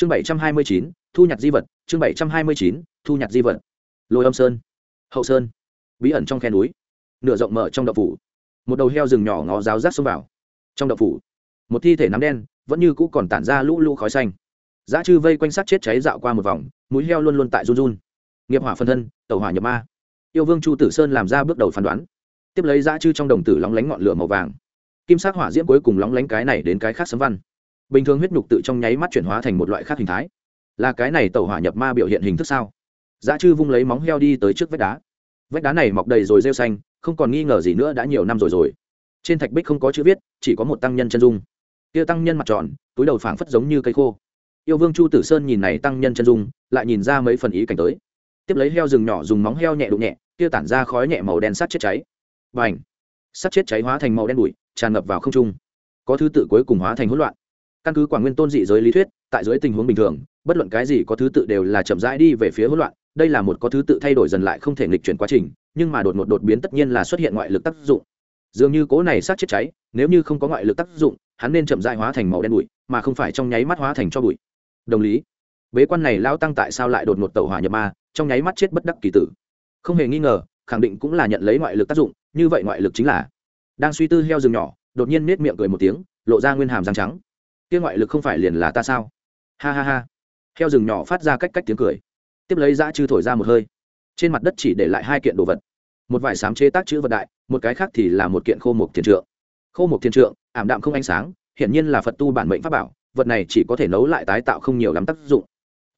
chương bảy trăm hai mươi chín, thu nhặt di vật, chương bảy trăm hai mươi chín, thu nhặt di vật. Lôi âm sơn, hậu sơn, bí ẩn trong khe núi, nửa rộng mở trong đậu phủ. Một đầu heo rừng nhỏ ngó ráo rác xông vào. Trong đậu phủ, một thi thể nắm đen, vẫn như cũ còn tản ra lũ lũ khói xanh. Giá chư vây quanh sát chết cháy dạo qua một vòng, mũi heo luôn luôn tại run run. Nghiệp hỏa phân thân tàu hỏa nhập ma. Yêu vương chu tử sơn làm ra bước đầu phán đoán. Tiếp lấy giá chư trong đồng tử lóng lánh ngọn lửa màu vàng. Kim sắc hỏa diễm cuối cùng lóng lánh cái này đến cái khác sấm văn bình thường huyết nhục tự trong nháy mắt chuyển hóa thành một loại khác hình thái. Là cái này tàu hỏa nhập ma biểu hiện hình thức sao? Giá chư vung lấy móng heo đi tới trước vách đá. Vách đá này mọc đầy rồi rêu xanh, không còn nghi ngờ gì nữa đã nhiều năm rồi rồi. Trên thạch bích không có chữ viết, chỉ có một tăng nhân chân dung. Kia tăng nhân mặt tròn, túi đầu phảng phất giống như cây khô. Yêu vương chu tử sơn nhìn này tăng nhân chân dung, lại nhìn ra mấy phần ý cảnh tới. Tiếp lấy heo rừng nhỏ dùng móng heo nhẹ đụng nhẹ, kia tản ra khói nhẹ màu đen sắt chết cháy. Và ảnh sắt chết cháy hóa thành màu đen bụi, tràn ngập vào không trung. Có thứ tự cuối cùng hóa thành hỗn loạn căn cứ quả nguyên tôn dị giới lý thuyết, tại dưới tình huống bình thường, bất luận cái gì có thứ tự đều là chậm rãi đi về phía hỗn loạn, đây là một có thứ tự thay đổi dần lại không thể nghịch chuyển quá trình, nhưng mà đột ngột đột biến tất nhiên là xuất hiện ngoại lực tác dụng. Dường như cố này sát chết cháy, nếu như không có ngoại lực tác dụng, hắn nên chậm rãi hóa thành màu đen bụi, mà không phải trong nháy mắt hóa thành cho bụi. Đồng lý, bế quan này lao tăng tại sao lại đột ngột tàu hỏa nhập ma, trong nháy mắt chết bất đắc kỳ tử. Không hề nghi ngờ, khẳng định cũng là nhận lấy ngoại lực tác dụng, như vậy ngoại lực chính là. Đang suy tư heo rừng nhỏ, đột nhiên nết miệng cười một tiếng, lộ ra nguyên hàm răng trắng kia ngoại lực không phải liền là ta sao? Ha ha ha. Heo rừng nhỏ phát ra cách cách tiếng cười. Tiếp lấy dã chư thổi ra một hơi. Trên mặt đất chỉ để lại hai kiện đồ vật. Một vải sám chế tác chữ vật đại, một cái khác thì là một kiện khô mục thiền trượng. Khô mục thiền trượng, ảm đạm không ánh sáng, hiển nhiên là phật tu bản mệnh pháp bảo, vật này chỉ có thể nấu lại tái tạo không nhiều lắm tác dụng.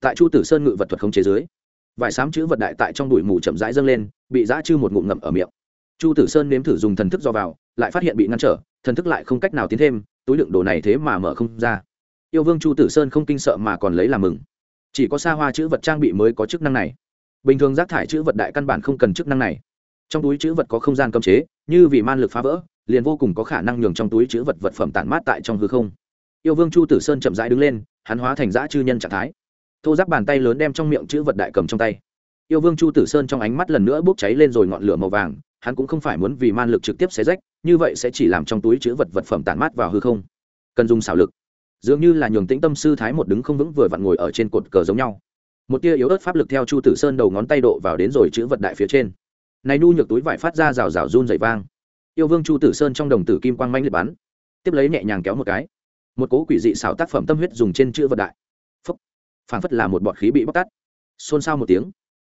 Tại chu tử sơn ngự vật thuật không chế dưới, vải sám chữ vật đại tại trong đùi mù chậm rãi dâng lên, bị dã chư một ngụm ngậm ở miệng. Chu tử sơn nếm thử dùng thần thức do vào, lại phát hiện bị ngăn trở, thần thức lại không cách nào tiến thêm túi đựng đồ này thế mà mở không ra. Yêu vương chu tử sơn không kinh sợ mà còn lấy làm mừng. Chỉ có xa hoa chữ vật trang bị mới có chức năng này. Bình thường rác thải chữ vật đại căn bản không cần chức năng này. Trong túi chữ vật có không gian cấm chế, như vì man lực phá vỡ, liền vô cùng có khả năng nhường trong túi chữ vật vật phẩm tản mát tại trong hư không. Yêu vương chu tử sơn chậm rãi đứng lên, hắn hóa thành dã chư nhân trạng thái. Thô giáp bàn tay lớn đem trong miệng chữ vật đại cầm trong tay. Yêu vương chu tử sơn trong ánh mắt lần nữa bốc cháy lên rồi ngọn lửa màu vàng, hắn cũng không phải muốn vì man lực trực tiếp xé rách như vậy sẽ chỉ làm trong túi chữ vật vật phẩm tản mát vào hư không. Cần dùng xảo lực. Dường như là nhường tĩnh tâm sư thái một đứng không vững vừa vặn ngồi ở trên cột cờ giống nhau. Một tia yếu ớt pháp lực theo chu tử sơn đầu ngón tay độ vào đến rồi chữ vật đại phía trên. Này nu nhược túi vải phát ra rào rào run dày vang. Yêu vương chu tử sơn trong đồng tử kim quang manh liệt bắn. Tiếp lấy nhẹ nhàng kéo một cái. Một cố quỷ dị xảo tác phẩm tâm huyết dùng trên chữ vật đại. Phúc phảng phất là một bọt khí bị bóc tắt xôn xao một tiếng.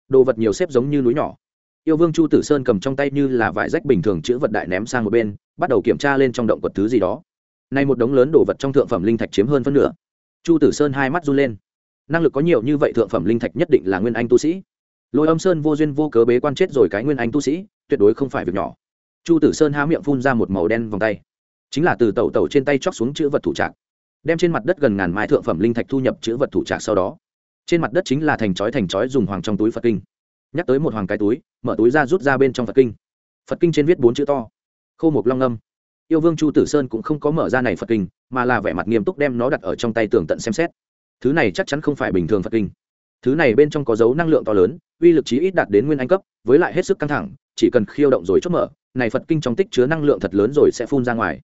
Đồ vật nhiều xếp giống như núi nhỏ yêu vương chu tử sơn cầm trong tay như là vải rách bình thường chữ vật đại ném sang một bên, bắt đầu kiểm tra lên trong động vật thứ gì đó. Nay một đống lớn đồ vật trong thượng phẩm linh thạch chiếm hơn phân nửa. Chu tử sơn hai mắt run lên. Năng lực có nhiều như vậy thượng phẩm linh thạch nhất định là nguyên anh tu sĩ. Lôi âm sơn vô duyên vô cớ bế quan chết rồi cái nguyên anh tu sĩ, tuyệt đối không phải việc nhỏ. Chu tử sơn há miệng phun ra một màu đen vòng tay. Chính là từ tẩu tẩu trên tay chóc xuống chữ vật thủ trạc, đem trên mặt đất gần ngàn mai thượng phẩm linh thạch thu nhập chữ vật thủ trạc sau đó. Trên mặt đất chính là thành chói thành chói dùng hoàng trong túi phật kinh nhắc tới một hoàng cái túi, mở túi ra rút ra bên trong phật kinh. Phật kinh trên viết bốn chữ to. Khô một long âm. Yêu vương chu tử sơn cũng không có mở ra này phật kinh, mà là vẻ mặt nghiêm túc đem nó đặt ở trong tay tường tận xem xét. Thứ này chắc chắn không phải bình thường phật kinh. Thứ này bên trong có dấu năng lượng to lớn, uy lực chí ít đạt đến nguyên anh cấp, với lại hết sức căng thẳng, chỉ cần khiêu động rồi chốt mở, này phật kinh trong tích chứa năng lượng thật lớn rồi sẽ phun ra ngoài.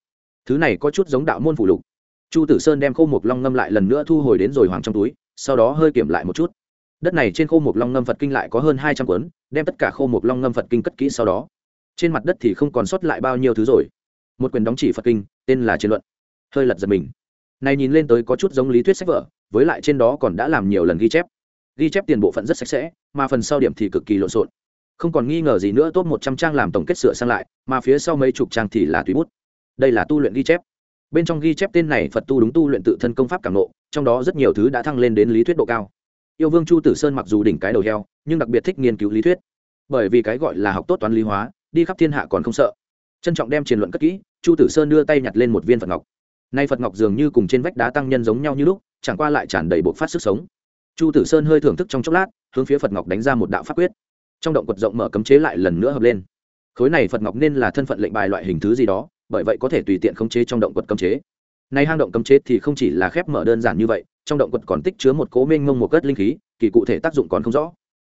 Thứ này có chút giống đạo môn phủ lục. Chu tử sơn đem khô một long ngâm lại lần nữa thu hồi đến rồi hoàng trong túi, sau đó hơi kiểm lại một chút đất này trên khô mục long ngâm phật kinh lại có hơn hai trăm cuốn, đem tất cả khô mục long ngâm phật kinh cất kỹ sau đó. Trên mặt đất thì không còn sót lại bao nhiêu thứ rồi. Một quyền đóng chỉ phật kinh, tên là chiến luận. Hơi lật giật mình. Này nhìn lên tới có chút giống lý thuyết sách vở, với lại trên đó còn đã làm nhiều lần ghi chép. Ghi chép tiền bộ phận rất sạch sẽ, mà phần sau điểm thì cực kỳ lộn xộn. Không còn nghi ngờ gì nữa tốt một trăm trang làm tổng kết sửa sang lại, mà phía sau mấy chục trang thì là tùy bút. Đây là tu luyện ghi chép. Bên trong ghi chép tên này, phật tu đúng tu luyện tự thân công pháp cảm nộ trong đó rất nhiều thứ đã thăng lên đến lý thuyết độ cao yêu vương chu tử sơn mặc dù đỉnh cái đầu heo, nhưng đặc biệt thích nghiên cứu lý thuyết. Bởi vì cái gọi là học tốt toán lý hóa, đi khắp thiên hạ còn không sợ. Trân trọng đem triền luận cất kỹ, chu tử sơn đưa tay nhặt lên một viên phật ngọc. Nay phật ngọc dường như cùng trên vách đá tăng nhân giống nhau như lúc, chẳng qua lại tràn đầy bộ phát sức sống. Chu tử sơn hơi thưởng thức trong chốc lát, hướng phía phật ngọc đánh ra một đạo pháp quyết. Trong động quật rộng mở cấm chế lại lần nữa hợp lên. Khối này phật ngọc nên là thân phận lệnh bài loại hình thứ gì đó, bởi vậy có thể tùy tiện khống chế trong động quật cấm chế. Nay hang động cấm chế thì không chỉ là khép mở đơn giản như vậy trong động quật còn tích chứa một cố mênh mông một cất linh khí, kỳ cụ thể tác dụng còn không rõ.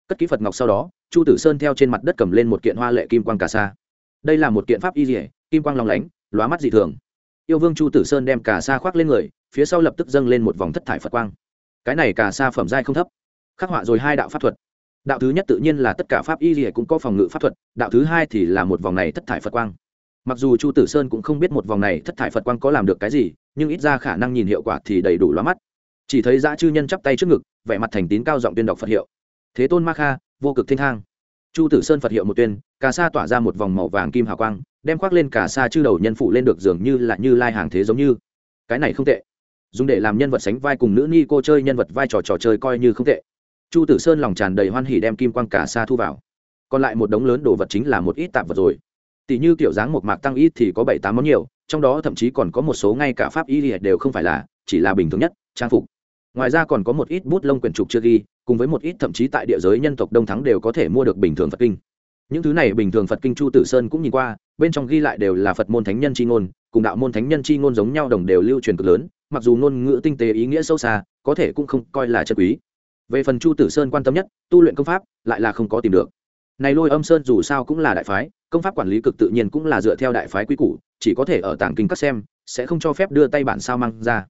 Cất ký phật ngọc sau đó, chu tử sơn theo trên mặt đất cầm lên một kiện hoa lệ kim quang cà sa. Đây là một kiện pháp y dỉa kim quang long lánh, lóa mắt dị thường. Yêu vương chu tử sơn đem cà sa khoác lên người, phía sau lập tức dâng lên một vòng thất thải phật quang. Cái này cả sa phẩm giai không thấp, khắc họa rồi hai đạo pháp thuật. Đạo thứ nhất tự nhiên là tất cả pháp y dỉa cũng có phòng ngự pháp thuật, đạo thứ hai thì là một vòng này thất thải phật quang. Mặc dù chu tử sơn cũng không biết một vòng này thất thải phật quang có làm được cái gì, nhưng ít ra khả năng nhìn hiệu quả thì đầy đủ lóa mắt chỉ thấy dã chư nhân chắp tay trước ngực, vẻ mặt thành tín cao giọng tuyên đọc phật hiệu. Thế tôn ma kha, vô cực thanh thang. Chu tử sơn phật hiệu một tuyên, cà sa tỏa ra một vòng màu vàng kim hào quang, đem khoác lên cà sa chư đầu nhân phụ lên được dường như là như lai hàng thế giống như. Cái này không tệ. Dùng để làm nhân vật sánh vai cùng nữ ni cô chơi nhân vật vai trò trò chơi coi như không tệ. Chu tử sơn lòng tràn đầy hoan hỉ đem kim quang cà sa thu vào. Còn lại một đống lớn đồ vật chính là một ít tạp vật rồi. Tỷ như kiểu dáng một mạc tăng ít thì có bảy tám món nhiều, trong đó thậm chí còn có một số ngay cả pháp y đều không phải là, chỉ là bình thường nhất, trang phục ngoài ra còn có một ít bút lông quyển trục chưa ghi, cùng với một ít thậm chí tại địa giới nhân tộc đông thắng đều có thể mua được bình thường phật kinh. Những thứ này bình thường phật kinh chu tử sơn cũng nhìn qua, bên trong ghi lại đều là phật môn thánh nhân c h i ngôn, cùng đạo môn thánh nhân c h i ngôn giống nhau đồng đều lưu truyền cực lớn, mặc dù ngôn ngữ tinh tế ý nghĩa sâu xa, có thể cũng không coi là chân quý. Về phần chu tử sơn quan tâm nhất, tu luyện công pháp, lại là không có tìm được. Này lôi âm sơn dù sao cũng là đại phái, công pháp quản lý cực tự nhiên cũng là dựa theo đại phái quy củ, chỉ có thể ở tảng kinh các xem, sẽ không cho phép đưa tay bản sao mang ra.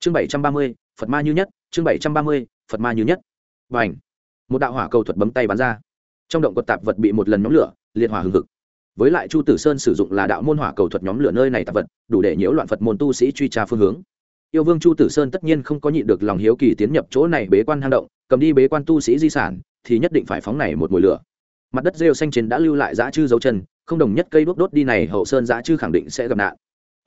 Chương bảy trăm ba mươi phật ma như nhất, chương bảy trăm ba mươi, phật ma như nhất. Và ảnh một đạo hỏa cầu thuật bấm tay bắn ra. Trong động quật tạp vật bị một lần nhóm lửa, liệt hỏa hừng hực. Với lại chu tử sơn sử dụng là đạo môn hỏa cầu thuật nhóm lửa nơi này tạp vật, đủ để nhiễu loạn phật môn tu sĩ truy tra phương hướng. Yêu vương chu tử sơn tất nhiên không có nhịn được lòng hiếu kỳ tiến nhập chỗ này bế quan hang động, cầm đi bế quan tu sĩ di sản, thì nhất định phải phóng này một mùi lửa. Mặt đất rêu xanh trên đã lưu lại dã chư dấu chân, không đồng nhất cây đốt đốt đi này, hậu sơn dã chư khẳng định sẽ gặp nạn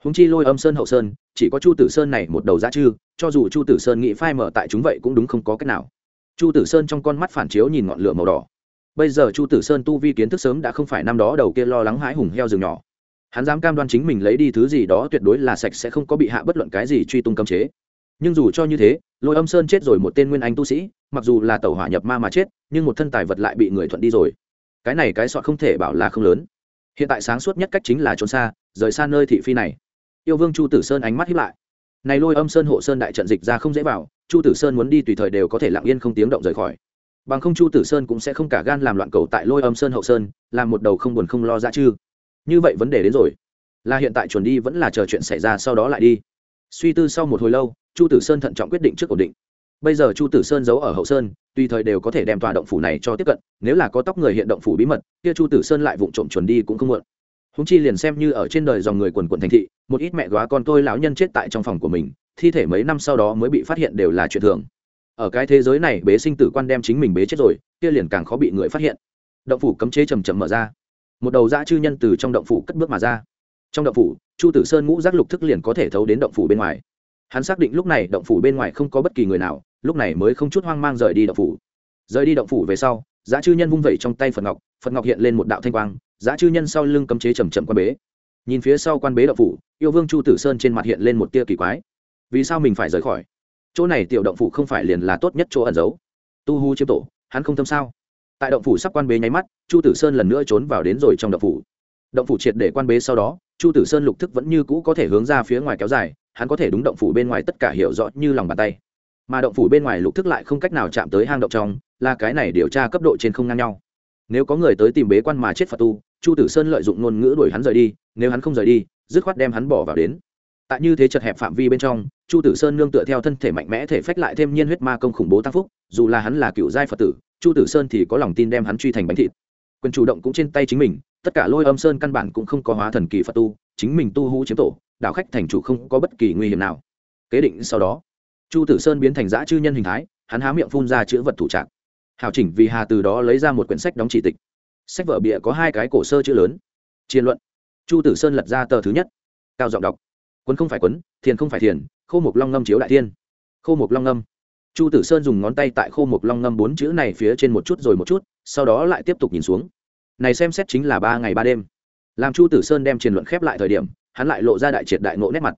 húng chi lôi âm sơn hậu sơn, chỉ có chu tử sơn này một đầu ra chư cho dù chu tử sơn nghĩ phai mở tại chúng vậy cũng đúng không có cách nào. Chu tử sơn trong con mắt phản chiếu nhìn ngọn lửa màu đỏ. Bây giờ chu tử sơn tu vi kiến thức sớm đã không phải năm đó đầu kia lo lắng hái hùng heo rừng nhỏ. Hắn dám cam đoan chính mình lấy đi thứ gì đó tuyệt đối là sạch sẽ không có bị hạ bất luận cái gì truy tung cấm chế. Nhưng dù cho như thế, lôi âm sơn chết rồi một tên nguyên anh tu sĩ, mặc dù là tàu hỏa nhập ma mà chết, nhưng một thân tài vật lại bị người thuận đi rồi. Cái này cái sọt không thể bảo là không lớn. Hiện tại sáng suốt nhất cách chính là trốn xa, rời xa nơi thị phi này yêu vương chu tử sơn ánh mắt hiếp lại. Này lôi âm sơn hộ sơn đại trận dịch ra không dễ vào, chu tử sơn muốn đi tùy thời đều có thể lặng yên không tiếng động rời khỏi. Bằng không chu tử sơn cũng sẽ không cả gan làm loạn cầu tại lôi âm sơn hậu sơn, làm một đầu không buồn không lo ra chư. Như vậy vấn đề đến rồi. Là hiện tại chuẩn đi vẫn là chờ chuyện xảy ra sau đó lại đi. Suy tư sau một hồi lâu, chu tử sơn thận trọng quyết định trước ổn định. Bây giờ chu tử sơn giấu ở hậu sơn, tùy thời đều có thể đem tòa động phủ này cho tiếp cận, nếu là có tóc người hiện động phủ bí mật, kia chu tử sơn lại vụng trộm chuẩn đi cũng không muộn húng chi liền xem như ở trên đời dòng người quần quần thành thị, một ít mẹ góa con tôi lão nhân chết tại trong phòng của mình, thi thể mấy năm sau đó mới bị phát hiện đều là chuyện thường. Ở cái thế giới này, bế sinh tử quan đem chính mình bế chết rồi, kia liền càng khó bị người phát hiện. Động phủ cấm chế chầm chậm mở ra. Một đầu dã chư nhân từ trong động phủ cất bước mà ra. Trong động phủ, chu tử sơn ngũ giác lục thức liền có thể thấu đến động phủ bên ngoài. Hắn xác định lúc này động phủ bên ngoài không có bất kỳ người nào, lúc này mới không chút hoang mang rời đi động phủ. Rời đi động phủ về sau giá chư nhân vung vẩy trong tay phật ngọc phật ngọc hiện lên một đạo thanh quang giá chư nhân sau lưng cấm chế chầm chậm quan bế. Nhìn phía sau quan bế động phủ, yêu vương chu tử sơn trên mặt hiện lên một tia kỳ quái. Vì sao mình phải rời khỏi? Chỗ này tiểu động phủ không phải liền là tốt nhất chỗ ẩn giấu. Tu hu chiếm tổ, hắn không thâm sao? Tại động phủ sắp quan bế nháy mắt, chu tử sơn lần nữa trốn vào đến rồi trong động phủ. Động phủ triệt để quan bế sau đó, chu tử sơn lục thức vẫn như cũ có thể hướng ra phía ngoài kéo dài, hắn có thể đúng động phủ bên ngoài tất cả hiểu rõ như lòng bàn tay. Mà động phủ bên ngoài lục thức lại không cách nào chạm tới hang động trong, là cái này điều tra cấp độ trên không ngang nhau. Nếu có người tới tìm bế quan mà chết phạt tu chu tử sơn lợi dụng ngôn ngữ đuổi hắn rời đi, nếu hắn không rời đi, dứt khoát đem hắn bỏ vào đến. Tại như thế chật hẹp phạm vi bên trong, chu tử sơn nương tựa theo thân thể mạnh mẽ thể phách lại thêm nhiên huyết ma công khủng bố tăng phúc, dù là hắn là cựu giai phật tử, chu tử sơn thì có lòng tin đem hắn truy thành bánh thịt. Quyền chủ động cũng trên tay chính mình, tất cả lôi âm sơn căn bản cũng không có hóa thần kỳ phật tu, chính mình tu hú chiếm tổ, đạo khách thành chủ không có bất kỳ nguy hiểm nào. Kế định sau đó, chu tử sơn biến thành giã chư nhân hình thái, hắn há miệng phun ra chữ vật thủ trạng. Hảo chỉnh vì hà từ đó lấy ra một quyển sách đóng chỉ tịch sách vở bìa có hai cái cổ sơ chữ lớn. Triền luận. Chu tử sơn lật ra tờ thứ nhất. Cao giọng đọc. Quấn không phải quấn, thiền không phải thiền, khô mục long ngâm chiếu đại thiên. Khô mục long ngâm. Chu tử sơn dùng ngón tay tại khô mục long ngâm bốn chữ này phía trên một chút rồi một chút, sau đó lại tiếp tục nhìn xuống. Này xem xét chính là ba ngày ba đêm. Làm chu tử sơn đem triền luận khép lại thời điểm, hắn lại lộ ra đại triệt đại ngộ nét mặt.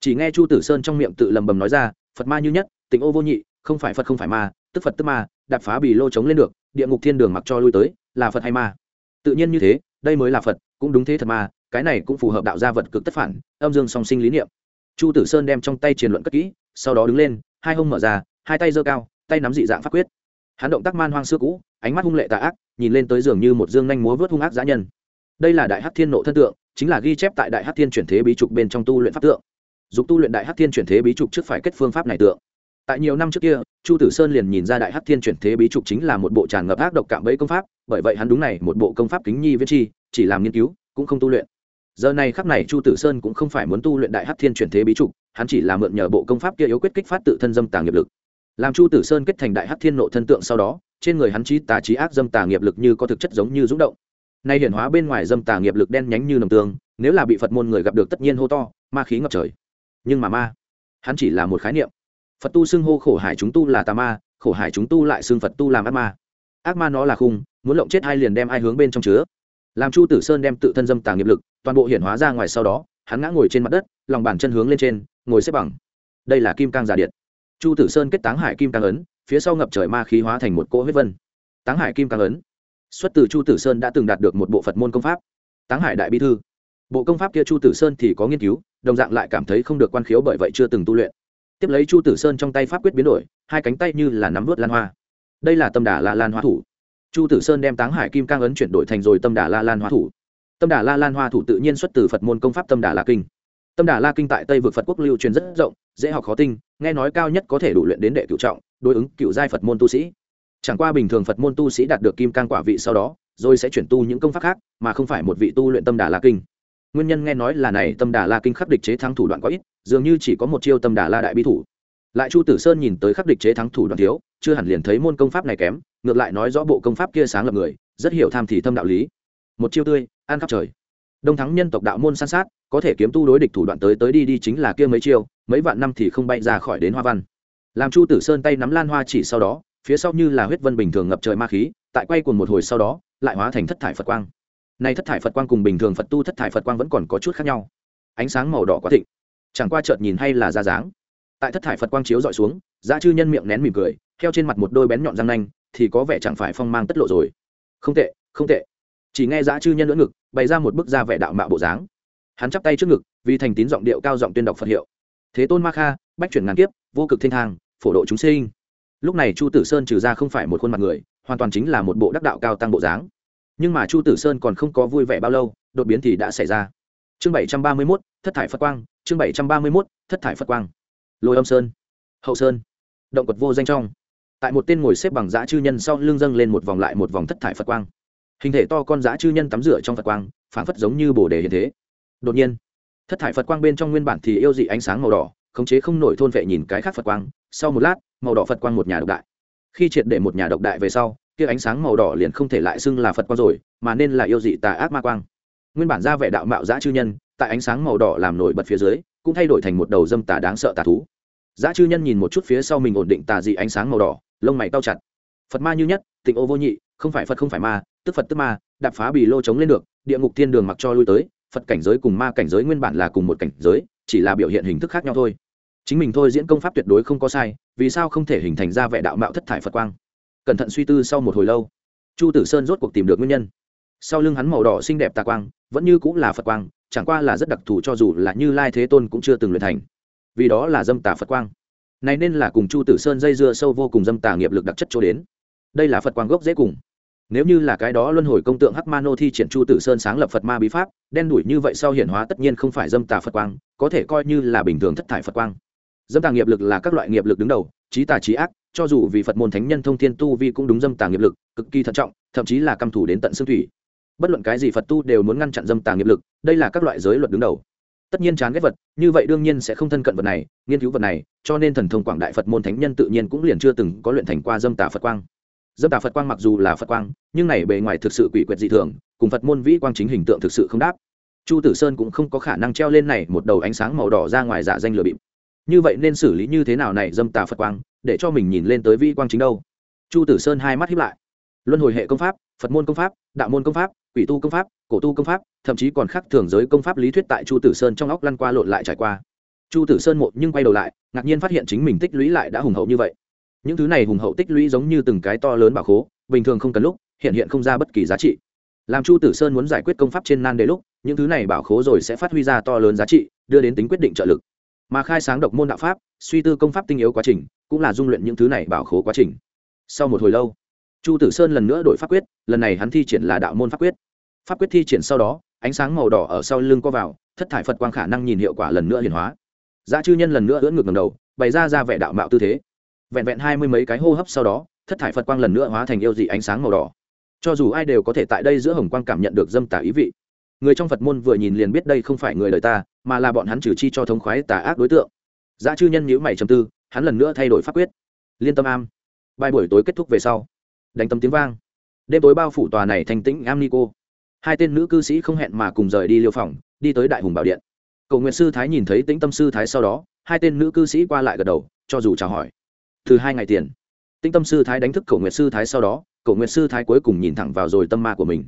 Chỉ nghe chu tử sơn trong miệng tự lầm bầm nói ra, phật ma như nhất tình ô vô nhị, không phải phật không phải ma tức phật tức ma đạp phá bì lô chống lên được địa ngục thiên đường mặc cho lui tới là phật hay ma tự nhiên như thế đây mới là phật cũng đúng thế thật ma cái này cũng phù hợp đạo gia vật cực tất phản âm dương song sinh lý niệm chu tử sơn đem trong tay truyền luận cất kỹ sau đó đứng lên hai hông mở ra hai tay giơ cao tay nắm dị dạng pháp quyết hắn động tác man hoang xưa cũ ánh mắt hung lệ tà ác nhìn lên tới giường như một dương nhanh múa vớt hung ác giã nhân đây là đại hắc thiên nộ thân tượng chính là ghi chép tại đại hắc thiên chuyển thế bí trục bên trong tu luyện pháp tượng dục tu luyện đại hắc thiên chuyển thế bí trục trước phải kết phương pháp này tượng tại nhiều năm trước kia, chu tử sơn liền nhìn ra đại hắc thiên chuyển thế bí trục chính là một bộ tràn ngập ác độc cạm bẫy công pháp, bởi vậy hắn đúng này, một bộ công pháp kính nhi viết chi, chỉ làm nghiên cứu, cũng không tu luyện. Giờ này khắc này chu tử sơn cũng không phải muốn tu luyện đại hắc thiên chuyển thế bí trục, hắn chỉ là mượn nhờ bộ công pháp kia yếu quyết kích phát tự thân dâm tàng nghiệp lực. Làm chu tử sơn kết thành đại hắc thiên nộ thân tượng sau đó, trên người hắn trí tà trí ác dâm tà nghiệp lực như có thực chất giống như rúng động. Nay hiển hóa bên ngoài dâm tà nghiệp lực đen nhánh như nồng tương, nếu là bị phật môn người gặp được tất nhiên hô to, ma khí ngập trời. Nhưng mà ma, hắn chỉ là một khái niệm phật tu xưng hô khổ hải chúng tu là tà ma, khổ hải chúng tu lại xưng phật tu làm ác ma. Ác ma nó là khung, muốn lộng chết ai liền đem ai hướng bên trong chứa. Làm chu tử sơn đem tự thân dâm tàng nghiệp lực, toàn bộ hiển hóa ra ngoài sau đó, hắn ngã ngồi trên mặt đất, lòng bàn chân hướng lên trên, ngồi xếp bằng. Đây là kim cang giả điện. Chu tử sơn kết táng hải kim cang ấn, phía sau ngập trời ma khí hóa thành một cỗ huyết vân. Táng hải kim cang ấn. Xuất từ chu tử sơn đã từng đạt được một bộ phật môn công pháp. Táng hải đại bi thư. Bộ công pháp kia chu tử sơn thì có nghiên cứu, đồng dạng lại cảm thấy không được quan khiếu bởi vậy chưa từng tu luyện tiếp lấy chu tử sơn trong tay pháp quyết biến đổi, hai cánh tay như là nắm vớt lan hoa. Đây là tâm đà la lan hoa thủ. Chu tử sơn đem táng hải kim cang ấn chuyển đổi thành rồi tâm đà la lan hoa thủ. Tâm đà la lan hoa thủ tự nhiên xuất từ phật môn công pháp tâm đà la kinh. Tâm đà la kinh tại tây vực phật quốc lưu truyền rất rộng, dễ học khó tinh, nghe nói cao nhất có thể đủ luyện đến đệ cựu trọng, đối ứng cựu giai phật môn tu sĩ. Chẳng qua bình thường phật môn tu sĩ đạt được kim cang quả vị sau đó, rồi sẽ chuyển tu những công pháp khác, mà không phải một vị tu luyện tâm đà la kinh nguyên nhân nghe nói là này, tâm đà la kinh khắc địch chế thắng thủ đoạn có ít, dường như chỉ có một chiêu tâm đà la đại bi thủ. Lại chu tử sơn nhìn tới khắc địch chế thắng thủ đoạn thiếu, chưa hẳn liền thấy môn công pháp này kém, ngược lại nói rõ bộ công pháp kia sáng lập người, rất hiểu tham thì thâm đạo lý. Một chiêu tươi an khắp trời. Đông thắng nhân tộc đạo môn san sát, có thể kiếm tu đối địch thủ đoạn tới tới đi đi chính là kia mấy chiêu, mấy vạn năm thì không bay ra khỏi đến hoa văn. Làm chu tử sơn tay nắm lan hoa chỉ sau đó, phía sau như là huyết vân bình thường ngập trời ma khí, tại quay cuồng một hồi sau đó, lại hóa thành thất thải phật quang nay thất thải phật quang cùng bình thường phật tu thất thải phật quang vẫn còn có chút khác nhau. Ánh sáng màu đỏ quá thịnh, chẳng qua chợt nhìn hay là ra dáng. Tại thất thải phật quang chiếu dọi xuống giá chư nhân miệng nén mỉm cười, theo trên mặt một đôi bén nhọn răng nanh, thì có vẻ chẳng phải phong mang tất lộ rồi. Không tệ không tệ. Chỉ nghe giá chư nhân lưỡng ngực, bày ra một bức da vẻ đạo mạo bộ dáng. Hắn chắp tay trước ngực, vì thành tín giọng điệu cao giọng tuyên đọc phật hiệu. Thế tôn ma kha, bách chuyển ngàn kiếp, vô cực thiên thang, phổ độ chúng sinh. Lúc này chu tử sơn trừ ra không phải một khuôn mặt người, hoàn toàn chính là một bộ đắc đạo cao tăng bộ dáng nhưng mà chu tử sơn còn không có vui vẻ bao lâu, đột biến thì đã xảy ra. Chương bảy trăm ba mươi mốt, thất thải phật quang, chương bảy trăm ba mươi mốt, thất thải phật quang. Lôi âm sơn, hậu sơn, động quật vô danh trong. Tại một tên ngồi xếp bằng dã chư nhân sau lưng dâng lên một vòng lại một vòng thất thải phật quang. Hình thể to con dã chư nhân tắm rửa trong phật quang phản phất giống như bồ đề hiện thế. Đột nhiên, thất thải phật quang bên trong nguyên bản thì yêu dị ánh sáng màu đỏ, khống chế không nổi thôn vệ nhìn cái khác phật quang. Sau một lát, màu đỏ phật quang một nhà độc đại. Khi triệt để một nhà độc đại về sau kia ánh sáng màu đỏ liền không thể lại xưng là phật quang rồi, mà nên là yêu dị tà ác ma quang. Nguyên bản ra vẻ đạo mạo giã chư nhân, tại ánh sáng màu đỏ làm nổi bật phía dưới, cũng thay đổi thành một đầu dâm tà đáng sợ tà thú. Giã chư nhân nhìn một chút phía sau mình ổn định tà dị ánh sáng màu đỏ, lông mày cao chặt. Phật ma như nhất, tịnh ô vô nhị, không phải phật không phải ma, tức phật tức ma, đạp phá bì lô chống lên được, địa ngục thiên đường mặc cho lui tới, phật cảnh giới cùng ma cảnh giới nguyên bản là cùng một cảnh giới, chỉ là biểu hiện hình thức khác nhau thôi. Chính mình thôi diễn công pháp tuyệt đối không có sai, vì sao không thể hình thành ra vẻ đạo mạo thất thải phật quang? Cẩn thận suy tư sau một hồi lâu. Chu tử sơn rốt cuộc tìm được nguyên nhân. Sau lưng hắn màu đỏ xinh đẹp tà quang, vẫn như cũng là phật quang, chẳng qua là rất đặc thù cho dù là như lai thế tôn cũng chưa từng luyện thành. Vì đó là dâm tà phật quang. Này nên là cùng chu tử sơn dây dưa sâu vô cùng dâm tà nghiệp lực đặc chất chỗ đến. Đây là phật quang gốc dễ cùng. Nếu như là cái đó luân hồi công tượng hắc ma nô thi triển chu tử sơn sáng lập phật ma bí pháp, đen đủi như vậy sau hiển hóa tất nhiên không phải dâm tà phật quang, có thể coi như là bình thường thất thải phật quang. Dâm tà nghiệp lực là các loại nghiệp lực đứng đầu, trí tà trí ác cho dù vì phật môn thánh nhân thông thiên tu vi cũng đúng dâm tà nghiệp lực, cực kỳ thận trọng, thậm chí là căm thủ đến tận xương thủy. Bất luận cái gì phật tu đều muốn ngăn chặn dâm tà nghiệp lực, đây là các loại giới luật đứng đầu. Tất nhiên chán ghét vật, như vậy đương nhiên sẽ không thân cận vật này, nghiên cứu vật này, cho nên thần thông quảng đại phật môn thánh nhân tự nhiên cũng liền chưa từng có luyện thành qua dâm tà phật quang. Dâm tà phật quang mặc dù là phật quang, nhưng này bề ngoài thực sự quỷ quyệt dị thường, cùng phật môn vĩ quang chính hình tượng thực sự không đáp. Chu tử sơn cũng không có khả năng treo lên này một đầu ánh sáng màu đỏ ra ngoài giả danh lừa bịp. Như vậy nên xử lý như thế nào này dâm tà phật quang? Để cho mình nhìn lên tới vi quang chính đâu. Chu tử sơn hai mắt hiếp lại. Luân hồi hệ công pháp, phật môn công pháp, đạo môn công pháp, quỷ tu công pháp, cổ tu công pháp, thậm chí còn khác thường giới công pháp lý thuyết tại chu tử sơn trong óc lăn qua lộn lại trải qua. Chu tử sơn một nhưng quay đầu lại, ngạc nhiên phát hiện chính mình tích lũy lại đã hùng hậu như vậy. Những thứ này hùng hậu tích lũy giống như từng cái to lớn bảo khố, bình thường không cần lúc, hiện hiện không ra bất kỳ giá trị. Làm chu tử sơn muốn giải quyết công pháp trên nan đề lúc, những thứ này bảo khố rồi sẽ phát huy ra to lớn giá trị, đưa đến tính quyết định trợ lực. Mà khai sáng độc môn đạo pháp, suy tư công pháp tinh yếu quá trình cũng là dung luyện những thứ này bảo khố quá trình. Sau một hồi lâu, chu tử sơn lần nữa đổi pháp quyết, lần này hắn thi triển là đạo môn pháp quyết. Pháp quyết thi triển sau đó, ánh sáng màu đỏ ở sau lưng co vào, thất thải phật quang khả năng nhìn hiệu quả lần nữa hiển hóa. Giá chư nhân lần nữa ưỡn ngược ngầm đầu, bày ra ra vẻ đạo mạo tư thế. Vẹn vẹn hai mươi mấy cái hô hấp sau đó, thất thải phật quang lần nữa hóa thành yêu dị ánh sáng màu đỏ. Cho dù ai đều có thể tại đây giữa hồng quang cảm nhận được dâm tả ý vị. Người trong phật môn vừa nhìn liền biết đây không phải người đời ta, mà là bọn hắn trừ chi cho thống khoái tà ác đối tượng. Giá chư nhân nhữ mày trầm tư hắn lần nữa thay đổi pháp quyết. Liên tâm am. Bài buổi tối kết thúc về sau. Đánh tâm tiếng vang. Đêm tối bao phủ tòa này thành tĩnh am nico hai tên nữ cư sĩ không hẹn mà cùng rời đi liêu phòng, đi tới đại hùng bảo điện. Cầu nguyện sư thái nhìn thấy tĩnh tâm sư thái sau đó, hai tên nữ cư sĩ qua lại gật đầu, cho dù chào hỏi. Từ hai ngày tiền. Tĩnh tâm sư thái đánh thức cầu nguyện sư thái sau đó, cầu nguyện sư thái cuối cùng nhìn thẳng vào rồi tâm ma của mình.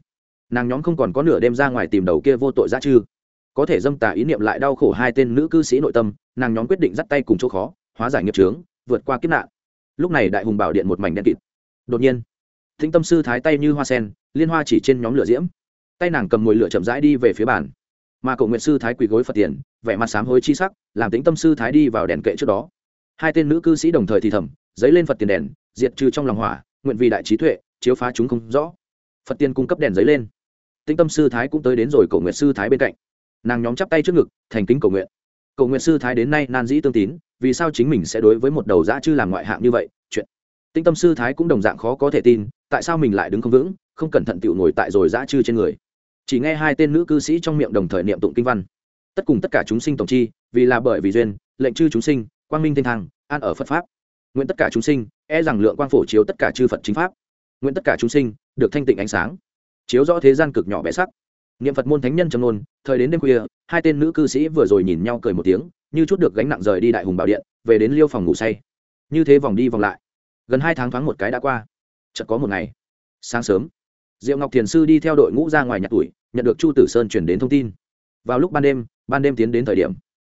Nàng nhóm không còn có nửa đêm ra ngoài tìm đầu kia vô tội ra chư. Có thể dâm tà ý niệm lại đau khổ hai tên nữ cư sĩ nội tâm, nàng nhóm quyết định dắt tay cùng chỗ khó hóa giải nghiệp trướng vượt qua kiếp nạn. Lúc này đại hùng bảo điện một mảnh đen kịt. Đột nhiên, thính tâm sư thái tay như hoa sen, liên hoa chỉ trên nhóm lửa diễm. Tay nàng cầm mồi lửa chậm rãi đi về phía bàn. Mà cậu nguyện sư thái quỳ gối phật tiền, vẻ mặt sám hối chi sắc, làm tính tâm sư thái đi vào đèn kệ trước đó. Hai tên nữ cư sĩ đồng thời thì thầm dấy lên phật tiền đèn, diệt trừ trong lòng hỏa, nguyện vì đại trí tuệ, chiếu phá chúng không rõ. Phật tiên cung cấp đèn giấy lên. Tĩnh tâm sư thái cũng tới đến rồi cầu nguyện sư thái bên cạnh. Nàng nhóm chắp tay trước ngực, thành kính cầu nguyện. Cầu nguyện sư thái đến nay nan dĩ tương tín vì sao chính mình sẽ đối với một đầu dã chư làm ngoại hạng như vậy? Chuyện. Tinh tâm sư thái cũng đồng dạng khó có thể tin, tại sao mình lại đứng không vững, không cẩn thận tựu ngồi tại rồi dã chư trên người? Chỉ nghe hai tên nữ cư sĩ trong miệng đồng thời niệm tụng kinh văn. Tất cùng tất cả chúng sinh tổng chi, vì là bởi vì duyên, lệnh chư chúng sinh, quang minh tinh thăng, an ở phật pháp. Nguyện tất cả chúng sinh e rằng lượng quang phổ chiếu tất cả chư phật chính pháp. Nguyện tất cả chúng sinh, được thanh tịnh ánh sáng. Chiếu rõ thế gian cực nhỏ bé sắc. Niệm phật môn thánh nhân trầm nôn thời đến đêm khuya, hai tên nữ cư sĩ vừa rồi nhìn nhau cười một tiếng như chút được gánh nặng rời đi đại hùng bảo điện, về đến liêu phòng ngủ say. Như thế vòng đi vòng lại. Gần hai tháng thoáng một cái đã qua. Chợt có một ngày, sáng sớm, diệu ngọc thiền sư đi theo đội ngũ ra ngoài nhặt tuổi, nhận được chu tử sơn chuyển đến thông tin. Vào lúc ban đêm ban đêm tiến đến thời điểm,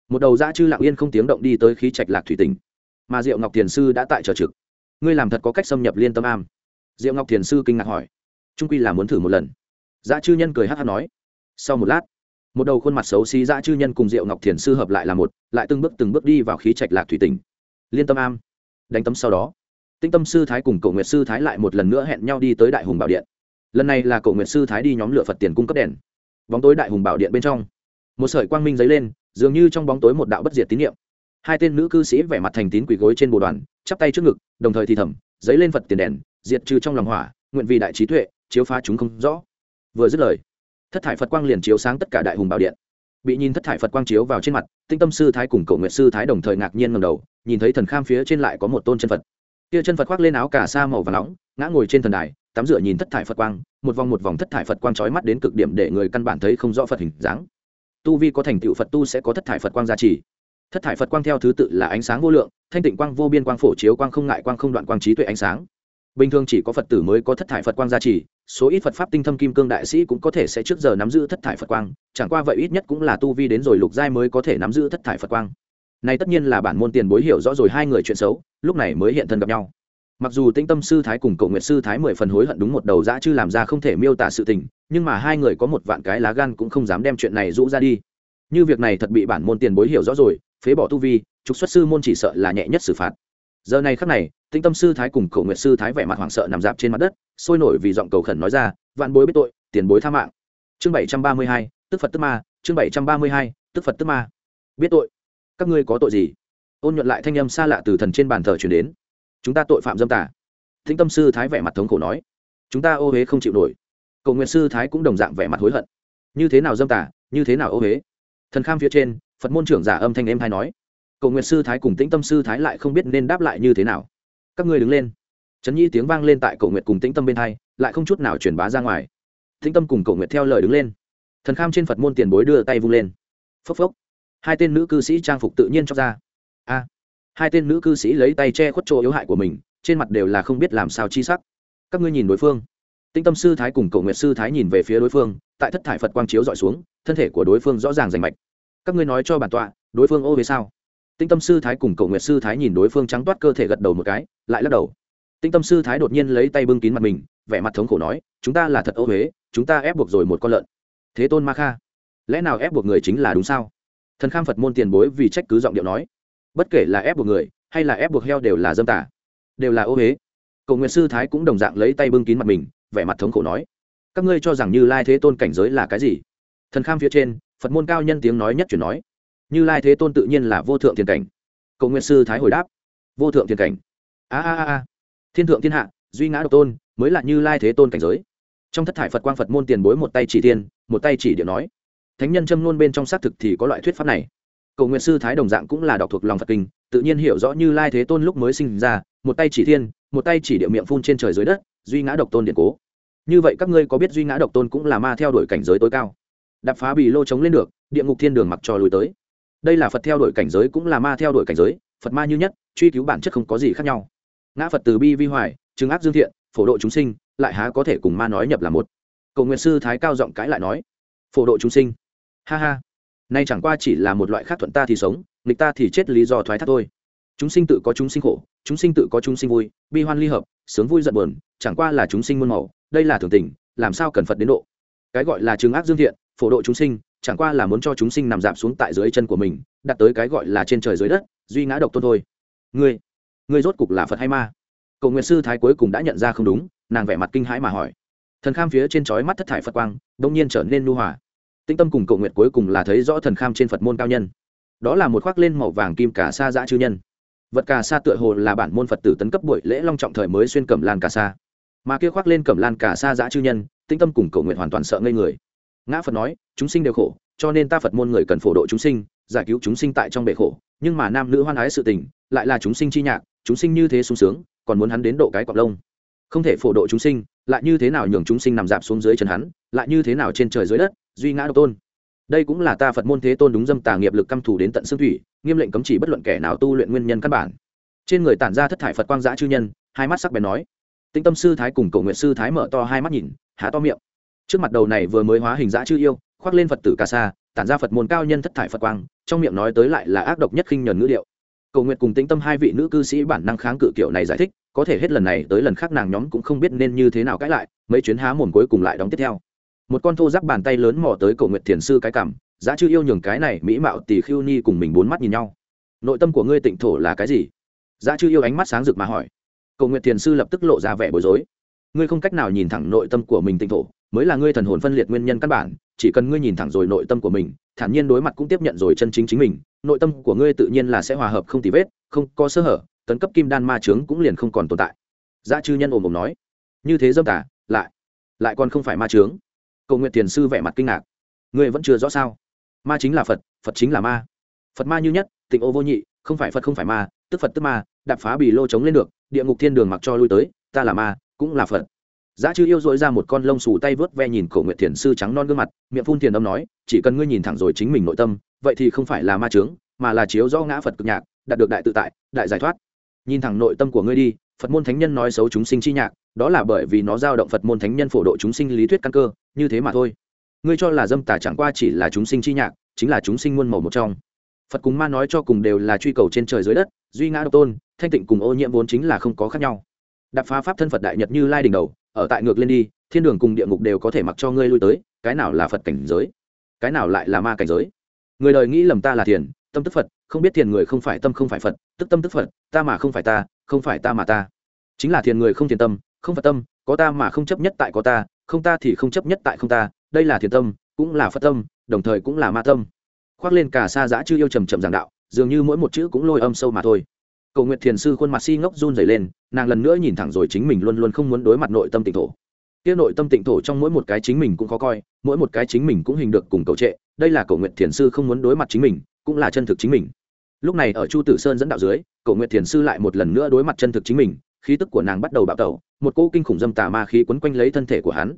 một đầu dã chư lặng yên không tiếng động đi tới khí trạch lạc thủy tỉnh. Mà diệu ngọc thiền sư đã tại chờ trực. Ngươi làm thật có cách xâm nhập liên tâm am. Diệu ngọc thiền sư kinh ngạc hỏi. Trung quy là muốn thử một lần. Dã chư nhân cười hát hát nói. Sau một lát một đầu khuôn mặt xấu xí dã chư nhân cùng diệu ngọc thiền sư hợp lại là một, lại từng bước từng bước đi vào khí trạch lạc thủy tỉnh. Liên tâm am, đánh tấm sau đó. Tinh tâm sư thái cùng cầu nguyệt sư thái lại một lần nữa hẹn nhau đi tới đại hùng bảo điện. Lần này là cầu nguyệt sư thái đi nhóm lửa phật tiền cung cấp đèn. Bóng tối đại hùng bảo điện bên trong, một sợi quang minh dấy lên, dường như trong bóng tối một đạo bất diệt tín nhiệm hai tên nữ cư sĩ vẻ mặt thành tín quỳ gối trên bồ đoàn, chắp tay trước ngực, đồng thời thì thầm, dấy lên phật tiền đèn, diệt trừ trong lòng hỏa, nguyện vì đại trí tuệ, chiếu phá chúng không rõ. Vừa dứt lời thất thải phật quang liền chiếu sáng tất cả đại hùng bảo điện bị nhìn thất thải phật quang chiếu vào trên mặt tinh tâm sư thái cùng cầu nguyện sư thái đồng thời ngạc nhiên ngầm đầu nhìn thấy thần kham phía trên lại có một tôn chân phật kia chân phật khoác lên áo cà sa màu và nóng ngã ngồi trên thần đài tắm rửa nhìn thất thải phật quang một vòng một vòng thất thải phật quang trói mắt đến cực điểm để người căn bản thấy không rõ phật hình dáng tu vi có thành tựu phật tu sẽ có thất thải phật quang gia trì thất thải phật quang theo thứ tự là ánh sáng vô lượng thanh tịnh quang vô biên quang phổ chiếu quang không ngại quang không đoạn quang trí tuệ ánh sáng bình thường chỉ có phật tử mới có thất thải phật quang gia trì, số ít phật pháp tinh thâm kim cương đại sĩ cũng có thể sẽ trước giờ nắm giữ thất thải phật quang, chẳng qua vậy ít nhất cũng là tu vi đến rồi lục giai mới có thể nắm giữ thất thải phật quang. Này tất nhiên là bản môn tiền bối hiểu rõ rồi hai người chuyện xấu, lúc này mới hiện thân gặp nhau. Mặc dù tĩnh tâm sư thái cùng cậu nguyệt sư thái mười phần hối hận đúng một đầu dã chứ làm ra không thể miêu tả sự tình, nhưng mà hai người có một vạn cái lá gan cũng không dám đem chuyện này rũ ra đi. Như việc này thật bị bản môn tiền bối hiểu rõ rồi, phế bỏ tu vi, trục xuất sư môn chỉ sợ là nhẹ nhất xử phạt giờ này khắc này, tĩnh tâm sư thái cùng cầu nguyệt sư thái vẻ mặt hoảng sợ nằm dạp trên mặt đất, sôi nổi vì giọng cầu khẩn nói ra, vạn bối biết tội, tiền bối tha mạng. Chương bảy trăm ba mươi hai, tức phật tức ma, chương bảy trăm ba mươi hai, tức phật tức ma. Biết tội? Các ngươi có tội gì? Ôn nhuận lại thanh âm xa lạ từ thần trên bàn thờ chuyển đến. Chúng ta tội phạm dâm tả thính tâm sư thái vẻ mặt thống khổ nói. Chúng ta ô huế không chịu nổi. Cầu nguyện sư thái cũng đồng dạng vẻ mặt hối hận. Như thế nào dâm tả như thế nào ô huế thần kham phía trên, phật môn trưởng giả âm thanh em hay nói cầu nguyện sư thái cùng tĩnh tâm sư thái lại không biết nên đáp lại như thế nào. Các ngươi đứng lên. Trấn nhi tiếng vang lên tại cầu nguyện cùng tĩnh tâm bên hai, lại không chút nào truyền bá ra ngoài. Tĩnh tâm cùng cầu nguyện theo lời đứng lên. Thần kham trên phật môn tiền bối đưa tay vung lên. Phốc phốc. Hai tên nữ cư sĩ trang phục tự nhiên cho ra. A. Hai tên nữ cư sĩ lấy tay che khuất chỗ yếu hại của mình, trên mặt đều là không biết làm sao chi sắc. Các ngươi nhìn đối phương. Tinh tâm sư thái cùng cầu nguyệt sư thái nhìn về phía đối phương, tại thất thải phật quang chiếu dọi xuống, thân thể của đối phương rõ ràng rành mạch. Các ngươi nói cho bản tọa, đối phương ô về sao? Tinh tâm sư thái cùng cậu nguyệt sư thái nhìn đối phương trắng toát cơ thể gật đầu một cái, lại lắc đầu. Tinh tâm sư thái đột nhiên lấy tay bưng kín mặt mình, vẻ mặt thống khổ nói, chúng ta là thật ô huế chúng ta ép buộc rồi một con lợn. Thế tôn ma kha, lẽ nào ép buộc người chính là đúng sao? Thần kham phật môn tiền bối vì trách cứ giọng điệu nói, bất kể là ép buộc người, hay là ép buộc heo đều là dâm tả đều là ô huế cầu nguyện sư thái cũng đồng dạng lấy tay bưng kín mặt mình, vẻ mặt thống khổ nói, các ngươi cho rằng như lai thế tôn cảnh giới là cái gì? Thần kham phía trên, phật môn cao nhân tiếng nói nhất chuyển nói như lai thế tôn tự nhiên là vô thượng thiên cảnh. Cầu nguyện sư thái hồi đáp. Vô thượng thiên cảnh. A a a thiên thượng thiên hạ, duy ngã độc tôn, mới là như lai thế tôn cảnh giới. Trong thất thải phật quang phật môn tiền bối một tay chỉ tiên một tay chỉ điệu nói. Thánh nhân châm luôn bên trong xác thực thì có loại thuyết pháp này. Cầu nguyện sư thái đồng dạng cũng là đọc thuộc lòng phật kinh, tự nhiên hiểu rõ như lai thế tôn lúc mới sinh ra, một tay chỉ thiên, một tay chỉ điệu miệng phun trên trời dưới đất, duy ngã độc tôn điện cố. Như vậy các ngươi có biết duy ngã độc tôn cũng là ma theo đuổi cảnh giới tối cao? Đập phá bì lô chống lên được, địa ngục thiên đường mặc trò lùi tới đây là phật theo đuổi cảnh giới cũng là ma theo đuổi cảnh giới, phật ma như nhất, truy cứu bản chất không có gì khác nhau. Ngã phật từ bi vi hoài, chứng ác dương thiện, phổ độ chúng sinh, lại há có thể cùng ma nói nhập là một. Cầu nguyện sư thái cao giọng cãi lại nói, phổ độ chúng sinh. Ha ha. Nay chẳng qua chỉ là một loại khác thuận ta thì sống, nghịch ta thì chết lý do thoái thác thôi. Chúng sinh tự có chúng sinh khổ, chúng sinh tự có chúng sinh vui, bi hoan ly hợp, sướng vui giận buồn, chẳng qua là chúng sinh muôn màu, đây là thường tình, làm sao cần phật đến độ? Cái gọi là chứng ác dương thiện, phổ độ chúng sinh chẳng qua là muốn cho chúng sinh nằm dạp xuống tại dưới chân của mình, đặt tới cái gọi là trên trời dưới đất, duy ngã độc tôn thôi. Ngươi ngươi rốt cục là phật hay ma? Cầu nguyện sư thái cuối cùng đã nhận ra không đúng, nàng vẻ mặt kinh hãi mà hỏi. Thần kham phía trên trói mắt thất thải phật quang, đông nhiên trở nên nu hòa. Tinh tâm cùng cầu nguyện cuối cùng là thấy rõ thần kham trên phật môn cao nhân. Đó là một khoác lên màu vàng kim cả sa dã chư nhân. Vật cà sa tựa hồ là bản môn phật tử tấn cấp buổi lễ long trọng thời mới xuyên cẩm lan cà sa. Mà kia khoác lên cẩm lan cà sa dã chư nhân tinh tâm cùng cầu nguyện hoàn toàn sợ ngây người ngã phật nói, chúng sinh đều khổ, cho nên ta phật môn người cần phổ độ chúng sinh, giải cứu chúng sinh tại trong bể khổ. Nhưng mà nam nữ hoan ái sự tình, lại là chúng sinh chi nhạc, chúng sinh như thế sung sướng, còn muốn hắn đến độ cái cọc lông. Không thể phổ độ chúng sinh, lại như thế nào nhường chúng sinh nằm dạp xuống dưới chân hắn, lại như thế nào trên trời dưới đất, duy ngã độc tôn. Đây cũng là ta phật môn thế tôn đúng dâm tà nghiệp lực căm thủ đến tận xương thủy, nghiêm lệnh cấm chỉ bất luận kẻ nào tu luyện nguyên nhân căn bản. Trên người tản ra thất thải phật quang giã chư nhân, hai mắt sắc bén nói. Tĩnh tâm sư thái cùng cầu nguyện sư thái mở to hai mắt nhìn, há to miệng trước mặt đầu này vừa mới hóa hình dã chư yêu, khoác lên phật tử ca sa, tản ra phật môn cao nhân thất thải phật quang, trong miệng nói tới lại là ác độc nhất khinh nhuần ngữ điệu. Cầu nguyện cùng tĩnh tâm hai vị nữ cư sĩ bản năng kháng cự kiểu này giải thích, có thể hết lần này tới lần khác nàng nhóm cũng không biết nên như thế nào cãi lại, mấy chuyến há mồm cuối cùng lại đóng tiếp theo. Một con thô giáp bàn tay lớn mò tới cầu nguyện thiền sư cái cảm giá chư yêu nhường cái này mỹ mạo tỷ khiêu ni cùng mình bốn mắt nhìn nhau. Nội tâm của ngươi tịnh thổ là cái gì? Giá chư yêu ánh mắt sáng rực mà hỏi. Cầu nguyện thiền sư lập tức lộ ra vẻ bối rối. Ngươi không cách nào nhìn thẳng nội tâm của mình tịnh thổ mới là ngươi thần hồn phân liệt nguyên nhân căn bản, chỉ cần ngươi nhìn thẳng rồi nội tâm của mình, thản nhiên đối mặt cũng tiếp nhận rồi chân chính chính mình, nội tâm của ngươi tự nhiên là sẽ hòa hợp không tì vết, không có sơ hở, tấn cấp kim đan ma trướng cũng liền không còn tồn tại. Giá chư nhân ồm ồm nói, như thế dâm tả lại lại còn không phải ma trướng cầu nguyện thiền sư vẻ mặt kinh ngạc, ngươi vẫn chưa rõ sao? Ma chính là phật phật chính là ma. Phật ma như nhất, tịnh ô vô nhị, không phải phật không phải ma, tức phật tức ma, đạp phá bì lô chống lên được, địa ngục thiên đường mặc cho lui tới, ta là ma, cũng là phật giá chư yêu dội ra một con lông xù tay vớt ve nhìn cổ nguyện thiền sư trắng non gương mặt, miệng phun thiền âm nói, chỉ cần ngươi nhìn thẳng rồi chính mình nội tâm, vậy thì không phải là ma trướng mà là chiếu do ngã phật cực nhạc, đạt được đại tự tại, đại giải thoát. Nhìn thẳng nội tâm của ngươi đi, phật môn thánh nhân nói xấu chúng sinh chi nhạc, đó là bởi vì nó giao động phật môn thánh nhân phổ độ chúng sinh lý thuyết căn cơ, như thế mà thôi. Ngươi cho là dâm tà chẳng qua chỉ là chúng sinh chi nhạc, chính là chúng sinh muôn màu một trong. Phật cùng ma nói cho cùng đều là truy cầu trên trời dưới đất, duy ngã độc tôn, thanh tịnh cùng ô nhiễm vốn chính là không có khác nhau. Đạp phá pháp thân phật đại nhật như lai đỉnh đầu ở tại ngược lên đi, thiên đường cùng địa ngục đều có thể mặc cho ngươi lui tới, cái nào là phật cảnh giới, cái nào lại là ma cảnh giới. Người đời nghĩ lầm ta là thiền, tâm tức phật, không biết thiền người không phải tâm không phải phật, tức tâm tức phật, ta mà không phải ta, không phải ta mà ta. Chính là thiền người không thiền tâm, không phật tâm, có ta mà không chấp nhất tại có ta, không ta thì không chấp nhất tại không ta, đây là thiền tâm, cũng là phật tâm, đồng thời cũng là ma tâm. Khoác lên cả xa giã chư yêu trầm trầm giảng đạo, dường như mỗi một chữ cũng lôi âm sâu mà thôi cầu nguyện thiền sư khuôn mặt si ngốc run dày lên, nàng lần nữa nhìn thẳng rồi chính mình luôn luôn không muốn đối mặt nội tâm tịnh thổ. Kia nội tâm tịnh thổ trong mỗi một cái chính mình cũng khó coi, mỗi một cái chính mình cũng hình được cùng cầu trệ, đây là cầu nguyện thiền sư không muốn đối mặt chính mình, cũng là chân thực chính mình. Lúc này ở chu tử sơn dẫn đạo dưới, cầu nguyện thiền sư lại một lần nữa đối mặt chân thực chính mình, khí tức của nàng bắt đầu bạo tẩu, một cỗ kinh khủng dâm tà ma khí quấn quanh lấy thân thể của hắn.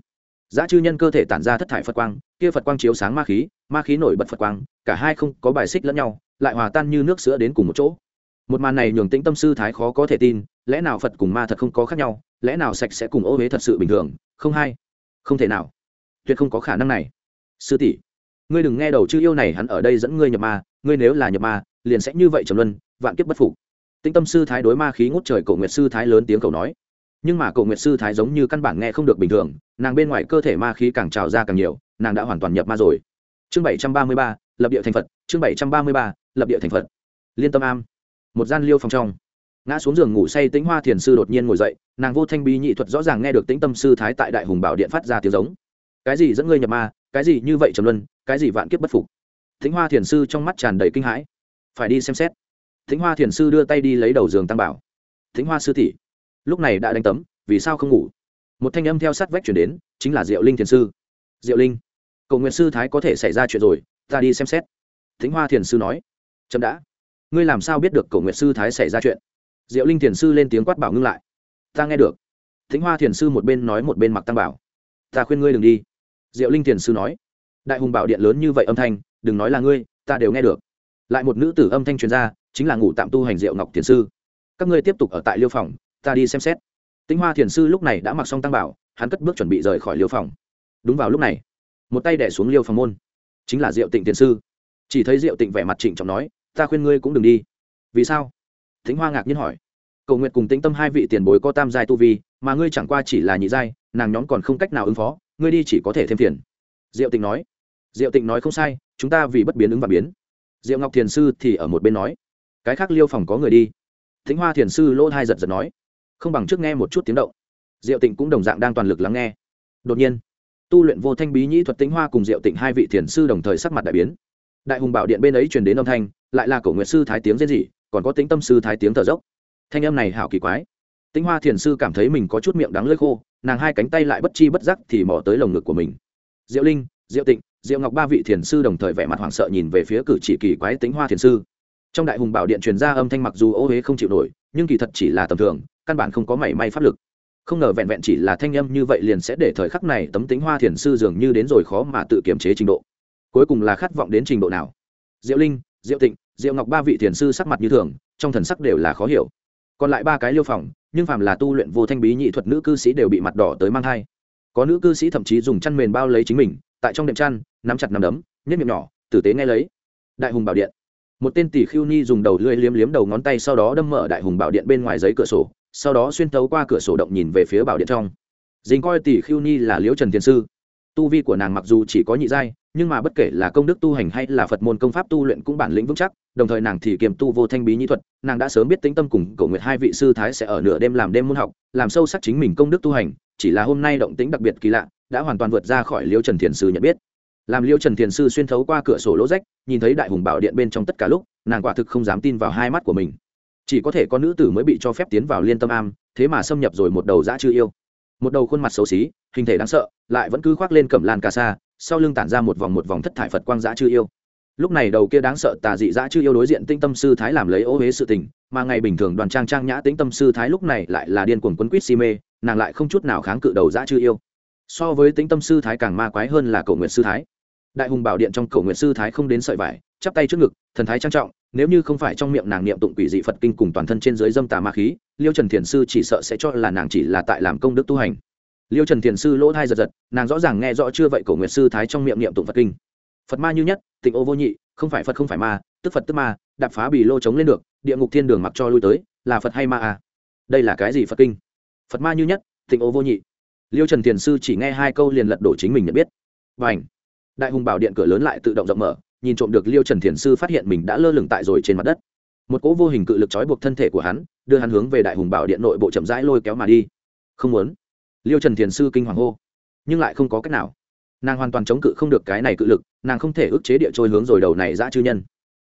Giá chư nhân cơ thể tản ra thất thải phật quang, kia phật quang chiếu sáng ma khí ma khí nổi bật phật quang, cả hai không có bài xích lẫn nhau, lại hòa tan như nước sữa đến cùng một chỗ một màn này nhường tĩnh tâm sư thái khó có thể tin, lẽ nào phật cùng ma thật không có khác nhau, lẽ nào sạch sẽ cùng ô huế thật sự bình thường, không hay, không thể nào. Tuyệt không có khả năng này. Sư tỷ, ngươi đừng nghe đầu chư yêu này hắn ở đây dẫn ngươi nhập ma, ngươi nếu là nhập ma, liền sẽ như vậy trầm luân, vạn kiếp bất phục. Tĩnh tâm sư thái đối ma khí ngút trời cổ nguyệt sư thái lớn tiếng cầu nói. Nhưng mà cổ nguyệt sư thái giống như căn bản nghe không được bình thường, nàng bên ngoài cơ thể ma khí càng trào ra càng nhiều, nàng đã hoàn toàn nhập ma rồi. Chương bảy trăm ba mươi ba, lập địa thành phật, chương bảy trăm ba mươi ba, lập địa thành phật. Liên tâm am một gian liêu phòng trong. Ngã xuống giường ngủ say tĩnh hoa thiền sư đột nhiên ngồi dậy, nàng vô thanh bí nhị thuật rõ ràng nghe được tĩnh tâm sư thái tại đại hùng bảo điện phát ra tiếng giống. Cái gì dẫn ngươi nhập ma, cái gì như vậy trầm luân, cái gì vạn kiếp bất phục. Tĩnh hoa thiền sư trong mắt tràn đầy kinh hãi. Phải đi xem xét. Tĩnh hoa thiền sư đưa tay đi lấy đầu giường tăng bảo. Tĩnh hoa sư tỷ, lúc này đã đánh tấm, vì sao không ngủ? Một thanh âm theo sát vách chuyển đến, chính là diệu linh thiền sư. Diệu linh, cầu nguyện sư thái có thể xảy ra chuyện rồi, ta đi xem xét. Thính hoa thiền sư nói. Chậm đã ngươi làm sao biết được cổ Nguyệt sư thái xảy ra chuyện? Diệu linh thiền sư lên tiếng quát bảo ngưng lại. Ta nghe được. Thính hoa thiền sư một bên nói một bên mặc tăng bảo. Ta khuyên ngươi đừng đi. Diệu linh thiền sư nói. Đại hùng bảo điện lớn như vậy âm thanh, đừng nói là ngươi, ta đều nghe được. Lại một nữ tử âm thanh truyền ra, chính là ngủ tạm tu hành diệu ngọc thiền sư. Các ngươi tiếp tục ở tại liêu phòng, ta đi xem xét. Tinh hoa thiền sư lúc này đã mặc xong tăng bảo, hắn cất bước chuẩn bị rời khỏi liêu phòng. Đúng vào lúc này, một tay đẻ xuống liêu phòng môn, chính là diệu tịnh thiền sư. Chỉ thấy diệu tịnh vẻ mặt trịnh trọng nói ta khuyên ngươi cũng đừng đi. Vì sao? Thính hoa ngạc nhiên hỏi. Cầu nguyện cùng tĩnh tâm hai vị tiền bối có tam giai tu vi, mà ngươi chẳng qua chỉ là nhị giai, nàng nhóm còn không cách nào ứng phó, ngươi đi chỉ có thể thêm phiền. Diệu tịnh nói. Diệu tịnh nói không sai, chúng ta vì bất biến ứng và biến. Diệu ngọc thiền sư thì ở một bên nói. Cái khác liêu phòng có người đi. Thính hoa thiền sư lỗ hai giật giật nói. Không bằng trước nghe một chút tiếng động. Diệu tịnh cũng đồng dạng đang toàn lực lắng nghe. Đột nhiên, tu luyện vô thanh bí nhĩ thuật tĩnh hoa cùng diệu tịnh hai vị thiền sư đồng thời sắc mặt đại biến đại hùng bảo điện bên ấy truyền đến âm thanh, lại là cổ nguyệt sư thái tiếng rên rỉ, còn có tính tâm sư thái tiếng thở dốc. Thanh âm này hảo kỳ quái. Tĩnh hoa thiền sư cảm thấy mình có chút miệng đắng lơi khô, nàng hai cánh tay lại bất chi bất giác thì mò tới lồng ngực của mình. Diệu linh, diệu tịnh, diệu ngọc ba vị thiền sư đồng thời vẻ mặt hoảng sợ nhìn về phía cử chỉ kỳ quái tính hoa thiền sư. Trong đại hùng bảo điện truyền ra âm thanh mặc dù ô huế không chịu nổi, nhưng kỳ thật chỉ là tầm thường, căn bản không có mảy may pháp lực. Không ngờ vẹn vẹn chỉ là thanh âm như vậy liền sẽ để thời khắc này tấm tính hoa thiền sư dường như đến rồi khó mà tự kiềm chế trình độ cuối cùng là khát vọng đến trình độ nào? Diệu linh, diệu tịnh, diệu ngọc ba vị thiền sư sắc mặt như thường, trong thần sắc đều là khó hiểu. Còn lại ba cái liêu phòng, nhưng phàm là tu luyện vô thanh bí nhị thuật nữ cư sĩ đều bị mặt đỏ tới mang thai. Có nữ cư sĩ thậm chí dùng chăn mền bao lấy chính mình, tại trong đệm chăn, nắm chặt nắm đấm nhất miệng nhỏ, tử tế nghe lấy. Đại hùng bảo điện. Một tên tỷ khiêu ni dùng đầu lưỡi liếm liếm đầu ngón tay sau đó đâm mở đại hùng bảo điện bên ngoài giấy cửa sổ, sau đó xuyên tấu qua cửa sổ động nhìn về phía bảo điện trong. Dính coi tỷ khiêu ni là liễu trần thiên sư tu vi của nàng mặc dù chỉ có nhị giai, nhưng mà bất kể là công đức tu hành hay là phật môn công pháp tu luyện cũng bản lĩnh vững chắc, đồng thời nàng thì kiềm tu vô thanh bí nhĩ thuật, nàng đã sớm biết tính tâm cùng cầu nguyện hai vị sư thái sẽ ở nửa đêm làm đêm môn học, làm sâu sắc chính mình công đức tu hành, chỉ là hôm nay động tính đặc biệt kỳ lạ, đã hoàn toàn vượt ra khỏi liêu trần thiền sư nhận biết. Làm liêu trần thiền sư xuyên thấu qua cửa sổ lỗ rách, nhìn thấy đại hùng bảo điện bên trong tất cả lúc, nàng quả thực không dám tin vào hai mắt của mình. Chỉ có thể có nữ tử mới bị cho phép tiến vào liên tâm am, thế mà xâm nhập rồi một đầu dã chư yêu một đầu khuôn mặt xấu xí, hình thể đáng sợ, lại vẫn cứ khoác lên cẩm lan cà sa, sau lưng tản ra một vòng một vòng thất thải phật quang dã chư yêu. Lúc này đầu kia đáng sợ tà dị dã chư yêu đối diện tinh tâm sư thái làm lấy ô huế sự tình, mà ngày bình thường đoàn trang trang nhã tính tâm sư thái lúc này lại là điên cuồng quấn quýt si mê, nàng lại không chút nào kháng cự đầu dã chư yêu. So với tính tâm sư thái càng ma quái hơn là cầu nguyện sư thái. Đại hùng bảo điện trong cầu nguyện sư thái không đến sợi vải, chắp tay trước ngực, thần thái trang trọng nếu như không phải trong miệng nàng niệm tụng quỷ dị phật kinh cùng toàn thân trên dưới dâm tà ma khí, liêu trần thiền sư chỉ sợ sẽ cho là nàng chỉ là tại làm công đức tu hành. Liêu trần thiền sư lỗ thai giật giật, nàng rõ ràng nghe rõ chưa vậy cổ nguyệt sư thái trong miệng niệm tụng phật kinh. Phật ma như nhất, tịnh ô vô nhị, không phải phật không phải ma, tức phật tức ma, đạp phá bì lô chống lên được, địa ngục thiên đường mặc cho lui tới, là phật hay ma à? Đây là cái gì phật kinh? Phật ma như nhất, tịnh ô vô nhị. Liêu trần thiền sư chỉ nghe hai câu liền lật đổ chính mình nhận biết. Và ảnh đại hùng bảo điện cửa lớn lại tự động rộng mở nhìn trộm được liêu trần thiền sư phát hiện mình đã lơ lửng tại rồi trên mặt đất. Một cỗ vô hình cự lực trói buộc thân thể của hắn, đưa hắn hướng về đại hùng bảo điện nội bộ chậm rãi lôi kéo mà đi. Không muốn. Liêu trần thiền sư kinh hoàng hô, nhưng lại không có cách nào. Nàng hoàn toàn chống cự không được cái này cự lực, nàng không thể ức chế địa trôi hướng rồi đầu này dã chư nhân.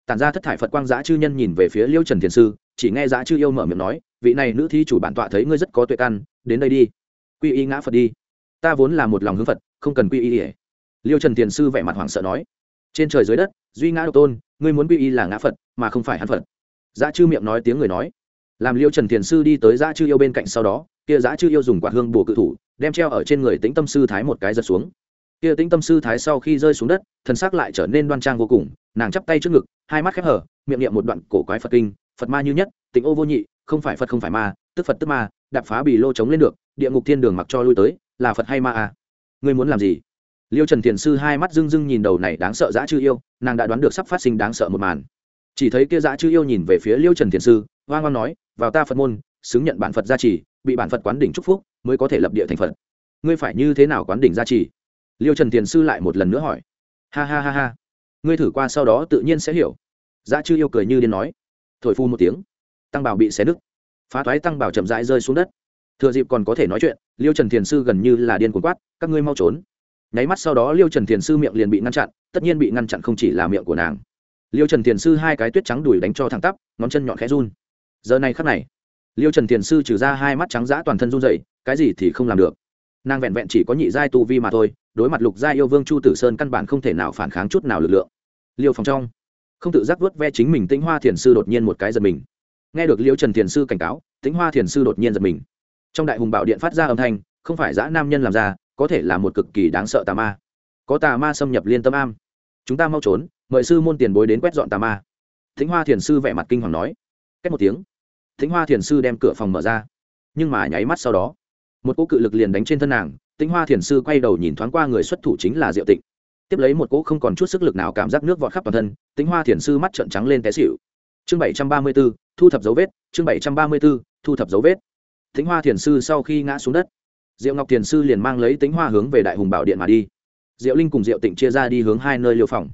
Tản ra thất thải phật quang dã chư nhân nhìn về phía liêu trần thiền sư, chỉ nghe dã chư yêu mở miệng nói, vị này nữ thi chủ bản tọa thấy ngươi rất có tuệ căn, đến đây đi. Quy y ngã phật đi. Ta vốn là một lòng hướng phật, không cần quy y ỉa liêu trần thiền sư vẻ mặt hoảng sợ nói trên trời dưới đất, duy ngã độc tôn, ngươi muốn quy y là ngã phật, mà không phải hắn phật. Dã chư miệng nói tiếng người nói. Làm liêu trần thiền sư đi tới dã chư yêu bên cạnh sau đó, kia dã chư yêu dùng quạt hương bùa cự thủ, đem treo ở trên người tĩnh tâm sư thái một cái giật xuống. Kia tĩnh tâm sư thái sau khi rơi xuống đất thân xác lại trở nên đoan trang vô cùng, nàng chắp tay trước ngực, hai mắt khép hở, miệng niệm một đoạn cổ quái phật kinh, phật ma như nhất, tịnh ô vô nhị, không phải phật không phải ma, tức phật tức ma, đạp phá bì lô chống lên được, địa ngục thiên đường mặc cho lui tới, là phật hay ma à? Ngươi muốn làm gì? Liêu trần thiền sư hai mắt rưng rưng nhìn đầu này đáng sợ dã chư yêu, nàng đã đoán được sắp phát sinh đáng sợ một màn. Chỉ thấy kia dã chư yêu nhìn về phía liêu trần thiền sư, hoang hoang nói, vào ta phật môn, xứng nhận bản phật gia trì, bị bản phật quán đỉnh chúc phúc, mới có thể lập địa thành phật. Ngươi phải như thế nào quán đỉnh gia trì? Liêu trần thiền sư lại một lần nữa hỏi. Ha ha ha ha, ngươi thử qua sau đó tự nhiên sẽ hiểu. Dã chư yêu cười như điên nói. Thổi phu một tiếng, tăng bảo bị xé nứt. Phá thoái tăng bảo chậm rãi rơi xuống đất. Thừa dịp còn có thể nói chuyện, liêu trần thiền sư gần như là điên cuồng quát, các ngươi mau trốn nháy mắt sau đó liêu trần thiền sư miệng liền bị ngăn chặn, tất nhiên bị ngăn chặn không chỉ là miệng của nàng. Liêu trần thiền sư hai cái tuyết trắng đùi đánh cho thẳng tắp, ngón chân nhọn khẽ run. Giờ này khắc này, liêu trần thiền sư trừ ra hai mắt trắng dã toàn thân run dậy cái gì thì không làm được. Nàng vẹn vẹn chỉ có nhị giai tu vi mà thôi, đối mặt lục gia yêu vương chu tử sơn căn bản không thể nào phản kháng chút nào lực lượng. Liêu phòng trong, không tự giác vớt ve chính mình tĩnh hoa thiền sư đột nhiên một cái giật mình. Nghe được liêu trần thiền sư cảnh cáo, tĩnh hoa thiền sư đột nhiên giật mình. Trong đại hùng bảo điện phát ra âm thanh, không phải dã nam nhân làm ra có thể là một cực kỳ đáng sợ tà ma. Có tà ma xâm nhập liên tâm am. Chúng ta mau trốn, mời sư môn tiền bối đến quét dọn tà ma. Thính hoa thiền sư vẻ mặt kinh hoàng nói. Cách một tiếng. Thính hoa thiền sư đem cửa phòng mở ra. Nhưng mà nháy mắt sau đó, một cỗ cự lực liền đánh trên thân nàng. Tĩnh hoa thiền sư quay đầu nhìn thoáng qua người xuất thủ chính là diệu tịnh. Tiếp lấy một cỗ không còn chút sức lực nào cảm giác nước vọt khắp toàn thân tĩnh hoa thiền sư mắt trợn trắng lên té xịu chương bảy trăm ba mươi b ố thu thập dấu vết, chương bảy trăm ba mươi b ố thu thập dấu vết. Tĩnh hoa thiền sư sau khi ngã xuống đất diệu ngọc thiền sư liền mang lấy tĩnh hoa hướng về đại hùng bảo điện mà đi. Diệu linh cùng diệu tịnh chia ra đi hướng hai nơi liêu phòng.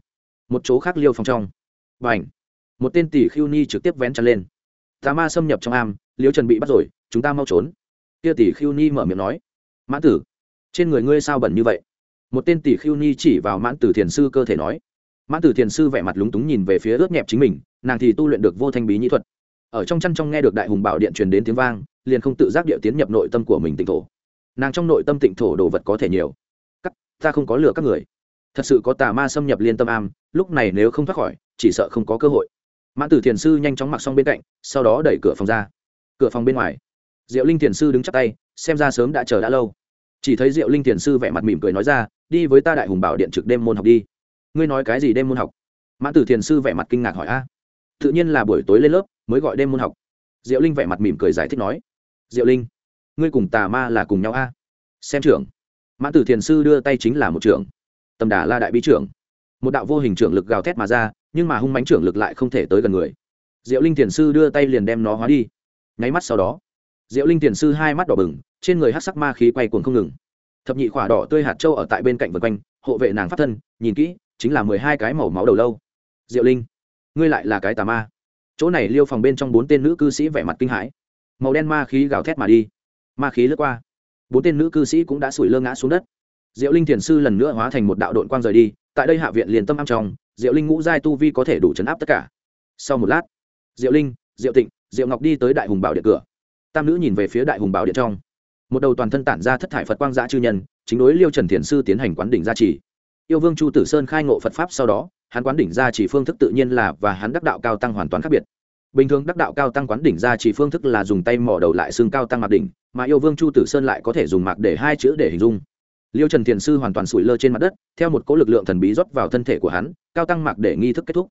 Một chỗ khác liêu phòng trong. Bảnh. một tên tỷ khiêu ni trực tiếp vén chăn lên. Tà ma xâm nhập trong am, liêu trần bị bắt rồi, chúng ta mau trốn. Kia tỷ khiêu ni mở miệng nói. Mãn tử! Trên người ngươi sao bẩn như vậy? Một tên tỷ khiêu ni chỉ vào mãn tử thiền sư cơ thể nói. Mãn tử thiền sư vẻ mặt lúng túng nhìn về phía ướt nhẹp chính mình, nàng thì tu luyện được vô thanh bí nhĩ thuật. Ở trong chăn trong nghe được đại hùng bảo điện truyền đến tiếng vang, liền không tự giác điệu tiến nhập nội tâm của mình tỉnh thổ nàng trong nội tâm tịnh thổ đồ vật có thể nhiều. Cắt ta không có lừa các người. Thật sự có tà ma xâm nhập liên tâm am, lúc này nếu không thoát khỏi, chỉ sợ không có cơ hội. Mãn tử thiền sư nhanh chóng mặc xong bên cạnh, sau đó đẩy cửa phòng ra. Cửa phòng bên ngoài, diệu linh thiền sư đứng chắc tay, xem ra sớm đã chờ đã lâu. Chỉ thấy diệu linh thiền sư vẻ mặt mỉm cười nói ra, đi với ta đại hùng bảo điện trực đêm môn học đi. Ngươi nói cái gì đêm môn học? Mãn tử thiền sư vẻ mặt kinh ngạc hỏi a. Tự nhiên là buổi tối lên lớp mới gọi đêm môn học. Diệu linh vẻ mặt mỉm cười giải thích nói. Diệu linh ngươi cùng tà ma là cùng nhau a? Xem trưởng. Mãn tử thiền sư đưa tay chính là một trưởng. Tầm đà la đại bí trưởng. Một đạo vô hình trưởng lực gào thét mà ra, nhưng mà hung mánh trưởng lực lại không thể tới gần người. Diệu linh thiền sư đưa tay liền đem nó hóa đi. Nháy mắt sau đó, diệu linh thiền sư hai mắt đỏ bừng, trên người hát sắc ma khí quay cuồng không ngừng. Thập nhị khỏa đỏ tươi hạt trâu ở tại bên cạnh vân quanh, hộ vệ nàng phát thân, nhìn kỹ, chính là mười hai cái màu máu đầu lâu. Diệu linh, ngươi lại là cái tà ma. Chỗ này liêu phòng bên trong bốn tên nữ cư sĩ vẻ mặt kinh hãi. Màu đen ma khí gào thét mà đi ma khí lướt qua. Bốn tên nữ cư sĩ cũng đã sủi lơ ngã xuống đất. Diệu linh thiền sư lần nữa hóa thành một đạo đội quang rời đi, tại đây hạ viện liền tâm am trong, diệu linh ngũ giai tu vi có thể đủ chấn áp tất cả. Sau một lát, diệu linh, diệu tịnh, diệu ngọc đi tới đại hùng bảo điện cửa. Tam nữ nhìn về phía đại hùng bảo điện trong. Một đầu toàn thân tản ra thất thải phật quang giã chư nhân, chính đối liêu trần thiền sư tiến hành quán đỉnh gia trì. Yêu vương chu tử sơn khai ngộ phật pháp sau đó, hắn quán đỉnh gia trì phương thức tự nhiên là và hắn đắc đạo cao tăng hoàn toàn khác biệt bình thường đắc đạo cao tăng quán đỉnh ra chỉ phương thức là dùng tay mỏ đầu lại xương cao tăng mặc đỉnh, mà yêu vương chu tử sơn lại có thể dùng mạc để hai chữ để hình dung. Liêu trần thiền sư hoàn toàn sủi lơ trên mặt đất, theo một cỗ lực lượng thần bí rót vào thân thể của hắn, cao tăng mạc để nghi thức kết thúc.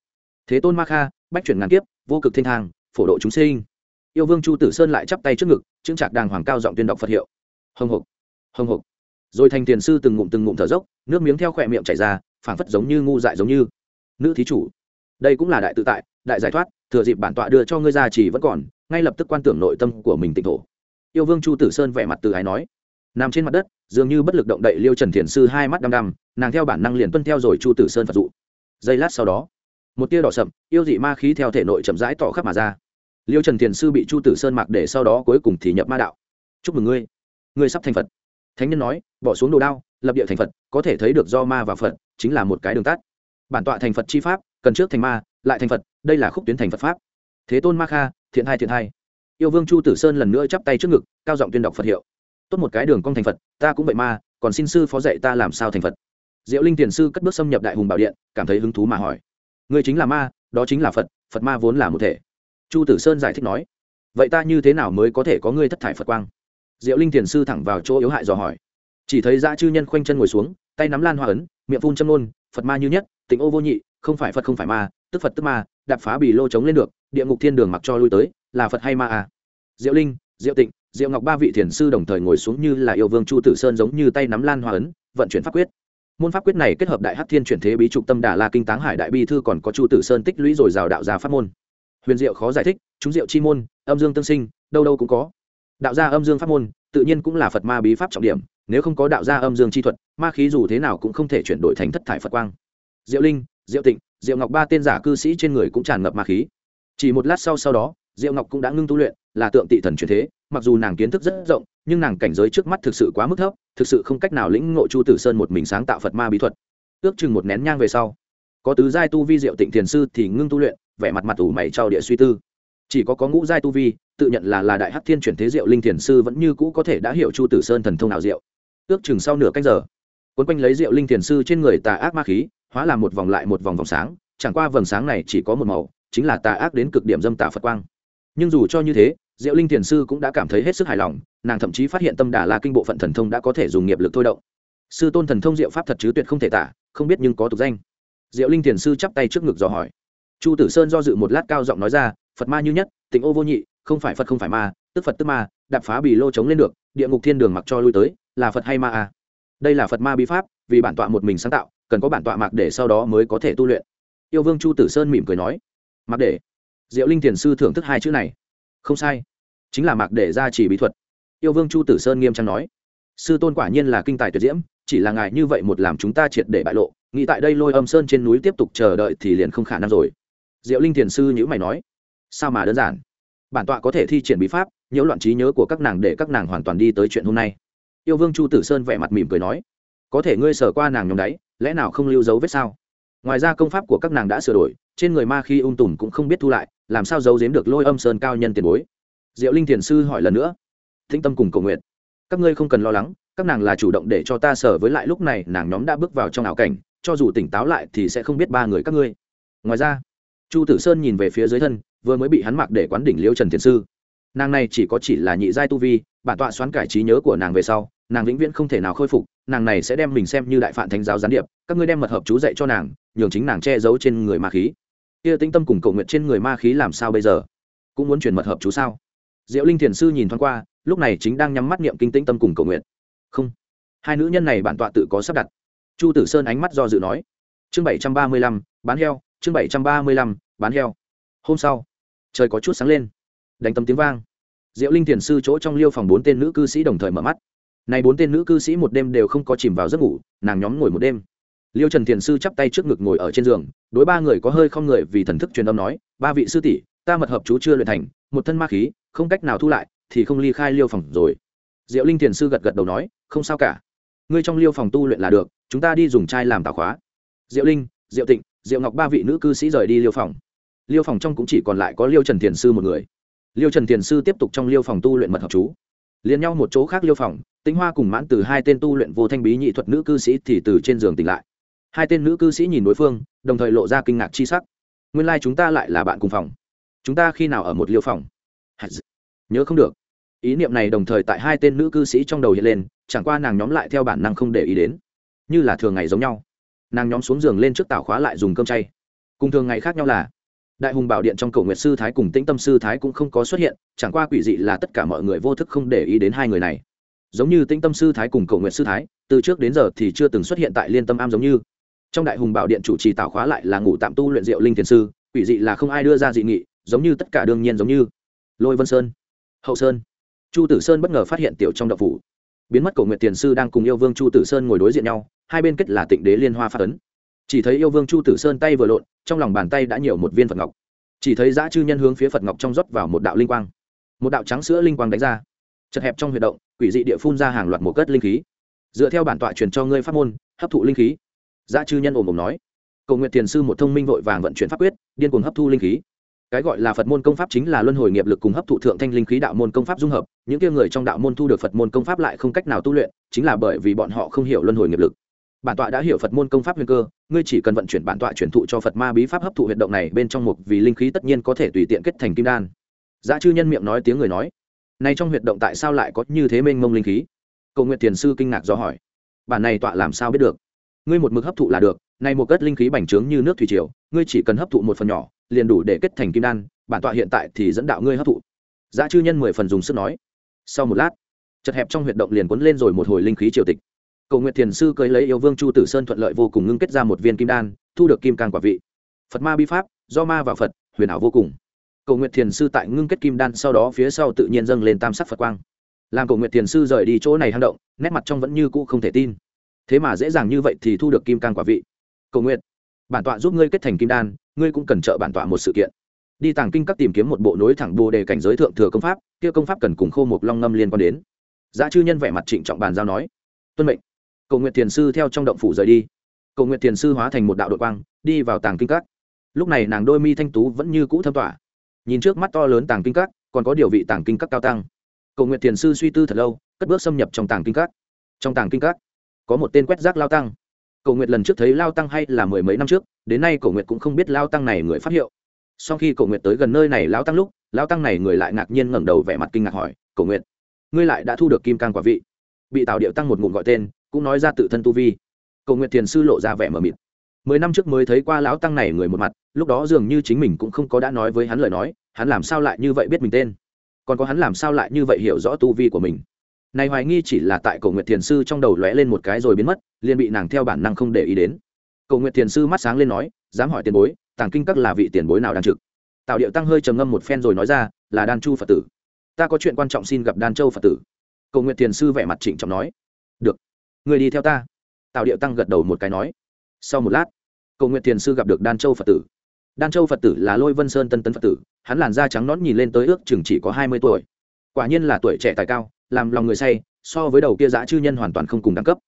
Thế tôn ma kha, bách chuyển ngàn kiếp, vô cực thiên thang, phổ độ chúng sinh. Yêu vương chu tử sơn lại chắp tay trước ngực chững chạc đàng hoàng cao giọng tuyên đọc phật hiệu. Hồng hộc hồng hộc. Rồi thành tiền sư từng ngụm từng ngụm thở dốc, nước miếng theo khỏe miệng chảy ra, phảng phất giống như ngu dại giống như. Nữ thí chủ, đây cũng là đại tự tại đại giải thoát, thừa dịp bản tọa đưa cho ngươi ra chỉ vẫn còn, ngay lập tức quan tưởng nội tâm của mình tịnh thổ. Yêu vương chu tử sơn vẻ mặt từ ái nói, nằm trên mặt đất, dường như bất lực động đậy liêu trần thiền sư hai mắt đăm đăm, nàng theo bản năng liền tuân theo rồi chu tử sơn phật dụ. Giây lát sau đó, một tia đỏ sậm, yêu dị ma khí theo thể nội chậm rãi tỏ khắp mà ra. Liêu trần thiền sư bị chu tử sơn mặc để sau đó cuối cùng thì nhập ma đạo. Chúc mừng ngươi ngươi sắp thành phật. Thánh nhân nói, bỏ xuống đồ đao, lập địa thành phật, có thể thấy được do ma và phật, chính là một cái đường tắt. Bản tọa thành phật chi pháp, cần trước thành ma lại thành phật, đây là khúc tuyến thành phật pháp. Thế tôn ma kha, thiện hai thiện hai. Yêu vương chu tử sơn lần nữa chắp tay trước ngực, cao giọng tuyên đọc phật hiệu. Tốt một cái đường cong thành phật, ta cũng vậy ma còn xin sư phó dạy ta làm sao thành phật. Diệu linh tiền sư cất bước xâm nhập đại hùng bảo điện, cảm thấy hứng thú mà hỏi. Người chính là ma, đó chính là phật phật ma vốn là một thể. Chu tử sơn giải thích nói. Vậy ta như thế nào mới có thể có ngươi thất thải phật quang? Diệu linh tiền sư thẳng vào chỗ yếu hại dò hỏi. Chỉ thấy dã chư nhân khoanh chân ngồi xuống, tay nắm lan hoa ấn, miệng phun châm nôn phật ma như nhất, tịnh ô vô nhị, không phải phật không phải ma tức phật tức ma, đạp phá bì lô chống lên được, địa ngục thiên đường mặc cho lui tới, là phật hay ma à? Diệu linh, diệu tịnh, diệu ngọc ba vị thiền sư đồng thời ngồi xuống như là yêu vương chu tử sơn giống như tay nắm lan hoa ấn, vận chuyển pháp quyết. Môn pháp quyết này kết hợp đại hắc thiên chuyển thế bí trục tâm đà la kinh táng hải đại bi thư còn có chu tử sơn tích lũy rồi rào đạo gia pháp môn. Huyền diệu khó giải thích, chúng diệu chi môn, âm dương tương sinh, đâu đâu cũng có. Đạo gia âm dương pháp môn, tự nhiên cũng là phật ma bí pháp trọng điểm, nếu không có đạo gia âm dương chi thuật, ma khí dù thế nào cũng không thể chuyển đổi thành thất thải phật quang. Diệu linh, diệu tịnh diệu ngọc ba tên giả cư sĩ trên người cũng tràn ngập ma khí. Chỉ một lát sau sau đó, diệu ngọc cũng đã ngưng tu luyện, là tượng tị thần truyền thế. Mặc dù nàng kiến thức rất rộng, nhưng nàng cảnh giới trước mắt thực sự quá mức thấp, thực sự không cách nào lĩnh ngộ chu tử sơn một mình sáng tạo phật ma bí thuật. Ước chừng một nén nhang về sau, có tứ giai tu vi diệu tịnh thiền sư thì ngưng tu luyện, vẻ mặt mặt ủ mày trao địa suy tư. Chỉ có có ngũ giai tu vi, tự nhận là là đại hắc thiên chuyển thế diệu linh thiền sư vẫn như cũ có thể đã hiểu chu tử sơn thần thông nào diệu. Ước chừng sau nửa cách giờ quấn quanh lấy diệu linh thiền sư trên người tà ác ma khí hóa làm một vòng lại một vòng vòng sáng, chẳng qua vầng sáng này chỉ có một màu, chính là tà ác đến cực điểm dâm tà phật quang. Nhưng dù cho như thế, diệu linh thiền sư cũng đã cảm thấy hết sức hài lòng, nàng thậm chí phát hiện tâm đà la kinh bộ phận thần thông đã có thể dùng nghiệp lực thôi động. Sư tôn thần thông diệu pháp thật chứ tuyệt không thể tả, không biết nhưng có tục danh. Diệu linh thiền sư chắp tay trước ngực dò hỏi. Chu tử sơn do dự một lát cao giọng nói ra, phật ma như nhất tình ô vô nhị, không phải phật không phải ma, tức phật tức ma, đạp phá bì lô chống lên được, địa ngục thiên đường mặc cho lui tới, là phật hay ma à? Đây là phật ma bí pháp, vì bản tọa một mình sáng tạo cần có bản tọa mạc để sau đó mới có thể tu luyện. Yêu vương chu tử sơn mỉm cười nói, mạc để. Diệu linh thiền sư thưởng thức hai chữ này. Không sai, chính là mạc để ra chỉ bí thuật. Yêu vương chu tử sơn nghiêm trang nói, sư tôn quả nhiên là kinh tài tuyệt diễm, chỉ là ngài như vậy một làm chúng ta triệt để bại lộ, nghĩ tại đây lôi âm sơn trên núi tiếp tục chờ đợi thì liền không khả năng rồi. Diệu linh thiền sư nhữ mày nói, sao mà đơn giản? Bản tọa có thể thi triển bí pháp, nhiễu loạn trí nhớ của các nàng để các nàng hoàn toàn đi tới chuyện hôm nay. Yêu vương chu tử sơn vẻ mặt mỉm cười nói, có thể ngươi sờ qua nàng nhóm đáy lẽ nào không lưu dấu vết sao? Ngoài ra công pháp của các nàng đã sửa đổi, trên người ma khi ung tùm cũng không biết thu lại, làm sao giấu giếm được lôi âm sơn cao nhân tiền bối? Diệu linh thiền sư hỏi lần nữa. Thinh tâm cùng cầu nguyện. Các ngươi không cần lo lắng, các nàng là chủ động để cho ta sở với lại lúc này, nàng nhóm đã bước vào trong ảo cảnh, cho dù tỉnh táo lại thì sẽ không biết ba người các ngươi. Ngoài ra, chu tử sơn nhìn về phía dưới thân, vừa mới bị hắn mặc để quán đỉnh liêu trần thiền sư. Nàng này chỉ có chỉ là nhị giai tu vi, bản tọa xoán cải trí nhớ của nàng về sau nàng vĩnh viễn không thể nào khôi phục, nàng này sẽ đem mình xem như đại phản thánh giáo gián điệp, các ngươi đem mật hợp chú dạy cho nàng, nhường chính nàng che giấu trên người ma khí. Kia tinh tâm cùng cầu nguyện trên người ma khí làm sao bây giờ? Cũng muốn truyền mật hợp chú sao? Diệu linh thiền sư nhìn thoáng qua, lúc này chính đang nhắm mắt niệm kinh tĩnh tâm cùng cầu nguyện. Không. Hai nữ nhân này bản tọa tự có sắp đặt. Chu tử sơn ánh mắt do dự nói. Chương bảy trăm ba mươi lăm, bán heo, chương bảy trăm ba mươi lăm, bán heo. Hôm sau, trời có chút sáng lên. Đánh tấm tiếng vang. Diệu linh thiền sư chỗ trong liêu phòng bốn tên nữ cư sĩ đồng thời mở mắt này bốn tên nữ cư sĩ một đêm đều không có chìm vào giấc ngủ, nàng nhóm ngồi một đêm. Liêu trần thiền sư chắp tay trước ngực ngồi ở trên giường, đối ba người có hơi không người vì thần thức truyền âm nói, ba vị sư tỷ, ta mật hợp chú chưa luyện thành, một thân ma khí, không cách nào thu lại, thì không ly khai liêu phòng rồi. Diệu linh thiền sư gật gật đầu nói, không sao cả. Ngươi trong liêu phòng tu luyện là được, chúng ta đi dùng chai làm tào khóa. Diệu linh, diệu tịnh, diệu ngọc ba vị nữ cư sĩ rời đi liêu phòng. Liêu phòng trong cũng chỉ còn lại có liêu trần thiền sư một người. Liêu trần thiền sư tiếp tục trong liêu phòng tu luyện mật hợp chú liền nhau một chỗ khác liêu phòng, tĩnh hoa cùng mãn từ hai tên tu luyện vô thanh bí nhị thuật nữ cư sĩ thì từ trên giường tỉnh lại. Hai tên nữ cư sĩ nhìn đối phương, đồng thời lộ ra kinh ngạc chi sắc. Nguyên lai、like、chúng ta lại là bạn cùng phòng. Chúng ta khi nào ở một liêu phòng? Nhớ không được. Ý niệm này đồng thời tại hai tên nữ cư sĩ trong đầu hiện lên, chẳng qua nàng nhóm lại theo bản năng không để ý đến. Như là thường ngày giống nhau. Nàng nhóm xuống giường lên trước tảo khóa lại dùng cơm chay. Cùng thường ngày khác nhau là đại hùng bảo điện trong cầu nguyệt sư thái cùng tĩnh tâm sư thái cũng không có xuất hiện, chẳng qua quỷ dị là tất cả mọi người vô thức không để ý đến hai người này. Giống như tĩnh tâm sư thái cùng cầu nguyệt sư thái, từ trước đến giờ thì chưa từng xuất hiện tại liên tâm am giống như. Trong đại hùng bảo điện chủ trì tạo khóa lại là ngủ tạm tu luyện diệu linh thiền sư, quỷ dị là không ai đưa ra dị nghị, giống như tất cả đương nhiên giống như. Lôi vân sơn, hậu sơn, chu tử sơn bất ngờ phát hiện tiểu trong đậu phủ. Biến mất cổ nguyệt tiền sư đang cùng yêu vương chu tử sơn ngồi đối diện nhau, hai bên kết là tịnh đế liên hoa phát ấn chỉ thấy yêu vương chu tử sơn tay vừa lộn, trong lòng bàn tay đã nhiều một viên phật ngọc. Chỉ thấy giã chư nhân hướng phía phật ngọc trong rót vào một đạo linh quang. Một đạo trắng sữa linh quang đánh ra. Chật hẹp trong huy động, quỷ dị địa phun ra hàng loạt một cất linh khí. Dựa theo bản tọa truyền cho ngươi pháp môn, hấp thụ linh khí. Giã chư nhân ồm ồm nói. Cầu nguyện tiền sư một thông minh vội vàng vận chuyển pháp quyết, điên cuồng hấp thu linh khí. Cái gọi là phật môn công pháp chính là luân hồi nghiệp lực cùng hấp thụ thượng thanh linh khí đạo môn công pháp dung hợp. Những kia người trong đạo môn thu được phật môn công pháp lại không cách nào tu luyện, chính là bởi vì bọn họ không hiểu luân hồi nghiệp lực bản tọa đã hiểu phật môn công pháp huyền cơ, ngươi chỉ cần vận chuyển bản tọa chuyển thụ cho phật ma bí pháp hấp thụ huyệt động này bên trong mục vì linh khí tất nhiên có thể tùy tiện kết thành kim đan. Giá chư nhân miệng nói tiếng người nói nay trong huyệt động tại sao lại có như thế mênh mông linh khí? Cầu nguyện tiền sư kinh ngạc do hỏi, bản này tọa làm sao biết được? Ngươi một mực hấp thụ là được nay một cất linh khí bành trướng như nước thủy triều, ngươi chỉ cần hấp thụ một phần nhỏ, liền đủ để kết thành kim đan, bản tọa hiện tại thì dẫn đạo ngươi hấp thụ. Giá chư nhân mười phần dùng sức nói. Sau một lát, chật hẹp trong huyệt động liền cuốn lên rồi một hồi linh khí triều tịch cầu nguyện thiền sư cưới lấy yêu vương chu tử sơn thuận lợi vô cùng ngưng kết ra một viên kim đan, thu được kim can quả vị. Phật ma bi pháp, do ma và phật, huyền ảo vô cùng. Cầu nguyện thiền sư tại ngưng kết kim đan sau đó phía sau tự nhiên dâng lên tam sắc phật quang. Làm cầu nguyện thiền sư rời đi chỗ này hang động, nét mặt trong vẫn như cũ không thể tin. Thế mà dễ dàng như vậy thì thu được kim can quả vị. Cầu nguyện bản tọa giúp ngươi kết thành kim đan, ngươi cũng cần trợ bản tọa một sự kiện. Đi tàng kinh các tìm kiếm một bộ nối thẳng bồ đề cảnh giới thượng thừa công pháp, kia công pháp cần cùng khô một long ngâm liên quan đến. Giá chư nhân vẻ mặt trịnh trọng bàn giao nói, tuân mệnh cầu nguyện thiền sư theo trong động phủ rời đi. Cầu nguyện thiền sư hóa thành một đạo đội quang, đi vào tàng kinh các. Lúc này nàng đôi mi thanh tú vẫn như cũ thâm tỏa nhìn trước mắt to lớn tàng kinh các, còn có điều vị tàng kinh các cao tăng. Cầu nguyện thiền sư suy tư thật lâu, cất bước xâm nhập trong tàng kinh các. Trong tàng kinh các, có một tên quét rác lao tăng. Cầu nguyện lần trước thấy lao tăng hay là mười mấy năm trước, đến nay cầu nguyện cũng không biết lao tăng này người phát hiệu. Sau khi cầu nguyện tới gần nơi này lao tăng lúc, lao tăng này người lại ngạc nhiên ngẩng đầu vẻ mặt kinh ngạc hỏi, cầu nguyện, ngươi lại đã thu được kim cang quả vị? Bị tào điệu tăng một ngụm gọi tên cũng nói ra tự thân tu vi. Cầu nguyện thiền sư lộ ra vẻ mờ mịt. Mười năm trước mới thấy qua lão tăng này người một mặt, lúc đó dường như chính mình cũng không có đã nói với hắn lời nói, hắn làm sao lại như vậy biết mình tên? Còn có hắn làm sao lại như vậy hiểu rõ tu vi của mình? Này hoài nghi chỉ là tại cầu nguyện thiền sư trong đầu lóe lên một cái rồi biến mất, liền bị nàng theo bản năng không để ý đến. Cầu nguyện thiền sư mắt sáng lên nói, dám hỏi tiền bối, tàng kinh các là vị tiền bối nào đang trực? Tạo điệu tăng hơi trầm ngâm một phen rồi nói ra, là đan chu phật tử. Ta có chuyện quan trọng xin gặp đan châu phật tử. Cầu nguyện thiền sư vẻ mặt trịnh trọng nói, được người đi theo ta. Tạo điệu tăng gật đầu một cái nói. Sau một lát, cầu nguyện thiền sư gặp được đan châu phật tử. Đan châu phật tử là lôi vân sơn tân tấn phật tử, hắn làn da trắng nón nhìn lên tới ước chừng chỉ có hai mươi tuổi. Quả nhiên là tuổi trẻ tài cao, làm lòng người say, so với đầu kia dã chư nhân hoàn toàn không cùng đẳng cấp.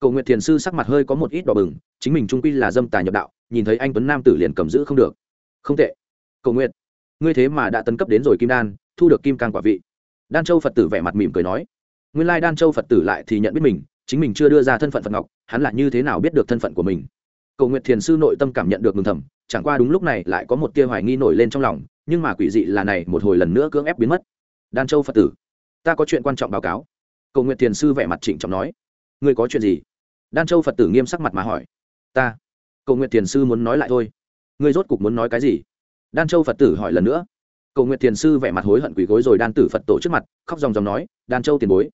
Cầu nguyện thiền sư sắc mặt hơi có một ít đỏ bừng, chính mình trung quy là dâm tài nhập đạo, nhìn thấy anh tuấn nam tử liền cầm giữ không được. Không tệ. Cầu nguyện. Ngươi thế mà đã tấn cấp đến rồi kim đan, thu được kim càng quả vị. Đan châu phật tử vẻ mặt mỉm cười nói. Nguyên lai đan châu phật tử lại thì nhận biết mình chính mình chưa đưa ra thân phận phật ngọc, hắn là như thế nào biết được thân phận của mình? Cầu nguyện thiền sư nội tâm cảm nhận được mừng thầm, chẳng qua đúng lúc này lại có một tia hoài nghi nổi lên trong lòng, nhưng mà quỷ dị là này, một hồi lần nữa cưỡng ép biến mất. Đan châu phật tử, ta có chuyện quan trọng báo cáo. Cầu nguyện thiền sư vẻ mặt trịnh trọng nói, ngươi có chuyện gì? Đan châu phật tử nghiêm sắc mặt mà hỏi, ta, cầu nguyện thiền sư muốn nói lại thôi. Ngươi rốt cục muốn nói cái gì? Đan châu phật tử hỏi lần nữa. Cầu nguyện thiền sư vẻ mặt hối hận quỷ gối rồi đan tử phật tổ trước mặt, khóc dòng dòng nói, đan châu tiền bối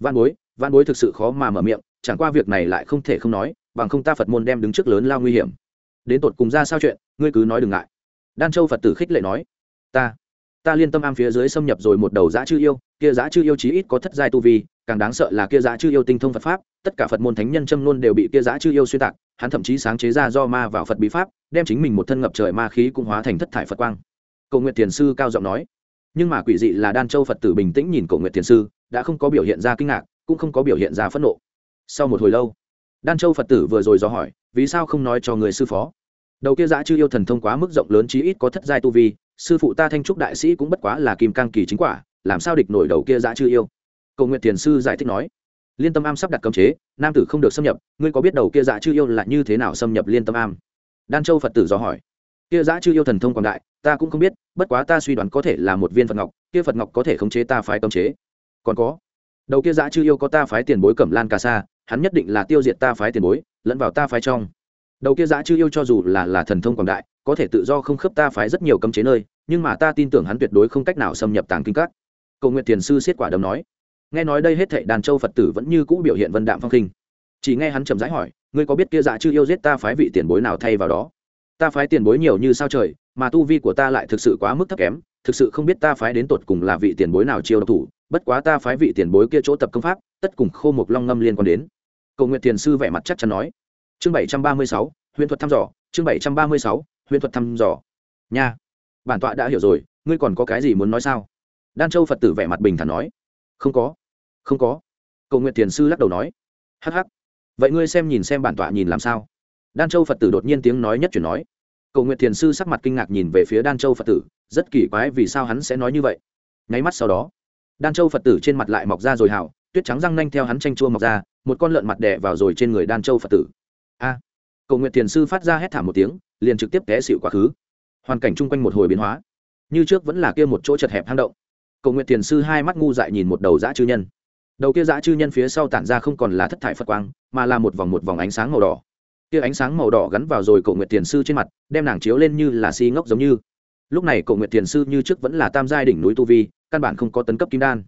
văn bối văn bối thực sự khó mà mở miệng, chẳng qua việc này lại không thể không nói, bằng không ta phật môn đem đứng trước lớn lao nguy hiểm. Đến tột cùng ra sao chuyện, ngươi cứ nói đừng ngại. Đan châu phật tử khích lệ nói, ta ta liên tâm am phía dưới xâm nhập rồi một đầu giã chư yêu, kia giã chư yêu chí ít có thất giai tu vi, càng đáng sợ là kia giã chư yêu tinh thông phật pháp, tất cả phật môn thánh nhân châm luôn đều bị kia giã chư yêu xuyên tạc, hắn thậm chí sáng chế ra do ma vào phật bí pháp, đem chính mình một thân ngập trời ma khí cũng hóa thành thất thải phật quang. Cầu nguyện tiền sư cao giọng nói, nhưng mà quỷ dị là đan châu phật tử bình tĩnh nhìn cầu nguyện tiền sư, đã không có biểu hiện ra kinh ngạc cũng không có biểu hiện ra phẫn nộ. Sau một hồi lâu, đan châu phật tử vừa rồi do hỏi, vì sao không nói cho người sư phó? Đầu kia dã chư yêu thần thông quá mức rộng lớn chí ít có thất giai tu vi, sư phụ ta thanh trúc đại sĩ cũng bất quá là kim cang kỳ chính quả, làm sao địch nổi đầu kia dã chư yêu? Cầu nguyện tiền sư giải thích nói, liên tâm am sắp đặt cấm chế, nam tử không được xâm nhập, ngươi có biết đầu kia dã chư yêu là như thế nào xâm nhập liên tâm am? Đan châu phật tử do hỏi, kia dã chư yêu thần thông quảng đại, ta cũng không biết, bất quá ta suy đoán có thể là một viên phật ngọc, kia phật ngọc có thể khống chế ta phái cấm chế. Còn có đầu kia dã chư yêu có ta phái tiền bối cẩm lan cà sa, hắn nhất định là tiêu diệt ta phái tiền bối, lẫn vào ta phái trong. Đầu kia dã chư yêu cho dù là là thần thông quảng đại, có thể tự do không khớp ta phái rất nhiều cấm chế nơi, nhưng mà ta tin tưởng hắn tuyệt đối không cách nào xâm nhập tàng kinh các. Cầu nguyện tiền sư xiết quả đấm nói. Nghe nói đây hết thệ đàn châu phật tử vẫn như cũ biểu hiện vân đạm phong khinh. Chỉ nghe hắn trầm rãi hỏi, ngươi có biết kia dạ chư yêu giết ta phái vị tiền bối nào thay vào đó? Ta phái tiền bối nhiều như sao trời, mà tu vi của ta lại thực sự quá mức thấp kém thực sự không biết ta phái đến tột cùng là vị tiền bối nào chiêu độc thủ, bất quá ta phái vị tiền bối kia chỗ tập công pháp, tất cùng khô một long ngâm liên quan đến. Cầu nguyện tiền sư vẻ mặt chắc chắn nói. Chương bảy trăm ba mươi sáu, huyền thuật thăm dò, chương bảy trăm ba mươi sáu, huyền thuật thăm dò. Nha, bản tọa đã hiểu rồi, ngươi còn có cái gì muốn nói sao? Đan châu phật tử vẻ mặt bình thản nói. Không có không có. Cầu nguyện tiền sư lắc đầu nói. Hh vậy ngươi xem nhìn xem bản tọa nhìn làm sao. Đan châu phật tử đột nhiên tiếng nói nhất chuyển nói. Cầu nguyện thiền sư sắc mặt kinh ngạc nhìn về phía đan châu phật tử rất kỳ quái vì sao hắn sẽ nói như vậy. Nháy mắt sau đó, đan châu phật tử trên mặt lại mọc ra rồi hảo tuyết trắng răng nanh theo hắn tranh chua mọc ra, một con lợn mặt đẻ vào rồi trên người đan châu phật tử. A! Cầu nguyện thiền sư phát ra hét thảm một tiếng, liền trực tiếp té xịu quá khứ. Hoàn cảnh chung quanh một hồi biến hóa, như trước vẫn là kia một chỗ chật hẹp hang động. Cầu nguyện thiền sư hai mắt ngu dại nhìn một đầu dã chư nhân. Đầu kia dã chư nhân phía sau tản ra không còn là thất thải phật quang, mà là một vòng một vòng ánh sáng màu đỏ. Kia ánh sáng màu đỏ gắn vào rồi cầu nguyện thiền sư trên mặt, đem nàng chiếu lên như là si ngốc giống như lúc này cổ nguyện thiền sư như trước vẫn là tam giai đỉnh núi tu vi, căn bản không có tấn cấp kim đan.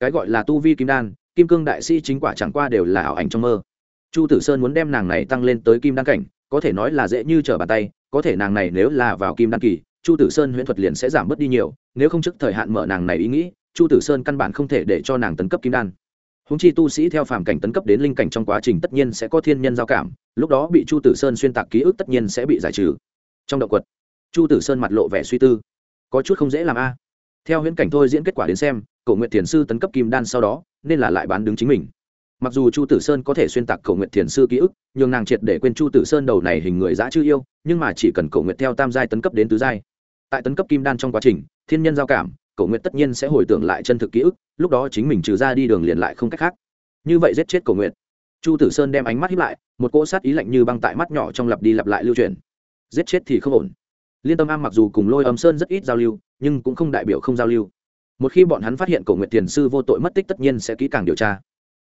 Cái gọi là tu vi kim đan, kim cương đại sĩ chính quả chẳng qua đều là ảo ảnh trong mơ. Chu tử sơn muốn đem nàng này tăng lên tới kim đan cảnh, có thể nói là dễ như trở bàn tay, có thể nàng này nếu là vào kim đan kỳ, chu tử sơn huyễn thuật liền sẽ giảm bớt đi nhiều, nếu không trước thời hạn mở nàng này ý nghĩ, chu tử sơn căn bản không thể để cho nàng tấn cấp kim đan. Húng chi tu sĩ theo phàm cảnh tấn cấp đến linh cảnh trong quá trình tất nhiên sẽ có thiên nhân giao cảm, lúc đó bị chu tử sơn xuyên tạc ký ức tất nhiên sẽ bị giải trừ. Trong động quật chu tử sơn mặt lộ vẻ suy tư. Có chút không dễ làm a. Theo huyễn cảnh thôi diễn kết quả đến xem, Cổ nguyện thiền sư tấn cấp kim đan sau đó, nên là lại bán đứng chính mình. Mặc dù chu tử sơn có thể xuyên tạc Cổ nguyện thiền sư ký ức, nhưng nàng triệt để quên chu tử sơn đầu này hình người dã chưa yêu, nhưng mà chỉ cần Cổ nguyện theo tam giai tấn cấp đến tứ giai. Tại tấn cấp kim đan trong quá trình, thiên nhân giao cảm, cổ nguyện tất nhiên sẽ hồi tưởng lại chân thực ký ức, lúc đó chính mình trừ ra đi đường liền lại không cách khác. Như vậy giết chết cổ nguyện chu tử sơn đem ánh mắt hiếp lại, một cỗ sát ý lạnh như băng tại mắt nhỏ trong lặp đi lặp lại lưu truyền. Giết chết thì không ổn liên tâm am mặc dù cùng lôi âm sơn rất ít giao lưu, nhưng cũng không đại biểu không giao lưu. Một khi bọn hắn phát hiện cổ nguyện tiền sư vô tội mất tích tất nhiên sẽ kỹ càng điều tra.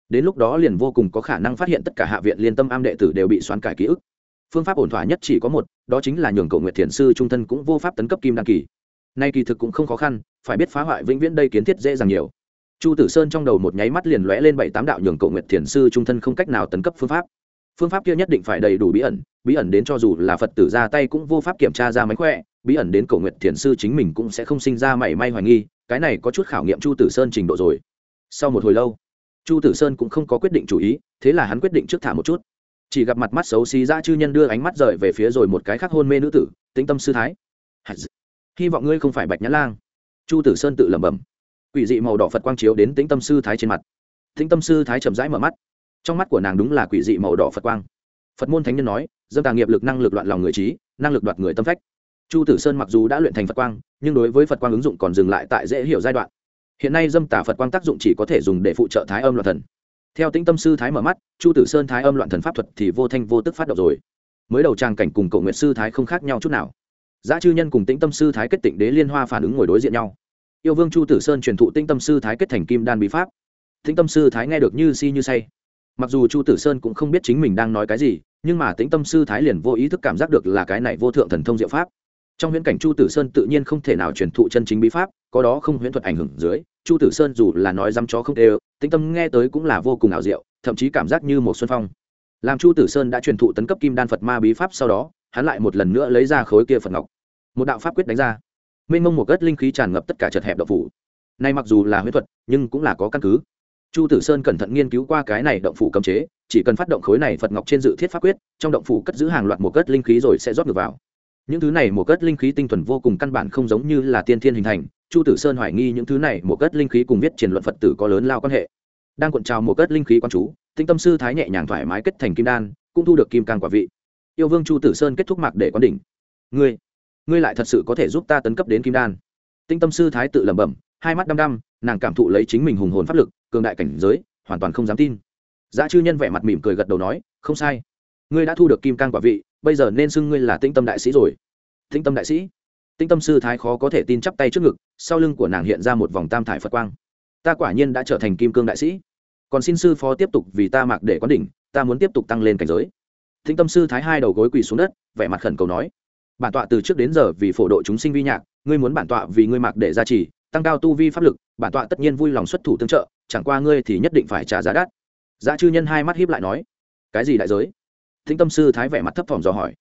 Đến lúc đó liền vô cùng có khả năng phát hiện tất cả hạ viện liên tâm am đệ tử đều bị xoán cải ký ức. Phương pháp ổn thỏa nhất chỉ có một, đó chính là nhường cổ nguyện thiền sư trung thân cũng vô pháp tấn cấp kim đăng kỳ. Nay kỳ thực cũng không khó khăn, phải biết phá hoại vĩnh viễn đây kiến thiết dễ dàng nhiều. Chu tử sơn trong đầu một nháy mắt liền lóe lên bảy tám đạo nhường cổ nguyện thiền sư trung thân không cách nào tấn cấp phương pháp phương pháp kia nhất định phải đầy đủ bí ẩn bí ẩn đến cho dù là phật tử ra tay cũng vô pháp kiểm tra ra mánh khỏe, bí ẩn đến cổ nguyện thiền sư chính mình cũng sẽ không sinh ra mảy may hoài nghi, cái này có chút khảo nghiệm chu tử sơn trình độ rồi. Sau một hồi lâu, chu tử sơn cũng không có quyết định chủ ý, thế là hắn quyết định trước thả một chút. Chỉ gặp mặt mắt xấu xí ra chư nhân đưa ánh mắt rời về phía rồi một cái khác hôn mê nữ tử, tĩnh tâm sư thái. Hy vọng ngươi không phải bạch nhã lang. Chu tử sơn tự lẩm bẩm. Quỷ dị màu đỏ phật quang chiếu đến tĩnh tâm sư thái trên mặt. Tĩnh tâm sư thái chậm rãi mở mắt trong mắt của nàng đúng là quỷ dị màu đỏ phật quang. Phật môn thánh nhân nói, dâm tà nghiệp lực, năng lực loạn lòng người trí, năng lực đoạt người tâm phách. Chu tử sơn mặc dù đã luyện thành phật quang, nhưng đối với phật quang ứng dụng còn dừng lại tại dễ hiểu giai đoạn. Hiện nay dâm tà phật quang tác dụng chỉ có thể dùng để phụ trợ thái âm loạn thần. Theo tĩnh tâm sư thái mở mắt, chu tử sơn thái âm loạn thần pháp thuật thì vô thanh vô tức phát động rồi. Mới đầu trang cảnh cùng cậu nguyện sư thái không khác nhau chút nào. Giá chư nhân cùng tĩnh tâm sư thái kết tịnh đế liên hoa phản ứng ngồi đối diện nhau. Yêu vương chu tử sơn truyền thụ tĩnh tâm sư thái kết thành kim đan bí pháp. Tĩnh tâm sư thái nghe được như si như say mặc dù chu tử sơn cũng không biết chính mình đang nói cái gì, nhưng mà tĩnh tâm sư thái liền vô ý thức cảm giác được là cái này vô thượng thần thông diệu pháp. Trong huyễn cảnh chu tử sơn tự nhiên không thể nào truyền thụ chân chính bí pháp, có đó không huyễn thuật ảnh hưởng dưới, chu tử sơn dù là nói dăm chó không đều tĩnh tâm nghe tới cũng là vô cùng ảo diệu, thậm chí cảm giác như một xuân phong. Làm chu tử sơn đã truyền thụ tấn cấp kim đan phật ma bí pháp sau đó, hắn lại một lần nữa lấy ra khối kia phật ngọc. Một đạo pháp quyết đánh ra. Mênh mông một gất linh khí tràn ngập tất cả chật hẹp độc phủ. Nay mặc dù là huyễn thuật, nhưng cũng là có căn cứ chu tử sơn cẩn thận nghiên cứu qua cái này động phủ cấm chế, chỉ cần phát động khối này phật ngọc trên dự thiết pháp quyết, trong động phủ cất giữ hàng loạt một cất linh khí rồi sẽ rót ngược vào. Những thứ này một cất linh khí tinh thuần vô cùng căn bản không giống như là tiên thiên hình thành, chu tử sơn hoài nghi những thứ này một cất linh khí cùng viết triển luận phật tử có lớn lao quan hệ. Đang cuộn trào một cất linh khí quan chú, tinh tâm sư thái nhẹ nhàng thoải mái kết thành kim đan, cũng thu được kim can quả vị. Yêu vương chu tử sơn kết thúc mạc để quán đỉnh. Ngươi ngươi lại thật sự có thể giúp ta tấn cấp đến kim đan? Tinh tâm sư thái tự lẩm bẩm hai mắt đăm đăm, nàng cảm thụ lấy chính mình hùng hồn pháp lực, cường đại cảnh giới, hoàn toàn không dám tin. Giá chư nhân vẻ mặt mỉm cười gật đầu nói, không sai. Ngươi đã thu được kim can quả vị, bây giờ nên xưng ngươi là tĩnh tâm đại sĩ rồi. Tĩnh tâm đại sĩ? Tĩnh tâm sư thái khó có thể tin chắp tay trước ngực, sau lưng của nàng hiện ra một vòng tam thải phật quang. Ta quả nhiên đã trở thành kim cương đại sĩ. Còn xin sư phó tiếp tục vì ta mặc để quán đỉnh, ta muốn tiếp tục tăng lên cảnh giới. Tĩnh tâm sư thái hai đầu gối quỳ xuống đất, vẻ mặt khẩn cầu nói, bản tọa từ trước đến giờ vì phổ độ chúng sinh vi nhạc, ngươi muốn bản tọa vì ngươi mặc để gia trì tăng cao tu vi pháp lực, bản tọa tất nhiên vui lòng xuất thủ tương trợ, chẳng qua ngươi thì nhất định phải trả giá đắt. Giá chư nhân hai mắt hiếp lại nói, cái gì đại giới? Thính tâm sư thái vẻ mặt thấp thỏm dò hỏi,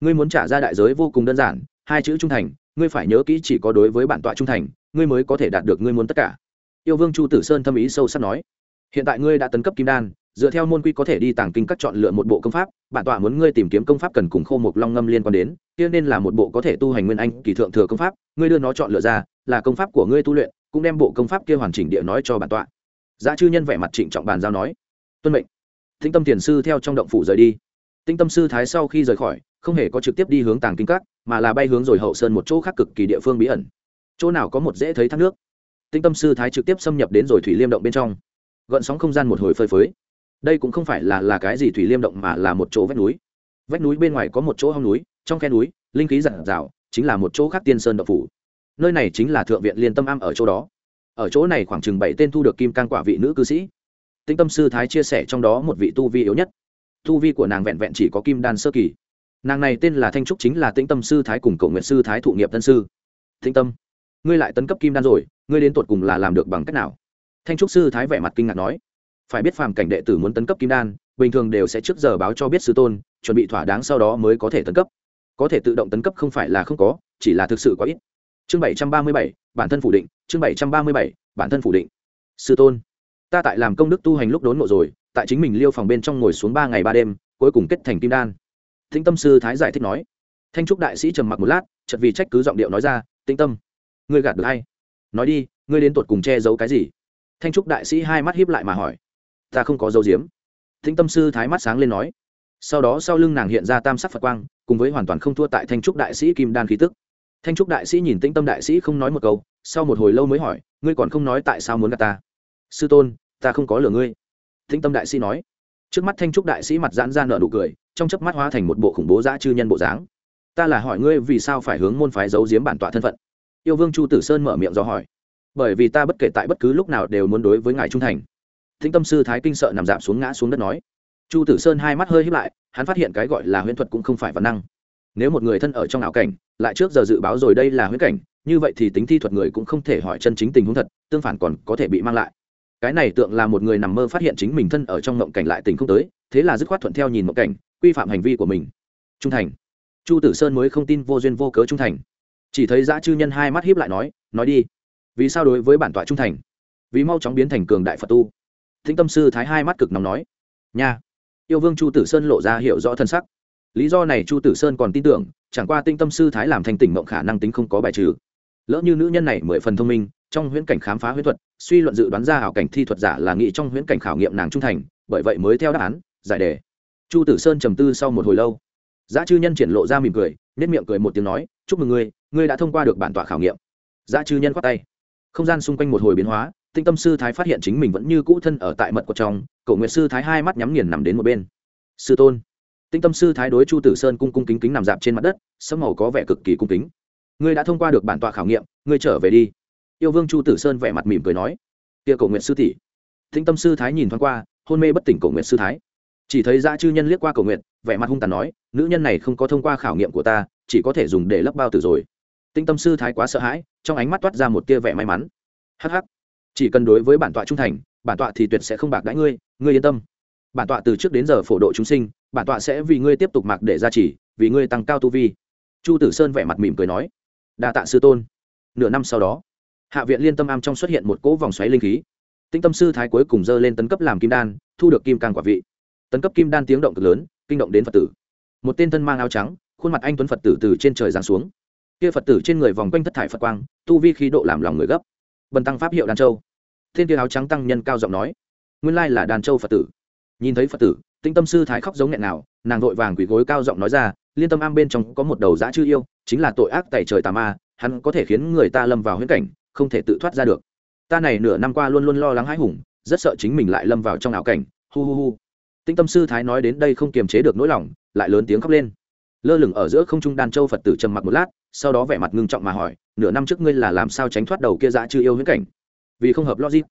ngươi muốn trả ra đại giới vô cùng đơn giản, hai chữ trung thành, ngươi phải nhớ kỹ chỉ có đối với bản tọa trung thành, ngươi mới có thể đạt được ngươi muốn tất cả. Yêu vương chu tử sơn thâm ý sâu sắc nói, hiện tại ngươi đã tấn cấp kim đan, dựa theo môn quy có thể đi tàng kinh các chọn lựa một bộ công pháp, bản tọa muốn ngươi tìm kiếm công pháp cần cùng khô một long ngâm liên quan đến, kia nên là một bộ có thể tu hành nguyên anh kỳ thượng thừa công pháp, ngươi đưa nó chọn lựa ra là công pháp của ngươi tu luyện, cũng đem bộ công pháp kia hoàn chỉnh địa nói cho bản tọa. Giá chư nhân vẻ mặt trịnh trọng bàn giao nói, tuân mệnh. Tĩnh tâm thiền sư theo trong động phủ rời đi. Tinh tâm sư thái sau khi rời khỏi, không hề có trực tiếp đi hướng tàng kinh các, mà là bay hướng rồi hậu sơn một chỗ khác cực kỳ địa phương bí ẩn. Chỗ nào có một dễ thấy thác nước. Tinh tâm sư thái trực tiếp xâm nhập đến rồi thủy liêm động bên trong. Gợn sóng không gian một hồi phơi phới. Đây cũng không phải là là cái gì thủy liêm động mà là một chỗ vách núi. Vách núi bên ngoài có một chỗ hông núi, trong khe núi, linh khí giản rào chính là một chỗ khác tiên sơn động phủ nơi này chính là thượng viện liên tâm am ở chỗ đó. Ở chỗ này khoảng chừng bảy tên thu được kim can quả vị nữ cư sĩ. Tĩnh tâm sư thái chia sẻ trong đó một vị tu vi yếu nhất. Tu vi của nàng vẹn vẹn chỉ có kim đan sơ kỳ. Nàng này tên là thanh trúc chính là tĩnh tâm sư thái cùng cầu nguyện sư thái thụ nghiệp tân sư. Tĩnh tâm, ngươi lại tấn cấp kim đan rồi, ngươi đến tột cùng là làm được bằng cách nào? Thanh trúc sư thái vẻ mặt kinh ngạc nói. Phải biết phàm cảnh đệ tử muốn tấn cấp kim đan, bình thường đều sẽ trước giờ báo cho biết sư tôn, chuẩn bị thỏa đáng sau đó mới có thể tấn cấp. Có thể tự động tấn cấp không phải là không có, chỉ là thực sự quá ít chương bảy trăm ba mươi bảy, bản thân phủ định, chương bảy trăm ba mươi bảy, bản thân phủ định. Sư tôn, ta tại làm công đức tu hành lúc đốn ngộ rồi, tại chính mình liêu phòng bên trong ngồi xuống ba ngày ba đêm, cuối cùng kết thành kim đan. Thính tâm sư thái giải thích nói. Thanh trúc đại sĩ trầm mặc một lát chật vì trách cứ giọng điệu nói ra, tĩnh tâm, ngươi gạt được hay nói đi, ngươi đến tuột cùng che giấu cái gì? Thanh trúc đại sĩ hai mắt hiếp lại mà hỏi. Ta không có dấu diếm thính tâm sư thái mắt sáng lên nói. Sau đó sau lưng nàng hiện ra tam sắc phật quang, cùng với hoàn toàn không thua tại thanh trúc đại sĩ kim đan khí tức thanh trúc đại sĩ nhìn tĩnh tâm đại sĩ không nói một câu, sau một hồi lâu mới hỏi, ngươi còn không nói tại sao muốn gặp ta? Sư tôn, ta không có lừa ngươi. Tĩnh tâm đại sĩ nói. Trước mắt thanh trúc đại sĩ mặt giãn ra nở nụ cười, trong chớp mắt hóa thành một bộ khủng bố dã chư nhân bộ dáng. Ta là hỏi ngươi vì sao phải hướng môn phái giấu giếm bản tọa thân phận? Yêu vương chu tử sơn mở miệng do hỏi. Bởi vì ta bất kể tại bất cứ lúc nào đều muốn đối với ngài trung thành. Thính tâm sư thái kinh sợ nằm giảm xuống ngã xuống đất nói. Chu tử sơn hai mắt hơi hít lại, hắn phát hiện cái gọi là huyễn thuật cũng không phải văn năng nếu một người thân ở trong ảo cảnh, lại trước giờ dự báo rồi đây là huyễn cảnh, như vậy thì tính thi thuật người cũng không thể hỏi chân chính tình huống thật, tương phản còn có thể bị mang lại. Cái này tượng là một người nằm mơ phát hiện chính mình thân ở trong mộng cảnh lại tình không tới, thế là dứt khoát thuận theo nhìn mộng cảnh, quy phạm hành vi của mình. Trung thành. Chu tử sơn mới không tin vô duyên vô cớ trung thành. Chỉ thấy dã chư nhân hai mắt hiếp lại nói nói đi. Vì sao đối với bản tọa trung thành? Vì mau chóng biến thành cường đại phật tu. Thính tâm sư thái hai mắt cực nóng nói, nha. Yêu vương chu tử sơn lộ ra hiểu rõ thân sắc lý do này chu tử sơn còn tin tưởng, chẳng qua tinh tâm sư thái làm thành tỉnh mộng khả năng tính không có bài trừ. Lỡ như nữ nhân này mười phần thông minh, trong huyễn cảnh khám phá huyễn thuật, suy luận dự đoán ra ảo cảnh thi thuật giả là nghĩ trong huyễn cảnh khảo nghiệm nàng trung thành, bởi vậy mới theo đáp án, giải đề. Chu tử sơn trầm tư sau một hồi lâu. Giá chư nhân triển lộ ra mỉm cười nết miệng cười một tiếng nói, chúc mừng ngươi ngươi đã thông qua được bản tọa khảo nghiệm. Giá chư nhân khoát tay. Không gian xung quanh một hồi biến hóa, tinh tâm sư thái phát hiện chính mình vẫn như cũ thân ở tại mật của trong cậu nguyệt sư thái hai mắt nhắm nghiền nằm đến một bên. Sư tôn tinh tâm sư thái đối chu tử sơn cung cung kính kính nằm dạp trên mặt đất, sấm màu có vẻ cực kỳ cung kính. Ngươi đã thông qua được bản tọa khảo nghiệm, ngươi trở về đi. Yêu vương chu tử sơn vẻ mặt mỉm cười nói. Kia cầu nguyện sư tỷ. Tinh tâm sư thái nhìn thoáng qua, hôn mê bất tỉnh cầu nguyện sư thái. Chỉ thấy dã chư nhân liếc qua cầu nguyện, vẻ mặt hung tàn nói, nữ nhân này không có thông qua khảo nghiệm của ta, chỉ có thể dùng để lấp bao tử rồi. Tinh tâm sư thái quá sợ hãi, trong ánh mắt toát ra một tia vẻ may mắn. Hắc hắc. Chỉ cần đối với bản tọa trung thành, bản tọa thì tuyệt sẽ không bạc đãi ngươi ngươi yên tâm bản tọa từ trước đến giờ phổ độ chúng sinh, bản tọa sẽ vì ngươi tiếp tục mặc để gia trì, vì ngươi tăng cao tu vi. Chu tử sơn vẻ mặt mỉm cười nói. Đa tạ sư tôn. Nửa năm sau đó, hạ viện liên tâm am trong xuất hiện một cỗ vòng xoáy linh khí. Tinh tâm sư thái cuối cùng dơ lên tấn cấp làm kim đan, thu được kim càng quả vị. Tấn cấp kim đan tiếng động cực lớn, kinh động đến phật tử. Một tên thân mang áo trắng, khuôn mặt anh tuấn phật tử từ trên trời giáng xuống. Kia phật tử trên người vòng quanh thất thải phật quang, tu vi khí độ làm lòng người gấp. Bần tăng pháp hiệu đan châu. Thiên kia áo trắng tăng nhân cao giọng nói. Nguyên lai là đàn châu phật tử nhìn thấy phật tử tinh tâm sư thái khóc giống nghẹn nào, nàng vội vàng quỳ gối cao giọng nói ra, liên tâm am bên trong có một đầu dã chư yêu, chính là tội ác tẩy trời tà ma, hắn có thể khiến người ta lâm vào huyễn cảnh, không thể tự thoát ra được. Ta này nửa năm qua luôn luôn lo lắng hãi hùng, rất sợ chính mình lại lâm vào trong ảo cảnh. Hu hu hu. Tinh tâm sư thái nói đến đây không kiềm chế được nỗi lòng, lại lớn tiếng khóc lên. Lơ lửng ở giữa không trung đan châu phật tử trầm mặc một lát, sau đó vẻ mặt ngưng trọng mà hỏi, nửa năm trước ngươi là làm sao tránh thoát đầu kia dã chư yêu huyễn cảnh? Vì không hợp logic.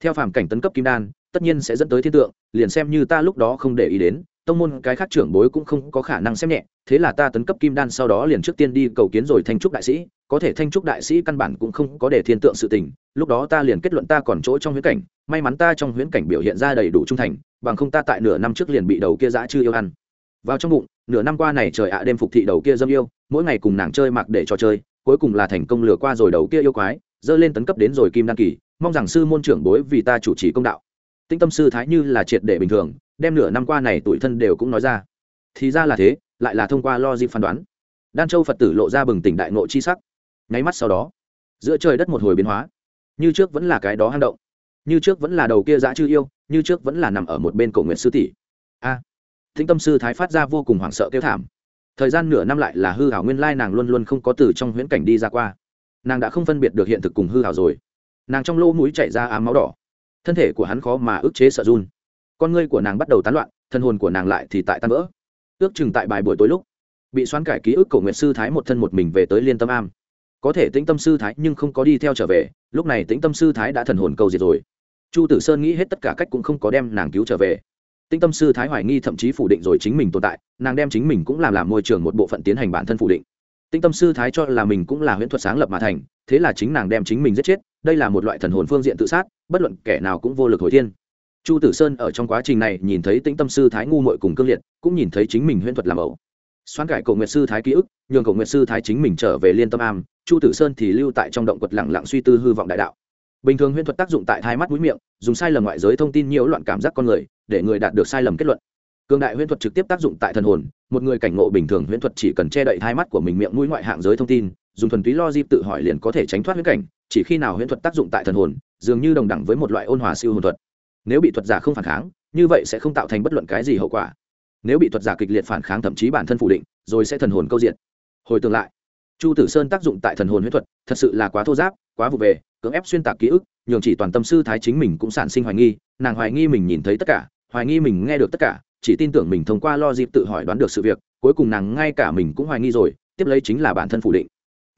Theo phàm cảnh tấn cấp kim đan tất nhiên sẽ dẫn tới thiên tượng, liền xem như ta lúc đó không để ý đến, tông môn cái khác trưởng bối cũng không có khả năng xem nhẹ, thế là ta tấn cấp kim đan sau đó liền trước tiên đi cầu kiến rồi thanh trúc đại sĩ, có thể thanh trúc đại sĩ căn bản cũng không có để thiên tượng sự tình, lúc đó ta liền kết luận ta còn chỗ trong huyễn cảnh, may mắn ta trong huyễn cảnh biểu hiện ra đầy đủ trung thành, bằng không ta tại nửa năm trước liền bị đầu kia dã chưa yêu ăn. Vào trong bụng, nửa năm qua này trời ạ đêm phục thị đầu kia dâm yêu, mỗi ngày cùng nàng chơi mặc để trò chơi, cuối cùng là thành công lừa qua rồi đầu kia yêu quái, dơ lên tấn cấp đến rồi kim đan kỳ, mong rằng sư môn trưởng bối vì ta chủ trì công đạo tinh tâm sư thái như là triệt để bình thường đem nửa năm qua này tuổi thân đều cũng nói ra. Thì ra là thế lại là thông qua lo dịp phán đoán. Đan châu phật tử lộ ra bừng tỉnh đại ngộ chi sắc. Nháy mắt sau đó giữa trời đất một hồi biến hóa. Như trước vẫn là cái đó hang động như trước vẫn là đầu kia dã chư yêu như trước vẫn là nằm ở một bên cổ nguyện sư tỷ. A à, thính tâm sư thái phát ra vô cùng hoảng sợ kêu thảm. Thời gian nửa năm lại là hư hảo nguyên lai nàng luôn luôn không có từ trong huyễn cảnh đi ra qua. Nàng đã không phân biệt được hiện thực cùng hư hảo rồi. Nàng trong lỗ mũi chạy ra ám máu đỏ thân thể của hắn khó mà ức chế sợ run. Con ngươi của nàng bắt đầu tán loạn, thân hồn của nàng lại thì tại tan vỡ. Ước chừng tại bài buổi tối lúc, bị xoán cải ký ức cổ nguyệt sư thái một thân một mình về tới liên tâm am. Có thể tĩnh tâm sư thái nhưng không có đi theo trở về, lúc này tĩnh tâm sư thái đã thần hồn cầu diệt rồi. Chu tử sơn nghĩ hết tất cả cách cũng không có đem nàng cứu trở về. Tĩnh tâm sư thái hoài nghi thậm chí phủ định rồi chính mình tồn tại, nàng đem chính mình cũng làm làm môi trường một bộ phận tiến hành bản thân phủ định. Tĩnh tâm sư thái cho là mình cũng là huyễn thuật sáng lập mà thành, thế là chính nàng đem chính mình giết chết đây là một loại thần hồn phương diện tự sát, bất luận kẻ nào cũng vô lực hồi thiên. Chu tử sơn ở trong quá trình này nhìn thấy tĩnh tâm sư thái ngu mội cùng cương liệt, cũng nhìn thấy chính mình huyễn thuật làm ẩu. Xoan cải cầu nguyệt sư thái ký ức, nhường cầu nguyệt sư thái chính mình trở về liên tâm am, chu tử sơn thì lưu tại trong động quật lặng lặng suy tư hư vọng đại đạo. Bình thường huyễn thuật tác dụng tại hai mắt mũi miệng, dùng sai lầm ngoại giới thông tin nhiễu loạn cảm giác con người, để người đạt được sai lầm kết luận. Cương đại huyễn thuật trực tiếp tác dụng tại thần hồn, một người cảnh ngộ bình thường huyễn thuật chỉ cần che đậy hai mắt của mình miệng mũi ngoại hạng giới thông tin, dùng thuần túy lo dịp tự hỏi liền có thể tránh thoát huyễn cảnh chỉ khi nào huyễn thuật tác dụng tại thần hồn, dường như đồng đẳng với một loại ôn hòa siêu hồn thuật. Nếu bị thuật giả không phản kháng, như vậy sẽ không tạo thành bất luận cái gì hậu quả. Nếu bị thuật giả kịch liệt phản kháng thậm chí bản thân phủ định, rồi sẽ thần hồn câu diện hồi tương lại, chu tử sơn tác dụng tại thần hồn huyễn thuật thật sự là quá thô giáp, quá vụ về, cưỡng ép xuyên tạc ký ức, nhường chỉ toàn tâm sư thái chính mình cũng sản sinh hoài nghi, nàng hoài nghi mình nhìn thấy tất cả, hoài nghi mình nghe được tất cả, chỉ tin tưởng mình thông qua lo dịp tự hỏi đoán được sự việc, cuối cùng nàng ngay cả mình cũng hoài nghi rồi, tiếp lấy chính là bản thân phủ định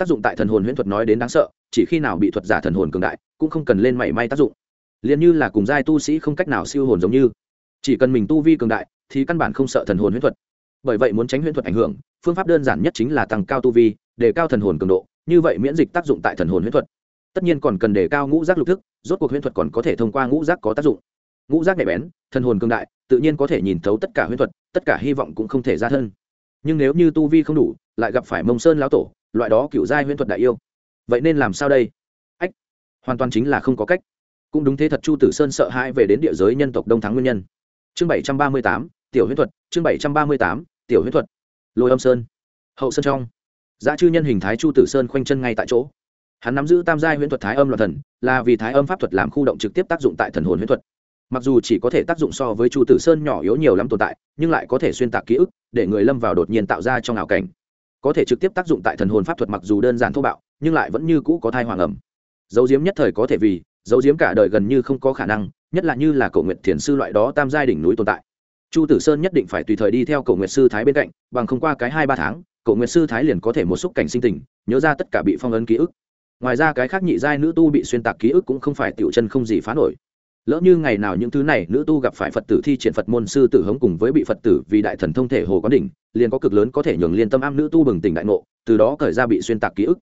tác dụng tại thần hồn huyễn thuật nói đến đáng sợ, chỉ khi nào bị thuật giả thần hồn cường đại, cũng không cần lên mảy may tác dụng. Liền như là cùng giai tu sĩ không cách nào siêu hồn giống như. Chỉ cần mình tu vi cường đại, thì căn bản không sợ thần hồn huyễn thuật. Bởi vậy muốn tránh huyễn thuật ảnh hưởng, phương pháp đơn giản nhất chính là tăng cao tu vi để cao thần hồn cường độ, như vậy miễn dịch tác dụng tại thần hồn huyễn thuật. Tất nhiên còn cần đề cao ngũ giác lục thức, rốt cuộc huyễn thuật còn có thể thông qua ngũ giác có tác dụng. Ngũ giác nhạy bén, thần hồn cường đại, tự nhiên có thể nhìn thấu tất cả huyễn thuật, tất cả hy vọng cũng không thể ra thân. Nhưng nếu như tu vi không đủ, lại gặp phải mông sơn lão tổ loại đó cựu giai huyễn thuật đại yêu. Vậy nên làm sao đây? Ách, hoàn toàn chính là không có cách. Cũng đúng thế thật chu tử sơn sợ hãi về đến địa giới nhân tộc đông thắng nguyên nhân. Chương bảy trăm ba mươi tám, tiểu huyễn thuật, chương bảy trăm ba mươi tám, tiểu huyễn thuật. Lôi âm sơn. Hậu sơn trong. Giá chư nhân hình thái chu tử sơn khoanh chân ngay tại chỗ. Hắn nắm giữ tam giai huyễn thuật thái âm loạn thần, là vì thái âm pháp thuật làm khu động trực tiếp tác dụng tại thần hồn huyễn thuật. Mặc dù chỉ có thể tác dụng so với chu tử sơn nhỏ yếu nhiều lắm tồn tại, nhưng lại có thể xuyên tạc ký ức, để người lâm vào đột nhiên tạo ra trong ảo cảnh có thể trực tiếp tác dụng tại thần hồn pháp thuật mặc dù đơn giản thô bạo, nhưng lại vẫn như cũ có thai hoàng ẩm. Dấu diếm nhất thời có thể vì, dấu diếm cả đời gần như không có khả năng, nhất là như là cầu nguyện thiền sư loại đó tam giai đỉnh núi tồn tại. Chu tử sơn nhất định phải tùy thời đi theo cầu nguyện sư thái bên cạnh, bằng không qua cái hai ba tháng cầu nguyện sư thái liền có thể một xúc cảnh sinh tình, nhớ ra tất cả bị phong ấn ký ức. Ngoài ra cái khác nhị giai nữ tu bị xuyên tạc ký ức cũng không phải tiểu chân không gì phá nổi lỡ như ngày nào những thứ này nữ tu gặp phải phật tử thi triển phật môn sư tử hống cùng với bị phật tử vì đại thần thông thể hồ quán đỉnh, liền có cực lớn có thể nhường liên tâm am nữ tu bừng tỉnh đại ngộ, từ đó khởi ra bị xuyên tạc ký ức.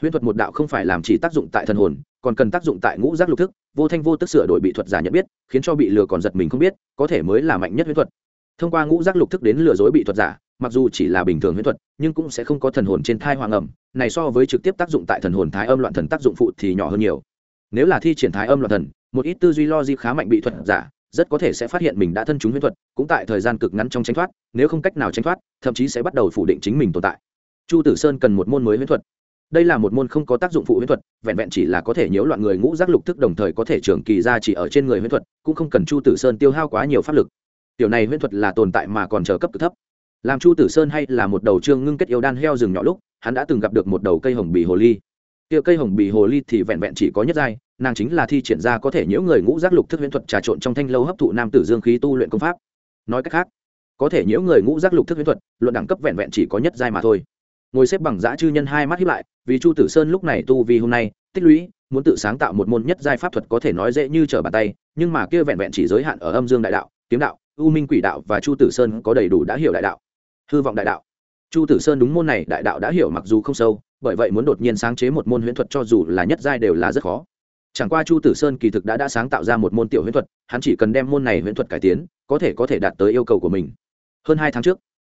Huyễn thuật một đạo không phải làm chỉ tác dụng tại thần hồn, còn cần tác dụng tại ngũ giác lục thức, vô thanh vô tức sửa đổi bị thuật giả nhận biết, khiến cho bị lừa còn giật mình không biết, có thể mới là mạnh nhất huyễn thuật. Thông qua ngũ giác lục thức đến lừa dối bị thuật giả, mặc dù chỉ là bình thường huyễn thuật, nhưng cũng sẽ không có thần hồn trên thai hoàng ẩm, này so với trực tiếp tác dụng tại thần hồn thái âm loạn thần tác dụng phụ thì nhỏ hơn nhiều. Nếu là thi triển thái âm loạn thần một ít tư duy logic khá mạnh bị thuật giả, rất có thể sẽ phát hiện mình đã thân chúng huyễn thuật, cũng tại thời gian cực ngắn trong tránh thoát, nếu không cách nào tránh thoát, thậm chí sẽ bắt đầu phủ định chính mình tồn tại. Chu tử sơn cần một môn mới huyễn thuật. Đây là một môn không có tác dụng phụ huyễn thuật, vẹn vẹn chỉ là có thể nhiễu loạn người ngũ giác lục thức đồng thời có thể trường kỳ ra chỉ ở trên người huyễn thuật, cũng không cần chu tử sơn tiêu hao quá nhiều pháp lực. Tiểu này huyễn thuật là tồn tại mà còn chờ cấp cực thấp. Làm chu tử sơn hay là một đầu trương ngưng kết yêu đan heo rừng nhỏ lúc, hắn đã từng gặp được một đầu cây hồng bì hồ ly. Kia cây hồng bì hồ ly thì vẹn vẹn chỉ có nhất giai nàng chính là thi triển ra có thể nhiễu người ngũ giác lục thức huyễn thuật trà trộn trong thanh lâu hấp thụ nam tử dương khí tu luyện công pháp. Nói cách khác, có thể nhiễu người ngũ giác lục thức huyễn thuật, luận đẳng cấp vẹn vẹn chỉ có nhất giai mà thôi. Ngồi xếp bằng giã chư nhân hai mắt hiếp lại, vì chu tử sơn lúc này tu vì hôm nay, tích lũy, muốn tự sáng tạo một môn nhất giai pháp thuật có thể nói dễ như trở bàn tay, nhưng mà kia vẹn vẹn chỉ giới hạn ở âm dương đại đạo, kiếm đạo, u minh quỷ đạo và chu tử sơn có đầy đủ đã hiểu đại đạo. Hư vọng đại đạo. Chu tử sơn đúng môn này, đại đạo đã hiểu mặc dù không sâu, bởi vậy muốn đột nhiên sáng chế một môn huyễn thuật cho dù là nhất giai đều là rất khó chẳng qua chu tử sơn kỳ thực đã đã sáng tạo ra một môn tiểu huyễn thuật, hắn chỉ cần đem môn này huyễn thuật cải tiến, có thể có thể đạt tới yêu cầu của mình. Hơn hai tháng trước,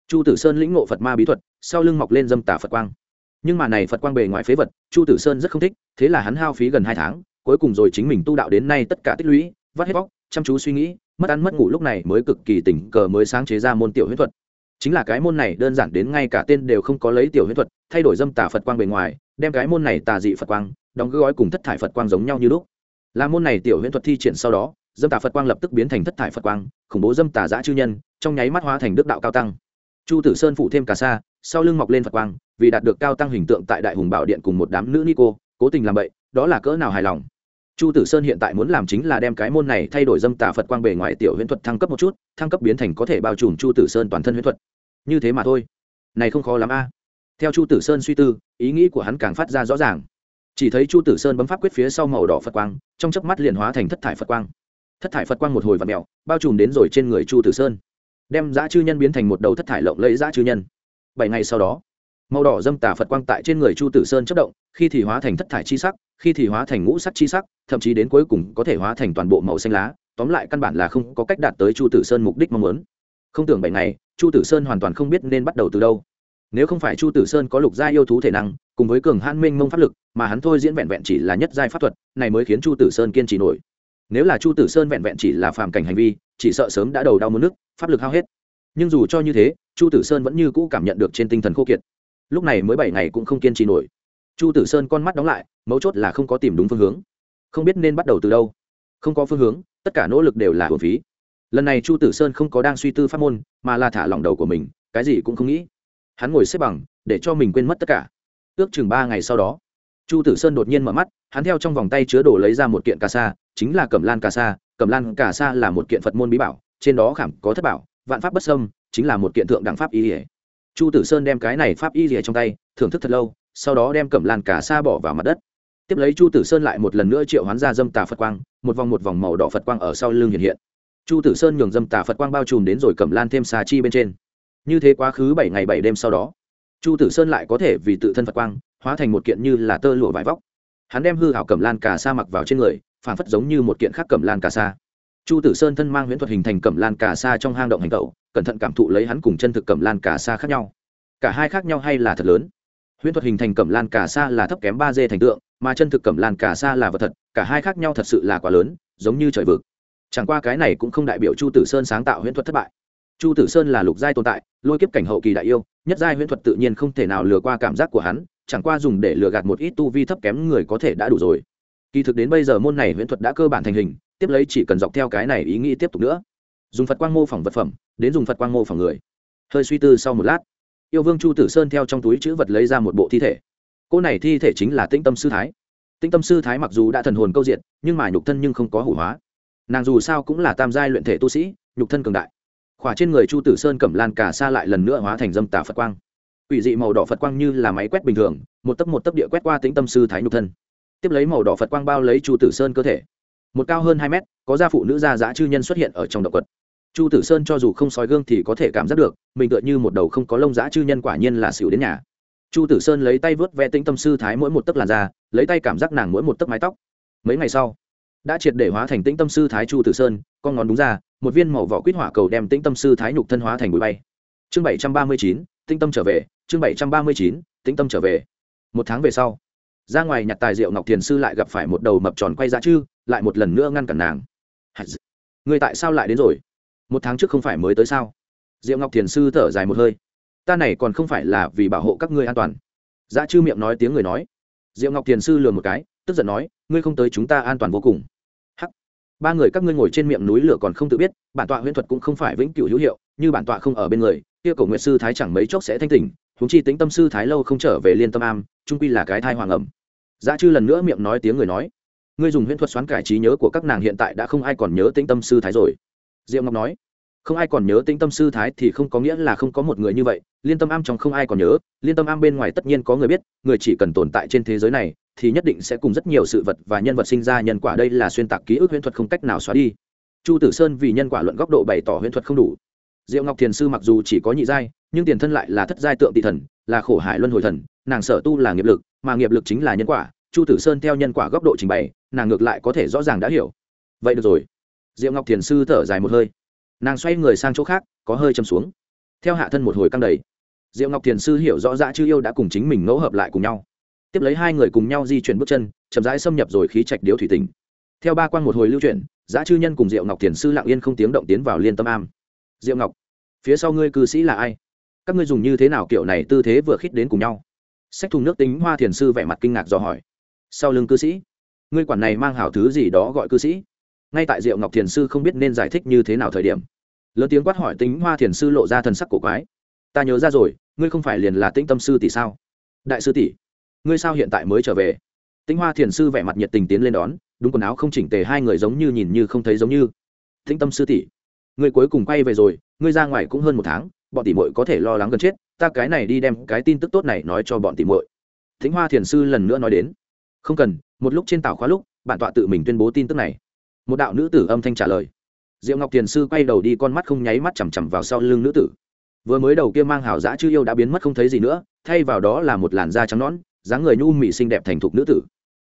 chu tử sơn lĩnh ngộ phật ma bí thuật, sau lưng mọc lên dâm tà phật quang. Nhưng mà này phật quang bề ngoài phế vật, chu tử sơn rất không thích, thế là hắn hao phí gần hai tháng, cuối cùng rồi chính mình tu đạo đến nay tất cả tích lũy, vắt hết bóc, chăm chú suy nghĩ, mất ăn mất ngủ lúc này mới cực kỳ tỉnh cờ mới sáng chế ra môn tiểu huyễn thuật. Chính là cái môn này đơn giản đến ngay cả tên đều không có lấy tiểu huyễn thuật, thay đổi dâm tà phật quang bề ngoài, đem cái môn này tà dị phật quang đóng gói cùng thất thải phật quang giống nhau như lúc. Là môn này tiểu huyễn thuật thi triển sau đó, dâm tà phật quang lập tức biến thành thất thải phật quang, khủng bố dâm tà giã chư nhân, trong nháy mắt hóa thành đức đạo cao tăng. Chu tử sơn phụ thêm cả xa sau lưng mọc lên phật quang, vì đạt được cao tăng hình tượng tại đại hùng bảo điện cùng một đám nữ ni cô, cố tình làm vậy đó là cỡ nào hài lòng. Chu tử sơn hiện tại muốn làm chính là đem cái môn này thay đổi dâm tà phật quang bề ngoài tiểu huyễn thuật thăng cấp một chút, thăng cấp biến thành có thể bao trùm chu tử sơn toàn thân huyễn thuật. Như thế mà thôi. Này không khó lắm a. Theo chu tử sơn suy tư, ý nghĩ của hắn càng phát ra rõ ràng chỉ thấy chu tử sơn bấm pháp quyết phía sau màu đỏ phật quang, trong chớp mắt liền hóa thành thất thải phật quang. Thất thải phật quang một hồi và mèo, bao trùm đến rồi trên người chu tử sơn. Đem dã chư nhân biến thành một đầu thất thải lộng lẫy dã chư nhân. Bảy ngày sau đó, màu đỏ dâm tà phật quang tại trên người chu tử sơn chất động, khi thì hóa thành thất thải chi sắc, khi thì hóa thành ngũ sắc chi sắc, thậm chí đến cuối cùng có thể hóa thành toàn bộ màu xanh lá, tóm lại căn bản là không có cách đạt tới chu tử sơn mục đích mong muốn. Không tưởng bảy ngày, chu tử sơn hoàn toàn không biết nên bắt đầu từ đâu nếu không phải chu tử sơn có lục gia yêu thú thể năng, cùng với cường hãn minh mông pháp lực, mà hắn thôi diễn vẹn vẹn chỉ là nhất giai pháp thuật, này mới khiến chu tử sơn kiên trì nổi. Nếu là chu tử sơn vẹn vẹn chỉ là phàm cảnh hành vi, chỉ sợ sớm đã đầu đau mất nước, pháp lực hao hết. Nhưng dù cho như thế, chu tử sơn vẫn như cũ cảm nhận được trên tinh thần khô kiệt. Lúc này mới bảy ngày cũng không kiên trì nổi. Chu tử sơn con mắt đóng lại, mấu chốt là không có tìm đúng phương hướng. Không biết nên bắt đầu từ đâu. Không có phương hướng, tất cả nỗ lực đều là hồn phí. Lần này chu tử sơn không có đang suy tư pháp môn, mà là thả lỏng đầu của mình, cái gì cũng không nghĩ hắn ngồi xếp bằng, để cho mình quên mất tất cả. Ước chừng ba ngày sau đó, chu tử sơn đột nhiên mở mắt, hắn theo trong vòng tay chứa đồ lấy ra một kiện cà sa, chính là cẩm lan cà sa. Cẩm lan cà sa là một kiện phật môn bí bảo, trên đó khảm có thất bảo, vạn pháp bất sâm chính là một kiện thượng đẳng pháp y ỉa chu tử sơn đem cái này pháp y ỉa trong tay, thưởng thức thật lâu, sau đó đem cẩm lan cà sa bỏ vào mặt đất. Tiếp lấy chu tử sơn lại một lần nữa triệu hoán ra dâm tà phật quang, một vòng một vòng màu đỏ phật quang ở sau lưng hiện hiện. Chu tử sơn nhường dâm tà phật quang bao trùm đến rồi cẩm lan thêm xà chi bên trên như thế quá khứ bảy ngày bảy đêm sau đó, chu tử sơn lại có thể vì tự thân phật quang, hóa thành một kiện như là tơ lụa vải vóc. Hắn đem hư hảo cẩm lan cà sa mặc vào trên người phản phất giống như một kiện khác cẩm lan cà sa. Chu tử sơn thân mang huyễn thuật hình thành cẩm lan cà sa trong hang động hành tẩu, cẩn thận cảm thụ lấy hắn cùng chân thực cẩm lan cà sa khác nhau. Cả hai khác nhau hay là thật lớn? Huyễn thuật hình thành cẩm lan cà sa là thấp kém ba d thành tượng, mà chân thực cẩm lan cà sa là vật thật, cả hai khác nhau thật sự là quá lớn, giống như trời vực. Chẳng qua cái này cũng không đại biểu chu tử sơn sáng tạo huyễn thuật thất bại chu tử sơn là lục giai tồn tại, lôi kiếp cảnh hậu kỳ đại yêu, nhất giai huyễn thuật tự nhiên không thể nào lừa qua cảm giác của hắn, chẳng qua dùng để lừa gạt một ít tu vi thấp kém người có thể đã đủ rồi. Kỳ thực đến bây giờ môn này huyễn thuật đã cơ bản thành hình, tiếp lấy chỉ cần dọc theo cái này ý nghĩ tiếp tục nữa. Dùng phật quang mô phỏng vật phẩm, đến dùng phật quang mô phỏng người. Hơi suy tư sau một lát, yêu vương chu tử sơn theo trong túi chữ vật lấy ra một bộ thi thể. Cô này thi thể chính là tĩnh tâm sư thái. Tĩnh tâm sư thái mặc dù đã thần hồn câu diện, nhưng mà nhục thân nhưng không có hủ hóa. Nàng dù sao cũng là tam giai luyện thể tu sĩ, nhục thân cường đại khỏa trên người chu tử sơn cẩm lan cả xa lại lần nữa hóa thành dâm tà phật quang. Quỷ dị màu đỏ phật quang như là máy quét bình thường, một tấc một tấc địa quét qua tĩnh tâm sư thái nhục thân. Tiếp lấy màu đỏ phật quang bao lấy chu tử sơn cơ thể. Một cao hơn hai mét, có da phụ nữ da dã chư nhân xuất hiện ở trong động quật. Chu tử sơn cho dù không soi gương thì có thể cảm giác được, mình tựa như một đầu không có lông dã chư nhân quả nhiên là xỉu đến nhà. Chu tử sơn lấy tay vớt ve tĩnh tâm sư thái mỗi một tấc làn da, lấy tay cảm giác nàng mỗi một tấc mái tóc. Mấy ngày sau, đã triệt để hóa thành tĩnh tâm sư thái chu tử sơn, con ngón đúng ra một viên màu vỏ quýt hỏa cầu đem tĩnh tâm sư thái nhục thân hóa thành bụi bay. Chương bảy trăm ba mươi chín, tĩnh tâm trở về, chương bảy trăm ba mươi chín, tĩnh tâm trở về. Một tháng về sau, ra ngoài nhặt tài rượu ngọc thiền sư lại gặp phải một đầu mập tròn quay ra chư, lại một lần nữa ngăn cản nàng. Người tại sao lại đến rồi? Một tháng trước không phải mới tới sao? Diệu ngọc thiền sư thở dài một hơi. Ta này còn không phải là vì bảo hộ các ngươi an toàn. Dã chư miệng nói tiếng người nói. Diệu ngọc thiền sư lừa một cái, tức giận nói, ngươi không tới chúng ta an toàn vô cùng ba người các ngươi ngồi trên miệng núi lửa còn không tự biết, bản tọa huyễn thuật cũng không phải vĩnh cửu hữu hiệu, như bản tọa không ở bên người, kia cổ nguyện sư thái chẳng mấy chốc sẽ thanh tỉnh, huống chi tính tâm sư thái lâu không trở về liên tâm am, trung quy là cái thai hoàng ẩm. Dạ Dã chư lần nữa miệng nói tiếng người nói, ngươi dùng huyễn thuật xoắn cải trí nhớ của các nàng hiện tại đã không ai còn nhớ tĩnh tâm sư thái rồi. Diệu ngọc nói, không ai còn nhớ tĩnh tâm sư thái thì không có nghĩa là không có một người như vậy, liên tâm am trong không ai còn nhớ, liên tâm am bên ngoài tất nhiên có người biết, người chỉ cần tồn tại trên thế giới này thì nhất định sẽ cùng rất nhiều sự vật và nhân vật sinh ra nhân quả. Đây là xuyên tạc ký ức huyễn thuật không cách nào xóa đi. Chu tử sơn vì nhân quả luận góc độ bày tỏ huyễn thuật không đủ. Diệu ngọc thiền sư mặc dù chỉ có nhị giai, nhưng tiền thân lại là thất giai tượng tị thần, là khổ hải luân hồi thần, nàng sở tu là nghiệp lực, mà nghiệp lực chính là nhân quả. Chu tử sơn theo nhân quả góc độ trình bày, nàng ngược lại có thể rõ ràng đã hiểu. Vậy được rồi. Diệu ngọc thiền sư thở dài một hơi. Nàng xoay người sang chỗ khác, có hơi châm xuống. Theo hạ thân một hồi căng đầy. Diệu ngọc thiền sư hiểu rõ dã chư yêu đã cùng chính mình ngẫu hợp lại cùng nhau tiếp lấy hai người cùng nhau di chuyển bước chân, chậm rãi xâm nhập rồi khí trạch điếu thủy tình theo ba quan một hồi lưu chuyển, giá chư nhân cùng diệu ngọc thiền sư lặng yên không tiếng động tiến vào liên tâm am. Diệu ngọc, phía sau ngươi cư sĩ là ai? Các ngươi dùng như thế nào kiểu này tư thế vừa khít đến cùng nhau? Sách thùng nước tính hoa thiền sư vẻ mặt kinh ngạc dò hỏi. Sau lưng cư sĩ, ngươi quản này mang hảo thứ gì đó gọi cư sĩ? Ngay tại diệu ngọc thiền sư không biết nên giải thích như thế nào thời điểm, lớn tiếng quát hỏi tính hoa thiền sư lộ ra thần sắc cổ quái. Ta nhớ ra rồi, ngươi không phải liền là tĩnh tâm sư tỷ sao? Đại sư tỷ ngươi sao hiện tại mới trở về? Tĩnh hoa thiền sư vẻ mặt nhiệt tình tiến lên đón, đúng quần áo không chỉnh tề hai người giống như nhìn như không thấy giống như. Tĩnh tâm sư tỷ, ngươi cuối cùng quay về rồi, ngươi ra ngoài cũng hơn một tháng, bọn tỷ muội có thể lo lắng gần chết, ta cái này đi đem cái tin tức tốt này nói cho bọn tỷ muội. Thính hoa thiền sư lần nữa nói đến, không cần, một lúc trên tàu khóa lúc, bản tọa tự mình tuyên bố tin tức này. Một đạo nữ tử âm thanh trả lời. Diệu ngọc thiền sư quay đầu đi con mắt không nháy mắt chằm chằm vào sau lưng nữ tử. Vừa mới đầu kia mang hào giã chư yêu đã biến mất không thấy gì nữa, thay vào đó là một làn da trắng nõn dáng người nhu mị xinh đẹp thành thục nữ tử.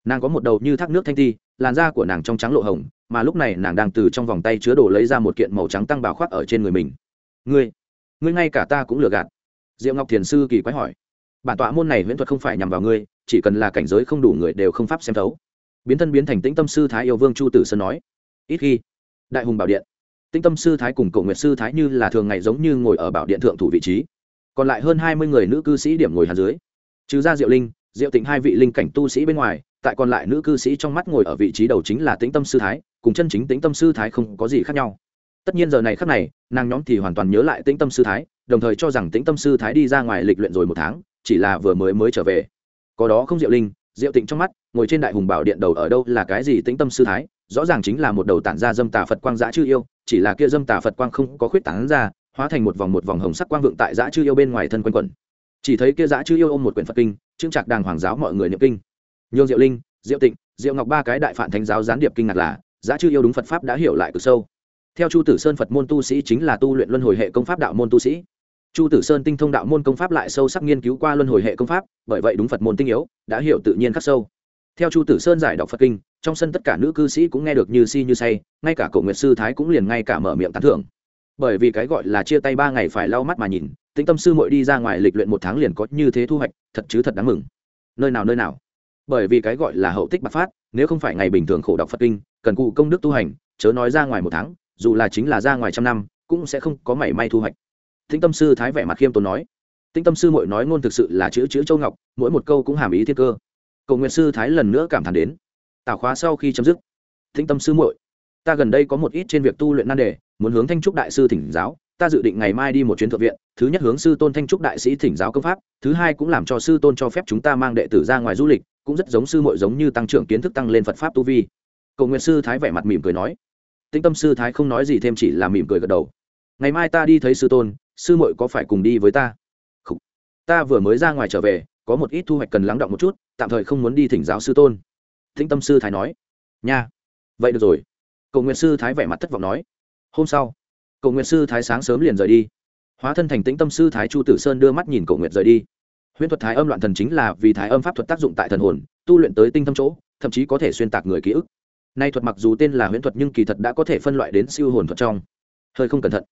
Nàng có một đầu như thác nước thanh ti, làn da của nàng trong trắng lộ hồng, mà lúc này nàng đang từ trong vòng tay chứa đồ lấy ra một kiện màu trắng tăng bào khoác ở trên người mình. Ngươi ngươi ngay cả ta cũng lừa gạt. Diệu ngọc thiền sư kỳ quái hỏi. Bản tọa môn này huyễn thuật không phải nhằm vào ngươi, chỉ cần là cảnh giới không đủ người đều không pháp xem thấu. Biến thân biến thành tĩnh tâm sư thái yêu vương chu tử sơn nói. Ít khi, đại hùng bảo điện. Tĩnh tâm sư thái cùng cậu nguyệt sư thái như là thường ngày giống như ngồi ở bảo điện thượng thủ vị trí. Còn lại hơn hai mươi người nữ cư sĩ điểm ngồi hạt dưới. Trừ ra diệu linh diệu tịnh hai vị linh cảnh tu sĩ bên ngoài, tại còn lại nữ cư sĩ trong mắt ngồi ở vị trí đầu chính là tĩnh tâm sư thái, cùng chân chính tĩnh tâm sư thái không có gì khác nhau. Tất nhiên giờ này khắc này, nàng nhóm thì hoàn toàn nhớ lại tĩnh tâm sư thái, đồng thời cho rằng tĩnh tâm sư thái đi ra ngoài lịch luyện rồi một tháng, chỉ là vừa mới mới trở về. Có đó không diệu linh, diệu tịnh trong mắt, ngồi trên đại hùng bảo điện đầu ở đâu là cái gì tĩnh tâm sư thái, rõ ràng chính là một đầu tản ra dâm tà phật quang dã chư yêu, chỉ là kia dâm tà phật quang không có khuyết tán ra, hóa thành một vòng một vòng hồng sắc quang vượng tại dã chư yêu bên ngoài thân quanh quẩn. Chỉ thấy kia dã chư yêu ôm một quyển phật kinh trưng trạc đàng hoàng giáo mọi người niệm kinh. Nhương diệu linh, diệu tịnh, diệu ngọc ba cái đại phản thánh giáo gián điệp kinh ngạc là, giá chư yêu đúng phật pháp đã hiểu lại cực sâu. Theo chu tử sơn phật môn tu sĩ chính là tu luyện luân hồi hệ công pháp đạo môn tu sĩ. Chu tử sơn tinh thông đạo môn công pháp lại sâu sắc nghiên cứu qua luân hồi hệ công pháp, bởi vậy đúng phật môn tinh yếu, đã hiểu tự nhiên khắc sâu. Theo chu tử sơn giải đọc phật kinh, trong sân tất cả nữ cư sĩ cũng nghe được như si như say, ngay cả cậu nguyệt sư thái cũng liền ngay cả mở miệng tán thưởng. Bởi vì cái gọi là chia tay ba ngày phải lau mắt mà nhìn tĩnh tâm sư muội đi ra ngoài lịch luyện một tháng liền có như thế thu hoạch, thật chứ thật đáng mừng. Nơi nào nơi nào? Bởi vì cái gọi là hậu tích bạc phát, nếu không phải ngày bình thường khổ đọc phật kinh, cần cụ công đức tu hành, chớ nói ra ngoài một tháng, dù là chính là ra ngoài trăm năm, cũng sẽ không có mảy may thu hoạch. Tĩnh tâm sư thái vẻ mặt khiêm tốn nói. Tĩnh tâm sư muội nói ngôn thực sự là chữ chữ châu ngọc, mỗi một câu cũng hàm ý thiên cơ. Cầu nguyện sư thái lần nữa cảm thán đến. Tào khóa sau khi chấm dứt, tĩnh tâm sư muội, ta gần đây có một ít trên việc tu luyện nan đề, muốn hướng thanh trúc đại sư thỉnh giáo ta dự định ngày mai đi một chuyến thượng viện, thứ nhất hướng sư tôn thanh trúc đại sĩ thỉnh giáo công pháp, thứ hai cũng làm cho sư tôn cho phép chúng ta mang đệ tử ra ngoài du lịch, cũng rất giống sư muội giống như tăng trưởng kiến thức tăng lên phật pháp tu vi. Cầu nguyện sư thái vẻ mặt mỉm cười nói. Tĩnh tâm sư thái không nói gì thêm chỉ là mỉm cười gật đầu. Ngày mai ta đi thấy sư tôn, sư muội có phải cùng đi với ta? Khủ. ta vừa mới ra ngoài trở về, có một ít thu hoạch cần lắng động một chút, tạm thời không muốn đi thỉnh giáo sư tôn. Tĩnh tâm sư thái nói. Nha. Vậy được rồi. Cầu nguyện sư thái vẻ mặt thất vọng nói. Hôm sau cầu nguyện sư thái sáng sớm liền rời đi. Hóa thân thành tĩnh tâm sư thái chu tử sơn đưa mắt nhìn cầu nguyện rời đi. Huyễn thuật thái âm loạn thần chính là vì thái âm pháp thuật tác dụng tại thần hồn, tu luyện tới tinh thâm chỗ, thậm chí có thể xuyên tạc người ký ức. Nay thuật mặc dù tên là huyễn thuật nhưng kỳ thật đã có thể phân loại đến siêu hồn thuật trong. Hơi không cẩn thận.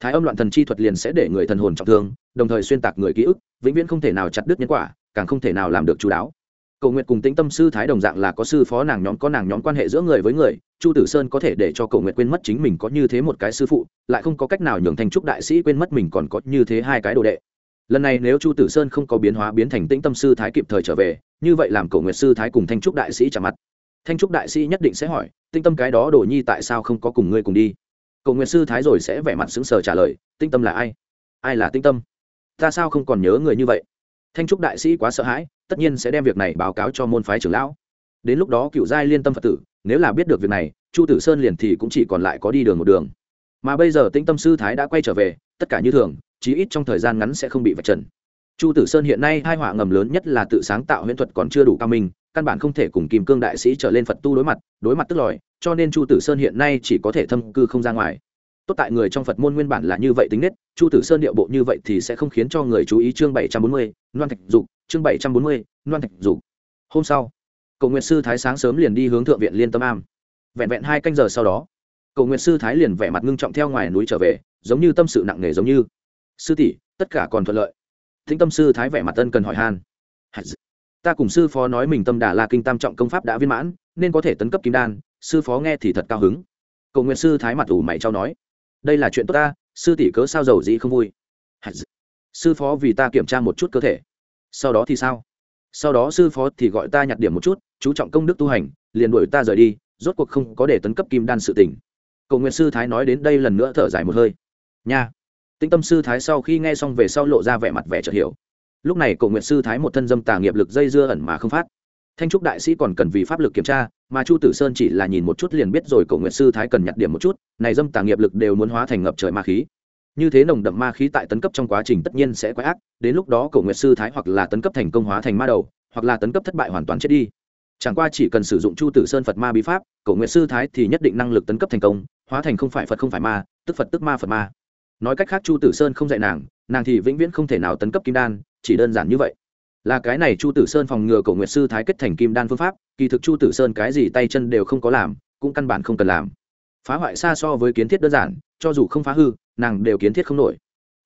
Thái âm loạn thần chi thuật liền sẽ để người thần hồn trọng thương, đồng thời xuyên tạc người ký ức, vĩnh viễn không thể nào chặt đứt nhân quả, càng không thể nào làm được chú đáo cầu nguyện cùng tĩnh tâm sư thái đồng dạng là có sư phó nàng nhóm, có nàng nhóm quan hệ giữa người với người. Chu tử sơn có thể để cho cầu nguyện quên mất chính mình có như thế một cái sư phụ, lại không có cách nào nhường thành trúc đại sĩ quên mất mình còn có như thế hai cái đồ đệ. Lần này nếu chu tử sơn không có biến hóa biến thành tĩnh tâm sư thái kịp thời trở về, như vậy làm cầu nguyện sư thái cùng thanh trúc đại sĩ trả mặt. Thanh trúc đại sĩ nhất định sẽ hỏi tinh tâm cái đó đồ nhi tại sao không có cùng ngươi cùng đi? Cầu nguyện sư thái rồi sẽ vẻ mặt sững sờ trả lời tinh tâm là ai? Ai là tinh tâm? Ta sao không còn nhớ người như vậy? Thanh trúc đại sĩ quá sợ hãi tất nhiên sẽ đem việc này báo cáo cho môn phái trưởng lão. Đến lúc đó cựu giai liên tâm phật tử, nếu là biết được việc này, chu tử sơn liền thì cũng chỉ còn lại có đi đường một đường. Mà bây giờ tĩnh tâm sư thái đã quay trở về, tất cả như thường, chí ít trong thời gian ngắn sẽ không bị vạch trần. Chu tử sơn hiện nay hai họa ngầm lớn nhất là tự sáng tạo huyễn thuật còn chưa đủ cao minh, căn bản không thể cùng kim cương đại sĩ trở lên phật tu đối mặt đối mặt tức lòi, cho nên chu tử sơn hiện nay chỉ có thể thâm cư không ra ngoài tốt tại người trong phật môn nguyên bản là như vậy tính nết, chu tử sơn điệu bộ như vậy thì sẽ không khiến cho người chú ý chương bảy trăm bốn mươi, loan thạch dục, chương bảy trăm bốn mươi, loan thạch dục. Hôm sau, cầu nguyện sư thái sáng sớm liền đi hướng thượng viện liên tâm am. Vẹn vẹn hai canh giờ sau đó, cầu nguyện sư thái liền vẻ mặt ngưng trọng theo ngoài núi trở về, giống như tâm sự nặng nề giống như, sư tỷ, tất cả còn thuận lợi. Thính tâm sư thái vẻ mặt tân cần hỏi han. Ta cùng sư phó nói mình tâm đà la kinh tam trọng công pháp đã viên mãn, nên có thể tấn cấp kim đan, sư phó nghe thì thật cao hứng. Cầu nguyện sư thái mặt ủ mày trao nói đây là chuyện tốt ta, sư tỷ cớ sao giàu gì không vui? Sư phó vì ta kiểm tra một chút cơ thể. Sau đó thì sao? Sau đó sư phó thì gọi ta nhặt điểm một chút, chú trọng công đức tu hành, liền đuổi ta rời đi, rốt cuộc không có để tấn cấp kim đan sự tỉnh cầu nguyện sư thái nói đến đây lần nữa thở dài một hơi. Nha. Tĩnh tâm sư thái sau khi nghe xong về sau lộ ra vẻ mặt vẻ chợt hiểu. Lúc này cầu nguyện sư thái một thân dâm tà nghiệp lực dây dưa ẩn mà không phát thanh trúc đại sĩ còn cần vì pháp lực kiểm tra, mà chu tử sơn chỉ là nhìn một chút liền biết rồi Cổ nguyện sư thái cần nhặt điểm một chút, này dâm tà nghiệp lực đều muốn hóa thành ngập trời ma khí. Như thế nồng đậm ma khí tại tấn cấp trong quá trình tất nhiên sẽ quái ác, đến lúc đó Cổ nguyện sư thái hoặc là tấn cấp thành công hóa thành ma đầu, hoặc là tấn cấp thất bại hoàn toàn chết đi. Chẳng qua chỉ cần sử dụng chu tử sơn phật ma bí pháp, Cổ nguyện sư thái thì nhất định năng lực tấn cấp thành công, hóa thành không phải phật không phải ma, tức phật tức ma phật ma. Nói cách khác chu tử sơn không dạy nàng nàng thì vĩnh viễn không thể nào tấn cấp kim đan, chỉ đơn giản như vậy là cái này chu tử sơn phòng ngừa Cổ Nguyệt sư thái kết thành kim đan phương pháp, kỳ thực chu tử sơn cái gì tay chân đều không có làm, cũng căn bản không cần làm. Phá hoại xa so với kiến thiết đơn giản, cho dù không phá hư, nàng đều kiến thiết không nổi.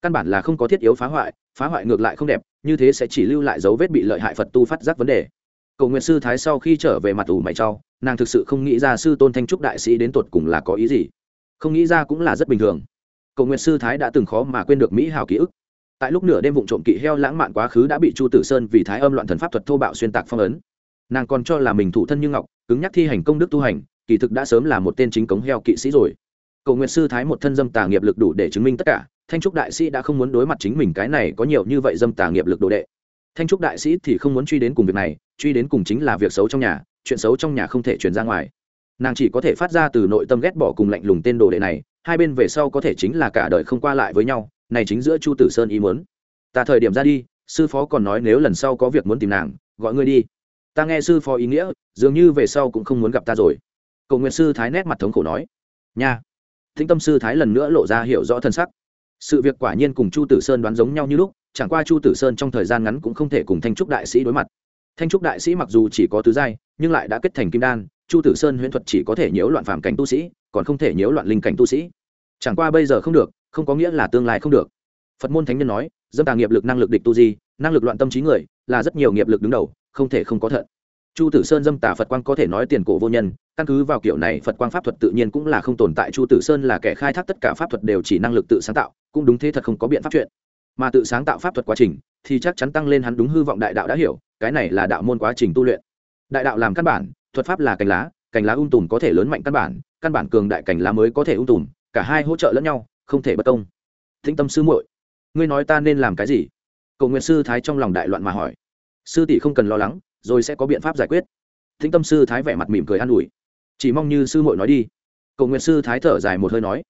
Căn bản là không có thiết yếu phá hoại phá hoại ngược lại không đẹp, như thế sẽ chỉ lưu lại dấu vết bị lợi hại phật tu phát giác vấn đề. Cầu nguyện sư thái sau khi trở về mặt ủ mày trau nàng thực sự không nghĩ ra sư tôn thanh trúc đại sĩ đến tột cùng là có ý gì. Không nghĩ ra cũng là rất bình thường. Cầu nguyện sư thái đã từng khó mà quên được mỹ hào ký ức tại lúc nửa đêm vụ trộm kỵ heo lãng mạn quá khứ đã bị chu tử sơn vì thái âm loạn thần pháp thuật thô bạo xuyên tạc phong ấn. Nàng còn cho là mình thủ thân như ngọc, cứng nhắc thi hành công đức tu hành, kỳ thực đã sớm là một tên chính cống heo kỵ sĩ rồi. Cầu nguyện sư thái một thân dâm tà nghiệp lực đủ để chứng minh tất cả, thanh trúc đại sĩ đã không muốn đối mặt chính mình cái này có nhiều như vậy dâm tà nghiệp lực đồ đệ. Thanh trúc đại sĩ thì không muốn truy đến cùng việc này, truy đến cùng chính là việc xấu trong nhà, chuyện xấu trong nhà không thể truyền ra ngoài. Nàng chỉ có thể phát ra từ nội tâm ghét bỏ cùng lạnh lùng tên đồ đệ này, hai bên về sau có thể chính là cả đời không qua lại với nhau này chính giữa chu tử sơn ý muốn. Ta thời điểm ra đi, sư phó còn nói nếu lần sau có việc muốn tìm nàng, gọi ngươi đi. Ta nghe sư phó ý nghĩa, dường như về sau cũng không muốn gặp ta rồi. Cầu nguyện sư thái nét mặt thống khổ nói. Nha. Thính tâm sư thái lần nữa lộ ra hiểu rõ thân sắc. Sự việc quả nhiên cùng chu tử sơn đoán giống nhau như lúc, chẳng qua chu tử sơn trong thời gian ngắn cũng không thể cùng thanh trúc đại sĩ đối mặt. Thanh trúc đại sĩ mặc dù chỉ có tứ giai, nhưng lại đã kết thành kim đan, chu tử sơn huyễn thuật chỉ có thể nhiễu loạn phạm cảnh tu sĩ, còn không thể nhiễu loạn linh cảnh tu sĩ. Chẳng qua bây giờ không được không có nghĩa là tương lai không được. Phật môn thánh nhân nói, dâm tà nghiệp lực năng lực địch tu di, năng lực loạn tâm trí người, là rất nhiều nghiệp lực đứng đầu, không thể không có thận chu tử sơn dâm tà phật quang có thể nói tiền cổ vô nhân, căn cứ vào kiểu này phật quang pháp thuật tự nhiên cũng là không tồn tại. Chu tử sơn là kẻ khai thác tất cả pháp thuật đều chỉ năng lực tự sáng tạo, cũng đúng thế thật không có biện pháp chuyện. Mà tự sáng tạo pháp thuật quá trình, thì chắc chắn tăng lên hắn đúng hư vọng đại đạo đã hiểu, cái này là đạo môn quá trình tu luyện. Đại đạo làm căn bản, thuật pháp là cành lá cành lá ung tùm có thể lớn mạnh căn bản căn bản cường đại cành lá mới có thể ung tùm, cả hai hỗ trợ lẫn nhau không thể bất công. Thính tâm sư muội, ngươi nói ta nên làm cái gì? Cầu nguyện sư thái trong lòng đại loạn mà hỏi. Sư tỷ không cần lo lắng, rồi sẽ có biện pháp giải quyết. Thính tâm sư thái vẻ mặt mỉm cười an ủi. Chỉ mong như sư muội nói đi. Cầu nguyện sư thái thở dài một hơi nói.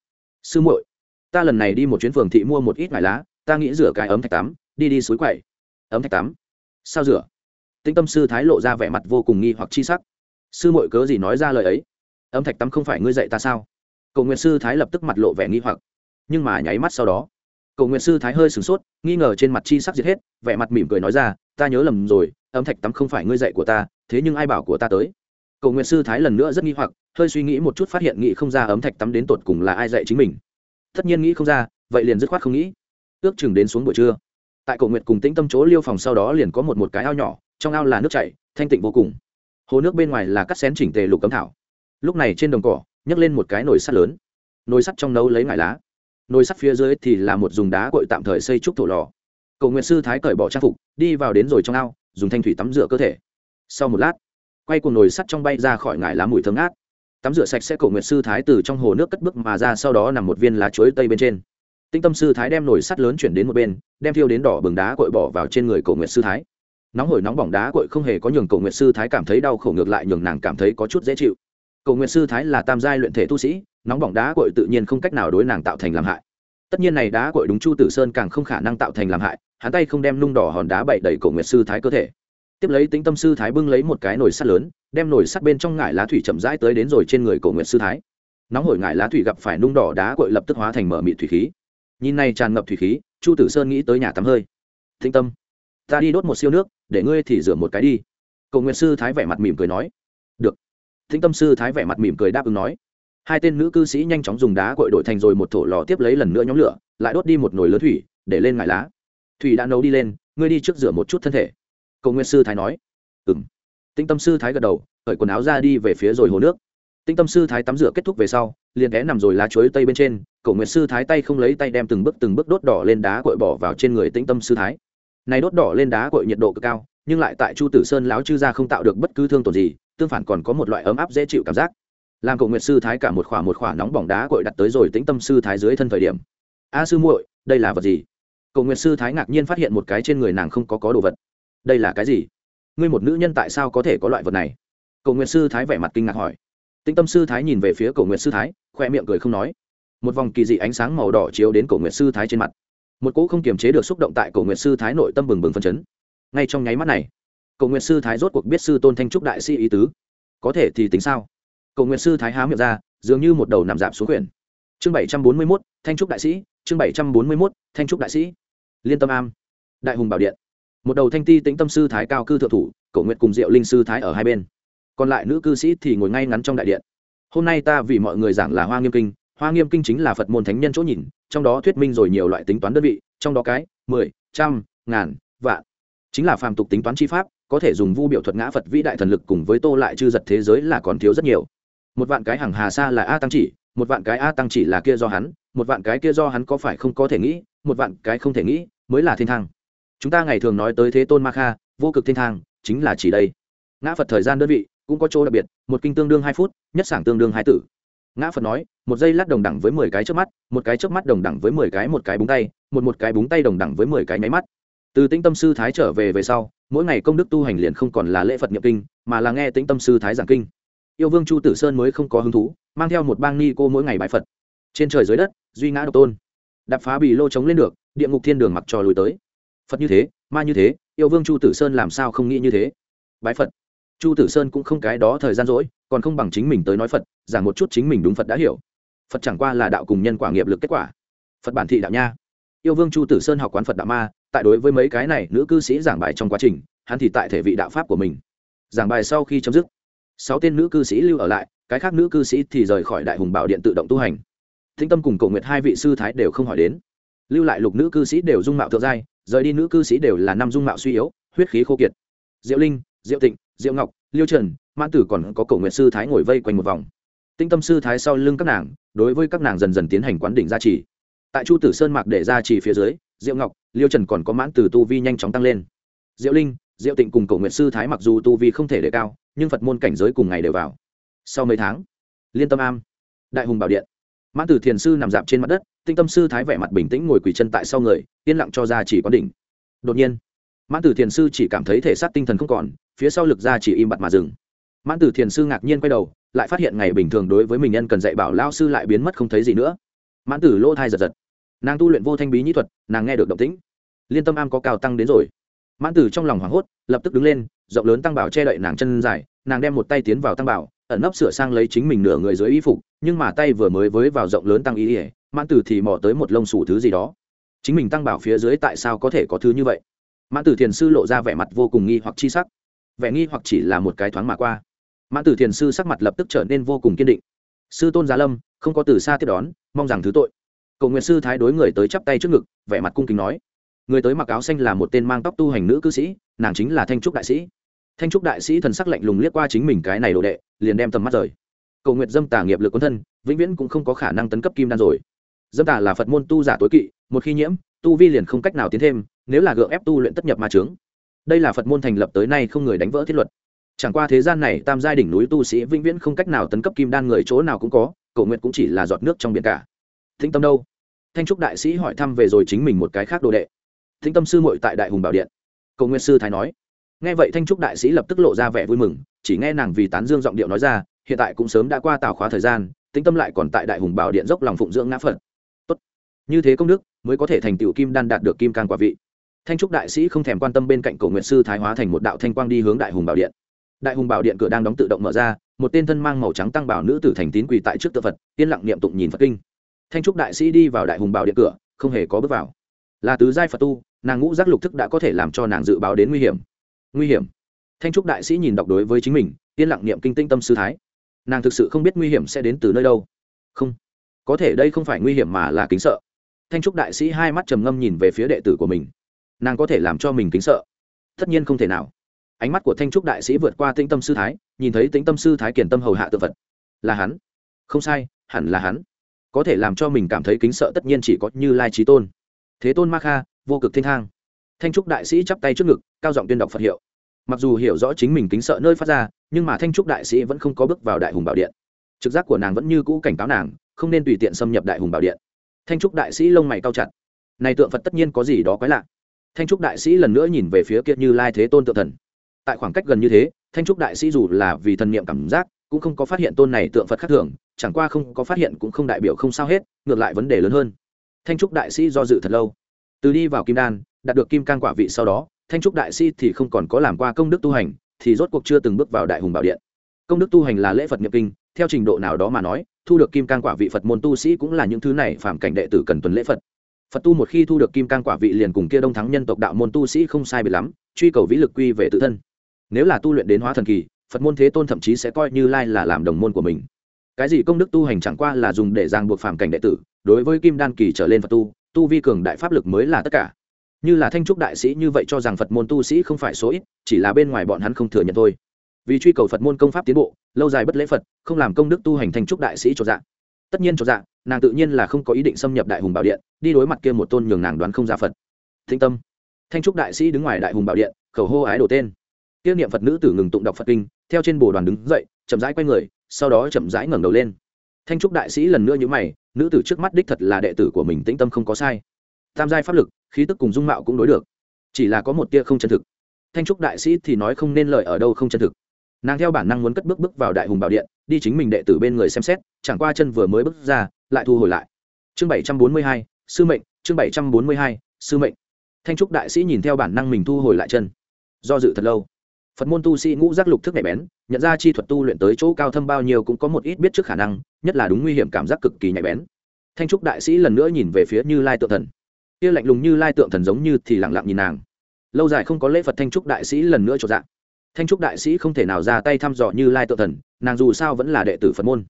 Sư muội, ta lần này đi một chuyến phường thị mua một ít ngải lá, ta nghĩ rửa cái ấm thạch tắm, đi đi suối quậy. Ấm thạch tắm? Sao rửa? Tĩnh tâm sư thái lộ ra vẻ mặt vô cùng nghi hoặc chi sắc. Sư muội cớ gì nói ra lời ấy? Ấm thạch tắm không phải ngươi dạy ta sao? Cầu nguyện sư thái lập tức mặt lộ vẻ nghi hoặc nhưng mà nháy mắt sau đó cầu nguyện sư thái hơi sửng sốt, nghi ngờ trên mặt chi sắc diệt hết, vẻ mặt mỉm cười nói ra, ta nhớ lầm rồi ấm thạch tắm không phải ngươi dạy của ta, thế nhưng ai bảo của ta tới? Cầu nguyện sư thái lần nữa rất nghi hoặc, hơi suy nghĩ một chút phát hiện nghĩ không ra ấm thạch tắm đến tột cùng là ai dạy chính mình. Tất nhiên nghĩ không ra, vậy liền dứt khoát không nghĩ. Ước chừng đến xuống buổi trưa, tại cầu nguyện cùng tĩnh tâm chỗ liêu phòng sau đó liền có một một cái ao nhỏ, trong ao là nước chảy, thanh tịnh vô cùng. Hồ nước bên ngoài là cắt xén chỉnh tề lục cấm thảo. Lúc này trên đồng cỏ, nhấc lên một cái nồi sắt lớn. Nồi sắt trong nấu lấy ngải lá nồi sắt phía dưới thì là một dùng đá cội tạm thời xây trúc thổ lò. Cầu nguyện sư thái cởi bỏ trang phục, đi vào đến rồi trong ao, dùng thanh thủy tắm rửa cơ thể. Sau một lát, quay cùng nồi sắt trong bay ra khỏi ngải lá mùi thơm ngát. Tắm rửa sạch sẽ cầu nguyện sư thái từ trong hồ nước cất bước mà ra, sau đó nằm một viên lá chuối tây bên trên. Tinh tâm sư thái đem nồi sắt lớn chuyển đến một bên, đem thiêu đến đỏ bừng đá cội bỏ vào trên người cầu nguyện sư thái. Nóng hổi nóng bỏng đá cội không hề có nhường cầu nguyện sư thái cảm thấy đau khổ, ngược lại nhường nàng cảm thấy có chút dễ chịu. Cầu nguyện sư thái là tam giai luyện thể tu sĩ nóng bỏng đá cội tự nhiên không cách nào đối nàng tạo thành làm hại. Tất nhiên này đá cội đúng chu tử sơn càng không khả năng tạo thành làm hại, hắn tay không đem nung đỏ hòn đá bậy đẩy cổ nguyệt sư thái cơ thể. Tiếp lấy tính tâm sư thái bưng lấy một cái nồi sắt lớn, đem nồi sắt bên trong ngải lá thủy chậm rãi tới đến rồi trên người cổ nguyệt sư thái. Nóng hổi ngải lá thủy gặp phải nung đỏ đá cội lập tức hóa thành mở mị thủy khí. Nhìn này tràn ngập thủy khí, chu tử sơn nghĩ tới nhà tắm hơi. Thinh tâm, ta đi đốt một siêu nước, để ngươi thì rửa một cái đi. Cầu nguyện sư thái vẻ mặt mỉm cười nói. Được. Thinh tâm sư thái vẻ mặt mỉm cười đáp ứng nói hai tên nữ cư sĩ nhanh chóng dùng đá cội đổi thành rồi một thổ lò tiếp lấy lần nữa nhóm lửa, lại đốt đi một nồi lớn thủy, để lên ngải lá. Thủy đã nấu đi lên, ngươi đi trước rửa một chút thân thể. Cầu nguyện sư thái nói. Ừ m tinh tâm sư thái gật đầu, cởi quần áo ra đi về phía rồi hồ nước. Tinh tâm sư thái tắm rửa kết thúc về sau, liền ghé nằm rồi lá chuối tây bên trên, cầu nguyện sư thái tay không lấy tay đem từng bước từng bước đốt đỏ lên đá cội bỏ vào trên người tĩnh tâm sư thái. Này đốt đỏ lên đá cội nhiệt độ cực cao, nhưng lại tại chu tử sơn láo chư ra không tạo được bất cứ thương tổn gì, tương phản còn có một loại ấm áp dễ chịu cảm giác làm cậu nguyệt sư thái cả một khỏa một khỏa nóng bỏng đá cội đặt tới rồi tĩnh tâm sư thái dưới thân thời điểm. A sư muội, đây là vật gì? Cậu nguyệt sư thái ngạc nhiên phát hiện một cái trên người nàng không có có đồ vật. Đây là cái gì? Ngươi một nữ nhân tại sao có thể có loại vật này? Cậu nguyệt sư thái vẻ mặt kinh ngạc hỏi. Tĩnh tâm sư thái nhìn về phía cậu nguyệt sư thái khoe miệng cười không nói. Một vòng kỳ dị ánh sáng màu đỏ chiếu đến cậu nguyệt sư thái trên mặt. Một cỗ không kiềm chế được xúc động tại cậu nguyệt sư thái nội tâm bừng bừng phân chấn. Ngay trong nháy mắt này, cậu nguyệt sư thái rốt cuộc biết sư tôn thanh trúc đại sĩ ý tứ. Có thể thì tính sao? Cầu nguyện sư thái há miệng ra, dường như một đầu nằm giảm xuống quyển chương bảy trăm bốn mươi mốt, thanh trúc đại sĩ, chương bảy trăm bốn mươi mốt, thanh trúc đại sĩ. Liên tâm am, đại hùng bảo điện. Một đầu thanh ti tĩnh tâm sư thái cao cư thượng thủ, cầu nguyện cùng diệu linh sư thái ở hai bên. Còn lại nữ cư sĩ thì ngồi ngay ngắn trong đại điện. Hôm nay ta vì mọi người giảng là hoa nghiêm kinh, hoa nghiêm kinh chính là phật môn thánh nhân chỗ nhìn, trong đó thuyết minh rồi nhiều loại tính toán đơn vị, trong đó cái mười, trăm, ngàn, vạn. Chính là phàm tục tính toán chi pháp, có thể dùng vu biểu thuật ngã phật vĩ đại thần lực cùng với tô lại chư giật thế giới là còn thiếu rất nhiều một vạn cái hàng hà sa là a tăng chỉ, một vạn cái a tăng chỉ là kia do hắn, một vạn cái kia do hắn có phải không có thể nghĩ, một vạn cái không thể nghĩ, mới là thiên thang. Chúng ta ngày thường nói tới thế tôn ma kha, vô cực thiên thang, chính là chỉ đây. Ngã phật thời gian đơn vị, cũng có chỗ đặc biệt, một kinh tương đương hai phút, nhất sảng tương đương hai tử. Ngã phật nói, một giây lát đồng đẳng với mười cái trước mắt, một cái trước mắt đồng đẳng với mười cái, một cái búng tay, một một cái búng tay đồng đẳng với mười cái nháy mắt. Từ tĩnh tâm sư thái trở về về sau, mỗi ngày công đức tu hành liền không còn là lễ phật nhập kinh, mà là nghe tĩnh tâm sư thái giảng kinh yêu vương chu tử sơn mới không có hứng thú, mang theo một bang ni cô mỗi ngày bãi phật. Trên trời dưới đất, duy ngã độc tôn. Đập phá bị lô chống lên được, địa ngục thiên đường mặc trò lùi tới. Phật như thế, ma như thế, yêu vương chu tử sơn làm sao không nghĩ như thế? Bái phật. Chu tử sơn cũng không cái đó thời gian rỗi, còn không bằng chính mình tới nói phật, giảng một chút chính mình đúng phật đã hiểu. Phật chẳng qua là đạo cùng nhân quả nghiệp lực kết quả. Phật bản thị đạo nha. Yêu vương chu tử sơn học quán phật đạo ma, tại đối với mấy cái này nữ cư sĩ giảng bài trong quá trình, hắn thì tại thể vị đạo pháp của mình. Giảng bài sau khi chấm dứt sáu tên nữ cư sĩ lưu ở lại, cái khác nữ cư sĩ thì rời khỏi đại hùng bảo điện tự động tu hành. Thinh tâm cùng cầu nguyệt hai vị sư thái đều không hỏi đến. Lưu lại lục nữ cư sĩ đều dung mạo thượng giai, rời đi nữ cư sĩ đều là năm dung mạo suy yếu, huyết khí khô kiệt. Diệu linh, diệu tịnh, diệu ngọc, liêu trần, mãn tử còn có cầu nguyện sư thái ngồi vây quanh một vòng. Tinh tâm sư thái sau lưng các nàng, đối với các nàng dần dần tiến hành quán đỉnh gia trì. Tại chu tử sơn mạc để gia trì phía dưới, diệu ngọc, liêu trần còn có mãn tử tu vi nhanh chóng tăng lên. Diệu linh diệu tịnh cùng cầu nguyện sư thái mặc dù tu vi không thể đề cao, nhưng phật môn cảnh giới cùng ngày đều vào. Sau mấy tháng, liên tâm am, đại hùng bảo điện, mãn tử thiền sư nằm dạp trên mặt đất, tinh tâm sư thái vẻ mặt bình tĩnh ngồi quỳ chân tại sau người, yên lặng cho ra chỉ có đỉnh. Đột nhiên, mãn tử thiền sư chỉ cảm thấy thể xác tinh thần không còn, phía sau lực ra chỉ im bặt mà dừng. Mãn tử thiền sư ngạc nhiên quay đầu, lại phát hiện ngày bình thường đối với mình nhân cần dạy bảo lao sư lại biến mất không thấy gì nữa. Mãn tử lỗ thai giật giật. Nàng tu luyện vô thanh bí nhĩ thuật, nàng nghe được động tĩnh. Liên tâm am có cao tăng đến rồi mãn tử trong lòng hoảng hốt, lập tức đứng lên, rộng lớn tăng bảo che đậy nàng chân dài, nàng đem một tay tiến vào tăng bảo, ẩn nấp sửa sang lấy chính mình nửa người dưới y phục, nhưng mà tay vừa mới với vào rộng lớn tăng ý ỉa mãn tử thì mò tới một lông sủ thứ gì đó. Chính mình tăng bảo phía dưới tại sao có thể có thứ như vậy? Mãn tử thiền sư lộ ra vẻ mặt vô cùng nghi hoặc chi sắc. Vẻ nghi hoặc chỉ là một cái thoáng mà qua. Mãn tử thiền sư sắc mặt lập tức trở nên vô cùng kiên định. Sư tôn giá lâm, không có từ xa tiếp đón, mong rằng thứ tội. Cầu nguyện sư thái đối người tới chắp tay trước ngực, vẻ mặt cung kính nói người tới mặc áo xanh là một tên mang tóc tu hành nữ cư sĩ, nàng chính là thanh trúc đại sĩ. Thanh trúc đại sĩ thần sắc lạnh lùng liếc qua chính mình cái này đồ đệ, liền đem tầm mắt rời. Cầu nguyện dâm tà nghiệp lực quân thân, vĩnh viễn cũng không có khả năng tấn cấp kim đan rồi. Dâm tà là phật môn tu giả tối kỵ, một khi nhiễm, tu vi liền không cách nào tiến thêm, nếu là gượng ép tu luyện tất nhập ma trướng đây là phật môn thành lập tới nay không người đánh vỡ thiết luật. Chẳng qua thế gian này tam giai đỉnh núi tu sĩ vĩnh viễn không cách nào tấn cấp kim đan người chỗ nào cũng có, cầu nguyện cũng chỉ là giọt nước trong biển cả. Thinh tâm đâu? Thanh trúc đại sĩ hỏi thăm về rồi chính mình một cái khác đồ đệ. Thính tâm sư muội tại đại hùng bảo điện. Cầu Nguyên sư thái nói. Nghe vậy thanh trúc đại sĩ lập tức lộ ra vẻ vui mừng, chỉ nghe nàng vì tán dương giọng điệu nói ra, hiện tại cũng sớm đã qua tào khóa thời gian tĩnh tâm lại còn tại đại hùng bảo điện dốc lòng phụng dưỡng ngã phật. Tốt. Như thế công đức, mới có thể thành tựu kim đan đạt được kim can quả vị. Thanh trúc đại sĩ không thèm quan tâm bên cạnh cổ nguyện sư thái hóa thành một đạo thanh quang đi hướng đại hùng bảo điện. Đại hùng bảo điện cửa đang đóng tự động mở ra, một tên thân mang màu trắng tăng bảo nữ tử thành tín quỳ tại trước tự phật, yên lặng niệm tụng nhìn phật kinh. Thanh trúc đại sĩ đi vào đại hùng bảo điện cửa, không hề có bước vào là tứ giai phật tu, nàng ngũ giác lục thức đã có thể làm cho nàng dự báo đến nguy hiểm. Nguy hiểm? Thanh trúc đại sĩ nhìn đọc đối với chính mình, yên lặng niệm kinh tinh tâm sư thái. Nàng thực sự không biết nguy hiểm sẽ đến từ nơi đâu. Không. Có thể đây không phải nguy hiểm mà là kính sợ. Thanh trúc đại sĩ hai mắt trầm ngâm nhìn về phía đệ tử của mình. Nàng có thể làm cho mình kính sợ? Tất nhiên không thể nào. Ánh mắt của thanh trúc đại sĩ vượt qua tĩnh tâm sư thái, nhìn thấy tĩnh tâm sư thái kiển tâm hầu hạ tự vật là hắn? Không sai, hẳn là hắn. Có thể làm cho mình cảm thấy kính sợ tất nhiên chỉ có như lai trí tôn thế tôn ma kha, vô cực thiên thang. Thanh trúc đại sĩ chắp tay trước ngực, cao giọng tuyên đọc phật hiệu. Mặc dù hiểu rõ chính mình kính sợ nơi phát ra, nhưng mà thanh trúc đại sĩ vẫn không có bước vào đại hùng bảo điện. Trực giác của nàng vẫn như cũ cảnh cáo nàng, không nên tùy tiện xâm nhập đại hùng bảo điện. Thanh trúc đại sĩ lông mày cao chặt. Này tượng phật tất nhiên có gì đó quái lạ. Thanh trúc đại sĩ lần nữa nhìn về phía kia như lai thế tôn tự thần. Tại khoảng cách gần như thế, thanh trúc đại sĩ dù là vì thần niệm cảm giác, cũng không có phát hiện tôn này tượng phật khác thường, chẳng qua không có phát hiện cũng không đại biểu không sao hết, ngược lại vấn đề lớn hơn thanh trúc đại sĩ do dự thật lâu. Từ đi vào kim đan, đạt được kim can quả vị sau đó, thanh trúc đại sĩ thì không còn có làm qua công đức tu hành, thì rốt cuộc chưa từng bước vào đại hùng bảo điện. Công đức tu hành là lễ phật nhập kinh, theo trình độ nào đó mà nói, thu được kim can quả vị phật môn tu sĩ cũng là những thứ này phạm cảnh đệ tử cần tuần lễ phật. Phật tu một khi thu được kim can quả vị liền cùng kia đông thắng nhân tộc đạo môn tu sĩ không sai biệt lắm, truy cầu vĩ lực quy về tự thân. Nếu là tu luyện đến hóa thần kỳ, phật môn thế tôn thậm chí sẽ coi như lai là làm đồng môn của mình. Cái gì công đức tu hành chẳng qua là dùng để ràng buộc phạm cảnh đệ tử đối với kim đan kỳ trở lên phật tu tu vi cường đại pháp lực mới là tất cả. Như là thanh trúc đại sĩ như vậy cho rằng phật môn tu sĩ không phải số ít, chỉ là bên ngoài bọn hắn không thừa nhận thôi. Vì truy cầu phật môn công pháp tiến bộ, lâu dài bất lễ phật, không làm công đức tu hành thanh trúc đại sĩ cho dạng tất nhiên cho dạng nàng tự nhiên là không có ý định xâm nhập đại hùng bảo điện, đi đối mặt kia một tôn nhường nàng đoán không ra phật. Thinh tâm. Thanh trúc đại sĩ đứng ngoài đại hùng bảo điện, khẩu hô ái đổ tên. Tiêu niệm phật nữ tử ngừng tụng đọc phật kinh, theo trên bồ đoàn đứng dậy, chậm rãi quay người, sau đó chậm rãi ngẩng đầu lên thanh trúc đại sĩ lần nữa như mày, nữ tử trước mắt đích thật là đệ tử của mình, tĩnh tâm không có sai. Tam giai pháp lực, khí tức cùng dung mạo cũng đối được. Chỉ là có một tia không chân thực. Thanh trúc đại sĩ thì nói không nên lời ở đâu không chân thực. Nàng theo bản năng muốn cất bước bước vào đại hùng bảo điện, đi chính mình đệ tử bên người xem xét, chẳng qua chân vừa mới bước ra, lại thu hồi lại. Chương bảy trăm bốn mươi hai, sư mệnh, chương bảy trăm bốn mươi hai, sư mệnh. Thanh trúc đại sĩ nhìn theo bản năng mình thu hồi lại chân. Do dự thật lâu phật môn tu sĩ ngũ giác lục thức nhạy bén, nhận ra chi thuật tu luyện tới chỗ cao thâm bao nhiêu cũng có một ít biết trước khả năng, nhất là đúng nguy hiểm cảm giác cực kỳ nhạy bén. Thanh trúc đại sĩ lần nữa nhìn về phía như lai tượng thần. Kia lạnh lùng như lai tượng thần giống như thì lẳng lặng nhìn nàng. Lâu dài không có lễ phật thanh trúc đại sĩ lần nữa cho dạng thanh trúc đại sĩ không thể nào ra tay thăm dò như lai tượng thần, nàng dù sao vẫn là đệ tử phật môn.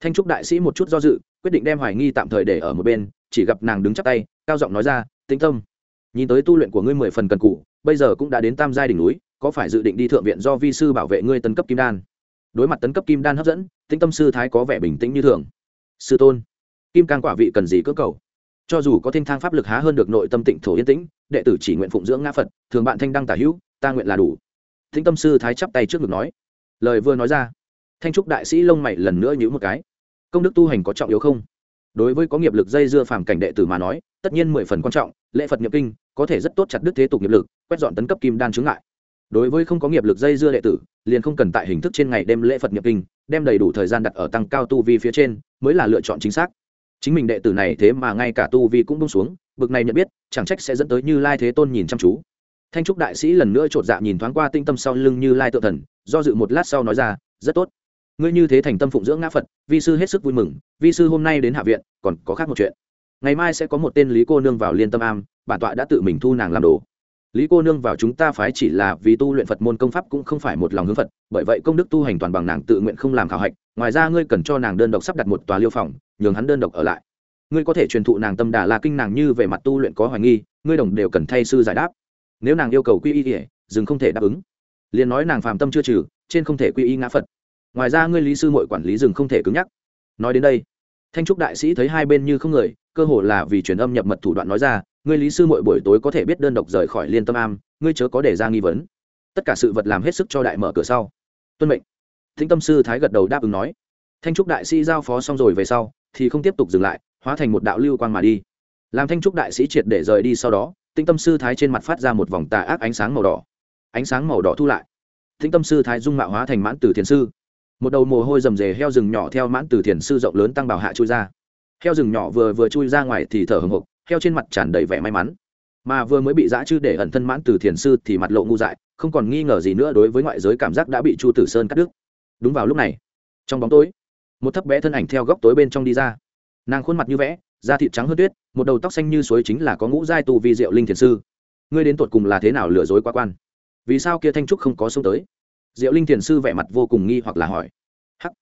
Thanh trúc đại sĩ một chút do dự, quyết định đem hoài nghi tạm thời để ở một bên, chỉ gặp nàng đứng chắp tay, cao giọng nói ra, tĩnh tâm, nhìn tới tu luyện của ngươi mười phần cần cụ bây giờ cũng đã đến tam giai đỉnh núi có phải dự định đi thượng viện do vi sư bảo vệ ngươi tấn cấp kim đan? Đối mặt tấn cấp kim đan hấp dẫn, tĩnh tâm sư thái có vẻ bình tĩnh như thường. Sư tôn, kim can quả vị cần gì cơ cầu? Cho dù có thanh thang pháp lực há hơn được nội tâm tịnh thổ yên tĩnh, đệ tử chỉ nguyện phụng dưỡng ngã phật, thường bạn thanh đăng tả hữu, ta nguyện là đủ. Thính tâm sư thái chắp tay trước ngực nói. Lời vừa nói ra, thanh trúc đại sĩ lông mày lần nữa nhữ một cái. Công đức tu hành có trọng yếu không? Đối với có nghiệp lực dây dưa phàm cảnh đệ tử mà nói, tất nhiên mười phần quan trọng, lễ phật nhập kinh, có thể rất tốt chặt đức thế tục nghiệp lực, quét dọn tấn cấp kim đan chướng ngại đối với không có nghiệp lực dây dưa đệ tử, liền không cần tại hình thức trên ngày đêm lễ phật nhập kinh, đem đầy đủ thời gian đặt ở tăng cao tu vi phía trên, mới là lựa chọn chính xác. Chính mình đệ tử này thế mà ngay cả tu vi cũng bung xuống, bực này nhận biết, chẳng trách sẽ dẫn tới như lai thế tôn nhìn chăm chú. Thanh trúc đại sĩ lần nữa chột dạ nhìn thoáng qua tinh tâm sau lưng như lai tự thần, do dự một lát sau nói ra, rất tốt. Ngươi như thế thành tâm phụng dưỡng ngã phật, vi sư hết sức vui mừng, vi sư hôm nay đến hạ viện, còn có khác một chuyện. Ngày mai sẽ có một tên lý cô nương vào liên tâm am, bản tọa đã tự mình thu nàng làm đồ lý cô nương vào chúng ta phái chỉ là vì tu luyện phật môn công pháp cũng không phải một lòng hướng phật, bởi vậy công đức tu hành toàn bằng nàng tự nguyện không làm khảo hạch, ngoài ra ngươi cần cho nàng đơn độc sắp đặt một tòa liêu phòng, nhường hắn đơn độc ở lại. Ngươi có thể truyền thụ nàng tâm đà là kinh nàng như về mặt tu luyện có hoài nghi, ngươi đồng đều cần thay sư giải đáp. Nếu nàng yêu cầu quy y kể dừng không thể đáp ứng. Liền nói nàng phàm tâm chưa trừ, trên không thể quy y ngã phật. Ngoài ra ngươi lý sư mội quản lý rừng không thể cứng nhắc. Nói đến đây, thanh trúc đại sĩ thấy hai bên như không người, cơ hồ là vì truyền âm nhập mật thủ đoạn nói ra ngươi lý sư mỗi buổi tối có thể biết đơn độc rời khỏi liên tâm am, ngươi chớ có để ra nghi vấn. Tất cả sự vật làm hết sức cho đại mở cửa sau. Tuân mệnh. Thính tâm sư thái gật đầu đáp ứng nói. Thanh trúc đại sĩ giao phó xong rồi về sau, thì không tiếp tục dừng lại, hóa thành một đạo lưu quang mà đi. Làm thanh trúc đại sĩ triệt để rời đi sau đó tĩnh tâm sư thái trên mặt phát ra một vòng tà ác ánh sáng màu đỏ. Ánh sáng màu đỏ thu lại. Tĩnh tâm sư thái dung mạo hóa thành mãn tử thiền sư. Một đầu mồ hôi rầm rề heo rừng nhỏ theo mãn tử thiền sư rộng lớn tăng bảo hạ chui ra. Heo rừng nhỏ vừa vừa chui ra ngoài thì thở hồng hộc heo trên mặt tràn đầy vẻ may mắn. Mà vừa mới bị giã chư để ẩn thân mãn từ thiền sư thì mặt lộ ngu dại, không còn nghi ngờ gì nữa đối với ngoại giới cảm giác đã bị chu tử sơn cắt đứt. Đúng vào lúc này, trong bóng tối, một thấp bé thân ảnh theo góc tối bên trong đi ra. Nàng khuôn mặt như vẽ, da thịt trắng hơn tuyết, một đầu tóc xanh như suối chính là có ngũ giai tu vi diệu linh thiền sư. Ngươi đến tột cùng là thế nào lừa dối quá quan? Vì sao kia thanh trúc không có xuống tới? Diệu linh thiền sư vẻ mặt vô cùng nghi hoặc là hỏi. Hắc,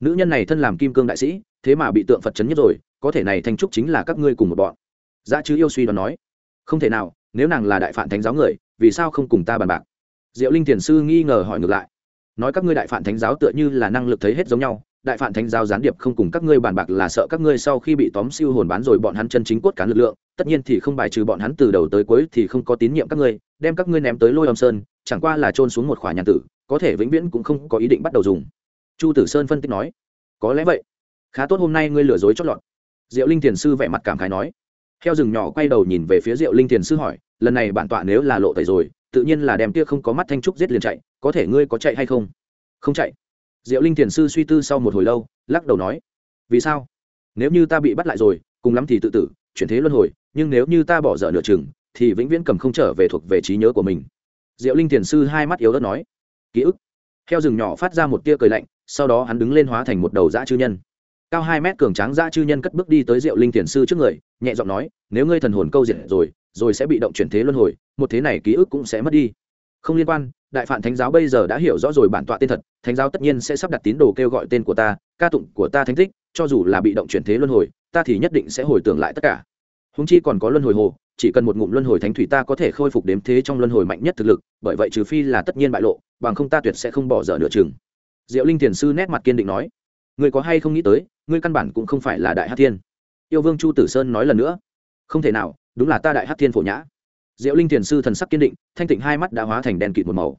nữ nhân này thân làm kim cương đại sĩ, thế mà bị tượng phật chấn nhất rồi, có thể này thanh trúc chính là các ngươi cùng một bọn giá chứ yêu suy đoán nói, không thể nào, nếu nàng là đại phản thánh giáo người, vì sao không cùng ta bàn bạc? Diệu linh thiền sư nghi ngờ hỏi ngược lại, nói các ngươi đại phản thánh giáo tựa như là năng lực thấy hết giống nhau, đại phản thánh giáo gián điệp không cùng các ngươi bàn bạc là sợ các ngươi sau khi bị tóm siêu hồn bán rồi bọn hắn chân chính cốt cán lực lượng, tất nhiên thì không bài trừ bọn hắn từ đầu tới cuối thì không có tín nhiệm các ngươi, đem các ngươi ném tới lôi âm sơn, chẳng qua là trôn xuống một khỏa nhàn tử, có thể vĩnh viễn cũng không có ý định bắt đầu dùng. Chu tử sơn phân tích nói, có lẽ vậy. Khá tốt hôm nay ngươi lừa dối chót lọt. Diệu linh thiền sư vẻ mặt cảm khái nói heo rừng nhỏ quay đầu nhìn về phía diệu linh thiền sư hỏi, lần này bản tọa nếu là lộ tẩy rồi, tự nhiên là đem kia không có mắt thanh trúc giết liền chạy, có thể ngươi có chạy hay không? Không chạy. Diệu linh thiền sư suy tư sau một hồi lâu, lắc đầu nói, vì sao? Nếu như ta bị bắt lại rồi, cùng lắm thì tự tử, chuyển thế luân hồi, nhưng nếu như ta bỏ dở nửa chừng, thì vĩnh viễn cầm không trở về thuộc về trí nhớ của mình. Diệu linh thiền sư hai mắt yếu ớt nói, ký ức. Heo rừng nhỏ phát ra một tia cười lạnh, sau đó hắn đứng lên hóa thành một đầu dã chư nhân. Cao hai mét cường tráng dã chư nhân cất bước đi tới diệu linh thiền sư trước người nhẹ giọng nói nếu ngươi thần hồn câu diệt rồi rồi sẽ bị động chuyển thế luân hồi một thế này ký ức cũng sẽ mất đi. Không liên quan đại phản thánh giáo bây giờ đã hiểu rõ rồi bản tọa tên thật thánh giáo tất nhiên sẽ sắp đặt tín đồ kêu gọi tên của ta ca tụng của ta thánh tích, cho dù là bị động chuyển thế luân hồi ta thì nhất định sẽ hồi tưởng lại tất cả. Húng chi còn có luân hồi hồ chỉ cần một ngụm luân hồi thánh thủy ta có thể khôi phục đếm thế trong luân hồi mạnh nhất thực lực bởi vậy trừ phi là tất nhiên bại lộ bằng không ta tuyệt sẽ không bỏ dở nửa chừng. Diệu linh thiền sư nét mặt kiên định nói. Người có hay không nghĩ tới ngươi căn bản cũng không phải là đại hát thiên yêu vương chu tử sơn nói lần nữa. Không thể nào, đúng là ta đại hát thiên phổ nhã. Diệu linh thiền sư thần sắc kiên định, thanh tịnh hai mắt đã hóa thành đèn kịt một màu.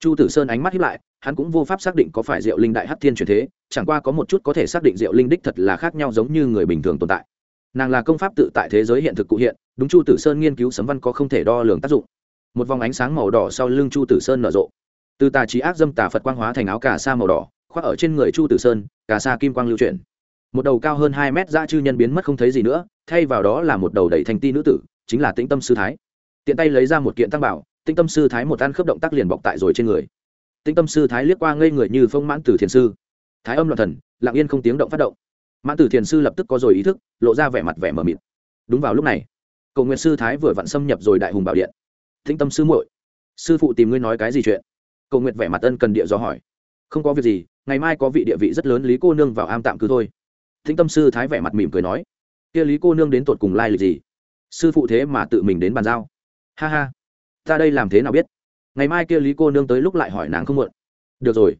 Chu tử sơn ánh mắt hiếp lại, hắn cũng vô pháp xác định có phải diệu linh đại hát thiên truyền thế, chẳng qua có một chút có thể xác định diệu linh đích thật là khác nhau giống như người bình thường tồn tại. Nàng là công pháp tự tại thế giới hiện thực cụ hiện, đúng chu tử sơn nghiên cứu sấm văn có không thể đo lường tác dụng. Một vòng ánh sáng màu đỏ sau lưng chu tử sơn nở rộ. Từ tà trí ác dâm tà phật quang hóa thành áo cà sa màu đỏ, khoác ở trên người chu tử sơn, cà sa kim quang lưu chuyển một đầu cao hơn hai mét dã chư nhân biến mất không thấy gì nữa, thay vào đó là một đầu đầy thành ti nữ tử, chính là tĩnh tâm sư thái. Tiện tay lấy ra một kiện tăng bảo, tĩnh tâm sư thái một ăn khớp động tác liền bọc tại rồi trên người. Tĩnh tâm sư thái liếc qua ngây người như phong mãn tử thiền sư. Thái âm loạn thần, lặng yên không tiếng động phát động. Mãn tử thiền sư lập tức có rồi ý thức, lộ ra vẻ mặt vẻ mờ mịt. Đúng vào lúc này, cầu nguyện sư thái vừa vặn xâm nhập rồi đại hùng bảo điện. Tĩnh tâm sư muội, sư phụ tìm ngươi nói cái gì chuyện? Cầu nguyện vẻ mặt ân cần địa do hỏi. Không có việc gì, ngày mai có vị địa vị rất lớn lý cô nương vào am tạm cứ thôi thính tâm sư thái vẻ mặt mỉm cười nói, kia lý cô nương đến tột cùng lai lịch gì? Sư phụ thế mà tự mình đến bàn giao. Ha ha, ta đây làm thế nào biết? Ngày mai kia lý cô nương tới lúc lại hỏi nàng không muộn. Được rồi,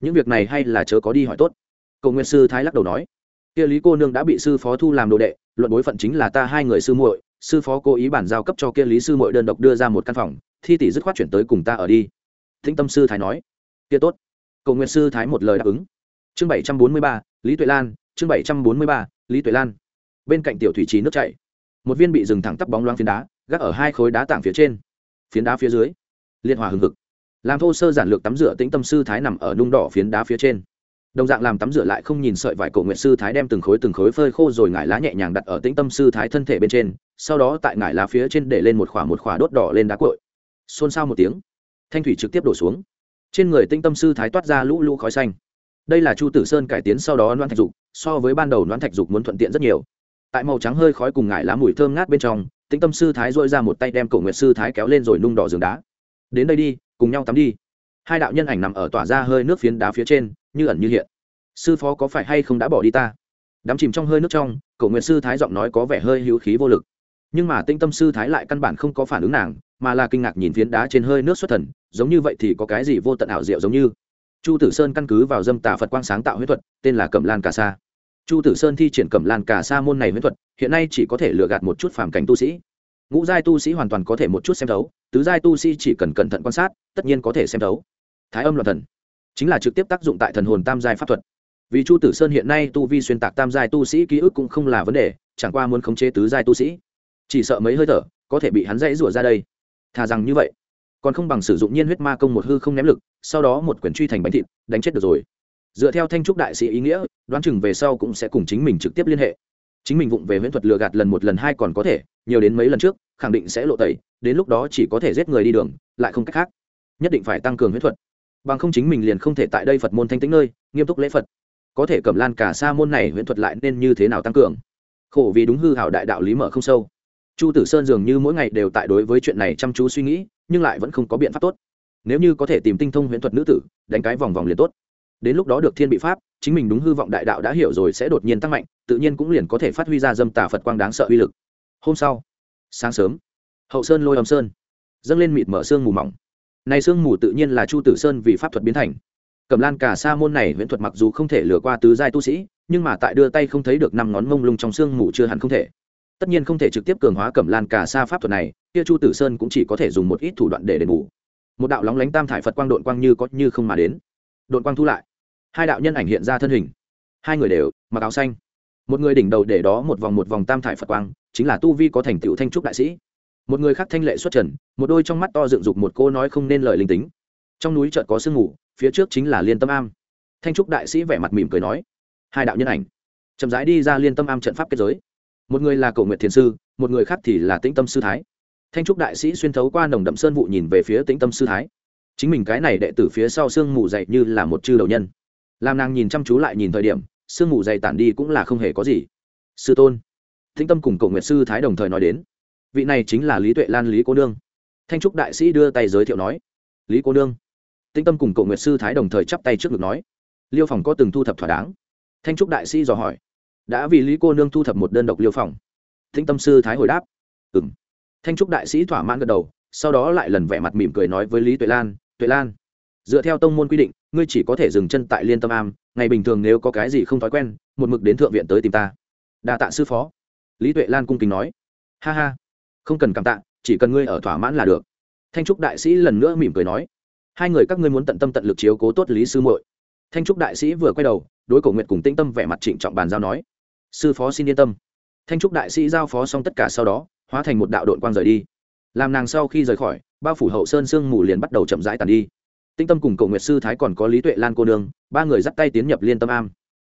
những việc này hay là chớ có đi hỏi tốt. Cầu nguyện sư thái lắc đầu nói, kia lý cô nương đã bị sư phó thu làm đồ đệ, luận bối phận chính là ta hai người sư muội, sư phó cố ý bản giao cấp cho kia lý sư muội đơn độc đưa ra một căn phòng, thi tỷ dứt khoát chuyển tới cùng ta ở đi. Thính tâm sư thái nói, kia tốt. Cầu nguyện sư thái một lời đáp ứng. Chương bảy trăm bốn mươi ba, lý tuệ lan chương bảy trăm bốn mươi ba, lý tuệ lan. Bên cạnh tiểu thủy trì nước chảy, một viên bị dừng thẳng tắp bóng loáng phiến đá, gác ở hai khối đá tảng phía trên. Phiến đá phía dưới, liên hòa hừng hực. Làm thô sơ giản lược tắm rửa tĩnh tâm sư thái nằm ở nung đỏ phiến đá phía trên. Đồng dạng làm tắm rửa lại không nhìn sợi vải cổ nguyện sư thái đem từng khối từng khối phơi khô rồi ngải lá nhẹ nhàng đặt ở tĩnh tâm sư thái thân thể bên trên, sau đó tại ngải lá phía trên để lên một khỏa một khỏa đốt đỏ lên đá cội. Xôn xao một tiếng, thanh thủy trực tiếp đổ xuống. Trên người tinh tâm sư thái toát ra lũ lũ khói xanh. Đây là chu tử sơn cải tiến sau đó loan thạch dục so với ban đầu đoán thạch dục muốn thuận tiện rất nhiều. Tại màu trắng hơi khói cùng ngải lá mùi thơm ngát bên trong tinh tâm sư thái dội ra một tay đem cổ nguyệt sư thái kéo lên rồi nung đỏ giường đá. Đến đây đi, cùng nhau tắm đi. Hai đạo nhân ảnh nằm ở tỏa ra hơi nước phiến đá phía trên, như ẩn như hiện. Sư phó có phải hay không đã bỏ đi ta? Đắm chìm trong hơi nước trong, cổ nguyệt sư thái giọng nói có vẻ hơi hữu khí vô lực. Nhưng mà tinh tâm sư thái lại căn bản không có phản ứng nàng, mà là kinh ngạc nhìn phiến đá trên hơi nước xuất thần, giống như vậy thì có cái gì vô tận ảo diệu giống như. Chu tử sơn căn cứ vào dâm tà phật quang sáng tạo huyết thuật, tên là cẩm lan cà sa chu tử sơn thi triển cẩm lan cả sa môn này huyễn thuật, hiện nay chỉ có thể lừa gạt một chút phàm cảnh tu sĩ. Ngũ giai tu sĩ hoàn toàn có thể một chút xem thấu, tứ giai tu sĩ chỉ cần cẩn thận quan sát, tất nhiên có thể xem thấu. Thái âm loạn thần chính là trực tiếp tác dụng tại thần hồn tam giai pháp thuật. Vì chu tử sơn hiện nay tu vi xuyên tạc tam giai tu sĩ ký ức cũng không là vấn đề, chẳng qua muốn khống chế tứ giai tu sĩ. Chỉ sợ mấy hơi thở, có thể bị hắn dãy rủa ra đây. Thà rằng như vậy, còn không bằng sử dụng nhiên huyết ma công một hư không ném lực, sau đó một quyển truy thành bánh thịt, đánh chết được rồi dựa theo thanh trúc đại sĩ ý nghĩa, đoán chừng về sau cũng sẽ cùng chính mình trực tiếp liên hệ. Chính mình vụng về huyễn thuật lừa gạt lần một lần hai còn có thể, nhiều đến mấy lần trước, khẳng định sẽ lộ tẩy, đến lúc đó chỉ có thể giết người đi đường, lại không cách khác. Nhất định phải tăng cường huyễn thuật. Bằng không chính mình liền không thể tại đây phật môn thanh tĩnh nơi, nghiêm túc lễ phật. Có thể cẩm lan cả sa môn này huyễn thuật lại nên như thế nào tăng cường? Khổ vì đúng hư hảo đại đạo lý mở không sâu. Chu tử sơn dường như mỗi ngày đều tại đối với chuyện này chăm chú suy nghĩ, nhưng lại vẫn không có biện pháp tốt. Nếu như có thể tìm tinh thông huyễn thuật nữ tử, đánh cái vòng vòng liền tốt đến lúc đó được thiên bị pháp, chính mình đúng hư vọng đại đạo đã hiểu rồi sẽ đột nhiên tăng mạnh, tự nhiên cũng liền có thể phát huy ra dâm tà phật quang đáng sợ uy lực. Hôm sau, sáng sớm, hậu sơn lôi âm sơn, dâng lên mịt mở sương mù mỏng. Này sương mù tự nhiên là chu tử sơn vì pháp thuật biến thành. Cẩm lan cả sa môn này huyễn thuật mặc dù không thể lừa qua tứ giai tu sĩ, nhưng mà tại đưa tay không thấy được năm ngón mông lung trong sương mù chưa hẳn không thể. Tất nhiên không thể trực tiếp cường hóa cẩm lan cả sa pháp thuật này, kia chu tử sơn cũng chỉ có thể dùng một ít thủ đoạn để đền bù. Một đạo lóng lánh tam thải phật quang độn quang như có như không mà đến đội quang thu lại. Hai đạo nhân ảnh hiện ra thân hình. Hai người đều mặc áo xanh. Một người đỉnh đầu để đó một vòng một vòng tam thải phật quang chính là tu vi có thành tựu thanh trúc đại sĩ. Một người khác thanh lệ xuất trần một đôi trong mắt to dựng dục một cô nói không nên lời linh tính. Trong núi chợt có sương ngủ, phía trước chính là liên tâm am. Thanh trúc đại sĩ vẻ mặt mỉm cười nói hai đạo nhân ảnh chậm rãi đi ra liên tâm am trận pháp kết giới. Một người là cầu nguyện thiền sư một người khác thì là tĩnh tâm sư thái. Thanh trúc đại sĩ xuyên thấu qua nồng đậm sơn vụ nhìn về phía tĩnh tâm sư thái chính mình cái này đệ tử phía sau sương mù dậy như là một chư đầu nhân. Làm nàng nhìn chăm chú lại nhìn thời điểm, sương mù dày tản đi cũng là không hề có gì. Sư tôn, thính tâm cùng cầu nguyện sư thái đồng thời nói đến, vị này chính là lý tuệ lan, lý cô nương. Thanh trúc đại sĩ đưa tay giới thiệu nói, lý cô nương. Tĩnh tâm cùng cầu nguyện sư thái đồng thời chắp tay trước ngực nói, liêu phòng có từng thu thập thỏa đáng? Thanh trúc đại sĩ dò hỏi, đã vì lý cô nương thu thập một đơn độc liêu phòng. Thính tâm sư thái hồi đáp ừ m thanh trúc đại sĩ thỏa mãn gật đầu, sau đó lại lần vẻ mặt mỉm cười nói với lý tuệ lan tuệ lan. Dựa theo tông môn quy định, ngươi chỉ có thể dừng chân tại liên tâm am, ngày bình thường nếu có cái gì không thói quen, một mực đến thượng viện tới tìm ta. Đa tạ sư phó. Lý tuệ lan cung kính nói. Ha ha. Không cần cảm tạ, chỉ cần ngươi ở thỏa mãn là được. Thanh trúc đại sĩ lần nữa mỉm cười nói. Hai người các ngươi muốn tận tâm tận lực chiếu cố tốt lý sư muội. Thanh trúc đại sĩ vừa quay đầu, đối cổ nguyện cùng tĩnh tâm vẻ mặt trịnh trọng bàn giao nói. Sư phó xin yên tâm. Thanh trúc đại sĩ giao phó xong tất cả sau đó, hóa thành một đạo đội quang rời đi. Làm nàng sau khi rời khỏi bao phủ hậu sơn sương mù liền bắt đầu chậm rãi tàn đi. Tinh tâm cùng cầu nguyệt sư thái còn có lý tuệ lan cô nương, ba người dắt tay tiến nhập liên tâm am.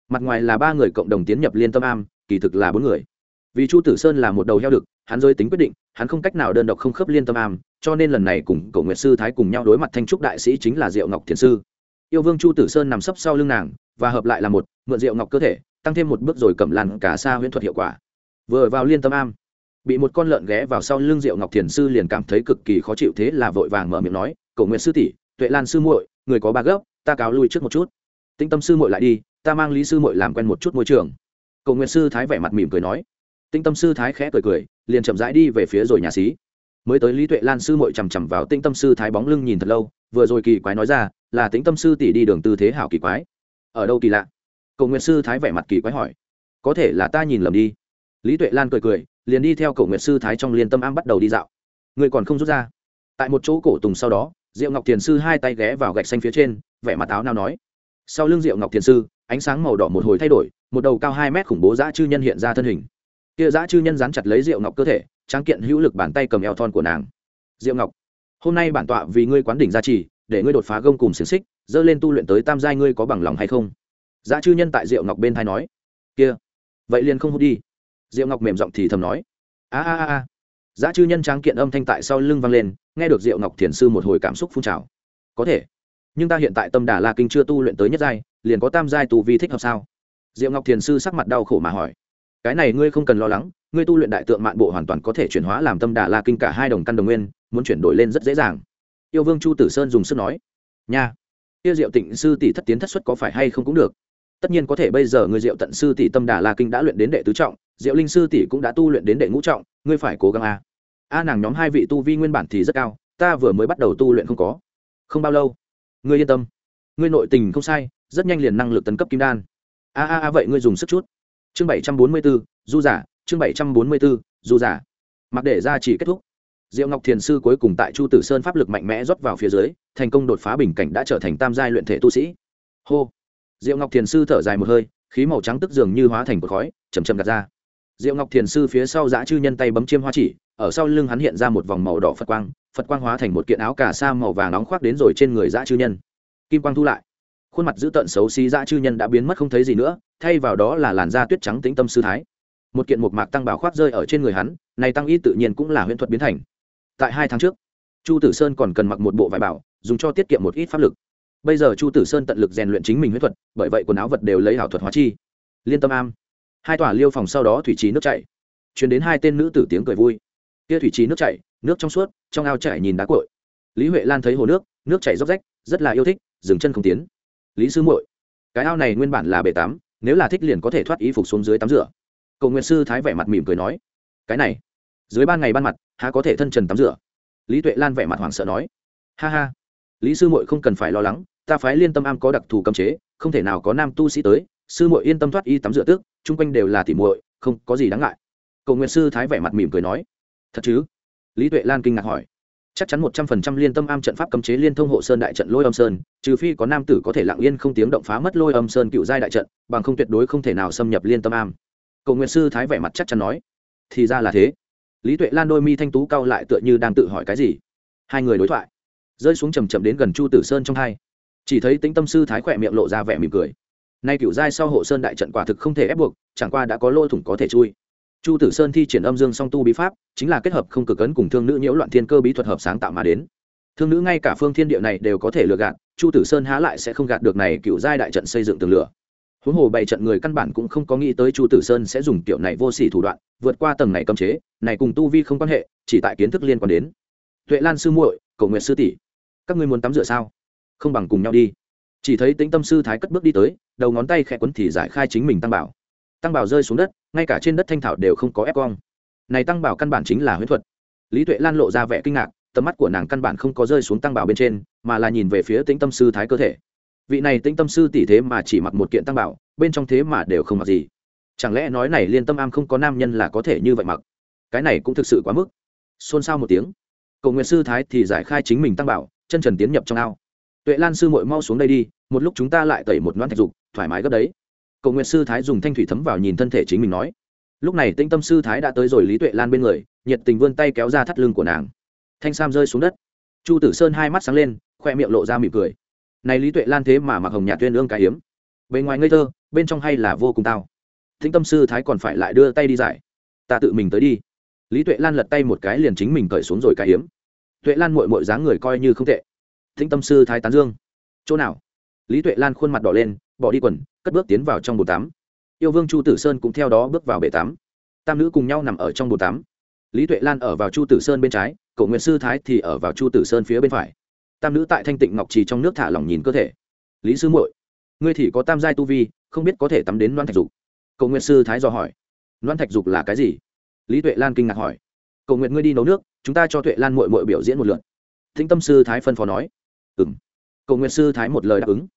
Mặt ngoài là ba người cộng đồng tiến nhập liên tâm am, kỳ thực là bốn người. Vì chu tử sơn là một đầu heo đực, hắn rơi tính quyết định, hắn không cách nào đơn độc không khớp liên tâm am, cho nên lần này cùng cầu nguyệt sư thái cùng nhau đối mặt thanh trúc đại sĩ chính là diệu ngọc thiền sư. Yêu vương chu tử sơn nằm sấp sau lưng nàng, và hợp lại là một, mượn diệu ngọc cơ thể, tăng thêm một bước rồi cầm làn cả xa huyễn thuật hiệu quả. Vừa vào liên tâm am bị một con lợn ghé vào sau lưng diệu ngọc thiền sư liền cảm thấy cực kỳ khó chịu thế là vội vàng mở miệng nói, cầu nguyện sư tỷ, tuệ lan sư muội, người có ba gốc ta cáo lui trước một chút. Tĩnh tâm sư muội lại đi, ta mang lý sư muội làm quen một chút môi trường. Cầu nguyện sư thái vẻ mặt mỉm cười nói. Tĩnh tâm sư thái khẽ cười cười, liền chậm rãi đi về phía rồi nhà xí. Mới tới lý tuệ lan sư muội chằm chằm vào Tĩnh tâm sư thái bóng lưng nhìn thật lâu, vừa rồi kỳ quái nói ra, là Tĩnh tâm sư tỷ đi đường tư thế hảo kỳ quái. Ở đâu kỳ lạ? Cầu nguyện sư thái vẻ mặt kỳ quái hỏi. Có thể là ta nhìn lầm đi. Lý tuệ lan cười cười liền đi theo cổ nguyệt sư thái trong liên tâm am bắt đầu đi dạo. Người còn không rút ra. Tại một chỗ cổ tùng sau đó, diệu ngọc thiền sư hai tay ghé vào gạch xanh phía trên, vẻ mặt áo nào nói. Sau lưng diệu ngọc thiền sư, ánh sáng màu đỏ một hồi thay đổi, một đầu cao hai mét khủng bố dã chư nhân hiện ra thân hình. Kia dã chư nhân dán chặt lấy diệu ngọc cơ thể, tráng kiện hữu lực bàn tay cầm eo thon của nàng. Diệu ngọc, hôm nay bản tọa vì ngươi quán đỉnh gia trì, để ngươi đột phá gông cùng xiềng xích, dơ lên tu luyện tới tam giai ngươi có bằng lòng hay không? Dã chư nhân tại diệu ngọc bên thai nói. Kia, vậy liền không hút đi diệu ngọc mềm giọng thì thầm nói, a a a a. Giá chư nhân tráng kiện âm thanh tại sau lưng vang lên, nghe được diệu ngọc thiền sư một hồi cảm xúc phun trào. Có thể, nhưng ta hiện tại tâm đà la kinh chưa tu luyện tới nhất giai, liền có tam giai tu vi thích hợp sao? Diệu ngọc thiền sư sắc mặt đau khổ mà hỏi, cái này ngươi không cần lo lắng, ngươi tu luyện đại tượng mạn bộ hoàn toàn có thể chuyển hóa làm tâm đà la kinh cả hai đồng căn đồng nguyên, muốn chuyển đổi lên rất dễ dàng. Yêu vương chu tử sơn dùng sức nói, nha, kia diệu tịnh sư tỷ thất tiến thất xuất có phải hay không cũng được tất nhiên có thể bây giờ người diệu tận sư tỷ tâm đà la kinh đã luyện đến đệ tứ trọng, diệu linh sư tỷ cũng đã tu luyện đến đệ ngũ trọng, ngươi phải cố gắng a a nàng nhóm hai vị tu vi nguyên bản thì rất cao, ta vừa mới bắt đầu tu luyện không có. Không bao lâu. Ngươi yên tâm. Ngươi nội tình không sai, rất nhanh liền năng lực tấn cấp kim đan. A a a, vậy ngươi dùng sức chút. Chương bảy trăm bốn mươi b ố du giả, chương bảy trăm bốn mươi b ố du giả. Mặc để ra chỉ kết thúc. Diệu ngọc thiền sư cuối cùng tại chu tử sơn pháp lực mạnh mẽ rót vào phía dưới, thành công đột phá bình cảnh đã trở thành tam giai luyện thể tu sĩ. Hô diệu ngọc thiền sư thở dài một hơi, khí màu trắng tức dường như hóa thành một khói chầm chầm gạt ra. Diệu ngọc thiền sư phía sau giã chư nhân tay bấm chiêm hoa chỉ, ở sau lưng hắn hiện ra một vòng màu đỏ phật quang phật quang hóa thành một kiện áo cà sa màu vàng nóng khoác đến rồi trên người giã chư nhân. Kim quang thu lại. Khuôn mặt dữ tợn xấu xí dã chư nhân đã biến mất không thấy gì nữa, thay vào đó là làn da tuyết trắng tĩnh tâm sư thái. Một kiện một mạc tăng bảo khoác rơi ở trên người hắn, này tăng y tự nhiên cũng là huyễn thuật biến thành. Tại hai tháng trước, chu tử sơn còn cần mặc một bộ vải bảo, dùng cho tiết kiệm một ít pháp lực bây giờ chu tử sơn tận lực rèn luyện chính mình huyết thuật, bởi vậy quần áo vật đều lấy ảo thuật hóa chi. Liên tâm am. Hai tòa liêu phòng sau đó thủy trí nước chảy. Chuyển đến hai tên nữ tử tiếng cười vui. Kia thủy trí nước chảy, nước trong suốt, trong ao chảy nhìn đá cội lý huệ lan thấy hồ nước nước chảy róc rách, rất là yêu thích, dừng chân không tiến. Lý sư muội, cái ao này nguyên bản là bể tắm, nếu là thích liền có thể thoát ý phục xuống dưới tắm rửa. Cầu nguyện sư thái vẻ mặt mỉm cười nói, cái này, dưới ban ngày ban mặt, há có thể thân trần tắm rửa? Lý tuệ lan vẻ mặt hoảng sợ nói, ha ha. Lý sư muội không cần phải lo lắng ta phái liên tâm am có đặc thù cấm chế, không thể nào có nam tu sĩ tới, sư muội yên tâm thoát y tắm rửa tước, chung quanh đều là tỉ muội, không có gì đáng ngại. Cầu nguyện sư thái vẻ mặt mỉm cười nói. Thật chứ? Lý tuệ lan kinh ngạc hỏi. Chắc chắn một trăm phần trăm liên tâm am trận pháp cấm chế liên thông hộ sơn đại trận lôi âm sơn, trừ phi có nam tử có thể lặng yên không tiếng động phá mất lôi âm sơn cựu giai đại trận, bằng không tuyệt đối không thể nào xâm nhập liên tâm am. Cầu nguyện sư thái vẻ mặt chắc chắn nói. Thì ra là thế. Lý tuệ lan đôi mi thanh tú cao lại tựa như đang tự hỏi cái gì. Hai người đối thoại. Rơi xuống chầm chậm đến gần chu tử sơn trong hai chỉ thấy tính tâm sư thái khỏe miệng lộ ra vẻ mỉm cười. Nay cựu giai sau hộ sơn đại trận quả thực không thể ép buộc, chẳng qua đã có lôi thủng có thể chui. Chu tử sơn thi triển âm dương song tu bí pháp, chính là kết hợp không cực ấn cùng thương nữ nhiễu loạn thiên cơ bí thuật hợp sáng tạo mà đến. Thương nữ ngay cả phương thiên địa này đều có thể lừa gạt, chu tử sơn há lại sẽ không gạt được này cựu giai đại trận xây dựng tường lửa. Huống hồ bày trận người căn bản cũng không có nghĩ tới chu tử sơn sẽ dùng kiểu này vô sỉ thủ đoạn, vượt qua tầng này cấm chế, này cùng tu vi không quan hệ, chỉ tại kiến thức liên quan đến. Tuệ lan sư muội cầu nguyện sư tỷ, các ngươi muốn tắm rửa sao? Không bằng cùng nhau đi. Chỉ thấy tĩnh tâm sư thái cất bước đi tới, đầu ngón tay khẽ quấn thì giải khai chính mình tăng bảo. Tăng bảo rơi xuống đất, ngay cả trên đất thanh thảo đều không có ép cong. Này tăng bảo căn bản chính là huyết thuật. Lý tuệ lan lộ ra vẻ kinh ngạc, tầm mắt của nàng căn bản không có rơi xuống tăng bảo bên trên, mà là nhìn về phía tĩnh tâm sư thái cơ thể. Vị này tĩnh tâm sư tỷ thế mà chỉ mặc một kiện tăng bảo, bên trong thế mà đều không mặc gì. Chẳng lẽ nói này liên tâm am không có nam nhân là có thể như vậy mặc? Cái này cũng thực sự quá mức. Xôn xao một tiếng. Cầu nguyện sư thái thì giải khai chính mình tăng bảo, chân trần tiến nhập trong ao tuệ lan sư mội mau xuống đây đi, một lúc chúng ta lại tẩy một nón thạch dục, thoải mái gấp đấy. Cầu nguyện sư thái dùng thanh thủy thấm vào nhìn thân thể chính mình nói. Lúc này tĩnh tâm sư thái đã tới rồi lý tuệ lan bên người, nhiệt tình vươn tay kéo ra thắt lưng của nàng. Thanh sam rơi xuống đất. Chu tử sơn hai mắt sáng lên, khoe miệng lộ ra mỉm cười. Này lý tuệ lan thế mà mặc hồng nhạt tuyên ương cái hiếm bên ngoài ngây thơ, bên trong hay là vô cùng tao. Tĩnh tâm sư thái còn phải lại đưa tay đi giải. Ta tự mình tới đi. Lý tuệ lan lật tay một cái liền chính mình cởi xuống rồi cái hiếm tuệ lan mội mội dáng người coi như không tệ thính tâm sư thái tán dương. Chỗ nào? Lý tuệ lan khuôn mặt đỏ lên, bỏ đi quần, cất bước tiến vào trong bồn tắm. Yêu vương chu tử sơn cũng theo đó bước vào bể tắm. Tam nữ cùng nhau nằm ở trong bồn tắm. Lý tuệ lan ở vào chu tử sơn bên trái cậu nguyễn sư thái thì ở vào chu tử sơn phía bên phải. Tam nữ tại thanh tịnh ngọc trì trong nước thả lỏng nhìn cơ thể. Lý sư muội, ngươi thì có tam giai tu vi, không biết có thể tắm đến loan thạch dục. Cậu nguyễn sư thái dò hỏi, loan thạch dục là cái gì? Lý tuệ lan kinh ngạc hỏi cậu nguyện ngươi đi nấu nước, chúng ta cho tuệ lan muội muội biểu diễn một lượt. Thính tâm sư thái phân phó nói ừ m cầu nguyện sư thái một lời đáp ứng.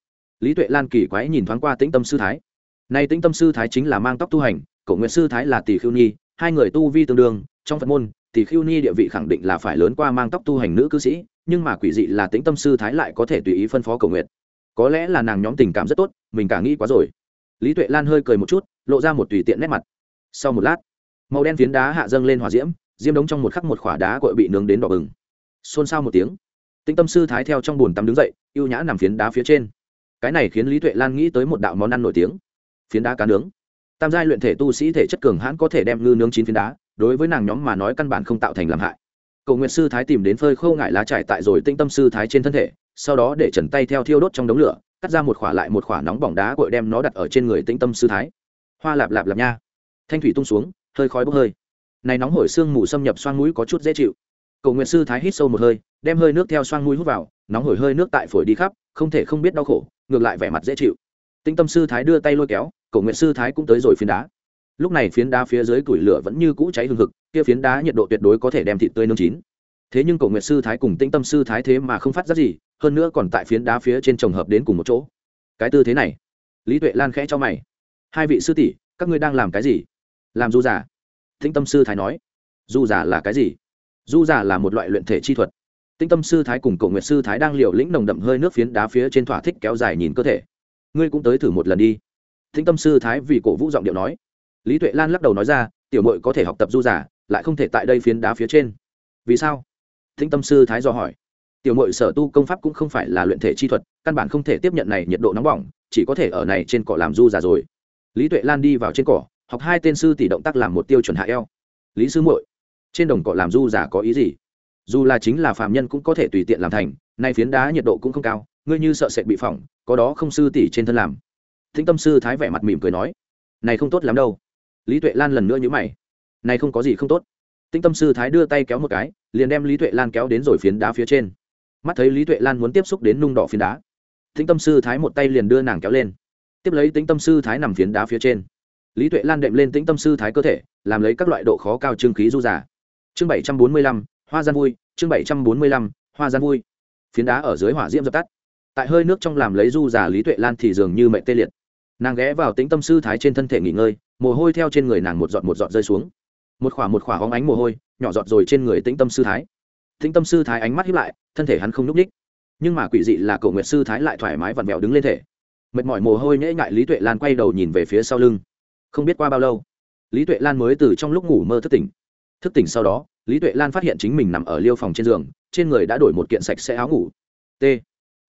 Lý tuệ lan kỳ quái nhìn thoáng qua tĩnh tâm sư thái. Nay tĩnh tâm sư thái chính là mang tóc tu hành cầu nguyện sư thái là tỷ khiêu nhi, hai người tu vi tương đương, trong phật môn, tỷ khiêu nhi địa vị khẳng định là phải lớn qua mang tóc tu hành nữ cư sĩ, nhưng mà quỷ dị là tĩnh tâm sư thái lại có thể tùy ý phân phó cầu nguyện có lẽ là nàng nhóm tình cảm rất tốt, mình cả nghĩ quá rồi. Lý tuệ lan hơi cười một chút, lộ ra một tùy tiện nét mặt. Sau một lát, màu đen phiến đá hạ dâng lên hòa diễm, diêm đống trong một khắc một khỏa đá cội bị nướng đến đỏ bừng. Xôn xao một tiếng tĩnh tâm sư thái theo trong bồn tắm đứng dậy y ê u nhã nằm phiến đá phía trên. Cái này khiến lý tuệ lan nghĩ tới một đạo món ăn nổi tiếng. Phiến đá cá nướng. Tam giai luyện thể tu sĩ thể chất cường hãn có thể đem ngư nướng chín phiến đá, đối với nàng nhóm mà nói căn bản không tạo thành làm hại. Cầu nguyện sư thái tìm đến phơi khâu ngại lá trải tại rồi tinh tâm sư thái trên thân thể, sau đó để trần tay theo thiêu đốt trong đống lửa, cắt ra một khỏa lại một khỏa nóng bỏng đá gội đem nó đặt ở trên người tĩnh tâm sư thái. Hoa lạp lạp lạp nha. Thanh thủy tung xuống, hơi khói bốc hơi. Này nóng hổi xương mù xâm nhập xoang mũi có chút dễ chịu cầu nguyện sư thái hít sâu một hơi, đem hơi nước theo xoang mũi hút vào, nóng hổi hơi nước tại phổi đi khắp, không thể không biết đau khổ, ngược lại vẻ mặt dễ chịu. Tinh tâm sư thái đưa tay lôi kéo cầu nguyện sư thái cũng tới rồi phiến đá. Lúc này phiến đá phía dưới củi lửa vẫn như cũ cháy hừng hực, kia phiến đá nhiệt độ tuyệt đối có thể đem thịt tươi nướng chín. Thế nhưng cổ nguyệt sư thái cùng Tinh tâm sư thái thế mà không phát ra gì, hơn nữa còn tại phiến đá phía trên trồng hợp đến cùng một chỗ. Cái tư thế này, lý tuệ lan khẽ cho mày. Hai vị sư tỷ, các ngươi đang làm cái gì? Làm du giả. Tinh tâm sư thái nói. Du giả là cái gì? Du giả là một loại luyện thể chi thuật, tinh tâm sư thái cùng cổ nguyệt sư thái đang liều lĩnh nồng đậm hơi nước phiến đá phía trên thỏa thích kéo dài nhìn cơ thể. Ngươi cũng tới thử một lần đi. Tinh tâm sư thái vì cổ vũ giọng điệu nói. Lý tuệ lan lắc đầu nói ra, tiểu mội có thể học tập du giả, lại không thể tại đây phiến đá phía trên. Vì sao? Tinh tâm sư thái do hỏi. Tiểu mội sở tu công pháp cũng không phải là luyện thể chi thuật, căn bản không thể tiếp nhận này nhiệt độ nóng bỏng, chỉ có thể ở này trên cỏ làm du giả rồi. Lý tuệ lan đi vào trên cỏ, học hai tên sư tỷ động tác làm một tiêu chuẩn hạ eo. Lý sư muội trên đồng cỏ làm du giả có ý gì? Dù là chính là phạm nhân cũng có thể tùy tiện làm thành, nay phiến đá nhiệt độ cũng không cao, ngươi như sợ sệt bị phỏng, có đó không sư tỷ trên thân làm. Thính tâm sư thái vẻ mặt mỉm cười nói, này không tốt lắm đâu. Lý tuệ lan lần nữa nhữ mày, này không có gì không tốt. Tinh tâm sư thái đưa tay kéo một cái, liền đem lý tuệ lan kéo đến rồi phiến đá phía trên. Mắt thấy lý tuệ lan muốn tiếp xúc đến nung đỏ phiến đá tinh tâm sư thái một tay liền đưa nàng kéo lên. Tiếp lấy tĩnh tâm sư thái nằm phiến đá phía trên. Lý tuệ lan đệm lên tĩnh tâm sư thái cơ thể, làm lấy các loại độ khó cao trương khí du giả chương bảy trăm bốn mươi lăm, hoa gian vui, chương bảy trăm bốn mươi lăm, hoa gian vui. Phiến đá ở dưới hỏa diễm dập tắt. Tại hơi nước trong làm lấy du giả lý tuệ lan thì dường như mẹ tê liệt. Nàng ghé vào tính tâm sư thái trên thân thể nghỉ ngơi, mồ hôi theo trên người nàng một giọt một giọt rơi xuống. Một khỏa một khỏa hóng ánh mồ hôi, nhỏ giọt rồi trên người tĩnh tâm sư thái. Tĩnh tâm sư thái ánh mắt hiếp lại, thân thể hắn không nhúc ních. Nhưng mà quỷ dị là cậu nguyệt sư thái lại thoải mái vặn vẹo đứng lên thể. Mệt mỏi mồ hôi nhễ ngại lý tuệ lan quay đầu nhìn về phía sau lưng. Không biết qua bao lâu, lý tuệ lan mới từ trong lúc ngủ mơ thức tỉnh thức tỉnh sau đó, lý tuệ lan phát hiện chính mình nằm ở liêu phòng trên giường, trên người đã đổi một kiện sạch sẽ áo ngủ. T.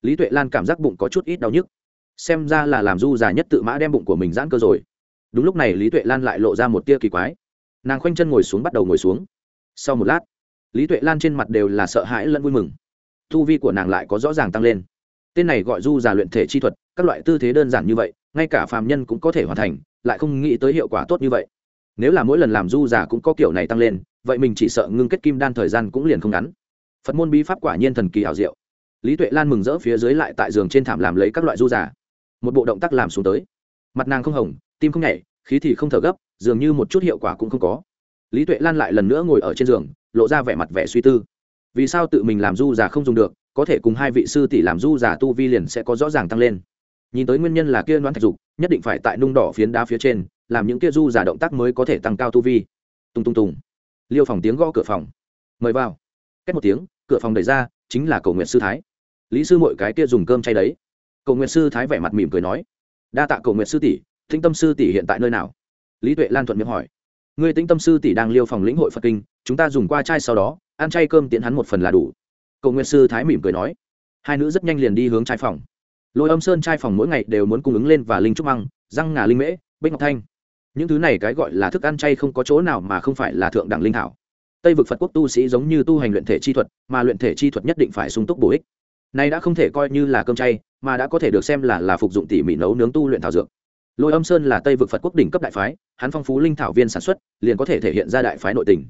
Lý tuệ lan cảm giác bụng có chút ít đau nhức. Xem ra là làm du già nhất tự mã đem bụng của mình giãn cơ rồi. Đúng lúc này lý tuệ lan lại lộ ra một tia kỳ quái. Nàng khoanh chân ngồi xuống bắt đầu ngồi xuống. Sau một lát, lý tuệ lan trên mặt đều là sợ hãi lẫn vui mừng. Thu vi của nàng lại có rõ ràng tăng lên. Tên này gọi du già luyện thể chi thuật, các loại tư thế đơn giản như vậy, ngay cả phàm nhân cũng có thể hoàn thành, lại không nghĩ tới hiệu quả tốt như vậy nếu là mỗi lần làm du giả cũng có kiểu này tăng lên vậy mình chỉ sợ ngưng kết kim đan thời gian cũng liền không ngắn. Phật môn bí pháp quả nhiên thần kỳ hảo diệu. Lý tuệ lan mừng rỡ phía dưới lại tại giường trên thảm làm lấy các loại du giả, một bộ động tác làm xuống tới. Mặt nàng không hồng tim không nhảy khí thì không thở gấp dường như một chút hiệu quả cũng không có. Lý tuệ lan lại lần nữa ngồi ở trên giường lộ ra vẻ mặt vẻ suy tư. Vì sao tự mình làm du giả không dùng được có thể cùng hai vị sư tỷ làm du giả tu vi liền sẽ có rõ ràng tăng lên. Nhìn tới nguyên nhân là kia đoán thạch dục nhất định phải tại nung đỏ phiến đá phía trên làm những kia du giả động tác mới có thể tăng cao tu vi. Tung tung tùng liêu phòng tiếng gõ cửa phòng. Mời vào. Cách một tiếng, cửa phòng đẩy ra, chính là cầu nguyện sư thái. Lý sư mọi cái kia dùng cơm chay đấy. Cầu nguyện sư thái vẻ mặt mỉm cười nói, đa tạ cầu nguyện sư tỷ thinh tâm sư tỷ hiện tại nơi nào? Lý tuệ lan thuận miệng hỏi người tĩnh tâm sư tỷ đang liêu phòng lĩnh hội phật kinh, chúng ta dùng qua chai sau đó, ăn chay cơm tiễn hắn một phần là đủ. Cầu nguyện sư thái mỉm cười nói, hai nữ rất nhanh liền đi hướng trai phòng. Lôi âm sơn trai phòng mỗi ngày đều muốn cung ứng lên và linh trúc măng, răng ngà linh mễ, bích ngọc thanh những thứ này cái gọi là thức ăn chay không có chỗ nào mà không phải là thượng đẳng linh thảo. Tây vực phật quốc tu sĩ giống như tu hành luyện thể chi thuật, mà luyện thể chi thuật nhất định phải sung túc bổ ích. Này đã không thể coi như là cơm chay, mà đã có thể được xem là là phục dụng tỉ mỉ nấu nướng tu luyện thảo dược. Lôi âm sơn là tây vực phật quốc đỉnh cấp đại phái, hắn phong phú linh thảo viên sản xuất, liền có thể thể hiện ra đại phái nội tình.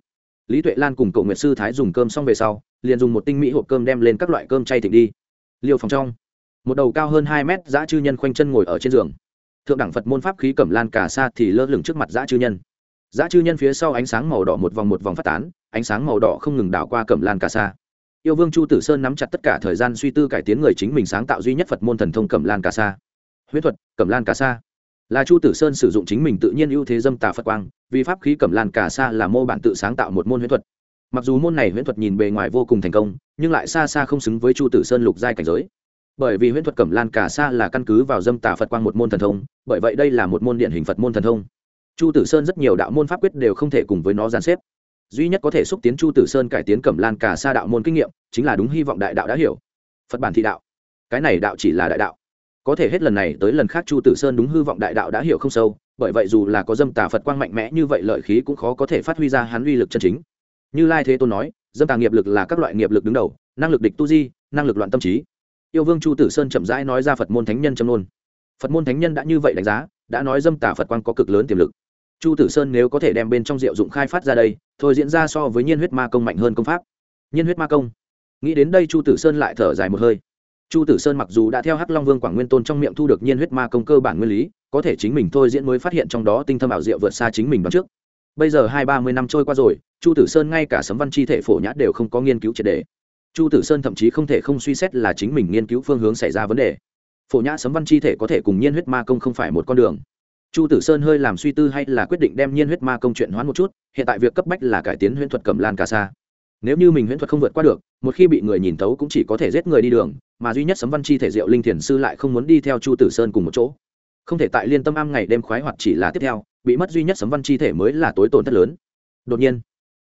Lý tuệ lan cùng cậu nguyệt sư thái dùng cơm xong về sau, liền dùng một tinh mỹ hộp cơm đem lên các loại cơm chay thịnh đi. Liều phòng trong. Một đầu cao hơn hai mét, dã chư nhân khoanh chân ngồi ở trên giường thượng đẳng phật môn pháp khí cẩm lan cả xa thì lơ lửng trước mặt dã chư nhân. Dã chư nhân phía sau ánh sáng màu đỏ một vòng một vòng phát tán, ánh sáng màu đỏ không ngừng đảo qua cẩm lan cả xa yêu vương chu tử sơn nắm chặt tất cả thời gian suy tư cải tiến người chính mình sáng tạo duy nhất phật môn thần thông cẩm lan cả xa huyết thuật, cẩm lan cả xa là chu tử sơn sử dụng chính mình tự nhiên ưu thế dâm tà phật quang, vì pháp khí cẩm lan cả xa là mô bản tự sáng tạo một môn huyễn thuật. Mặc dù môn này huyễn thuật nhìn bề ngoài vô cùng thành công, nhưng lại xa xa không xứng với chu tử sơn lục giai cảnh giới bởi vì huyễn thuật cẩm lan cả xa là căn cứ vào dâm tà phật quang một môn thần thông, bởi vậy đây là một môn điện hình phật môn thần thông. Chu tử sơn rất nhiều đạo môn pháp quyết đều không thể cùng với nó giàn xếp. Duy nhất có thể xúc tiến chu tử sơn cải tiến cẩm lan cả xa đạo môn kinh nghiệm, chính là đúng hy vọng đại đạo đã hiểu. Phật bản thị đạo. Cái này đạo chỉ là đại đạo. Có thể hết lần này tới lần khác chu tử sơn đúng hư vọng đại đạo đã hiểu không sâu, bởi vậy dù là có dâm tà phật quang mạnh mẽ như vậy lợi khí cũng khó có thể phát huy ra hắn uy lực chân chính. Như lai thế tôn nói, dâm tà nghiệp lực là các loại nghiệp lực đứng đầu, năng lực địch tu di, năng lực loạn tâm trí yêu vương chu tử sơn chậm rãi nói ra phật môn thánh nhân châm nôn phật môn thánh nhân đã như vậy đánh giá, đã nói dâm tả phật quang có cực lớn tiềm lực. Chu tử sơn nếu có thể đem bên trong rượu dụng khai phát ra đây, thôi diễn ra so với nhiên huyết ma công mạnh hơn công pháp. Nhiên huyết ma công. Nghĩ đến đây chu tử sơn lại thở dài một hơi. Chu tử sơn mặc dù đã theo hắc long vương quảng nguyên tôn trong miệng thu được nhiên huyết ma công cơ bản nguyên lý, có thể chính mình thôi diễn mới phát hiện trong đó tinh thâm ảo diệu vượt xa chính mình đoán trước. Bây giờ hai ba mươi năm trôi qua rồi, chu tử sơn ngay cả sấm văn chi thể phổ nhã đều không có nghiên cứu triệt đề chu tử sơn thậm chí không thể không suy xét là chính mình nghiên cứu phương hướng xảy ra vấn đề. Phổ nhã sấm văn chi thể có thể cùng nhiên huyết ma công không phải một con đường. Chu tử sơn hơi làm suy tư hay là quyết định đem nhiên huyết ma công chuyện hoán một chút, hiện tại việc cấp bách là cải tiến huyễn thuật cẩm lan cả sa. Nếu như mình huyễn thuật không vượt qua được, một khi bị người nhìn tấu cũng chỉ có thể giết người đi đường, mà duy nhất sấm văn chi thể diệu linh thiền sư lại không muốn đi theo chu tử sơn cùng một chỗ. Không thể tại liên tâm am ngày đêm khoái hoạt chỉ là tiếp theo, bị mất duy nhất sấm văn chi thể mới là tối tổn thất lớn. Đột nhiên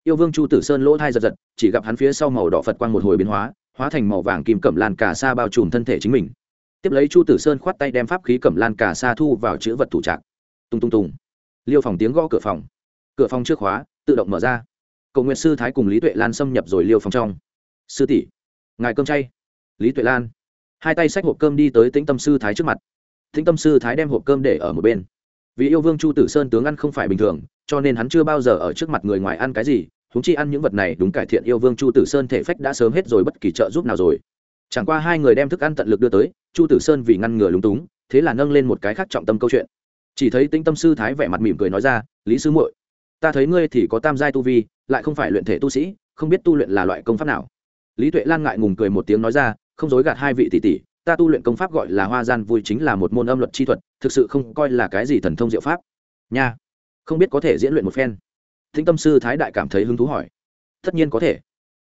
yêu vương chu tử sơn lỗ thai giật giật, chỉ gặp hắn phía sau màu đỏ phật quang một hồi biến hóa hóa thành màu vàng kim cẩm lan cà sa bao trùm thân thể chính mình. Tiếp lấy chu tử sơn khoát tay đem pháp khí cẩm lan cà sa thu vào chữ vật thủ trạc. Tung tung tung. Liêu phòng tiếng gõ cửa phòng. Cửa phòng trước khóa, tự động mở ra. Cầu nguyện sư thái cùng lý tuệ lan xâm nhập rồi liêu phòng trong. Sư tỷ, ngài cơm chay. Lý tuệ lan, hai tay xách hộp cơm đi tới tĩnh tâm sư thái trước mặt. Tĩnh tâm sư thái đem hộp cơm để ở một bên vì yêu vương chu tử sơn tướng ăn không phải bình thường, cho nên hắn chưa bao giờ ở trước mặt người ngoài ăn cái gì húng chi ăn những vật này đúng cải thiện yêu vương chu tử sơn thể phách đã sớm hết rồi bất kỳ trợ giúp nào rồi. Chẳng qua hai người đem thức ăn tận lực đưa tới, chu tử sơn vì ngăn ngừa lúng túng, thế là nâng lên một cái khác trọng tâm câu chuyện. Chỉ thấy tĩnh tâm sư thái vẻ mặt mỉm cười nói ra, lý sư muội, ta thấy ngươi thì có tam giai tu vi, lại không phải luyện thể tu sĩ, không biết tu luyện là loại công pháp nào. Lý tuệ lan ngại ngùng cười một tiếng nói ra, không dối gạt hai vị tỷ tỷ ta tu luyện công pháp gọi là hoa gian vui chính là một môn âm luật chi thuật, thực sự không coi là cái gì thần thông diệu pháp. Nha. Không biết có thể diễn luyện một phen. Thính tâm sư thái đại cảm thấy hứng thú hỏi. Tất nhiên có thể.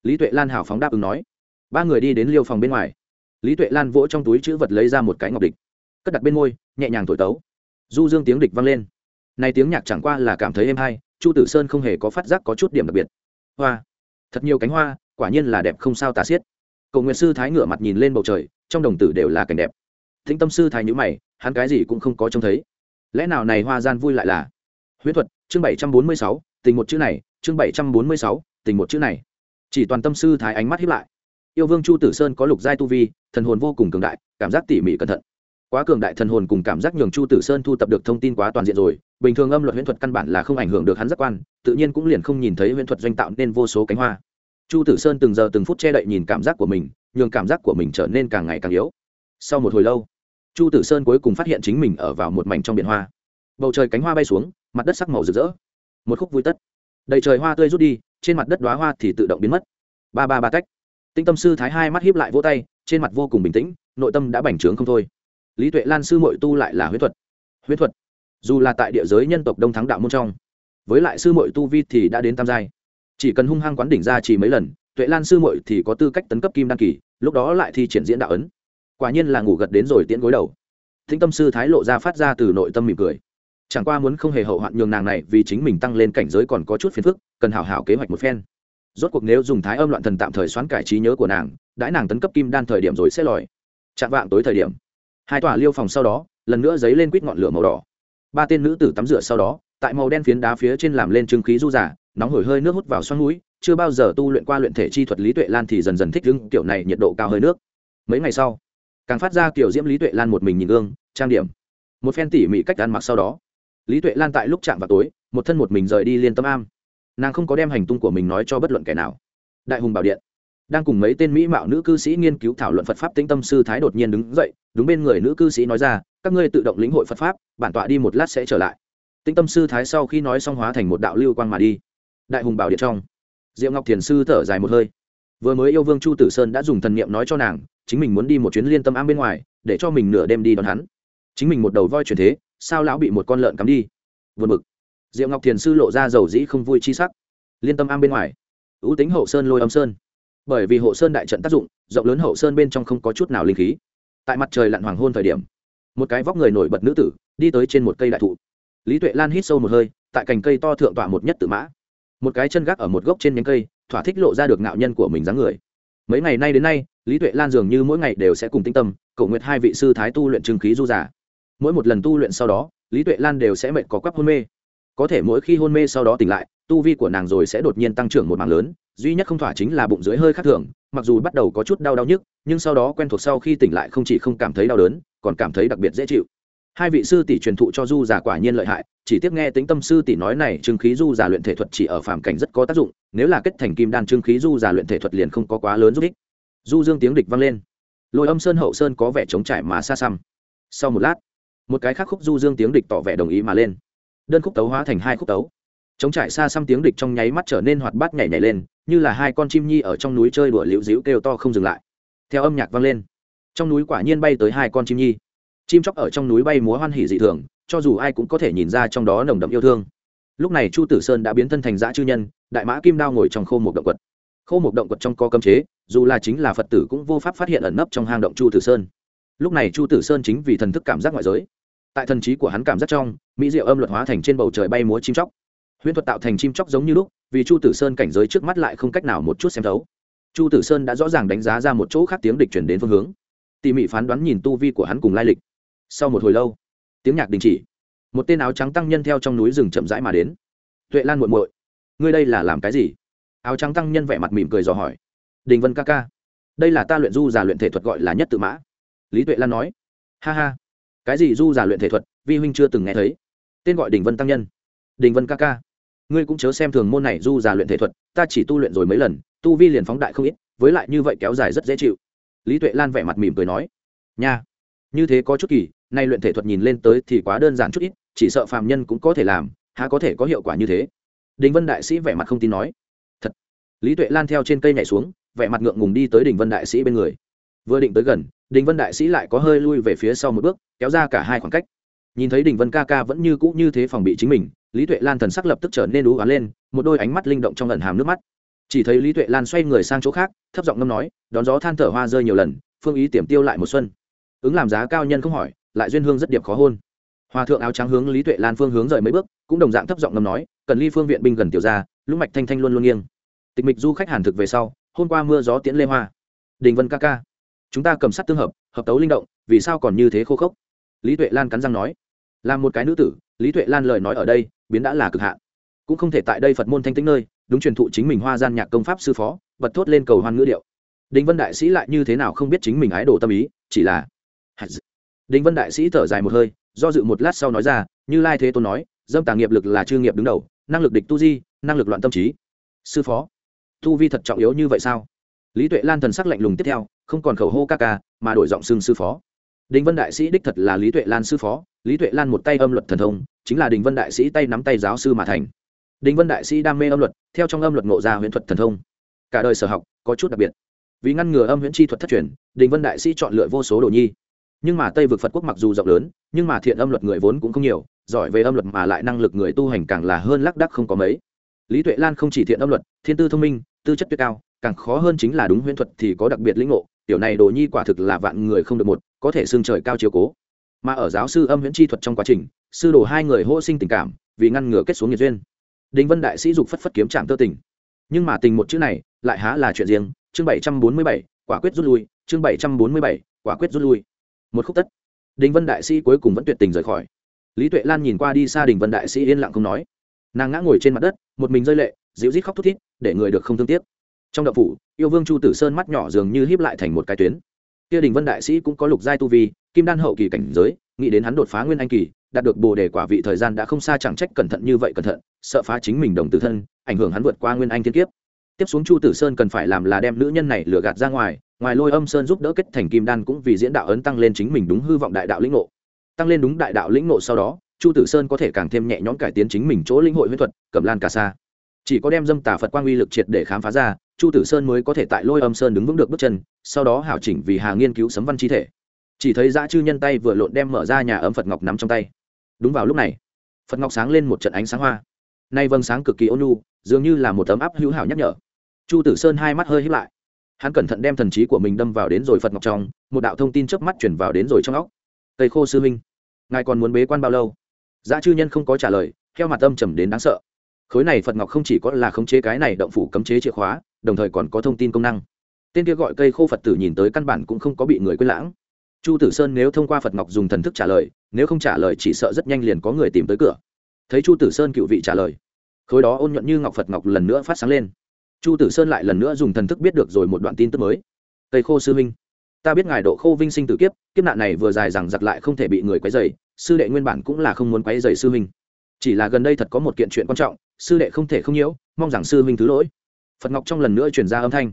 Lý tuệ lan hào phóng đáp ứng nói. Ba người đi đến liêu phòng bên ngoài. Lý tuệ lan vỗ trong túi chữ vật lấy ra một cái ngọc địch. Cất đặt bên môi, nhẹ nhàng thổi tấu. Du dương tiếng địch vang lên. Nay tiếng nhạc chẳng qua là cảm thấy êm hay, chu tử sơn không hề có phát giác có chút điểm đặc biệt. Hoa. Thật nhiều cánh hoa, quả nhiên là đẹp không sao tà xiết. Cầu nguyện sư thái ngửa mặt nhìn lên bầu trời trong đồng tử đều là cảnh đẹp. Thính tâm sư thái nhữ mày, hắn cái gì cũng không có trông thấy. Lẽ nào này hoa gian vui lại là? Huyễn thuật, chương bảy trăm bốn mươi sáu, tình một chữ này, chương bảy trăm bốn mươi sáu, tình một chữ này. Chỉ toàn tâm sư thái ánh mắt hiếp lại. Yêu vương chu tử sơn có lục giai tu vi, thần hồn vô cùng cường đại, cảm giác tỉ mỉ cẩn thận. Quá cường đại thần hồn cùng cảm giác nhường chu tử sơn thu tập được thông tin quá toàn diện rồi, bình thường âm luật huyễn thuật căn bản là không ảnh hưởng được hắn giác quan, tự nhiên cũng liền không nhìn thấy huyễn thuật doanh tạo nên vô số cánh hoa chu tử sơn từng giờ từng phút che đậy nhìn cảm giác của mình, nhường cảm giác của mình trở nên càng ngày càng yếu. Sau một hồi lâu, chu tử sơn cuối cùng phát hiện chính mình ở vào một mảnh trong biển hoa. Bầu trời cánh hoa bay xuống, mặt đất sắc màu rực rỡ. Một khúc vui tất. Đầy trời hoa tươi rút đi, trên mặt đất đoá hoa thì tự động biến mất. Ba ba ba tách. Tinh tâm sư thái hai mắt hiếp lại vỗ tay, trên mặt vô cùng bình tĩnh, nội tâm đã bành trướng không thôi. Lý tuệ lan sư mội tu lại là huyết thuật. Huyết thuật. Dù là tại địa giới nhân tộc đông thắng đạo môn trong, với lại sư mội tu vi thì đã đến tam giai chỉ cần hung hăng quán đỉnh ra chỉ mấy lần, tuệ lan sư muội thì có tư cách tấn cấp kim đăng kỳ, lúc đó lại thi triển diễn đạo ấn. Quả nhiên là ngủ gật đến rồi tiễn gối đầu. Thính tâm sư thái lộ ra phát ra từ nội tâm mỉm cười. Chẳng qua muốn không hề hậu hoạn nhường nàng này vì chính mình tăng lên cảnh giới còn có chút phiền phức, cần hảo hảo kế hoạch một phen. Rốt cuộc nếu dùng thái âm loạn thần tạm thời xoán cải trí nhớ của nàng, đãi nàng tấn cấp kim đan thời điểm rồi sẽ lòi. Chạm vạng tối thời điểm, hai tòa liêu phòng sau đó, lần nữa dấy lên quýt ngọn lửa màu đỏ. Ba tên nữ tử tắm rửa sau đó, tại màu đen phiến đá phía trên làm lên trưng khí du giả nóng hổi hơi nước hút vào xoang núi, chưa bao giờ tu luyện qua luyện thể chi thuật lý tuệ lan thì dần dần thích ứng kiểu này nhiệt độ cao hơi nước. Mấy ngày sau, càng phát ra kiểu diễm lý tuệ lan một mình nhìn gương, trang điểm. Một phen tỉ mỉ cách ăn mặc sau đó, lý tuệ lan tại lúc chạm vào tối, một thân một mình rời đi liên tâm am. Nàng không có đem hành tung của mình nói cho bất luận kẻ nào. Đại hùng bảo điện, đang cùng mấy tên mỹ mạo nữ cư sĩ nghiên cứu thảo luận phật pháp tĩnh tâm sư thái đột nhiên đứng dậy, đúng bên người nữ cư sĩ nói ra, các ngươi tự động lĩnh hội phật pháp, bản tọa đi một lát sẽ trở lại. Tĩnh tâm sư thái sau khi nói xong hóa thành một đạo lưu quang mà đi đại hùng bảo điện trong. Diệu ngọc thiền sư thở dài một hơi. Vừa mới yêu vương chu tử sơn đã dùng thần niệm nói cho nàng, chính mình muốn đi một chuyến liên tâm am bên ngoài, để cho mình nửa đêm đi đón hắn. Chính mình một đầu voi truyền thế, sao lão bị một con lợn cắm đi? Vượt mực diệu ngọc thiền sư lộ ra dầu dĩ không vui chi sắc. Liên tâm am bên ngoài. Ưu tính hậu sơn lôi âm sơn. Bởi vì hộ sơn đại trận tác dụng, rộng lớn hậu sơn bên trong không có chút nào linh khí. Tại mặt trời lặn hoàng hôn thời điểm, một cái vóc người nổi bật nữ tử đi tới trên một cây đại thụ. Lý tuệ lan hít sâu một hơi, tại cành cây to thượng tọa một nhất tự mã một cái chân gác ở một gốc trên nhánh cây, thỏa thích lộ ra được ngạo nhân của mình dáng người. Mấy ngày nay đến nay, lý tuệ lan dường như mỗi ngày đều sẽ cùng tinh tâm, cầu nguyện hai vị sư thái tu luyện trừng khí du giả. Mỗi một lần tu luyện sau đó, lý tuệ lan đều sẽ mệt có quắp hôn mê. Có thể mỗi khi hôn mê sau đó tỉnh lại, tu vi của nàng rồi sẽ đột nhiên tăng trưởng một mảng lớn, duy nhất không thỏa chính là bụng dưới hơi khác thường, mặc dù bắt đầu có chút đau đau nhức, nhưng sau đó quen thuộc sau khi tỉnh lại không chỉ không cảm thấy đau đớn, còn cảm thấy đặc biệt dễ chịu hai vị sư tỷ truyền thụ cho du giả quả nhiên lợi hại, chỉ tiếc nghe tính tâm sư tỷ nói này trương khí du giả luyện thể thuật chỉ ở phàm cảnh rất có tác dụng, nếu là kết thành kim đan trương khí du giả luyện thể thuật liền không có quá lớn giúp ích. Du dương tiếng địch vang lên. Lôi âm sơn hậu sơn có vẻ trống trải mà xa xăm. Sau một lát, một cái khác khúc du dương tiếng địch tỏ vẻ đồng ý mà lên. Đơn khúc tấu hóa thành hai khúc tấu. Chống trải xa xăm tiếng địch trong nháy mắt trở nên hoạt bát nhảy nhảy lên, như là hai con chim nhi ở trong núi chơi đùa liễu dĩu kêu to không dừng lại. Theo âm nhạc vang lên, trong núi quả nhiên bay tới hai con chim nhi chim chóc ở trong núi bay múa hoan hỉ dị thường, cho dù ai cũng có thể nhìn ra trong đó nồng đậm yêu thương. Lúc này chu tử sơn đã biến thân thành dã chư nhân, đại mã kim đao ngồi trong khô một động quật. Khô một động quật trong có cấm chế, dù là chính là phật tử cũng vô pháp phát hiện ẩn nấp trong hang động chu tử sơn. Lúc này chu tử sơn chính vì thần thức cảm giác ngoại giới. Tại thần trí của hắn cảm giác trong, mỹ diệu âm luật hóa thành trên bầu trời bay múa chim chóc. Huyễn thuật tạo thành chim chóc giống như lúc, vì chu tử sơn cảnh giới trước mắt lại không cách nào một chút xem thấu. Chu tử sơn đã rõ ràng đánh giá ra một chỗ khác tiếng địch chuyển đến phương hướng. Tỉ mỉ phán đoán nhìn tu vi của hắn cùng lai lịch sau một hồi lâu, tiếng nhạc đình chỉ, một tên áo trắng tăng nhân theo trong núi rừng chậm rãi mà đến. Tuệ lan muội muội, ngươi đây là làm cái gì? Áo trắng tăng nhân vẻ mặt mỉm cười dò hỏi. Đình vân ca ca, đây là ta luyện du già luyện thể thuật gọi là nhất tự mã. Lý tuệ lan nói. Ha ha, cái gì du già luyện thể thuật, vi huynh chưa từng nghe thấy. Tên gọi đình vân tăng nhân. Đình vân ca ca, ngươi cũng chớ xem thường môn này du già luyện thể thuật, ta chỉ tu luyện rồi mấy lần, tu vi liền phóng đại không ít, với lại như vậy kéo dài rất dễ chịu. Lý tuệ lan vẻ mặt mỉm cười nói. Nha như thế có chút kỳ, nay luyện thể thuật nhìn lên tới thì quá đơn giản chút ít, chỉ sợ phàm nhân cũng có thể làm, há có thể có hiệu quả như thế. Đình vân đại sĩ vẻ mặt không tin nói. Thật. Lý tuệ lan theo trên cây nhảy xuống, vẻ mặt ngượng ngùng đi tới đình vân đại sĩ bên người. Vừa định tới gần, đình vân đại sĩ lại có hơi lui về phía sau một bước, kéo ra cả hai khoảng cách. Nhìn thấy đình vân ca ca vẫn như cũ như thế phòng bị chính mình, lý tuệ lan thần sắc lập tức trở nên đú gắn lên, một đôi ánh mắt linh động trong lần hàm nước mắt. Chỉ thấy lý tuệ lan xoay người sang chỗ khác, thấp giọng ngâm nói, đón gió than thở hoa rơi nhiều lần, phương ý tiềm tiêu lại một xuân ứng làm giá cao nhân không hỏi, lại duyên hương rất điệp khó hôn. Hòa thượng áo trắng hướng lý tuệ lan phương hướng rời mấy bước, cũng đồng dạng thấp giọng ngầm nói, cần ly phương viện binh gần tiểu ra lúc mạch thanh thanh luôn luôn nghiêng. Tịch mịch du khách hàn thực về sau, hôm qua mưa gió tiễn lê hoa. Đình vân ca ca, chúng ta cầm sắt tương hợp hợp tấu linh động, vì sao còn như thế khô khốc? Lý tuệ lan cắn răng nói. Là một cái nữ tử, lý tuệ lan lời nói ở đây, biến đã là cực hạn. Cũng không thể tại đây phật môn thanh tĩnh nơi, đúng truyền thụ chính mình hoa gian nhạc công pháp sư phó, bật thốt lên cầu hoan ngữ điệu. Đinh vân đại sĩ lại như thế nào không biết chính mình ái đồ tâm ý, chỉ là đinh vân đại sĩ thở dài một hơi, do dự một lát sau nói ra, như lai thế tôn nói, dâm tàng nghiệp lực là chư nghiệp đứng đầu, năng lực địch tu di, năng lực loạn tâm trí. Sư phó, tu vi thật trọng yếu như vậy sao? Lý tuệ lan thần sắc lạnh lùng tiếp theo, không còn khẩu hô ca ca, mà đổi giọng xưng sư phó. Đình vân đại sĩ đích thật là lý tuệ lan sư phó. Lý tuệ lan một tay âm luật thần thông, chính là đình vân đại sĩ tay nắm tay giáo sư mà thành. Đình vân đại sĩ đam mê âm luật, theo trong âm luật ngộ ra huyễn thuật thần thông. Cả đời sở học, có chút đặc biệt. Vì ngăn ngừa âm huyễn chi thuật thất truyền đình vân đại sĩ chọn lựa vô số đồ nhi nhưng mà tây vực phật quốc mặc dù rộng lớn, nhưng mà thiện âm luật người vốn cũng không nhiều, giỏi về âm luật mà lại năng lực người tu hành càng là hơn lác đắc không có mấy. Lý tuệ lan không chỉ thiện âm luật, thiên tư thông minh, tư chất tuyệt cao, càng khó hơn chính là đúng huyễn thuật thì có đặc biệt lĩnh ngộ, tiểu này đồ nhi quả thực là vạn người không được một, có thể xương trời cao chiếu cố. Mà ở giáo sư âm huyễn chi thuật trong quá trình, sư đồ hai người hô sinh tình cảm, vì ngăn ngừa kết xuống nhiệt duyên. Đinh vân đại sĩ dục phất phất kiếm chạm tơ tình. Nhưng mà tình một chữ này, lại há là chuyện riêng, chương bảy trăm bốn mươi bảy, quả quyết rút lui, chương bảy trăm bốn mươi bảy, quả quyết rút lui một khúc tất. Đình vân đại sĩ cuối cùng vẫn tuyệt tình rời khỏi. Lý tuệ lan nhìn qua đi xa đình vân đại sĩ yên lặng không nói. Nàng ngã ngồi trên mặt đất, một mình rơi lệ, dịu rít khóc thút thít, để người được không thương tiếc. Trong đậu phủ, yêu vương chu tử sơn mắt nhỏ dường như híp lại thành một cái tuyến. Kia đình vân đại sĩ cũng có lục giai tu vi, kim đan hậu kỳ cảnh giới, nghĩ đến hắn đột phá nguyên anh kỳ, đạt được bồ đề quả vị thời gian đã không xa, chẳng trách cẩn thận như vậy cẩn thận, sợ phá chính mình đồng tử thân, ảnh hưởng hắn vượt qua nguyên anh thiên kiếp tiếp xuống chu tử sơn cần phải làm là đem nữ nhân này lừa gạt ra ngoài ngoài lôi âm sơn giúp đỡ kết thành kim đan cũng vì diễn đạo ấn tăng lên chính mình đúng hư vọng đại đạo lĩnh ngộ. Tăng lên đúng đại đạo lĩnh ngộ sau đó, chu tử sơn có thể càng thêm nhẹ nhõm cải tiến chính mình chỗ lĩnh hội huyết thuật, cẩm lan cả xa chỉ có đem dâm tà phật quang uy lực triệt để khám phá ra, chu tử sơn mới có thể tại lôi âm sơn đứng vững được bước chân, sau đó hảo chỉnh vì hà nghiên cứu sấm văn chi thể. Chỉ thấy dã chư nhân tay vừa lộn đem mở ra nhà ấm phật ngọc nắm trong tay. Đúng vào lúc này, phật ngọc sáng lên một trận ánh sáng hoa. Nay vâng sáng cực kỳ ôn nhu dường như là một tấm áp hữu hảo nhắc nhở. Chu tử sơn hai mắt hơi hít lại. Hắn cẩn thận đem thần trí của mình đâm vào đến rồi phật ngọc trong, một đạo thông tin trước mắt chuyển vào đến rồi trong óc. Cây khô sư minh ngài còn muốn bế quan bao lâu? Giá chư nhân không có trả lời, theo mặt âm trầm đến đáng sợ. Khối này phật ngọc không chỉ có là khống chế cái này động phủ cấm chế chìa khóa, đồng thời còn có thông tin công năng. Tên kia gọi cây khô phật tử nhìn tới căn bản cũng không có bị người quên lãng. Chu tử sơn nếu thông qua phật ngọc dùng thần thức trả lời, nếu không trả lời chỉ sợ rất nhanh liền có người tìm tới cửa. Thấy chu tử sơn cựu vị trả lời khối đó ôn nhuận như ngọc phật ngọc lần nữa phát sáng lên. Chu tử sơn lại lần nữa dùng thần thức biết được rồi một đoạn tin tức mới. Tây khô sư minh, ta biết ngài độ khô vinh sinh tử kiếp kiếp nạn này vừa dài rằng giặc lại không thể bị người quấy dày sư đệ nguyên bản cũng là không muốn quấy dày sư minh. Chỉ là gần đây thật có một kiện chuyện quan trọng, sư đệ không thể không nhiễu, mong rằng sư minh thứ lỗi. Phật ngọc trong lần nữa truyền ra âm thanh.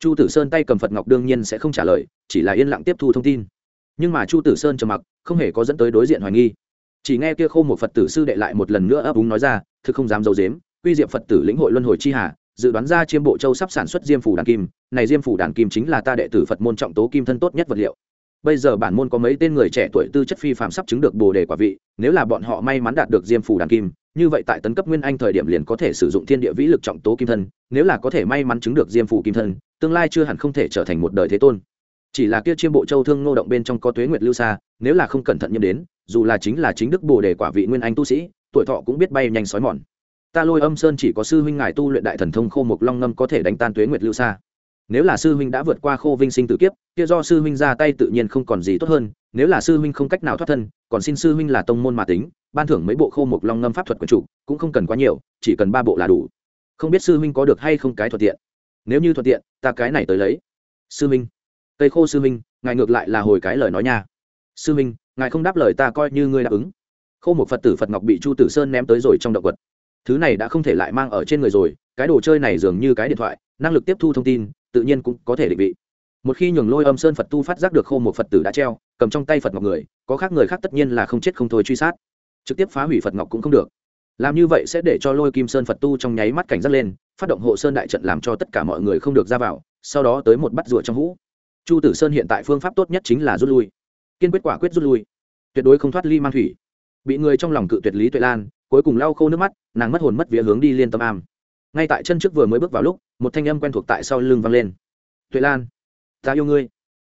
Chu tử sơn tay cầm phật ngọc đương nhiên sẽ không trả lời, chỉ là yên lặng tiếp thu thông tin. Nhưng mà chu tử sơn trầm mặc, không hề có dẫn tới đối diện hoài nghi. Chỉ nghe kia khô một phật tử sư đệ lại một lần nữa ấp úng nói ra thực không dám giấu dếm quy diệm phật tử lĩnh hội luân hồi chi hà, dự đoán ra chiêm bộ châu sắp sản xuất diêm phủ đàn kim. Này diêm phủ đàn kim chính là ta đệ tử phật môn trọng tố kim thân tốt nhất vật liệu. Bây giờ bản môn có mấy tên người trẻ tuổi tư chất phi phạm sắp chứng được bồ đề quả vị, nếu là bọn họ may mắn đạt được diêm phủ đàn kim, như vậy tại tấn cấp nguyên anh thời điểm liền có thể sử dụng thiên địa vĩ lực trọng tố kim thân, nếu là có thể may mắn chứng được diêm phủ kim thân, tương lai chưa hẳn không thể trở thành một đời thế tôn. Chỉ là kia chiêm bộ châu thương ngô động bên trong có tuế nguyệt lưu xa nếu là không cẩn thận nhiễm đến, dù là chính là chính đức bồ đề quả vị nguyên anh tu sĩ tuổi thọ cũng biết bay nhanh sói mòn. Ta lôi âm sơn chỉ có sư huynh ngài tu luyện đại thần thông khô mục long ngâm có thể đánh tan tuế nguyệt lưu xa nếu là sư huynh đã vượt qua khô vinh sinh tử kiếp, kia do sư huynh ra tay tự nhiên không còn gì tốt hơn. Nếu là sư huynh không cách nào thoát thân, còn xin sư huynh là tông môn mà tính, ban thưởng mấy bộ khô mục long ngâm pháp thuật quần chủ, cũng không cần quá nhiều, chỉ cần ba bộ là đủ. Không biết sư huynh có được hay không cái thuận tiện. Nếu như thuận tiện, ta cái này tới lấy. Sư huynh, cây khô sư huynh, ngài ngược lại là hồi cái lời nói nha. Sư huynh, ngài không đáp lời ta coi như ngươi đáp ứng khô một phật tử phật ngọc bị chu tử sơn ném tới rồi trong động vật thứ này đã không thể lại mang ở trên người rồi, cái đồ chơi này dường như cái điện thoại, năng lực tiếp thu thông tin, tự nhiên cũng có thể định vị. Một khi nhường lôi âm sơn phật tu phát giác được khô một phật tử đã treo, cầm trong tay phật ngọc người, có khác người khác tất nhiên là không chết không thôi truy sát. Trực tiếp phá hủy phật ngọc cũng không được. Làm như vậy sẽ để cho lôi kim sơn phật tu trong nháy mắt cảnh giác lên, phát động hộ sơn đại trận làm cho tất cả mọi người không được ra vào, sau đó tới một bắt rùa trong hũ. Chu tử sơn hiện tại phương pháp tốt nhất chính là rút lui. Kiên quyết quả quyết rút lui. Tuyệt đối không thoát ly mang thủy bị người trong lòng cự tuyệt lý tuệ lan cuối cùng lau khô nước mắt nàng mất hồn mất vía hướng đi liên tâm am ngay tại chân trước vừa mới bước vào lúc một thanh âm quen thuộc tại sau lưng vang lên tuệ lan ta yêu ngươi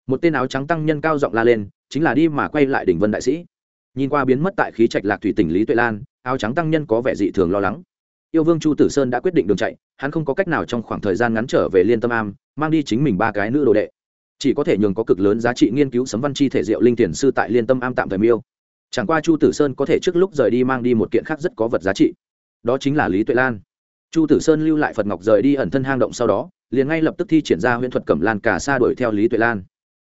một tên áo trắng tăng nhân cao giọng la lên chính là đi mà quay lại đỉnh vân đại sĩ nhìn qua biến mất tại khí trạch lạc thủy tỉnh lý tuệ lan áo trắng tăng nhân có vẻ dị thường lo lắng yêu vương chu tử sơn đã quyết định đường chạy hắn không có cách nào trong khoảng thời gian ngắn trở về liên tâm am mang đi chính mình ba cái nữ đồ đệ chỉ có thể nhường có cực lớn giá trị nghiên cứu sấm văn chi thể diệu linh tiền sư tại liên tâm am tạm thời miêu chẳng qua chu tử sơn có thể trước lúc rời đi mang đi một kiện khác rất có vật giá trị. Đó chính là lý tuệ lan. Chu tử sơn lưu lại phật ngọc rời đi ẩn thân hang động sau đó, liền ngay lập tức thi triển ra huyễn thuật cẩm lan cả xa đuổi theo lý tuệ lan.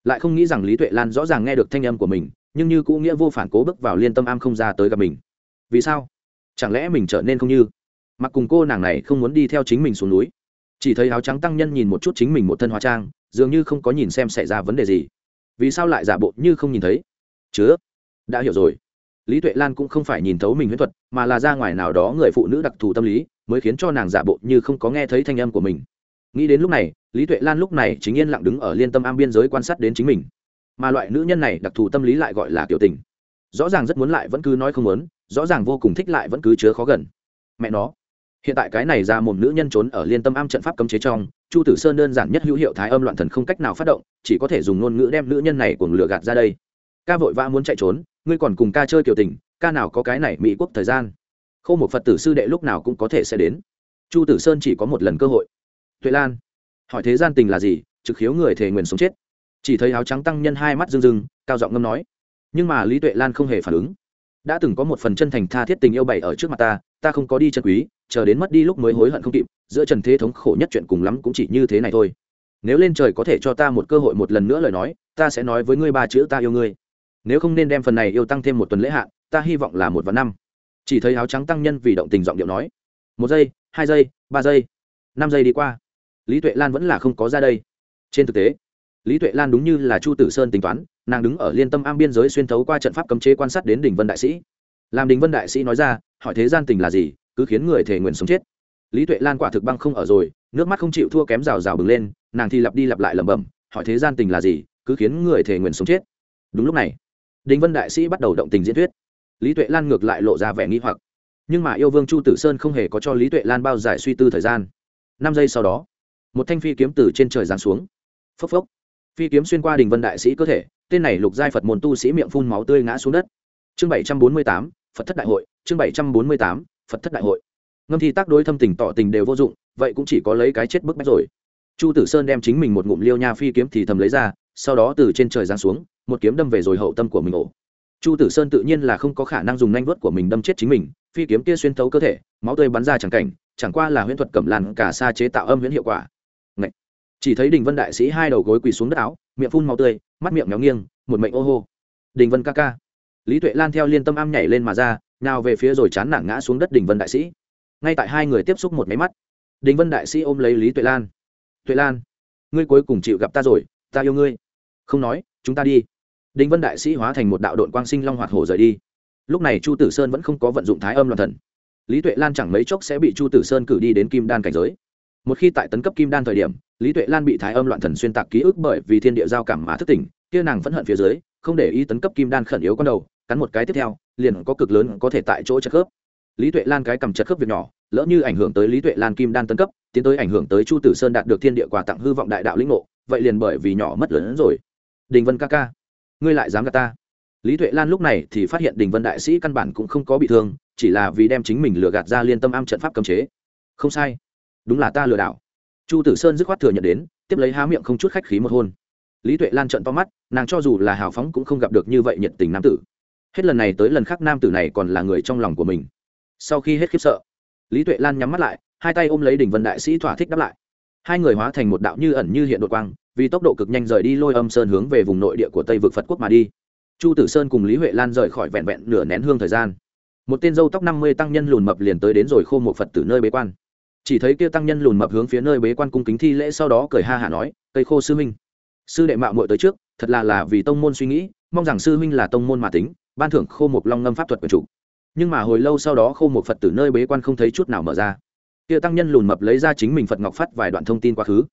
Lại không nghĩ rằng lý tuệ lan rõ ràng nghe được thanh âm của mình, nhưng như cũ nghĩa vô phản cố bước vào liên tâm am không ra tới gặp mình. Vì sao? Chẳng lẽ mình trở nên không như? Mặc cùng cô nàng này không muốn đi theo chính mình xuống núi. Chỉ thấy áo trắng tăng nhân nhìn một chút chính mình một thân hóa trang, dường như không có nhìn xem xảy ra vấn đề gì. Vì sao lại giả bộ như không nhìn thấy? Chứa! Đã hiểu rồi. Lý tuệ lan cũng không phải nhìn thấu mình huyễn thuật, mà là ra ngoài nào đó người phụ nữ đặc thù tâm lý, mới khiến cho nàng giả bộ như không có nghe thấy thanh âm của mình. Nghĩ đến lúc này, lý tuệ lan lúc này chính yên lặng đứng ở liên tâm am biên giới quan sát đến chính mình. Mà loại nữ nhân này đặc thù tâm lý lại gọi là kiểu tình. Rõ ràng rất muốn lại vẫn cứ nói không muốn, rõ ràng vô cùng thích lại vẫn cứ chứa khó gần. Mẹ nó. Hiện tại cái này ra một nữ nhân trốn ở liên tâm am trận pháp cấm chế trong, chu tử sơn đơn giản nhất hữu hiệu thái âm loạn thần không cách nào phát động, chỉ có thể dùng ngôn ngữ đem nữ nhân này cuồng lừa gạt ra đây ca vội vã muốn chạy trốn, ngươi còn cùng ca chơi kiểu tình, ca nào có cái này mỹ quốc thời gian. Khô một phật tử sư đệ lúc nào cũng có thể sẽ đến. Chu tử sơn chỉ có một lần cơ hội. Tuệ lan, hỏi thế gian tình là gì, trực khiếu người thề nguyền sống chết. Chỉ thấy áo trắng tăng nhân hai mắt rưng rưng, cao giọng ngâm nói. Nhưng mà lý tuệ lan không hề phản ứng. Đã từng có một phần chân thành tha thiết tình yêu bày ở trước mặt ta ta không có đi chân quý, chờ đến mất đi lúc mới hối hận không kịp, giữa trần thế thống khổ nhất chuyện cùng lắm cũng chỉ như thế này thôi. Nếu lên trời có thể cho ta một cơ hội một lần nữa lời nói, ta sẽ nói với ngươi ba chữ ta yêu ngươi nếu không nên đem phần này yêu tăng thêm một tuần lễ hạn, ta hy vọng là một và năm. Chỉ thấy áo trắng tăng nhân vì động tình giọng điệu nói, một giây, hai giây, ba giây, năm giây đi qua. Lý tuệ lan vẫn là không có ra đây. Trên thực tế, lý tuệ lan đúng như là chu tử sơn tính toán, nàng đứng ở liên tâm am biên giới xuyên thấu qua trận pháp cấm chế quan sát đến đình vân đại sĩ. Làm đình vân đại sĩ nói ra, hỏi thế gian tình là gì, cứ khiến người thể nguyện sống chết. Lý tuệ lan quả thực băng không ở rồi, nước mắt không chịu thua kém rào rào bừng lên, nàng thì lặp đi lặp lại lẩm bẩm, hỏi thế gian tình là gì, cứ khiến người thể nguyện sống chết. Đúng lúc này đình vân đại sĩ bắt đầu động tình diễn thuyết. Lý tuệ lan ngược lại lộ ra vẻ nghi hoặc. Nhưng mà yêu vương chu tử sơn không hề có cho lý tuệ lan bao giải suy tư thời gian. Năm giây sau đó, một thanh phi kiếm từ trên trời giáng xuống. Phốc phốc. Phi kiếm xuyên qua đình vân đại sĩ cơ thể, tên này lục giai phật môn tu sĩ miệng phun máu tươi ngã xuống đất. Chương bảy trăm bốn mươi tám, phật thất đại hội. Chương bảy trăm bốn mươi tám, phật thất đại hội. Ngâm thi tác đối thâm tình tỏ tình đều vô dụng, vậy cũng chỉ có lấy cái chết bức bách rồi. Chu tử sơn đem chính mình một ngụm liêu nha phi kiếm thì thầm lấy ra, sau đó từ trên trời giáng xuống một kiếm đâm về rồi hậu tâm của mình ổ. Chu tử sơn tự nhiên là không có khả năng dùng nanh vuốt của mình đâm chết chính mình, phi kiếm kia xuyên thấu cơ thể, máu tươi bắn ra chẳng cảnh, chẳng qua là huyễn thuật cẩm làn cả xa chế tạo âm huyễn hiệu quả. Ngậy! chỉ thấy đình vân đại sĩ hai đầu gối quỳ xuống đất áo, miệng phun máu tươi, mắt miệng méo nghiêng, một mệnh ô hô. Đình vân ca ca! Lý tuệ lan theo liên tâm am nhảy lên mà ra, nào về phía rồi chán nản ngã xuống đất đình vân đại sĩ. Ngay tại hai người tiếp xúc một máy mắt, đình vân đại sĩ ôm lấy lý tuệ lan. Tuệ lan, ngươi cuối cùng chịu gặp ta rồi, ta yêu ngươi. Không nói, chúng ta đi đình vân đại sĩ hóa thành một đạo đội quang sinh long hoạt hổ rời đi. Lúc này chu tử sơn vẫn không có vận dụng thái âm loạn thần. Lý tuệ lan chẳng mấy chốc sẽ bị chu tử sơn cử đi đến kim đan cảnh giới. Một khi tại tấn cấp kim đan thời điểm, lý tuệ lan bị thái âm loạn thần xuyên tạc ký ức bởi vì thiên địa giao cảm mà thức tỉnh, kia nàng phẫn hận phía dưới, không để ý tấn cấp kim đan khẩn yếu con đầu, cắn một cái tiếp theo, liền có cực lớn có thể tại chỗ chất khớp. Lý tuệ lan cái cầm chất khớp việc nhỏ, lỡ như ảnh hưởng tới lý tuệ lan kim đan tấn cấp, tiến tới ảnh hưởng tới chu tử sơn đạt được thiên địa quà tặng hư vọng đại đạo lĩnh ngộ, vậy liền bởi vì nhỏ mất lớn hơn rồi. Đình vân ca ca ngươi lại dám gạt ta? Lý tuệ lan lúc này thì phát hiện đình vân đại sĩ căn bản cũng không có bị thương, chỉ là vì đem chính mình lừa gạt ra liên tâm am trận pháp cấm chế. Không sai. Đúng là ta lừa đảo. Chu tử sơn dứt khoát thừa nhận đến, tiếp lấy há miệng không chút khách khí một hôn. Lý tuệ lan trận to mắt, nàng cho dù là hào phóng cũng không gặp được như vậy nhiệt tình nam tử. Hết lần này tới lần khác nam tử này còn là người trong lòng của mình. Sau khi hết khiếp sợ, lý tuệ lan nhắm mắt lại, hai tay ôm lấy Đình vân đại sĩ thỏa thích đáp lại hai người hóa thành một đạo như ẩn như hiện đột quang, vì tốc độ cực nhanh rời đi lôi âm sơn hướng về vùng nội địa của tây vực phật quốc mà đi. Chu tử sơn cùng lý huệ lan rời khỏi vẹn vẹn nửa nén hương thời gian. Một tên dâu tóc năm mươi tăng nhân lùn mập liền tới đến rồi khô một phật từ nơi bế quan. Chỉ thấy kia tăng nhân lùn mập hướng phía nơi bế quan cung kính thi lễ sau đó cười ha hả nói, cây khô sư minh sư đệ mạo muội tới trước, thật là là vì tông môn suy nghĩ, mong rằng sư minh là tông môn mà tính, ban thưởng khô một long ngâm pháp thuật quyền chủ. Nhưng mà hồi lâu sau đó khô một phật từ nơi bế quan không thấy chút nào mở ra kia tăng nhân lùn mập lấy ra chính mình phật ngọc phát vài đoạn thông tin quá khứ.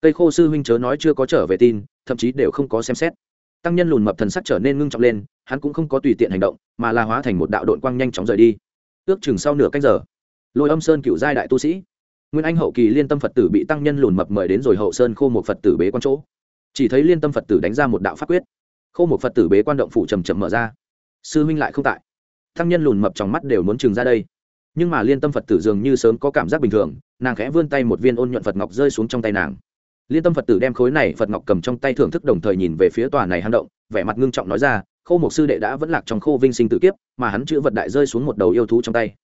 Cây khô sư huynh chớ nói chưa có trở về tin, thậm chí đều không có xem xét. Tăng nhân lùn mập thần sắc trở nên ngưng trọng lên, hắn cũng không có tùy tiện hành động, mà là hóa thành một đạo đội quang nhanh chóng rời đi. Ước chừng sau nửa cách giờ, lôi âm sơn cựu giai đại tu sĩ, nguyên anh hậu kỳ liên tâm phật tử bị tăng nhân lùn mập mời đến rồi hậu sơn khô một phật tử bế quan chỗ. Chỉ thấy liên tâm phật tử đánh ra một đạo pháp quyết. Khô một phật tử bế quan động phủ trầm trầm mở ra. Sư huynh lại không tại. Tăng nhân lùn mập trong mắt đều muốn chừng ra đây nhưng mà liên tâm phật tử dường như sớm có cảm giác bình thường nàng khẽ vươn tay một viên ôn nhuận phật ngọc rơi xuống trong tay nàng liên tâm phật tử đem khối này phật ngọc cầm trong tay thưởng thức đồng thời nhìn về phía tòa này hang động vẻ mặt ngưng trọng nói ra khô Mục sư đệ đã vẫn lạc trong khô vinh sinh tự kiếp mà hắn chữ vật đại rơi xuống một đầu yêu thú trong tay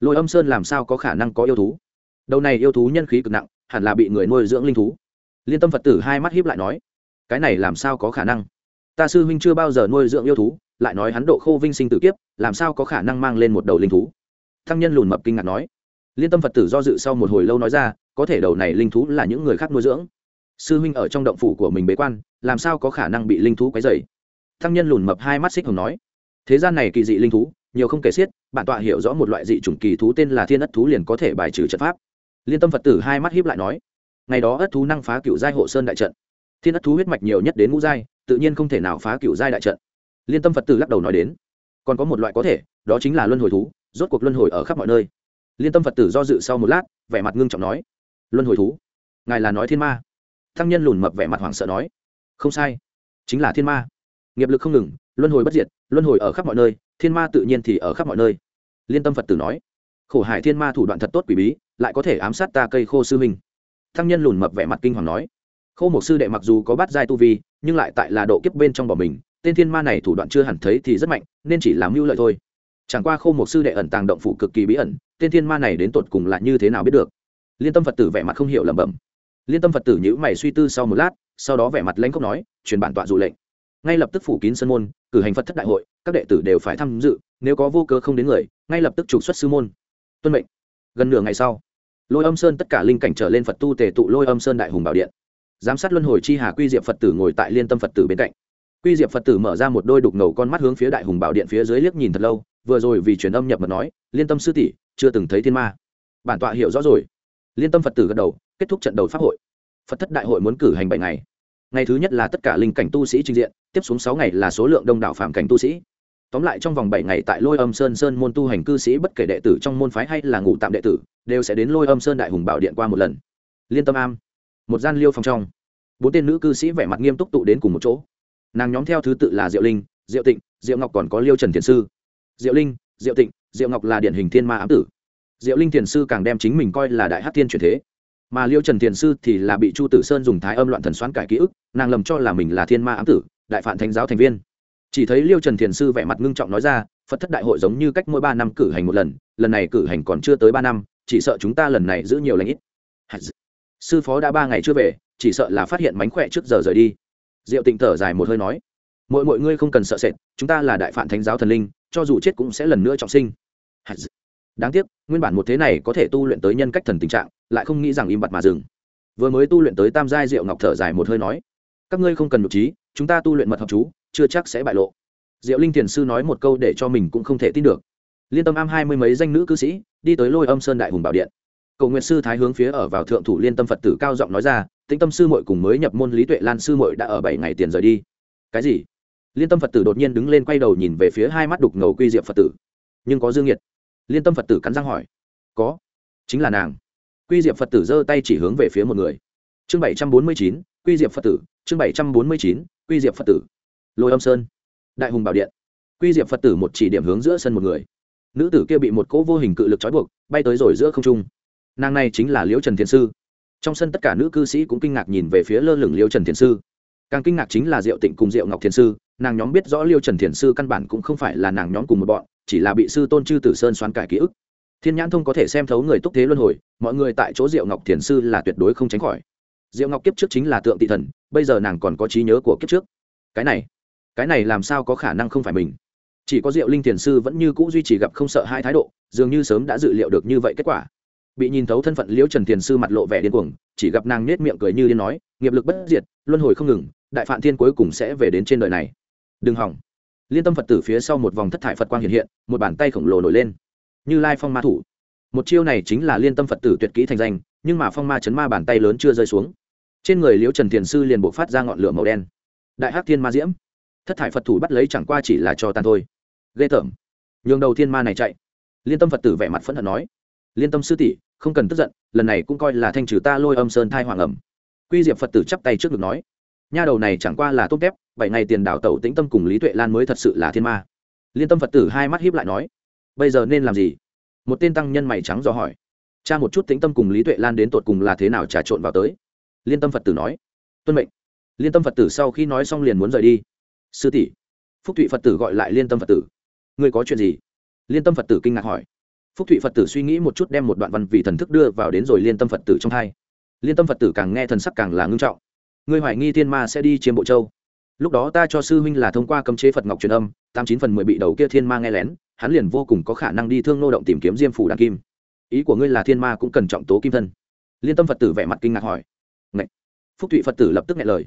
lôi âm sơn làm sao có khả năng có yêu thú đầu này yêu thú nhân khí cực nặng hẳn là bị người nuôi dưỡng linh thú liên tâm phật tử hai mắt hiếp lại nói cái này làm sao có khả năng ta sư huynh chưa bao giờ nuôi dưỡng yêu thú lại nói hắn độ khô vinh sinh tự kiếp làm sao có khả năng mang lên một đầu linh thú thăng nhân lùn mập kinh ngạc nói. Liên tâm phật tử do dự sau một hồi lâu nói ra, có thể đầu này linh thú là những người khác nuôi dưỡng. Sư huynh ở trong động phủ của mình bế quan, làm sao có khả năng bị linh thú quấy dày thăng nhân lùn mập hai mắt xích hồng nói. Thế gian này kỳ dị linh thú, nhiều không kể xiết, bản tọa hiểu rõ một loại dị chủng kỳ thú tên là thiên ất thú liền có thể bài trừ trận pháp. Liên tâm phật tử hai mắt hiếp lại nói. Ngày đó ất thú năng phá cựu giai hộ sơn đại trận. Thiên ất thú huyết mạch nhiều nhất đến ngũ giai, tự nhiên không thể nào phá cựu giai đại trận. Liên tâm phật tử lắc đầu nói đến. Còn có một loại có thể, đó chính là luân hồi thú rốt cuộc luân hồi ở khắp mọi nơi. Liên tâm phật tử do dự sau một lát, vẻ mặt ngưng trọng nói, luân hồi thú, ngài là nói thiên ma. Thăng nhân lùn mập vẻ mặt hoảng sợ nói, không sai, chính là thiên ma. Nghiệp lực không ngừng, luân hồi bất diệt, luân hồi ở khắp mọi nơi, thiên ma tự nhiên thì ở khắp mọi nơi. Liên tâm phật tử nói, khổ hải thiên ma thủ đoạn thật tốt quỷ bí, lại có thể ám sát ta cây khô sư huynh. Thăng nhân lùn mập vẻ mặt kinh hoàng nói, khô một sư đệ mặc dù có bát giai tu vi, nhưng lại tại là độ kiếp bên trong bỏ mình, tên thiên ma này thủ đoạn chưa hẳn thấy thì rất mạnh, nên chỉ làm mưu lợi thôi chẳng qua khô một sư đệ ẩn tàng động phủ cực kỳ bí ẩn, tên thiên ma này đến tột cùng là như thế nào biết được? Liên tâm phật tử vẻ mặt không hiểu lẩm bẩm. Liên tâm phật tử nhữ mày suy tư sau một lát, sau đó vẻ mặt lãnh khốc nói, truyền bản tọa dụ lệnh. Ngay lập tức phủ kín sân môn, cử hành phật thất đại hội, các đệ tử đều phải tham dự, nếu có vô cớ không đến người, ngay lập tức trục xuất sư môn. Tuân mệnh. Gần nửa ngày sau, lôi âm sơn tất cả linh cảnh trở lên phật tu tề tụ lôi âm sơn đại hùng bảo điện. Giám sát luân hồi chi hà quy diệp phật tử ngồi tại liên tâm phật tử bên cạnh. Quy diệp phật tử mở ra một đôi đục ngầu con mắt hướng phía đại hùng bảo điện phía dưới liếc nhìn thật lâu vừa rồi vì truyền âm nhập mật nói, liên tâm sư tỷ, chưa từng thấy thiên ma. Bản tọa hiểu rõ rồi. Liên tâm phật tử gật đầu, kết thúc trận đầu pháp hội. Phật thất đại hội muốn cử hành bảy ngày. Ngày thứ nhất là tất cả linh cảnh tu sĩ trình diện, tiếp xuống sáu ngày là số lượng đông đảo phạm cảnh tu sĩ. Tóm lại trong vòng bảy ngày tại lôi âm sơn sơn môn tu hành cư sĩ bất kể đệ tử trong môn phái hay là ngụ tạm đệ tử, đều sẽ đến lôi âm sơn đại hùng bảo điện qua một lần. Liên tâm am, một gian liêu phòng trong. Bốn tên nữ cư sĩ vẻ mặt nghiêm túc tụ đến cùng một chỗ. Nàng nhóm theo thứ tự là diệu linh, diệu tịnh, diệu ngọc còn có liêu trần thiền sư diệu linh, diệu tịnh, diệu ngọc là điển hình thiên ma ám tử. Diệu linh thiền sư càng đem chính mình coi là đại hát thiên truyền thế. Mà liêu trần thiền sư thì là bị chu tử sơn dùng thái âm loạn thần xoán cải ký ức, nàng lầm cho là mình là thiên ma ám tử, đại phản thánh giáo thành viên. Chỉ thấy liêu trần thiền sư vẻ mặt ngưng trọng nói ra, phật thất đại hội giống như cách mỗi ba năm cử hành một lần lần này cử hành còn chưa tới ba năm, chỉ sợ chúng ta lần này giữ nhiều lãnh ít. Sư phó đã ba ngày chưa về, chỉ sợ là phát hiện mánh khỏe trước giờ rời đi. Diệu tịnh thở dài một hơi nói mỗi mọi ngươi không cần sợ sệt, chúng ta là đại phản thánh giáo thần linh cho dù chết cũng sẽ lần nữa trọng sinh. Đáng tiếc, nguyên bản một thế này có thể tu luyện tới nhân cách thần tình trạng, lại không nghĩ rằng im bặt mà dừng. Vừa mới tu luyện tới tam giai diệu ngọc thở dài một hơi nói, các ngươi không cần nhục trí, chúng ta tu luyện mật hợp chú, chưa chắc sẽ bại lộ. Diệu linh thiền sư nói một câu để cho mình cũng không thể tin được. Liên tâm am hai mươi mấy danh nữ cư sĩ, đi tới lôi âm sơn đại hùng bảo điện. Cầu nguyện sư thái hướng phía ở vào thượng thủ liên tâm phật tử cao giọng nói ra, tĩnh tâm sư mội cùng mới nhập môn lý tuệ lan sư mội đã ở bảy ngày tiền rời đi. Cái gì? Liên tâm phật tử đột nhiên đứng lên quay đầu nhìn về phía hai mắt đục ngầu quy diệp phật tử. Nhưng có dương nhiệt liên tâm phật tử cắn răng hỏi. Có. Chính là nàng. Quy diệp phật tử giơ tay chỉ hướng về phía một người. Chương bảy trăm bốn mươi chín, quy diệp phật tử. Chương bảy trăm bốn mươi chín, quy diệp phật tử. Lôi âm sơn. Đại hùng bảo điện. Quy diệp phật tử một chỉ điểm hướng giữa sân một người. Nữ tử kia bị một cỗ vô hình cự lực trói buộc, bay tới rồi giữa không trung. Nàng này chính là liễu trần thiền sư. Trong sân tất cả nữ cư sĩ cũng kinh ngạc nhìn về phía lơ lửng liễu trần thiền sư. Càng kinh ngạc chính là diệu tịnh cùng diệu ngọc thiền sư nàng nhóm biết rõ liêu trần thiền sư căn bản cũng không phải là nàng nhóm cùng một bọn, chỉ là bị sư tôn chư tử sơn xoắn cải ký ức. Thiên nhãn thông có thể xem thấu người túc thế luân hồi, mọi người tại chỗ diệu ngọc thiền sư là tuyệt đối không tránh khỏi. Diệu ngọc kiếp trước chính là tượng tị thần, bây giờ nàng còn có trí nhớ của kiếp trước. Cái này cái này làm sao có khả năng không phải mình? Chỉ có diệu linh thiền sư vẫn như c ũ duy trì gặp không sợ hai thái độ, dường như sớm đã dự liệu được như vậy kết quả. Bị nhìn thấu thân phận liễu trần thiền sư mặt lộ vẻ điên cuồng, chỉ gặp nàng nết miệng cười như điên nói, nghiệp lực bất diệt, luân hồi không ngừng, đại phạm thiên cuối cùng sẽ về đến trên đời này đừng hỏng. Liên tâm phật tử phía sau một vòng thất thải phật quang hiện hiện, một bàn tay khổng lồ nổi lên. Như lai phong ma thủ. Một chiêu này chính là liên tâm phật tử tuyệt kỹ thành danh, nhưng mà phong ma chấn ma bàn tay lớn chưa rơi xuống. Trên người liễu trần thiền sư liền buộc phát ra ngọn lửa màu đen. Đại hắc thiên ma diễm. Thất thải phật thủ bắt lấy chẳng qua chỉ là cho tàn thôi. Ghê tởm. Nhường đầu thiên ma này chạy. Liên tâm phật tử vẻ mặt phẫn hận nói. Liên tâm sư tỷ, không cần tức giận, lần này cũng coi là thanh trừ ta lôi âm sơn thai hoàng ẩm. Quy diệp phật tử chắp tay trước ngực nói nha đầu này chẳng qua là tốt kép bảy ngày tiền đảo tẩu tĩnh tâm cùng lý tuệ lan mới thật sự là thiên ma. Liên tâm phật tử hai mắt hiếp lại nói, bây giờ nên làm gì? Một tên tăng nhân mày trắng dò hỏi, cha một chút tĩnh tâm cùng lý tuệ lan đến tột cùng là thế nào trà trộn vào tới? Liên tâm phật tử nói, tuân mệnh. Liên tâm phật tử sau khi nói xong liền muốn rời đi. Sư tỷ. Phúc thụy phật tử gọi lại liên tâm phật tử người có chuyện gì? Liên tâm phật tử kinh ngạc hỏi, phúc thụy phật tử suy nghĩ một chút đem một đoạn văn vì thần thức đưa vào đến rồi liên tâm phật tử trong hai. Liên tâm phật tử càng nghe thần sắc càng là ngưng trọng ngươi hoài nghi thiên ma sẽ đi chiếm bộ châu. Lúc đó ta cho sư huynh là thông qua cấm chế phật ngọc truyền âm, tám chín phần mười bị đầu kia thiên ma nghe lén, hắn liền vô cùng có khả năng đi thương nô động tìm kiếm diêm phủ đàn kim. Ý của ngươi là thiên ma cũng cần trọng tố kim thân. Liên tâm phật tử vẻ mặt kinh ngạc hỏi. Ngậy! phúc thụy phật tử lập tức nghe lời.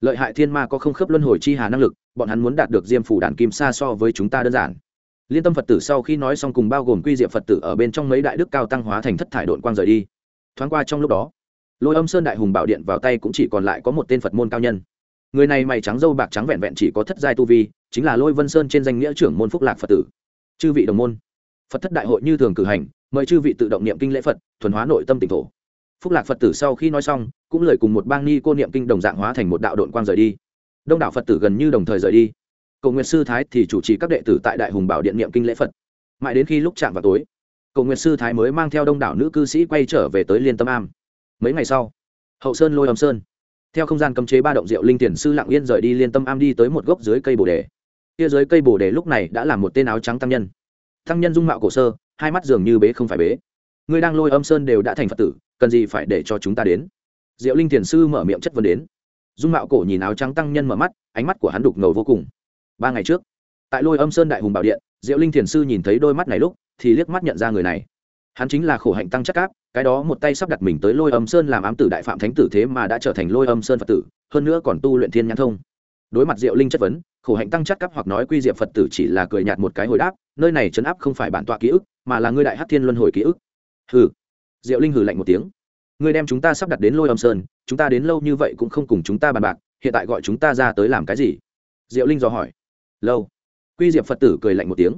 Lợi hại thiên ma có không khớp luân hồi chi hà năng lực, bọn hắn muốn đạt được diêm phủ đàn kim xa so với chúng ta đơn giản. Liên tâm phật tử sau khi nói xong cùng bao gồm quy diệp phật tử ở bên trong mấy đại đức cao tăng hóa thành thất thải đội quang rời đi. Thoáng qua trong lúc đó lôi âm sơn đại hùng bảo điện vào tay cũng chỉ còn lại có một tên phật môn cao nhân người này mày trắng dâu bạc trắng vẹn vẹn chỉ có thất giai tu vi chính là lôi vân sơn trên danh nghĩa trưởng môn phúc lạc phật tử chư vị đồng môn phật thất đại hội như thường cử hành mời chư vị tự động niệm kinh lễ phật thuần hóa nội tâm tỉnh thổ phúc lạc phật tử sau khi nói xong cũng lời cùng một bang ni cô niệm kinh đồng dạng hóa thành một đạo đội quang rời đi đông đảo phật tử gần như đồng thời rời đi cầu nguyện sư thái thì chủ trì các đệ tử tại đại hùng bảo điện niệm kinh lễ phật mãi đến khi lúc chạm vào tối cầu nguyện sư thái mới mang theo đông đảo nữ cư sĩ quay trở về tới liên tâm am mấy ngày sau, hậu sơn lôi âm sơn. Theo không gian cấm chế ba động rượu linh tiền sư lặng yên rời đi liên tâm am đi tới một gốc dưới cây bồ đề. Kia dưới cây bồ đề lúc này đã là một tên áo trắng tăng nhân. Tăng nhân dung mạo cổ sơ, hai mắt dường như bế không phải bế. Ngươi đang lôi âm sơn đều đã thành phật tử, cần gì phải để cho chúng ta đến? Diệu linh thiền sư mở miệng chất vấn đến. Dung mạo cổ nhìn áo trắng tăng nhân mở mắt, ánh mắt của hắn đục ngầu vô cùng. Ba ngày trước, tại lôi âm sơn đại hùng bảo điện, diệu linh thiền sư nhìn thấy đôi mắt này lúc, thì liếc mắt nhận ra người này hắn chính là khổ hạnh tăng chắc cáp, cái đó một tay sắp đặt mình tới lôi âm sơn làm ám tử đại phạm thánh tử thế mà đã trở thành lôi âm sơn phật tử, hơn nữa còn tu luyện thiên nhãn thông. Đối mặt diệu linh chất vấn, khổ hạnh tăng chắc cáp hoặc nói quy diệp phật tử chỉ là cười nhạt một cái hồi đáp, nơi này chấn áp không phải bản tọa ký ức, mà là ngươi đại hát thiên luân hồi ký ức. Hừ. Diệu linh hừ lạnh một tiếng. Ngươi đem chúng ta sắp đặt đến lôi âm sơn, chúng ta đến lâu như vậy cũng không cùng chúng ta bàn bạc, hiện tại gọi chúng ta ra tới làm cái gì? Diệu linh dò hỏi. Lâu. Quy diệp phật tử cười lạnh một tiếng.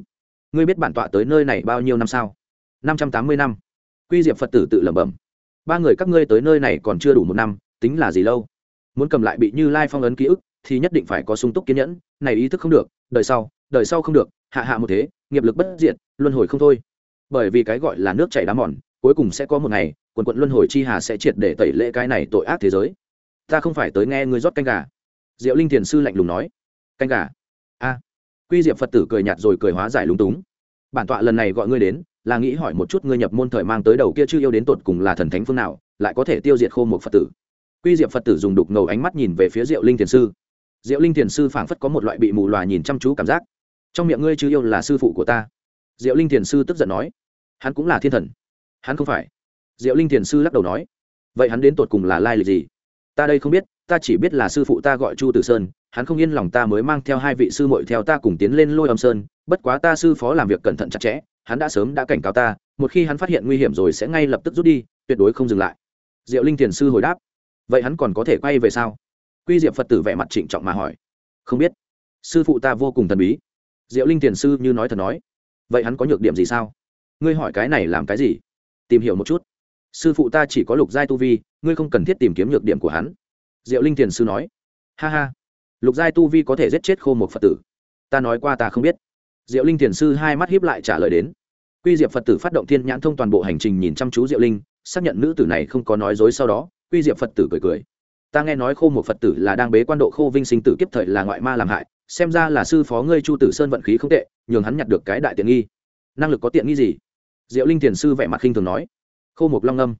Ngươi biết bản tọa tới nơi này bao nhiêu năm sao? Năm trăm tám mươi năm. Quy diệp phật tử tự lẩm bẩm. Ba người các ngươi tới nơi này còn chưa đủ một năm, tính là gì lâu? Muốn cầm lại bị như lai phong ấn ký ức, thì nhất định phải có sung túc kiên nhẫn, này ý thức không được, đời sau đời sau không được, hạ hạ một thế, nghiệp lực bất diệt, luân hồi không thôi. Bởi vì cái gọi là nước chảy đá mòn, cuối cùng sẽ có một ngày, quần quận luân hồi chi hà sẽ triệt để tẩy lễ cái này tội ác thế giới. Ta không phải tới nghe ngươi rót canh gà. Diệu linh thiền sư lạnh lùng nói. Canh gà? A. Quy diệp phật tử cười nhạt rồi cười hóa giải lúng túng. Bản tọa lần này gọi ngươi đến là nghĩ hỏi một chút ngươi nhập môn thời mang tới đầu kia chưa yêu đến tột cùng là thần thánh phương nào, lại có thể tiêu diệt khô một phật tử. Quy diệp phật tử dùng đục ngầu ánh mắt nhìn về phía diệu linh thiền sư. Diệu linh thiền sư phảng phất có một loại bị mù loà nhìn chăm chú cảm giác. Trong miệng ngươi chưa yêu là sư phụ của ta. Diệu linh thiền sư tức giận nói, hắn cũng là thiên thần. Hắn không phải. Diệu linh thiền sư lắc đầu nói, vậy hắn đến tột cùng là lai lịch gì? Ta đây không biết, ta chỉ biết là sư phụ ta gọi chu tử sơn, hắn không yên lòng ta mới mang theo hai vị sư muội theo ta cùng tiến lên lôi âm sơn, bất quá ta sư phó làm việc cẩn thận chặt chẽ hắn đã sớm đã cảnh cáo ta, một khi hắn phát hiện nguy hiểm rồi sẽ ngay lập tức rút đi, tuyệt đối không dừng lại. Diệu linh thiền sư hồi đáp. Vậy hắn còn có thể quay về sao? Quy diệp phật tử vẻ mặt trịnh trọng mà hỏi. Không biết. Sư phụ ta vô cùng thần bí. Diệu linh thiền sư như nói thật nói. Vậy hắn có nhược điểm gì sao? Ngươi hỏi cái này làm cái gì? Tìm hiểu một chút. Sư phụ ta chỉ có lục giai tu vi, ngươi không cần thiết tìm kiếm nhược điểm của hắn. Diệu linh thiền sư nói. Ha ha. Lục giai tu vi có thể giết chết khô một phật tử. Ta nói qua ta không biết. Diệu linh thiền sư hai mắt hiếp lại trả lời đến quy diệp phật tử phát động thiên nhãn thông toàn bộ hành trình nhìn chăm chú diệu linh, xác nhận nữ tử này không có nói dối sau đó, quy diệp phật tử cười cười. Ta nghe nói khô một phật tử là đang bế quan độ khô vinh sinh tử kiếp thời là ngoại ma làm hại, xem ra là sư phó ngươi chu tử sơn vận khí không tệ, nhường hắn nhặt được cái đại tiện nghi. Năng lực có tiện nghi gì? Diệu linh thiền sư vẻ mặt khinh thường nói. Khô một long âm.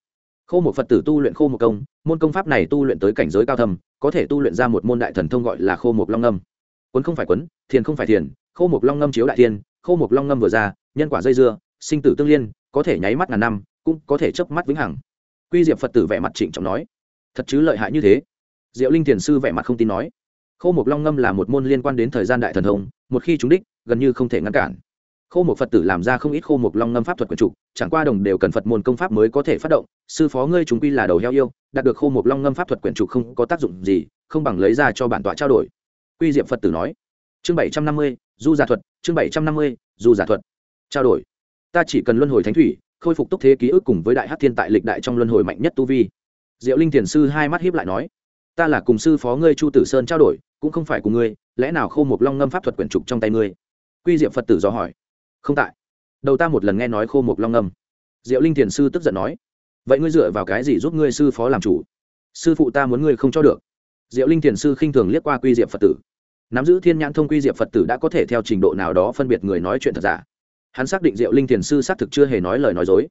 Khô một phật tử tu luyện khô một công, môn công pháp này tu luyện tới cảnh giới cao thầm có thể tu luyện ra một môn đại thần thông gọi là khô một long âm. Quấn không phải quấn, thiền không phải thiền, khô một long ngâm chiếu đại thiên, khô một long ngâm vừa ra, nhân quả dây dưa sinh tử tương liên, có thể nháy mắt ngàn năm, cũng có thể chớp mắt vĩnh hằng. Quy diệp phật tử vẻ mặt trịnh trọng nói, thật chứ lợi hại như thế? Diệu linh thiền sư vẻ mặt không tin nói, khô Mục long ngâm là một môn liên quan đến thời gian đại thần thông, một khi chúng đích, gần như không thể ngăn cản. Khô Mục phật tử làm ra không ít khô Mục long ngâm pháp thuật quần trục, chẳng qua đồng đều cần phật môn công pháp mới có thể phát động, sư phó ngươi chúng quy là đầu heo yêu, đạt được khô Mục long ngâm pháp thuật quyển trục không có tác dụng gì, không bằng lấy ra cho bản tọa trao đổi. Quy diệm phật tử nói, chương bảy trăm năm mươi, du giả thuật, chương bảy trăm năm mươi, du giả thuật, trao đổi ta chỉ cần luân hồi thánh thủy, khôi phục túc thế ký ức cùng với đại hát thiên tại lịch đại trong luân hồi mạnh nhất tu vi. Diệu linh thiền sư hai mắt hiếp lại nói, ta là cùng sư phó ngươi chu tử sơn trao đổi, cũng không phải cùng ngươi, lẽ nào khô một long ngâm pháp thuật quyển trục trong tay ngươi? Quy diệm phật tử do hỏi. Không tại. Đầu ta một lần nghe nói khô một long ngâm. Diệu linh thiền sư tức giận nói, vậy ngươi dựa vào cái gì giúp ngươi sư phó làm chủ? Sư phụ ta muốn ngươi không cho được. Diệu linh thiền sư khinh thường liếc qua quy Diệm phật tử. Nắm giữ thiên nhãn thông quy Diệm phật tử đã có thể theo trình độ nào đó phân biệt người nói chuyện thật giả? Hắn xác định diệu linh thiền sư xác thực chưa hề nói lời nói dối.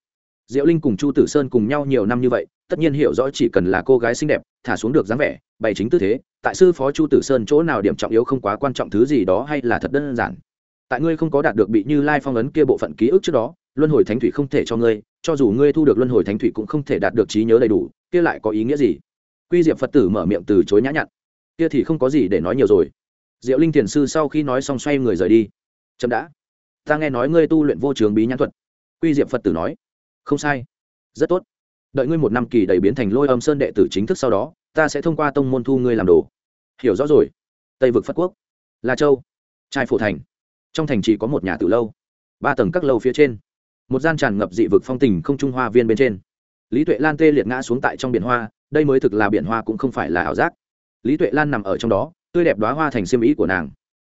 Diệu linh cùng chu tử sơn cùng nhau nhiều năm như vậy, tất nhiên hiểu rõ chỉ cần là cô gái xinh đẹp, thả xuống được dáng vẻ, bày chính tư thế, tại sư phó chu tử sơn chỗ nào điểm trọng yếu không quá quan trọng thứ gì đó hay là thật đơn giản. Tại ngươi không có đạt được bị như lai phong ấn kia bộ phận ký ức trước đó, luân hồi thánh thủy không thể cho ngươi, cho dù ngươi thu được luân hồi thánh thủy cũng không thể đạt được trí nhớ đầy đủ, kia lại có ý nghĩa gì? Quy diệp phật tử mở miệng từ chối nhã nhặn. Kia thì không có gì để nói nhiều rồi. Diệu linh thiền sư sau khi nói xong xoay người rời đi. Chậm đã ta nghe nói ngươi tu luyện vô trường bí nhãn thuật. Quy Diệm phật tử nói, không sai, rất tốt. Đợi ngươi một năm kỳ đầy biến thành lôi âm sơn đệ tử chính thức sau đó, ta sẽ thông qua tông môn thu ngươi làm đồ. Hiểu rõ rồi. Tây vực Phất quốc, la châu, trai phổ thành. Trong thành chỉ có một nhà từ lâu, ba tầng các lâu phía trên. Một gian tràn ngập dị vực phong tình không trung hoa viên bên trên. Lý tuệ lan tê liệt ngã xuống tại trong biển hoa, đây mới thực là biển hoa cũng không phải là ảo giác. Lý tuệ lan nằm ở trong đó, tươi đẹp đoá hoa thành xiêm ý của nàng.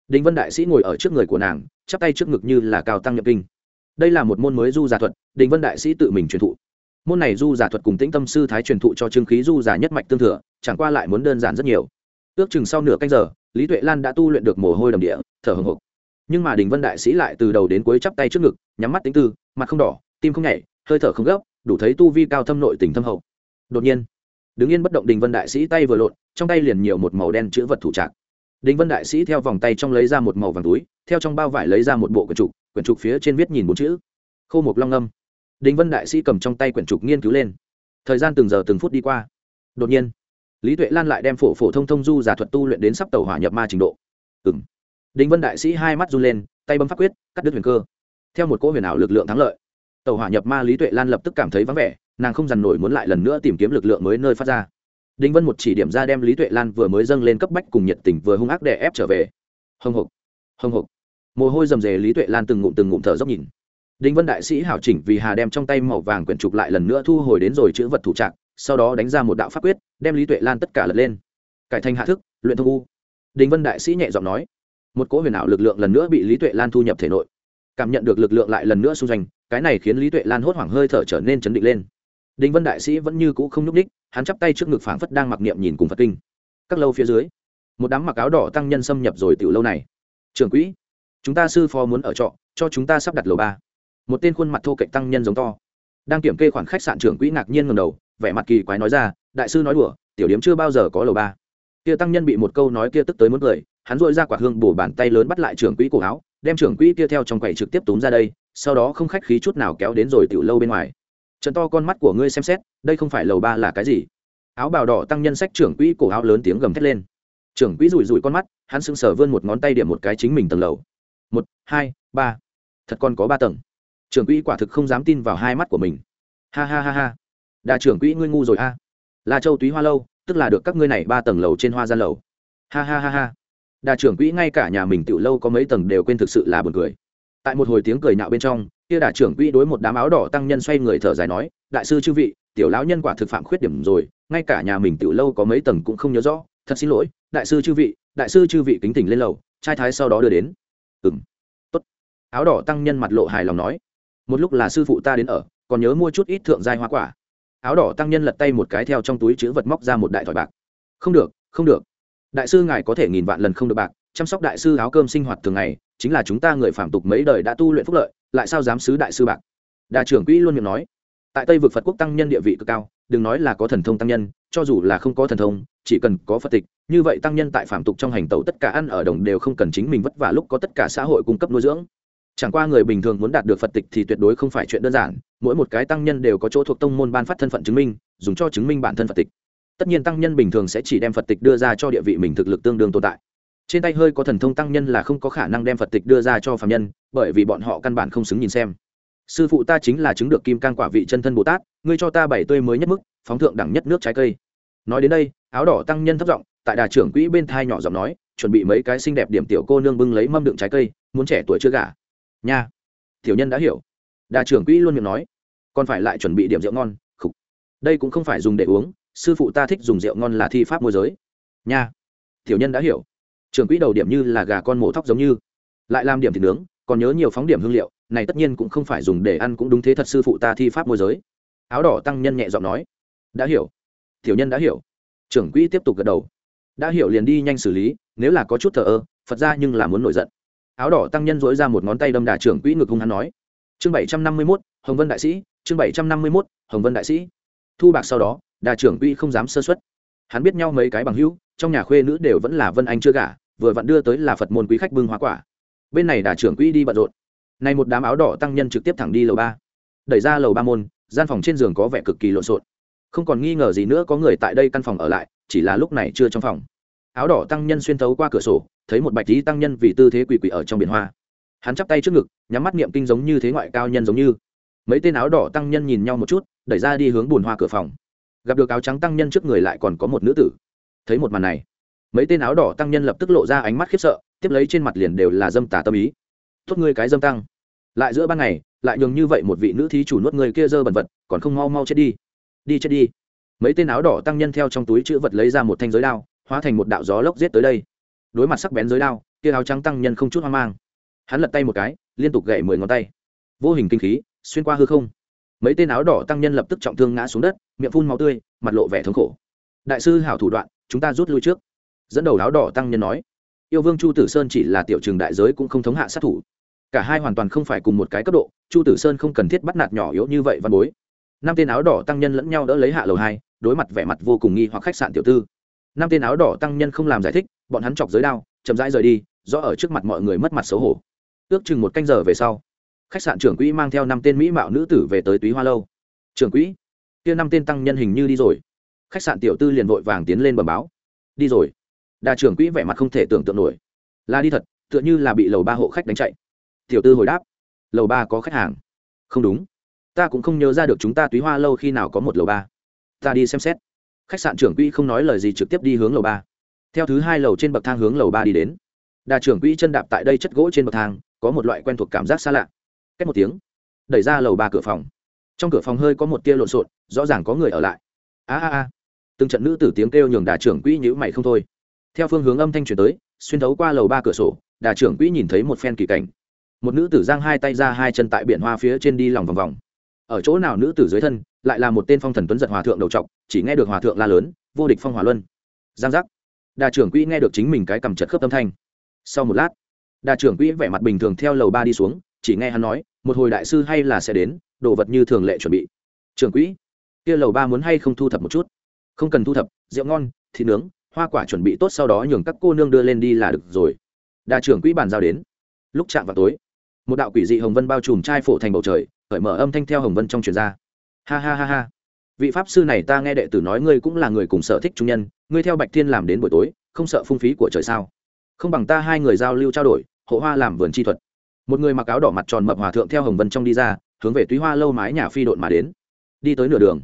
Đinh vân đại sĩ ngồi ở trước người của nàng chắp tay trước ngực như là cao tăng nhập kinh. Đây là một môn mới du giả thuật, đình vân đại sĩ tự mình truyền thụ. Môn này du giả thuật cùng tĩnh tâm sư thái truyền thụ cho trương khí du giả nhất mạch tương thừa, chẳng qua lại muốn đơn giản rất nhiều. Ước chừng sau nửa canh giờ, lý tuệ lan đã tu luyện được mồ hôi đầm địa, thở hồng hộc nhưng mà đình vân đại sĩ lại từ đầu đến cuối chắp tay trước ngực, nhắm mắt tính tư, mặt không đỏ, tim không nhảy, hơi thở không gấp, đủ thấy tu vi cao thâm nội tình thâm hậu. Đột nhiên, đứng yên bất động đình vân đại sĩ tay vừa lộn, trong tay liền nhiều một màu đen chữ vật thủ trạc đình vân đại sĩ theo vòng tay trong lấy ra một màu vàng túi, theo trong bao vải lấy ra một bộ quyển trục quyển trục phía trên viết nhìn bốn chữ, khô Mục long âm. Đình vân đại sĩ cầm trong tay quyển trục nghiên cứu lên. Thời gian từng giờ từng phút đi qua. Đột nhiên, lý tuệ lan lại đem phổ phổ thông thông du giả thuật tu luyện đến sắp tàu hỏa nhập ma trình độ. Ừng đình vân đại sĩ hai mắt run lên, tay bấm pháp quyết, cắt đứt huyền cơ. Theo một cỗ huyền ảo lực lượng thắng lợi tàu hỏa nhập ma lý tuệ lan lập tức cảm thấy vắng vẻ, nàng không dằn nổi muốn lại lần nữa tìm kiếm lực lượng mới nơi phát ra đinh vân một chỉ điểm ra đem lý tuệ lan vừa mới dâng lên cấp bách cùng nhiệt tình vừa hung ác đè ép trở về. Hồng hộc hồng hộc. Mồ hôi rầm rề lý tuệ lan từng ngụm từng ngụm thở dốc nhìn. Đinh vân đại sĩ hảo chỉnh vì hà đem trong tay màu vàng quyển trục lại lần nữa thu hồi đến rồi chữ vật thủ trạng sau đó đánh ra một đạo pháp quyết, đem lý tuệ lan tất cả lật lên. Cải thành hạ thức, luyện thông u. Đinh vân đại sĩ nhẹ giọng nói, một cỗ huyền ảo lực lượng lần nữa bị lý tuệ lan thu nhập thể nội. Cảm nhận được lực lượng lại lần nữa xung danh cái này khiến lý tuệ lan hốt hoảng hơi thở trở nên chấn định lên đinh vân đại sĩ vẫn như cũ không nhúc ních hắn chắp tay trước ngực phảng phất đang mặc niệm nhìn cùng phật kinh. Các lâu phía dưới, một đám mặc áo đỏ tăng nhân xâm nhập rồi tiểu lâu này. Trưởng quỹ, chúng ta sư phó muốn ở trọ, cho chúng ta sắp đặt lầu ba. Một tên khuôn mặt thô cạnh tăng nhân giống to. Đang kiểm kê khoản khách sạn, trưởng quỹ ngạc nhiên ngầm đầu, vẻ mặt kỳ quái nói ra, đại sư nói đùa, tiểu điếm chưa bao giờ có lầu ba. Kia tăng nhân bị một câu nói kia tức tới muốn cười, hắn dội ra quả hương bổ bàn tay lớn bắt lại trưởng quỹ cổ áo, đem trưởng quỹ kia theo trong quầy trực tiếp túm ra đây, sau đó không khách khí chút nào kéo đến rồi tiểu lâu bên ngoài trận to con mắt của ngươi xem xét, đây không phải lầu ba là cái gì? Áo bào đỏ tăng nhân sách trưởng quỹ cổ áo lớn tiếng gầm thét lên. Trưởng quỹ rủi rủi con mắt, hắn sững sờ vươn một ngón tay điểm một cái chính mình tầng lầu. Một, hai, ba. Thật còn có ba tầng. Trưởng quỹ quả thực không dám tin vào hai mắt của mình. Ha ha ha ha. Đà trưởng quỹ ngươi ngu rồi a. Là châu túy hoa lâu, tức là được các ngươi này ba tầng lầu trên hoa gian lầu. Ha ha ha ha. Đà trưởng quỹ ngay cả nhà mình tiểu lâu có mấy tầng đều quên thực sự là buồn cười. Tại một hồi tiếng cười nhạo bên trong kia đả trưởng quỹ đối một đám áo đỏ tăng nhân xoay người thở dài nói, đại sư chư vị, tiểu lão nhân quả thực phạm khuyết điểm rồi, ngay cả nhà mình tiểu lâu có mấy tầng cũng không nhớ rõ. Thật xin lỗi, đại sư chư vị, đại sư chư vị kính tỉnh lên lầu, trai thái sau đó đưa đến. Ừng tốt. Áo đỏ tăng nhân mặt lộ hài lòng nói, một lúc là sư phụ ta đến ở, còn nhớ mua chút ít thượng giai hoa quả. Áo đỏ tăng nhân lật tay một cái theo trong túi chữ vật móc ra một đại thỏi bạc. Không được không được. Đại sư ngài có thể nghìn vạn lần không được bạc chăm sóc đại sư áo cơm sinh hoạt thường ngày, chính là chúng ta người phạm tục mấy đời đã tu luyện phúc lợi, lại sao dám sứ đại sư bạc? Đà trưởng quỹ luôn miệng nói. Tại tây vực phật quốc tăng nhân địa vị cực cao, đừng nói là có thần thông tăng nhân, cho dù là không có thần thông, chỉ cần có phật tịch, như vậy tăng nhân tại phạm tục trong hành tẩu tất cả ăn ở đồng đều không cần chính mình vất vả lúc có tất cả xã hội cung cấp nuôi dưỡng. Chẳng qua người bình thường muốn đạt được phật tịch thì tuyệt đối không phải chuyện đơn giản, mỗi một cái tăng nhân đều có chỗ thuộc tông môn ban phát thân phận chứng minh, dùng cho chứng minh bản thân phật tịch. Tất nhiên tăng nhân bình thường sẽ chỉ đem phật tịch đưa ra cho địa vị mình thực lực tương đương tồn tại trên tay hơi có thần thông tăng nhân là không có khả năng đem phật tịch đưa ra cho phạm nhân, bởi vì bọn họ căn bản không xứng nhìn xem. Sư phụ ta chính là chứng được kim can quả vị chân thân bồ tát, ngươi cho ta bảy tươi mới nhất mức, phóng thượng đẳng nhất nước trái cây. Nói đến đây, áo đỏ tăng nhân thấp giọng, tại đà trưởng quỹ bên thai nhỏ giọng nói, chuẩn bị mấy cái xinh đẹp điểm tiểu cô nương bưng lấy mâm đựng trái cây, muốn trẻ tuổi chưa gả. Nha. Tiểu nhân đã hiểu. Đà trưởng quỹ luôn miệng nói, còn phải lại chuẩn bị điểm rượu ngon, khục. Đây cũng không phải dùng để uống, sư phụ ta thích dùng rượu ngon là thi pháp môi giới. Nha. Tiểu nhân đã hiểu trưởng quỹ đầu điểm như là gà con mổ thóc giống như. Lại làm điểm thịt nướng, còn nhớ nhiều phóng điểm hương liệu, này tất nhiên cũng không phải dùng để ăn cũng đúng thế thật sư phụ ta thi pháp môi giới. Áo đỏ tăng nhân nhẹ giọng nói. Đã hiểu. Tiểu nhân đã hiểu. Trưởng quỹ tiếp tục gật đầu. Đã hiểu liền đi nhanh xử lý, nếu là có chút thờ ơ, phật ra nhưng là muốn nổi giận. Áo đỏ tăng nhân dối ra một ngón tay đâm đà trưởng quỹ ngực hung hắn nói. Chương bảy trăm năm mươi mốt, hồng vân đại sĩ, chương bảy trăm năm mươi mốt, hồng vân đại sĩ. Thu bạc sau đó, đà trưởng quỹ không dám sơ xuất hắn biết nhau mấy cái bằng hữu, trong nhà khuê nữ đều vẫn là vân anh chưa gả vừa vặn đưa tới là phật môn quý khách bưng hoa quả. Bên này đà trưởng quỹ đi bận rộn. Này một đám áo đỏ tăng nhân trực tiếp thẳng đi lầu ba. Đẩy ra lầu ba môn, gian phòng trên giường có vẻ cực kỳ lộn xộn. Không còn nghi ngờ gì nữa có người tại đây căn phòng ở lại, chỉ là lúc này chưa trong phòng. Áo đỏ tăng nhân xuyên thấu qua cửa sổ, thấy một bạch lý tăng nhân vì tư thế quỷ quỷ ở trong biển hoa. Hắn chắp tay trước ngực, nhắm mắt niệm kinh giống như thế ngoại cao nhân giống như. Mấy tên áo đỏ tăng nhân nhìn nhau một chút, đẩy ra đi hướng bùn hoa cửa phòng. Gặp được áo trắng tăng nhân trước người lại còn có một nữ tử. Thấy một màn này mấy tên áo đỏ tăng nhân lập tức lộ ra ánh mắt khiếp sợ, tiếp lấy trên mặt liền đều là dâm tà tâm ý. Tốt ngươi cái dâm tăng. Lại giữa ban ngày, lại nhường như vậy một vị nữ thí chủ nuốt người kia dơ bẩn vật, còn không mau mau chết đi. Đi chết đi. Mấy tên áo đỏ tăng nhân theo trong túi chữ vật lấy ra một thanh giới đao, hóa thành một đạo gió lốc giết tới đây. Đối mặt sắc bén giới đao, kia áo trắng tăng nhân không chút hoang mang. Hắn lật tay một cái, liên tục gậy mười ngón tay. Vô hình kinh khí, xuyên qua hư không. Mấy tên áo đỏ tăng nhân lập tức trọng thương ngã xuống đất, miệng phun máu tươi, mặt lộ vẻ thống khổ. Đại sư hảo thủ đoạn, chúng ta rút lui trước dẫn đầu áo đỏ tăng nhân nói, yêu vương chu tử sơn chỉ là tiểu trường đại giới cũng không thống hạ sát thủ. Cả hai hoàn toàn không phải cùng một cái cấp độ, chu tử sơn không cần thiết bắt nạt nhỏ yếu như vậy văn bối. Năm tên áo đỏ tăng nhân lẫn nhau đỡ lấy hạ lầu hai, đối mặt vẻ mặt vô cùng nghi hoặc khách sạn tiểu tư. Năm tên áo đỏ tăng nhân không làm giải thích, bọn hắn chọc giới đao, chậm rãi rời đi do ở trước mặt mọi người mất mặt xấu hổ. Ước chừng một canh giờ về sau, khách sạn trưởng quỹ mang theo năm tên mỹ mạo nữ tử về tới túy hoa lâu. Trưởng quỹ, kia năm tên tăng nhân hình như đi rồi. Khách sạn tiểu tư liền vội vàng tiến lên bờ báo. Đi rồi đa trưởng quỹ vẻ mặt không thể tưởng tượng nổi. Là đi thật, tựa như là bị lầu ba hộ khách đánh chạy. Tiểu tư hồi đáp, lầu ba có khách hàng. Không đúng. Ta cũng không nhớ ra được chúng ta túy hoa lâu khi nào có một lầu ba. Ta đi xem xét. Khách sạn trưởng quỹ không nói lời gì trực tiếp đi hướng lầu ba. Theo thứ hai lầu trên bậc thang hướng lầu ba đi đến. Đà trưởng quỹ chân đạp tại đây chất gỗ trên bậc thang, có một loại quen thuộc cảm giác xa lạ. Cách một tiếng, đẩy ra lầu ba cửa phòng. Trong cửa phòng hơi có một tia lộn xộn, rõ ràng có người ở lại. A a a. Từng trận nữ tử tiếng kêu nhường đà trưởng quỹ nhữ mày không thôi theo phương hướng âm thanh truyền tới, xuyên thấu qua lầu ba cửa sổ, đà trưởng quỹ nhìn thấy một phen kỳ cảnh. Một nữ tử giang hai tay ra hai chân tại biển hoa phía trên đi lòng vòng vòng. Ở chỗ nào nữ tử dưới thân, lại là một tên phong thần tuấn giật hòa thượng đầu trọc, chỉ nghe được hòa thượng la lớn, vô địch phong hỏa luân. Giang giác. Đà trưởng quỹ nghe được chính mình cái cầm chật khớp âm thanh. Sau một lát, đà trưởng quỹ vẻ mặt bình thường theo lầu ba đi xuống, chỉ nghe hắn nói, một hồi đại sư hay là sẽ đến, đồ vật như thường lệ chuẩn bị. Trưởng quỹ, kia lầu ba muốn hay không thu thập một chút? Không cần thu thập, rượu ngon, thịt nướng hoa quả chuẩn bị tốt sau đó nhường các cô nương đưa lên đi là được rồi. Đà trưởng quỹ bàn giao đến. Lúc chạm vào tối, một đạo quỷ dị hồng vân bao trùm trai phổ thành bầu trời, khởi mở âm thanh theo hồng vân trong truyền ra. Ha ha ha ha. Vị pháp sư này ta nghe đệ tử nói ngươi cũng là người cùng sở thích trung nhân, ngươi theo bạch thiên làm đến buổi tối, không sợ phung phí của trời sao? Không bằng ta hai người giao lưu trao đổi, hộ hoa làm vườn chi thuật. Một người mặc áo đỏ mặt tròn mập hòa thượng theo hồng vân trong đi ra, hướng về túy hoa lâu mái nhà phi độn mà đến. Đi tới nửa đường,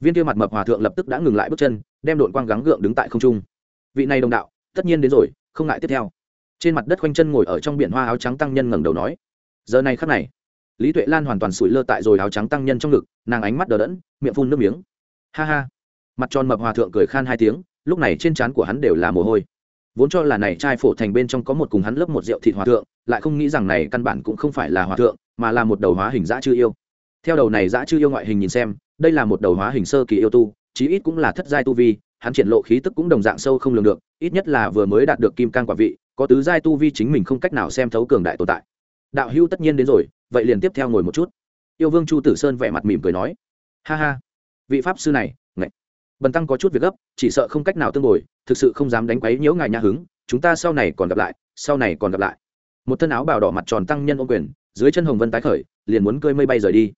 viên kia mặt mập hòa thượng lập tức đã ngừng lại bước chân, đem đội quang gắng gượng đứng tại không trung vị này đồng đạo, tất nhiên đến rồi, không ngại tiếp theo. Trên mặt đất khoanh chân ngồi ở trong biển hoa áo trắng tăng nhân ngẩng đầu nói, giờ này khắc này, lý tuệ lan hoàn toàn sủi lơ tại rồi áo trắng tăng nhân trong ngực, nàng ánh mắt đờ đẫn, miệng phun nước miếng. Ha ha. Mặt tròn mập hòa thượng cười khan hai tiếng, lúc này trên trán của hắn đều là mồ hôi. Vốn cho là này trai phổ thành bên trong có một cùng hắn lớp một rượu thịt hòa thượng, lại không nghĩ rằng này căn bản cũng không phải là hòa thượng, mà là một đầu hóa hình dã chư yêu. Theo đầu này dã chư yêu ngoại hình nhìn xem, đây là một đầu hóa hình sơ kỳ yêu tu, chí ít cũng là thất giai tu vi hắn triển lộ khí tức cũng đồng dạng sâu không lường được ít nhất là vừa mới đạt được kim cang quả vị có tứ giai tu vi chính mình không cách nào xem thấu cường đại tồn tại. Đạo hưu tất nhiên đến rồi vậy liền tiếp theo ngồi một chút. Yêu vương chu tử sơn vẻ mặt mỉm cười nói ha ha vị pháp sư này ngạch. Bần tăng có chút việc gấp chỉ sợ không cách nào tương ngồi, thực sự không dám đánh quấy nhiễu ngài nhà hứng chúng ta sau này còn gặp lại sau này còn gặp lại. Một thân áo bào đỏ mặt tròn tăng nhân ô quyền dưới chân hồng vân tái khởi liền muốn cơi mây bay rời đi.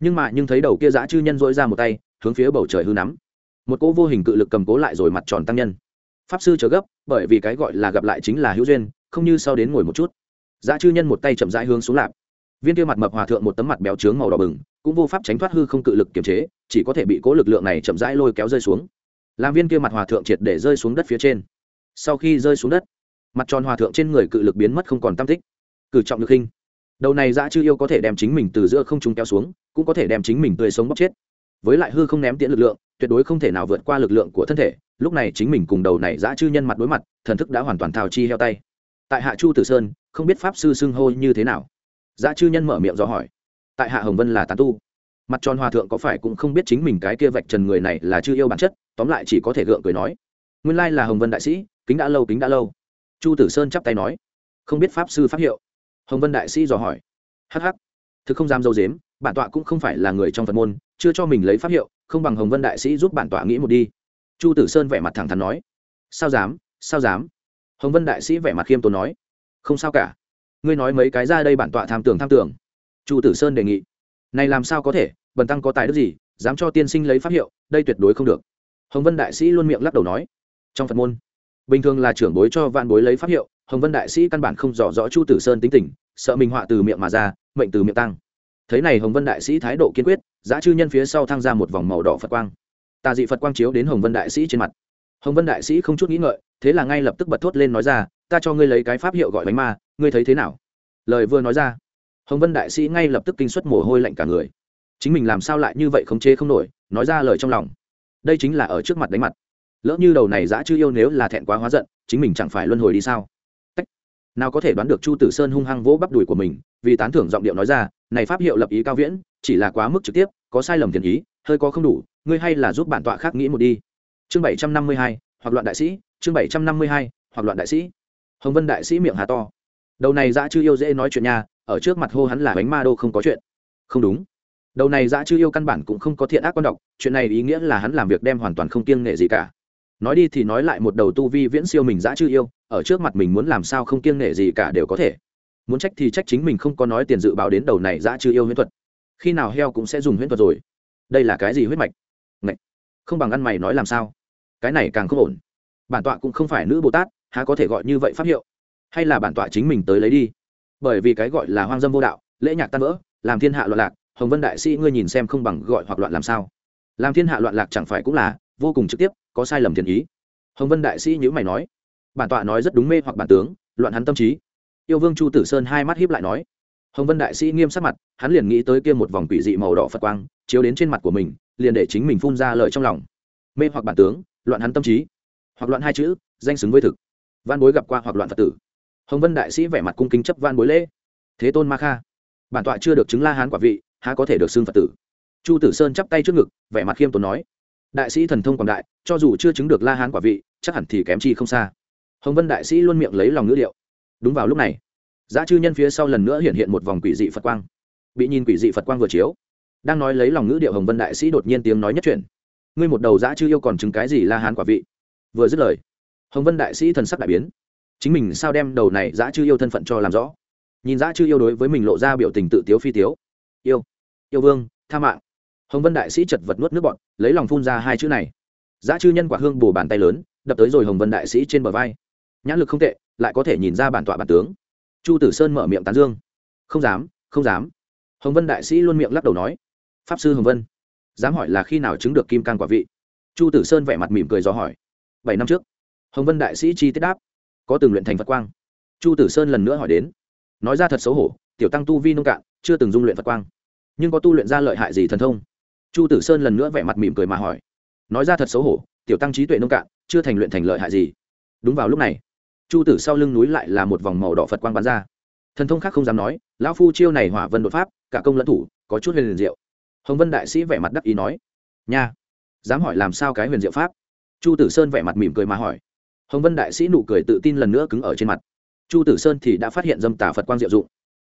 Nhưng mà nhưng thấy đầu kia dã chư nhân dỗi ra một tay hướng phía bầu trời hư nắm một cỗ vô hình cự lực cầm cố lại rồi mặt tròn tăng nhân. Pháp sư chờ gấp, bởi vì cái gọi là gặp lại chính là hữu duyên, không như sau đến ngồi một chút. Giá chư nhân một tay chậm rãi hướng xuống lạp. Viên kia mặt mập hòa thượng một tấm mặt béo trướng màu đỏ bừng, cũng vô pháp tránh thoát hư không cự lực kiềm chế, chỉ có thể bị cố lực lượng này chậm rãi lôi kéo rơi xuống. Làm viên kia mặt hòa thượng triệt để rơi xuống đất phía trên. Sau khi rơi xuống đất, mặt tròn hòa thượng trên người cự lực biến mất không còn tam tích. Cử trọng được khinh đầu này dã chư yêu có thể đem chính mình từ giữa không trung kéo xuống, cũng có thể đem chính mình tươi sống bóc chết. Với lại hư không ném tiễn lực lượng tuyệt đối không thể nào vượt qua lực lượng của thân thể, lúc này chính mình cùng đầu này dã chư nhân mặt đối mặt, thần thức đã hoàn toàn thào chi heo tay. Tại hạ chu tử sơn, không biết pháp sư xưng hô như thế nào. Dã chư nhân mở miệng do hỏi, tại hạ hồng vân là tán tu. Mặt tròn hòa thượng có phải cũng không biết chính mình cái kia vạch trần người này là chưa yêu bản chất, tóm lại chỉ có thể gượng cười nói. Nguyên lai là hồng vân đại sĩ, kính đã lâu, kính đã lâu. Chu tử sơn chắp tay nói, không biết pháp sư pháp hiệu. Hồng vân đại sĩ dò hỏi hh thực không dám dâu dếm, bản tọa cũng không phải là người trong phật môn chưa cho mình lấy pháp hiệu, không bằng hồng vân đại sĩ giúp bản tọa nghĩ một đi. Chu tử sơn vẻ mặt thẳng thắn nói. Sao dám sao dám? Hồng vân đại sĩ vẻ mặt khiêm tốn nói. Không sao cả. Ngươi nói mấy cái ra đây bản tọa tham tưởng tham tưởng. Chu tử sơn đề nghị. Này làm sao có thể, bần tăng có tài đức gì, dám cho tiên sinh lấy pháp hiệu, đây tuyệt đối không được. Hồng vân đại sĩ luôn miệng lắc đầu nói. Trong phật môn, bình thường là trưởng bối cho vạn bối lấy pháp hiệu, hồng vân đại sĩ căn bản không rõ rõ chu tử sơn tính tình, sợ mình họa từ miệng mà ra, mệnh từ miệng tăng. Thấy này hồng vân đại sĩ thái độ kiên quyết giá chư nhân phía sau thăng ra một vòng màu đỏ phật quang. Tà dị phật quang chiếu đến hồng vân đại sĩ trên mặt. Hồng vân đại sĩ không chút nghĩ ngợi, thế là ngay lập tức bật thốt lên nói ra, ta cho ngươi lấy cái pháp hiệu gọi bánh ma, ngươi thấy thế nào? Lời vừa nói ra, hồng vân đại sĩ ngay lập tức kinh xuất mồ hôi lạnh cả người. Chính mình làm sao lại như vậy khống chế không nổi, nói ra lời trong lòng. Đây chính là ở trước mặt đánh mặt. Lỡ như đầu này dã chư yêu nếu là thẹn quá hóa giận, chính mình chẳng phải luân hồi đi sao? Tách. nào có thể đoán được chu tử sơn hung hăng vỗ bắp đùi của mình, vì tán thưởng giọng điệu nói ra, này pháp hiệu lập ý cao viễn, chỉ là quá mức trực tiếp có sai lầm thiện ý, hơi có không đủ, ngươi hay là giúp bản tọa khác nghĩ một đi. Chương bảy trăm năm mươi hai, hoặc loạn đại sĩ, chương bảy trăm năm mươi hai, hoặc loạn đại sĩ. Hồng vân đại sĩ miệng hà to. Đầu này dã chư yêu dễ nói chuyện nha, ở trước mặt hô hắn là bánh ma đô không có chuyện. Không đúng. Đầu này dã chư yêu căn bản cũng không có thiện ác quan độc, chuyện này ý nghĩa là hắn làm việc đem hoàn toàn không kiêng nghệ gì cả. Nói đi thì nói lại một đầu tu vi viễn siêu mình dã chư yêu, ở trước mặt mình muốn làm sao không kiêng nghệ gì cả đều có thể. Muốn trách thì trách chính mình không có nói tiền dự báo đến đầu này dã chư yêu huyễn thuật khi nào heo cũng sẽ dùng huyễn thuật rồi? Đây là cái gì huyết mạch? Ngậy. không bằng ăn mày nói làm sao? Cái này càng không ổn. Bản tọa cũng không phải nữ bồ tát, há có thể gọi như vậy pháp hiệu? Hay là bản tọa chính mình tới lấy đi? Bởi vì cái gọi là hoang dâm vô đạo, lễ nhạc tan vỡ, làm thiên hạ loạn lạc, hồng vân đại sĩ ngươi nhìn xem không bằng gọi hoặc loạn làm sao? Làm thiên hạ loạn lạc chẳng phải cũng là vô cùng trực tiếp, có sai lầm thiền ý. Hồng vân đại sĩ nhữ mày nói. Bản tọa nói rất đúng mê hoặc bản tướng, loạn hắn tâm trí. Yêu vương chu tử sơn hai mắt hiếp lại nói hồng vân đại sĩ nghiêm sắc mặt, hắn liền nghĩ tới kia một vòng quỷ dị màu đỏ phật quang, chiếu đến trên mặt của mình, liền để chính mình phun ra lời trong lòng. Mê hoặc bản tướng, loạn hắn tâm trí. Hoặc loạn hai chữ, danh xứng với thực. Văn bối gặp qua hoặc loạn phật tử. Hồng vân đại sĩ vẻ mặt cung kính chấp van bối lễ. Thế tôn ma kha, bản tọa chưa được chứng la hán quả vị, há có thể được xưng phật tử? Chu tử sơn chắp tay trước ngực, vẻ mặt khiêm tốn nói. Đại sĩ thần thông quảng đại, cho dù chưa chứng được la hán quả vị, chắc hẳn thì kém chi không xa. Hồng vân đại sĩ luôn miệng lấy lòng ngữ liệu đúng vào lúc này giá chư nhân phía sau lần nữa hiện hiện một vòng quỷ dị phật quang. Bị nhìn quỷ dị phật quang vừa chiếu, đang nói lấy lòng ngữ điệu hồng vân đại sĩ đột nhiên tiếng nói nhất chuyện ngươi một đầu giá chư yêu còn chứng cái gì la hán quả vị? Vừa dứt lời, hồng vân đại sĩ thần sắc đại biến. Chính mình sao đem đầu này giá chư yêu thân phận cho làm rõ? Nhìn giá chư yêu đối với mình lộ ra biểu tình tự tiếu phi tiếu. Yêu yêu vương, tha mạng. Hồng vân đại sĩ chật vật nuốt nước bọn lấy lòng phun ra hai chữ này. Giá chư nhân quả hương bù bàn tay lớn, đập tới rồi hồng vân đại sĩ trên bờ vai. Nhãn lực không tệ, lại có thể nhìn ra bản tọa bản tướng chu tử sơn mở miệng tán dương. Không dám không dám. Hồng vân đại sĩ luôn miệng lắc đầu nói. Pháp sư hồng vân, dám hỏi là khi nào chứng được kim can quả vị? Chu tử sơn vẻ mặt mỉm cười do hỏi. Bảy năm trước. Hồng vân đại sĩ chi tiết đáp. Có từng luyện thành phật quang. Chu tử sơn lần nữa hỏi đến. Nói ra thật xấu hổ, tiểu tăng tu vi nông cạn, chưa từng dung luyện phật quang. Nhưng có tu luyện ra lợi hại gì thần thông? Chu tử sơn lần nữa vẻ mặt mỉm cười mà hỏi. Nói ra thật xấu hổ, tiểu tăng trí tuệ nông cạn, chưa thành luyện thành lợi hại gì. Đúng vào lúc này chu tử sau lưng núi lại là một vòng màu đỏ phật quang bắn ra. Thần thông khác không dám nói, lão phu chiêu này hỏa vân đột pháp, cả công lẫn thủ, có chút huyền diệu. Hồng vân đại sĩ vẻ mặt đắc ý nói, nha, dám hỏi làm sao cái huyền diệu pháp? Chu tử sơn vẻ mặt mỉm cười mà hỏi. Hồng vân đại sĩ nụ cười tự tin lần nữa cứng ở trên mặt. Chu tử sơn thì đã phát hiện dâm tả phật quang diệu dụng.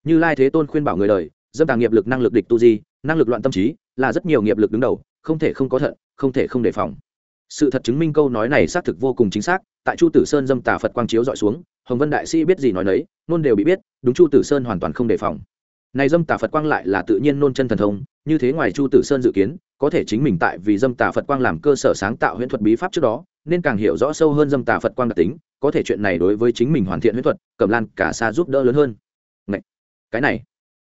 Như lai thế tôn khuyên bảo người đời, dâm tà nghiệp lực năng lực địch tu di, năng lực loạn tâm trí, là rất nhiều nghiệp lực đứng đầu, không thể không có thận, không thể không đề phòng sự thật chứng minh câu nói này xác thực vô cùng chính xác, tại chu tử sơn dâm tà phật quang chiếu dọi xuống, hồng vân đại sĩ biết gì nói nấy, nôn đều bị biết, đúng chu tử sơn hoàn toàn không đề phòng này dâm tà phật quang lại là tự nhiên nôn chân thần thông, như thế ngoài chu tử sơn dự kiến, có thể chính mình tại vì dâm tà phật quang làm cơ sở sáng tạo huyễn thuật bí pháp trước đó, nên càng hiểu rõ sâu hơn dâm tà phật quang đặc tính, có thể chuyện này đối với chính mình hoàn thiện huyễn thuật, cẩm lan cả xa giúp đỡ lớn hơn Ngậy! cái này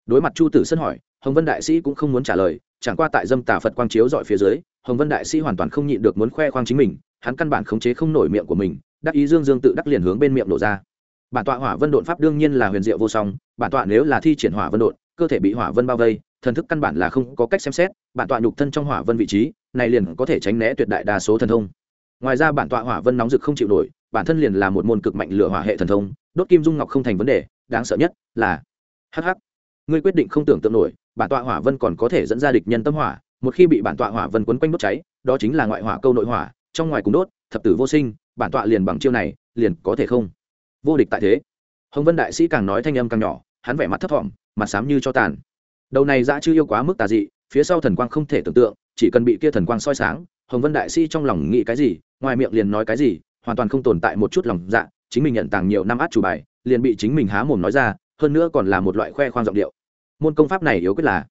đối mặt chu tử sơn hỏi hồng vân đại sĩ cũng không muốn trả lời, chẳng qua tại dâm tà phật quang chiếu dọi phía dưới, hồng vân đại sĩ hoàn toàn không nhịn được muốn khoe khoang chính mình, hắn căn bản khống chế không nổi miệng của mình, đắc ý dương dương tự đắc liền hướng bên miệng nổ ra. Bản tọa hỏa vân đột pháp đương nhiên là huyền diệu vô song, bản tọa nếu là thi triển hỏa vân đột cơ thể bị hỏa vân bao vây, thần thức căn bản là không có cách xem xét, bản tọa nhục thân trong hỏa vân vị trí, này liền có thể tránh né tuyệt đại đa số thần thông. Ngoài ra bản tọa hỏa vân nóng rực không chịu nổi, bản thân liền là một môn cực mạnh lửa hỏa hệ thần thông, đốt kim dung ngọc không thành vấn đề, đáng sợ nhất là hh ngươi quyết định không tưởng tượng nổi bản tọa hỏa vân còn có thể dẫn ra địch nhân tâm hỏa, một khi bị bản tọa hỏa vân quấn quanh đốt cháy, đó chính là ngoại hỏa câu nội hỏa, trong ngoài cùng đốt, thập tử vô sinh, bản tọa liền bằng chiêu này, liền có thể không? Vô địch tại thế. Hồng vân đại sĩ càng nói thanh âm càng nhỏ, hắn vẻ mặt thấp thỏm, mặt xám như cho tàn. Đầu này dã chưa yêu quá mức tà dị, phía sau thần quang không thể tưởng tượng, chỉ cần bị kia thần quang soi sáng, hồng vân đại sĩ trong lòng nghĩ cái gì, ngoài miệng liền nói cái gì, hoàn toàn không tồn tại một chút lòng dạ chính mình nhận tàng nhiều năm át chủ bài, liền bị chính mình há mồm nói ra, hơn nữa còn là một loại khoe khoang giọng điệu môn công pháp này yếu quyết là.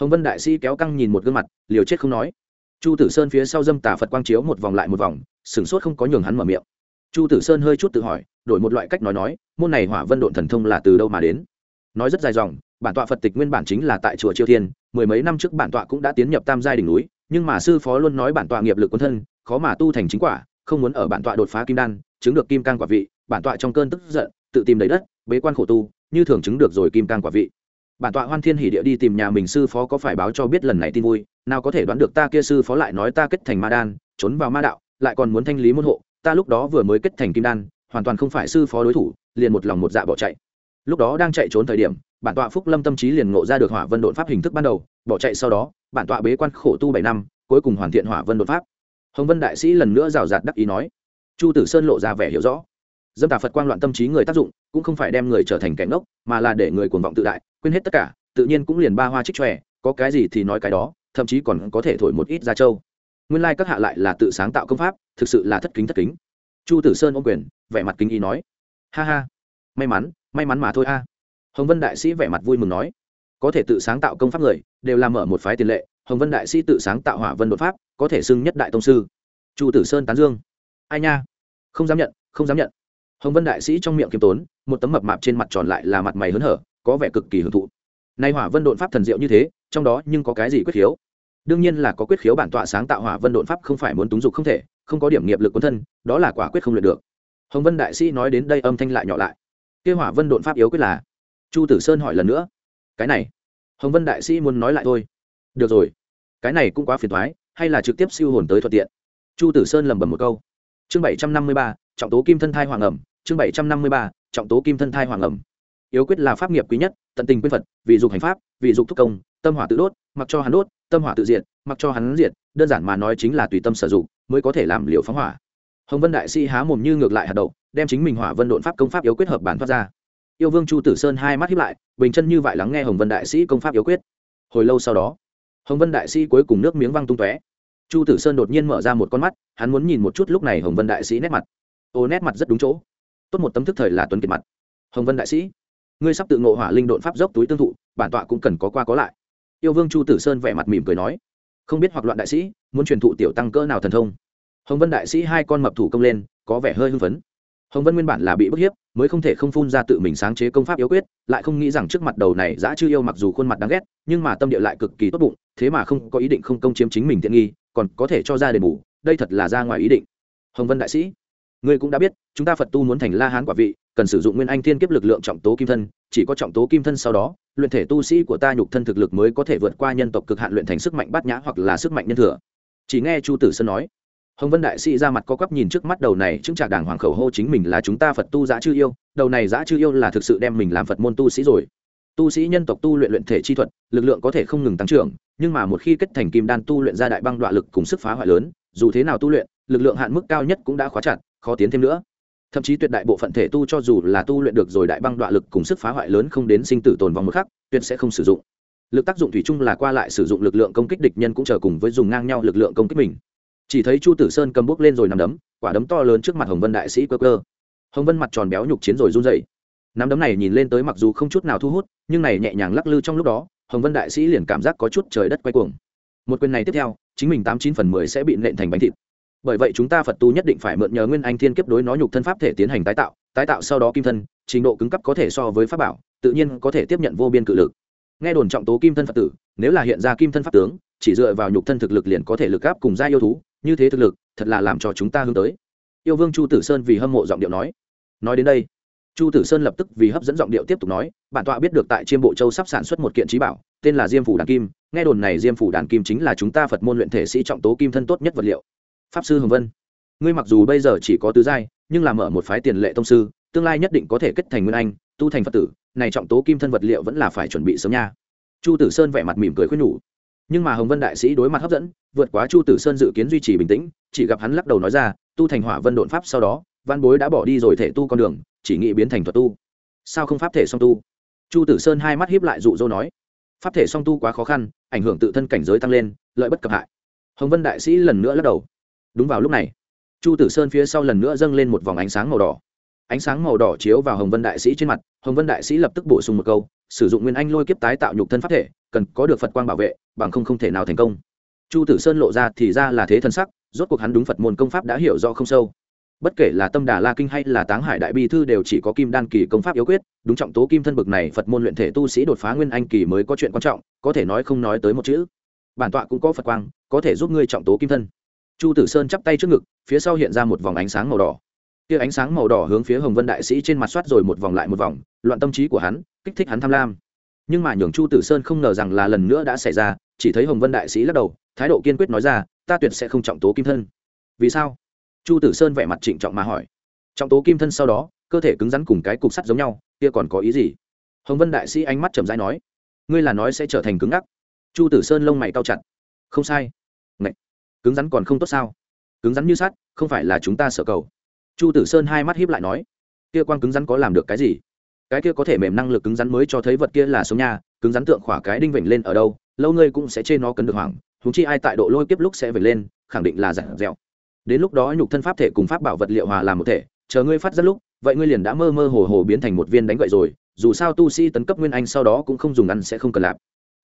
Hồng vân đại sĩ kéo căng nhìn một gương mặt, liều chết không nói. Chu tử sơn phía sau dâm tà phật quang chiếu một vòng lại một vòng, sửng sốt không có nhường hắn mở miệng. Chu tử sơn hơi chút tự hỏi, đổi một loại cách nói nói, môn này hỏa vân độn thần thông là từ đâu mà đến? Nói rất dài dòng, bản tọa phật tịch nguyên bản chính là tại chùa chiêu thiên, mười mấy năm trước bản tọa cũng đã tiến nhập tam giai đỉnh núi, nhưng mà sư phó luôn nói bản tọa nghiệp lực quân thân, khó mà tu thành chính quả, không muốn ở bản tọa đột phá kim đan, chứng được kim can quả vị, bản tọa trong cơn tức giận, tự tìm lấy đất, bế quan khổ tu, như thường chứng được rồi kim can quả vị bản tọa hoan thiên hỉ địa đi tìm nhà mình sư phó có phải báo cho biết lần này tin vui, nào có thể đoán được ta kia sư phó lại nói ta kết thành ma đan, trốn vào ma đạo, lại còn muốn thanh lý môn hộ, ta lúc đó vừa mới kết thành kim đan, hoàn toàn không phải sư phó đối thủ, liền một lòng một dạ bỏ chạy. Lúc đó đang chạy trốn thời điểm, bản tọa phúc lâm tâm trí liền ngộ ra được hỏa vân đột pháp hình thức ban đầu, bỏ chạy sau đó, bản tọa bế quan khổ tu bảy năm, cuối cùng hoàn thiện hỏa vân đột pháp. Hồng vân đại sĩ lần nữa rào rạt đắc ý nói, chu tử sơn lộ ra vẻ hiểu rõ. Dâm tà phật quang loạn tâm trí người tác dụng, cũng không phải đem người trở thành kẻ ngốc, mà là để người cuồng vọng tự đại quên hết tất cả, tự nhiên cũng liền ba hoa trích tròe có cái gì thì nói cái đó, thậm chí còn có thể thổi một ít ra châu. Nguyên lai các hạ lại là tự sáng tạo công pháp, thực sự là thất kính thất kính. Chu tử sơn ôm quyền, vẻ mặt kính ý nói, ha ha, may mắn may mắn mà thôi a. Hồng vân đại sĩ vẻ mặt vui mừng nói, có thể tự sáng tạo công pháp người, đều làm mở một phái tiền lệ, hồng vân đại sĩ tự sáng tạo hỏa vân đột pháp, có thể xưng nhất đại tông sư. Chu tử sơn tán dương, ai nha, không dám nhận, không dám nhận. Hồng vân đại sĩ trong miệng kiêm tốn, một tấm mập mạp trên mặt tròn lại là mặt mày hớn hở có vẻ cực kỳ hưởng thụ. Nay hỏa vân đột pháp thần diệu như thế, trong đó nhưng có cái gì quyết khiếu? Đương nhiên là có quyết khiếu bản tọa sáng tạo hỏa vân đột pháp không phải muốn túng dục không thể, không có điểm nghiệp lực quân thân, đó là quả quyết không luyện được. Hồng vân đại sĩ nói đến đây âm thanh lại nhỏ lại. Kêu hỏa vân đột pháp yếu quyết là? Chu tử sơn hỏi lần nữa. Cái này. Hồng vân đại sĩ muốn nói lại thôi. Được rồi. Cái này cũng quá phiền thoái hay là trực tiếp siêu hồn tới thuận tiện? Chu tử sơn lầm bầm một câu. Chương bảy trăm năm mươi ba, trọng tố kim thân thai hoàng ẩm. Chương bảy trăm năm mươi ba, trọng tố kim thân thai hoàng ẩm yếu quyết là pháp nghiệp quý nhất, tận tình quyên phật, vì dục hành pháp, vì dục thúc công, tâm hỏa tự đốt, mặc cho hắn đốt, tâm hỏa tự diệt, mặc cho hắn diệt, đơn giản mà nói chính là tùy tâm sử dụng, mới có thể làm liều phóng hỏa. Hồng vân đại sĩ há mồm như ngược lại hạt đậu, đem chính mình hỏa vân đột pháp công pháp yếu quyết hợp bản thoát ra. Yêu vương chu tử sơn hai mắt hiếp lại, bình chân như vậy lắng nghe hồng vân đại sĩ công pháp yếu quyết. Hồi lâu sau đó, hồng vân đại sĩ cuối cùng nước miếng văng tung tóe. Chu tử sơn đột nhiên mở ra một con mắt, hắn muốn nhìn một chút lúc này hồng vân đại sĩ nét mặt. Ô, nét mặt rất đúng chỗ. Tốt một tấm thức thời là tuấn kiệt mặt. Hồng vân đại sĩ ngươi sắp tự ngộ hỏa linh độn pháp dốc túi tương thụ, bản tọa cũng cần có qua có lại. Yêu vương chu tử sơn vẻ mặt mỉm cười nói, không biết hoặc loạn đại sĩ, muốn truyền thụ tiểu tăng cỡ nào thần thông. Hồng vân đại sĩ hai con mập thủ công lên, có vẻ hơi hưng phấn. Hồng vân nguyên bản là bị bức hiếp, mới không thể không phun ra tự mình sáng chế công pháp yếu quyết, lại không nghĩ rằng trước mặt đầu này dã chư yêu mặc dù khuôn mặt đáng ghét, nhưng mà tâm địa lại cực kỳ tốt bụng, thế mà không có ý định không công chiếm chính mình tiện nghi, còn có thể cho ra đền bù, đây thật là ra ngoài ý định. Hồng vân đại sĩ, ngươi cũng đã biết, chúng ta phật tu muốn thành la hán quả vị cần sử dụng nguyên anh thiên kiếp lực lượng trọng tố kim thân, chỉ có trọng tố kim thân sau đó, luyện thể tu sĩ của ta nhục thân thực lực mới có thể vượt qua nhân tộc cực hạn luyện thành sức mạnh bát nhã hoặc là sức mạnh nhân thừa. Chỉ nghe chu tử sơn nói, hồng vân đại sĩ ra mặt có quắp nhìn trước mắt đầu này chứng trả đảng hoàng khẩu hô chính mình là chúng ta phật tu giã chư yêu, đầu này giã chư yêu là thực sự đem mình làm phật môn tu sĩ rồi. Tu sĩ nhân tộc tu luyện luyện thể chi thuật, lực lượng có thể không ngừng tăng trưởng, nhưng mà một khi kết thành kim đan tu luyện ra đại băng đoạ lực cùng sức phá hoại lớn, dù thế nào tu luyện, lực lượng hạn mức cao nhất cũng đã khóa chặt, khó tiến thêm nữa thậm chí tuyệt đại bộ phận thể tu cho dù là tu luyện được rồi đại băng đoạ lực cùng sức phá hoại lớn không đến sinh tử tồn vòng một khắc, tuyệt sẽ không sử dụng. Lực tác dụng thủy chung là qua lại sử dụng lực lượng công kích địch nhân cũng chờ cùng với dùng ngang nhau lực lượng công kích mình. Chỉ thấy chu tử sơn cầm bút lên rồi nằm đấm, quả đấm to lớn trước mặt hồng vân đại sĩ cơ cơ hồng vân mặt tròn béo nhục chiến rồi run dậy nắm đấm này nhìn lên tới mặc dù không chút nào thu hút, nhưng này nhẹ nhàng lắc lư trong lúc đó, hồng vân đại sĩ liền cảm giác có chút trời đất quay cuồng. Một quyền này tiếp theo, chính mình tám chín phần mười sẽ bị nện thành bánh thịt bởi vậy chúng ta phật tu nhất định phải mượn nhờ nguyên anh thiên kiếp đối nó nhục thân pháp thể tiến hành tái tạo tái tạo sau đó kim thân, trình độ cứng cấp có thể so với pháp bảo, tự nhiên có thể tiếp nhận vô biên cự lực. Nghe đồn trọng tố kim thân phật tử, nếu là hiện ra kim thân pháp tướng, chỉ dựa vào nhục thân thực lực liền có thể lực áp cùng gia yêu thú, như thế thực lực, thật là làm cho chúng ta hướng tới. Yêu vương chu tử sơn vì hâm mộ giọng điệu nói. Nói đến đây, chu tử sơn lập tức vì hấp dẫn giọng điệu tiếp tục nói, bản tọa biết được tại chiêm bộ châu sắp sản xuất một kiện trí bảo, tên là diêm phủ đàn kim. Nghe đồn này diêm phủ đàn kim chính là chúng ta phật môn luyện thể sĩ trọng tố kim thân tốt nhất vật liệu pháp sư hồng vân, ngươi mặc dù bây giờ chỉ có tứ giai, nhưng làm ở một phái tiền lệ tông sư, tương lai nhất định có thể kết thành nguyên anh, tu thành phật tử, này trọng tố kim thân vật liệu vẫn là phải chuẩn bị sớm nha. Chu tử sơn vẻ mặt mỉm cười khuyên nhủ. Nhưng mà hồng vân đại sĩ đối mặt hấp dẫn, vượt quá chu tử sơn dự kiến duy trì bình tĩnh, chỉ gặp hắn lắc đầu nói ra, tu thành hỏa vân đột pháp sau đó, văn bối đã bỏ đi rồi thể tu con đường, chỉ nghĩ biến thành thuật tu. Sao không pháp thể song tu? Chu tử sơn hai mắt hiếp lại dụ dỗ nói. Pháp thể song tu quá khó khăn, ảnh hưởng tự thân cảnh giới tăng lên, lợi bất cập hại. Hồng vân đại sĩ lần nữa lắc đầu đúng vào lúc này, chu tử sơn phía sau lần nữa dâng lên một vòng ánh sáng màu đỏ. Ánh sáng màu đỏ chiếu vào hồng vân đại sĩ trên mặt, hồng vân đại sĩ lập tức bổ sung một câu, sử dụng nguyên anh lôi kiếp tái tạo nhục thân pháp thể, cần có được phật quang bảo vệ, bằng không không thể nào thành công. Chu tử sơn lộ ra thì ra là thế thân sắc, rốt cuộc hắn đúng phật môn công pháp đã hiểu do không sâu. Bất kể là tâm đà la kinh hay là táng hải đại bi thư đều chỉ có kim đan kỳ công pháp yếu quyết, đúng trọng tố kim thân bực này phật môn luyện thể tu sĩ đột phá nguyên anh kỳ mới có chuyện quan trọng, có thể nói không nói tới một chữ. Bản tọa cũng có phật quang, có thể giúp ngươi trọng tố kim thân chu tử sơn chắp tay trước ngực, phía sau hiện ra một vòng ánh sáng màu đỏ. Kia ánh sáng màu đỏ hướng phía hồng vân đại sĩ trên mặt soát rồi một vòng lại một vòng, loạn tâm trí của hắn, kích thích hắn tham lam. Nhưng mà nhường chu tử sơn không ngờ rằng là lần nữa đã xảy ra, chỉ thấy hồng vân đại sĩ lắc đầu, thái độ kiên quyết nói ra, ta tuyệt sẽ không trọng tố kim thân. Vì sao? Chu tử sơn vẻ mặt trịnh trọng mà hỏi. Trọng tố kim thân sau đó, cơ thể cứng rắn cùng cái cục sắt giống nhau, kia còn có ý gì? Hồng vân đại sĩ ánh mắt chầm dãi nói. Ngươi là nói sẽ trở thành cứng ngắc. Chu tử sơn lông mày cao chặt. Không sai cứng rắn còn không tốt sao? Cứng rắn như sắt, không phải là chúng ta sợ cầu. Chu tử sơn hai mắt hiếp lại nói, kia quan cứng rắn có làm được cái gì? Cái kia có thể mềm năng lực cứng rắn mới cho thấy vật kia là sống nha, cứng rắn tượng khỏa cái đinh vểnh lên ở đâu, lâu ngươi cũng sẽ chê nó cấn được hoảng húng chi ai tại độ lôi kiếp lúc sẽ vểnh lên, khẳng định là giản dẻo. Đến lúc đó nhục thân pháp thể cùng pháp bảo vật liệu hòa làm một thể, chờ ngươi phát rất lúc, vậy ngươi liền đã mơ mơ hồ hồ biến thành một viên đánh gậy rồi, dù sao tu sĩ tấn cấp nguyên anh sau đó cũng không dùng ăn sẽ không cần lạp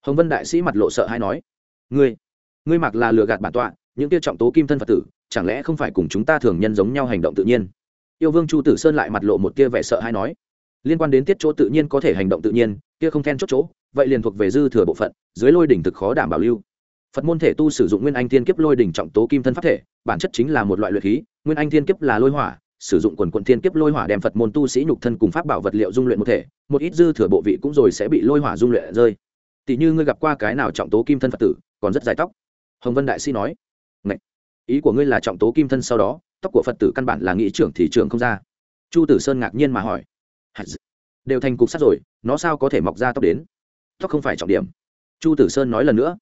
hồng vân đại sĩ mặt lộ sợ hay nói, ngươi ngươi mặc là lừa gạt bản tọa những kia trọng tố kim thân phật tử, chẳng lẽ không phải cùng chúng ta thường nhân giống nhau hành động tự nhiên? Yêu vương chu tử sơn lại mặt lộ một tia vẻ sợ hay nói, liên quan đến tiết chỗ tự nhiên có thể hành động tự nhiên, kia không then chốt chỗ, vậy liền thuộc về dư thừa bộ phận, dưới lôi đỉnh thực khó đảm bảo lưu. Phật môn thể tu sử dụng nguyên anh thiên kiếp lôi đỉnh trọng tố kim thân pháp thể, bản chất chính là một loại luyện khí, nguyên anh thiên kiếp là lôi hỏa, sử dụng quần quận thiên kiếp lôi hỏa đem phật môn tu sĩ nhục thân cùng pháp bảo vật liệu dung luyện một thể, một ít dư thừa bộ vị cũng rồi sẽ bị lôi hỏa dung luyện rơi. Tỷ như ngươi gặp qua cái nào trọng tố kim thân phật tử, còn rất dài tóc. Hồng vân đại sĩ nói ý của ngươi là trọng tố kim thân sau đó, tóc của phật tử căn bản là nghĩ trưởng thì trưởng không ra. Chu tử sơn ngạc nhiên mà hỏi. Đều thành cục sắt rồi, nó sao có thể mọc ra tóc đến? Tóc không phải trọng điểm. Chu tử sơn nói lần nữa.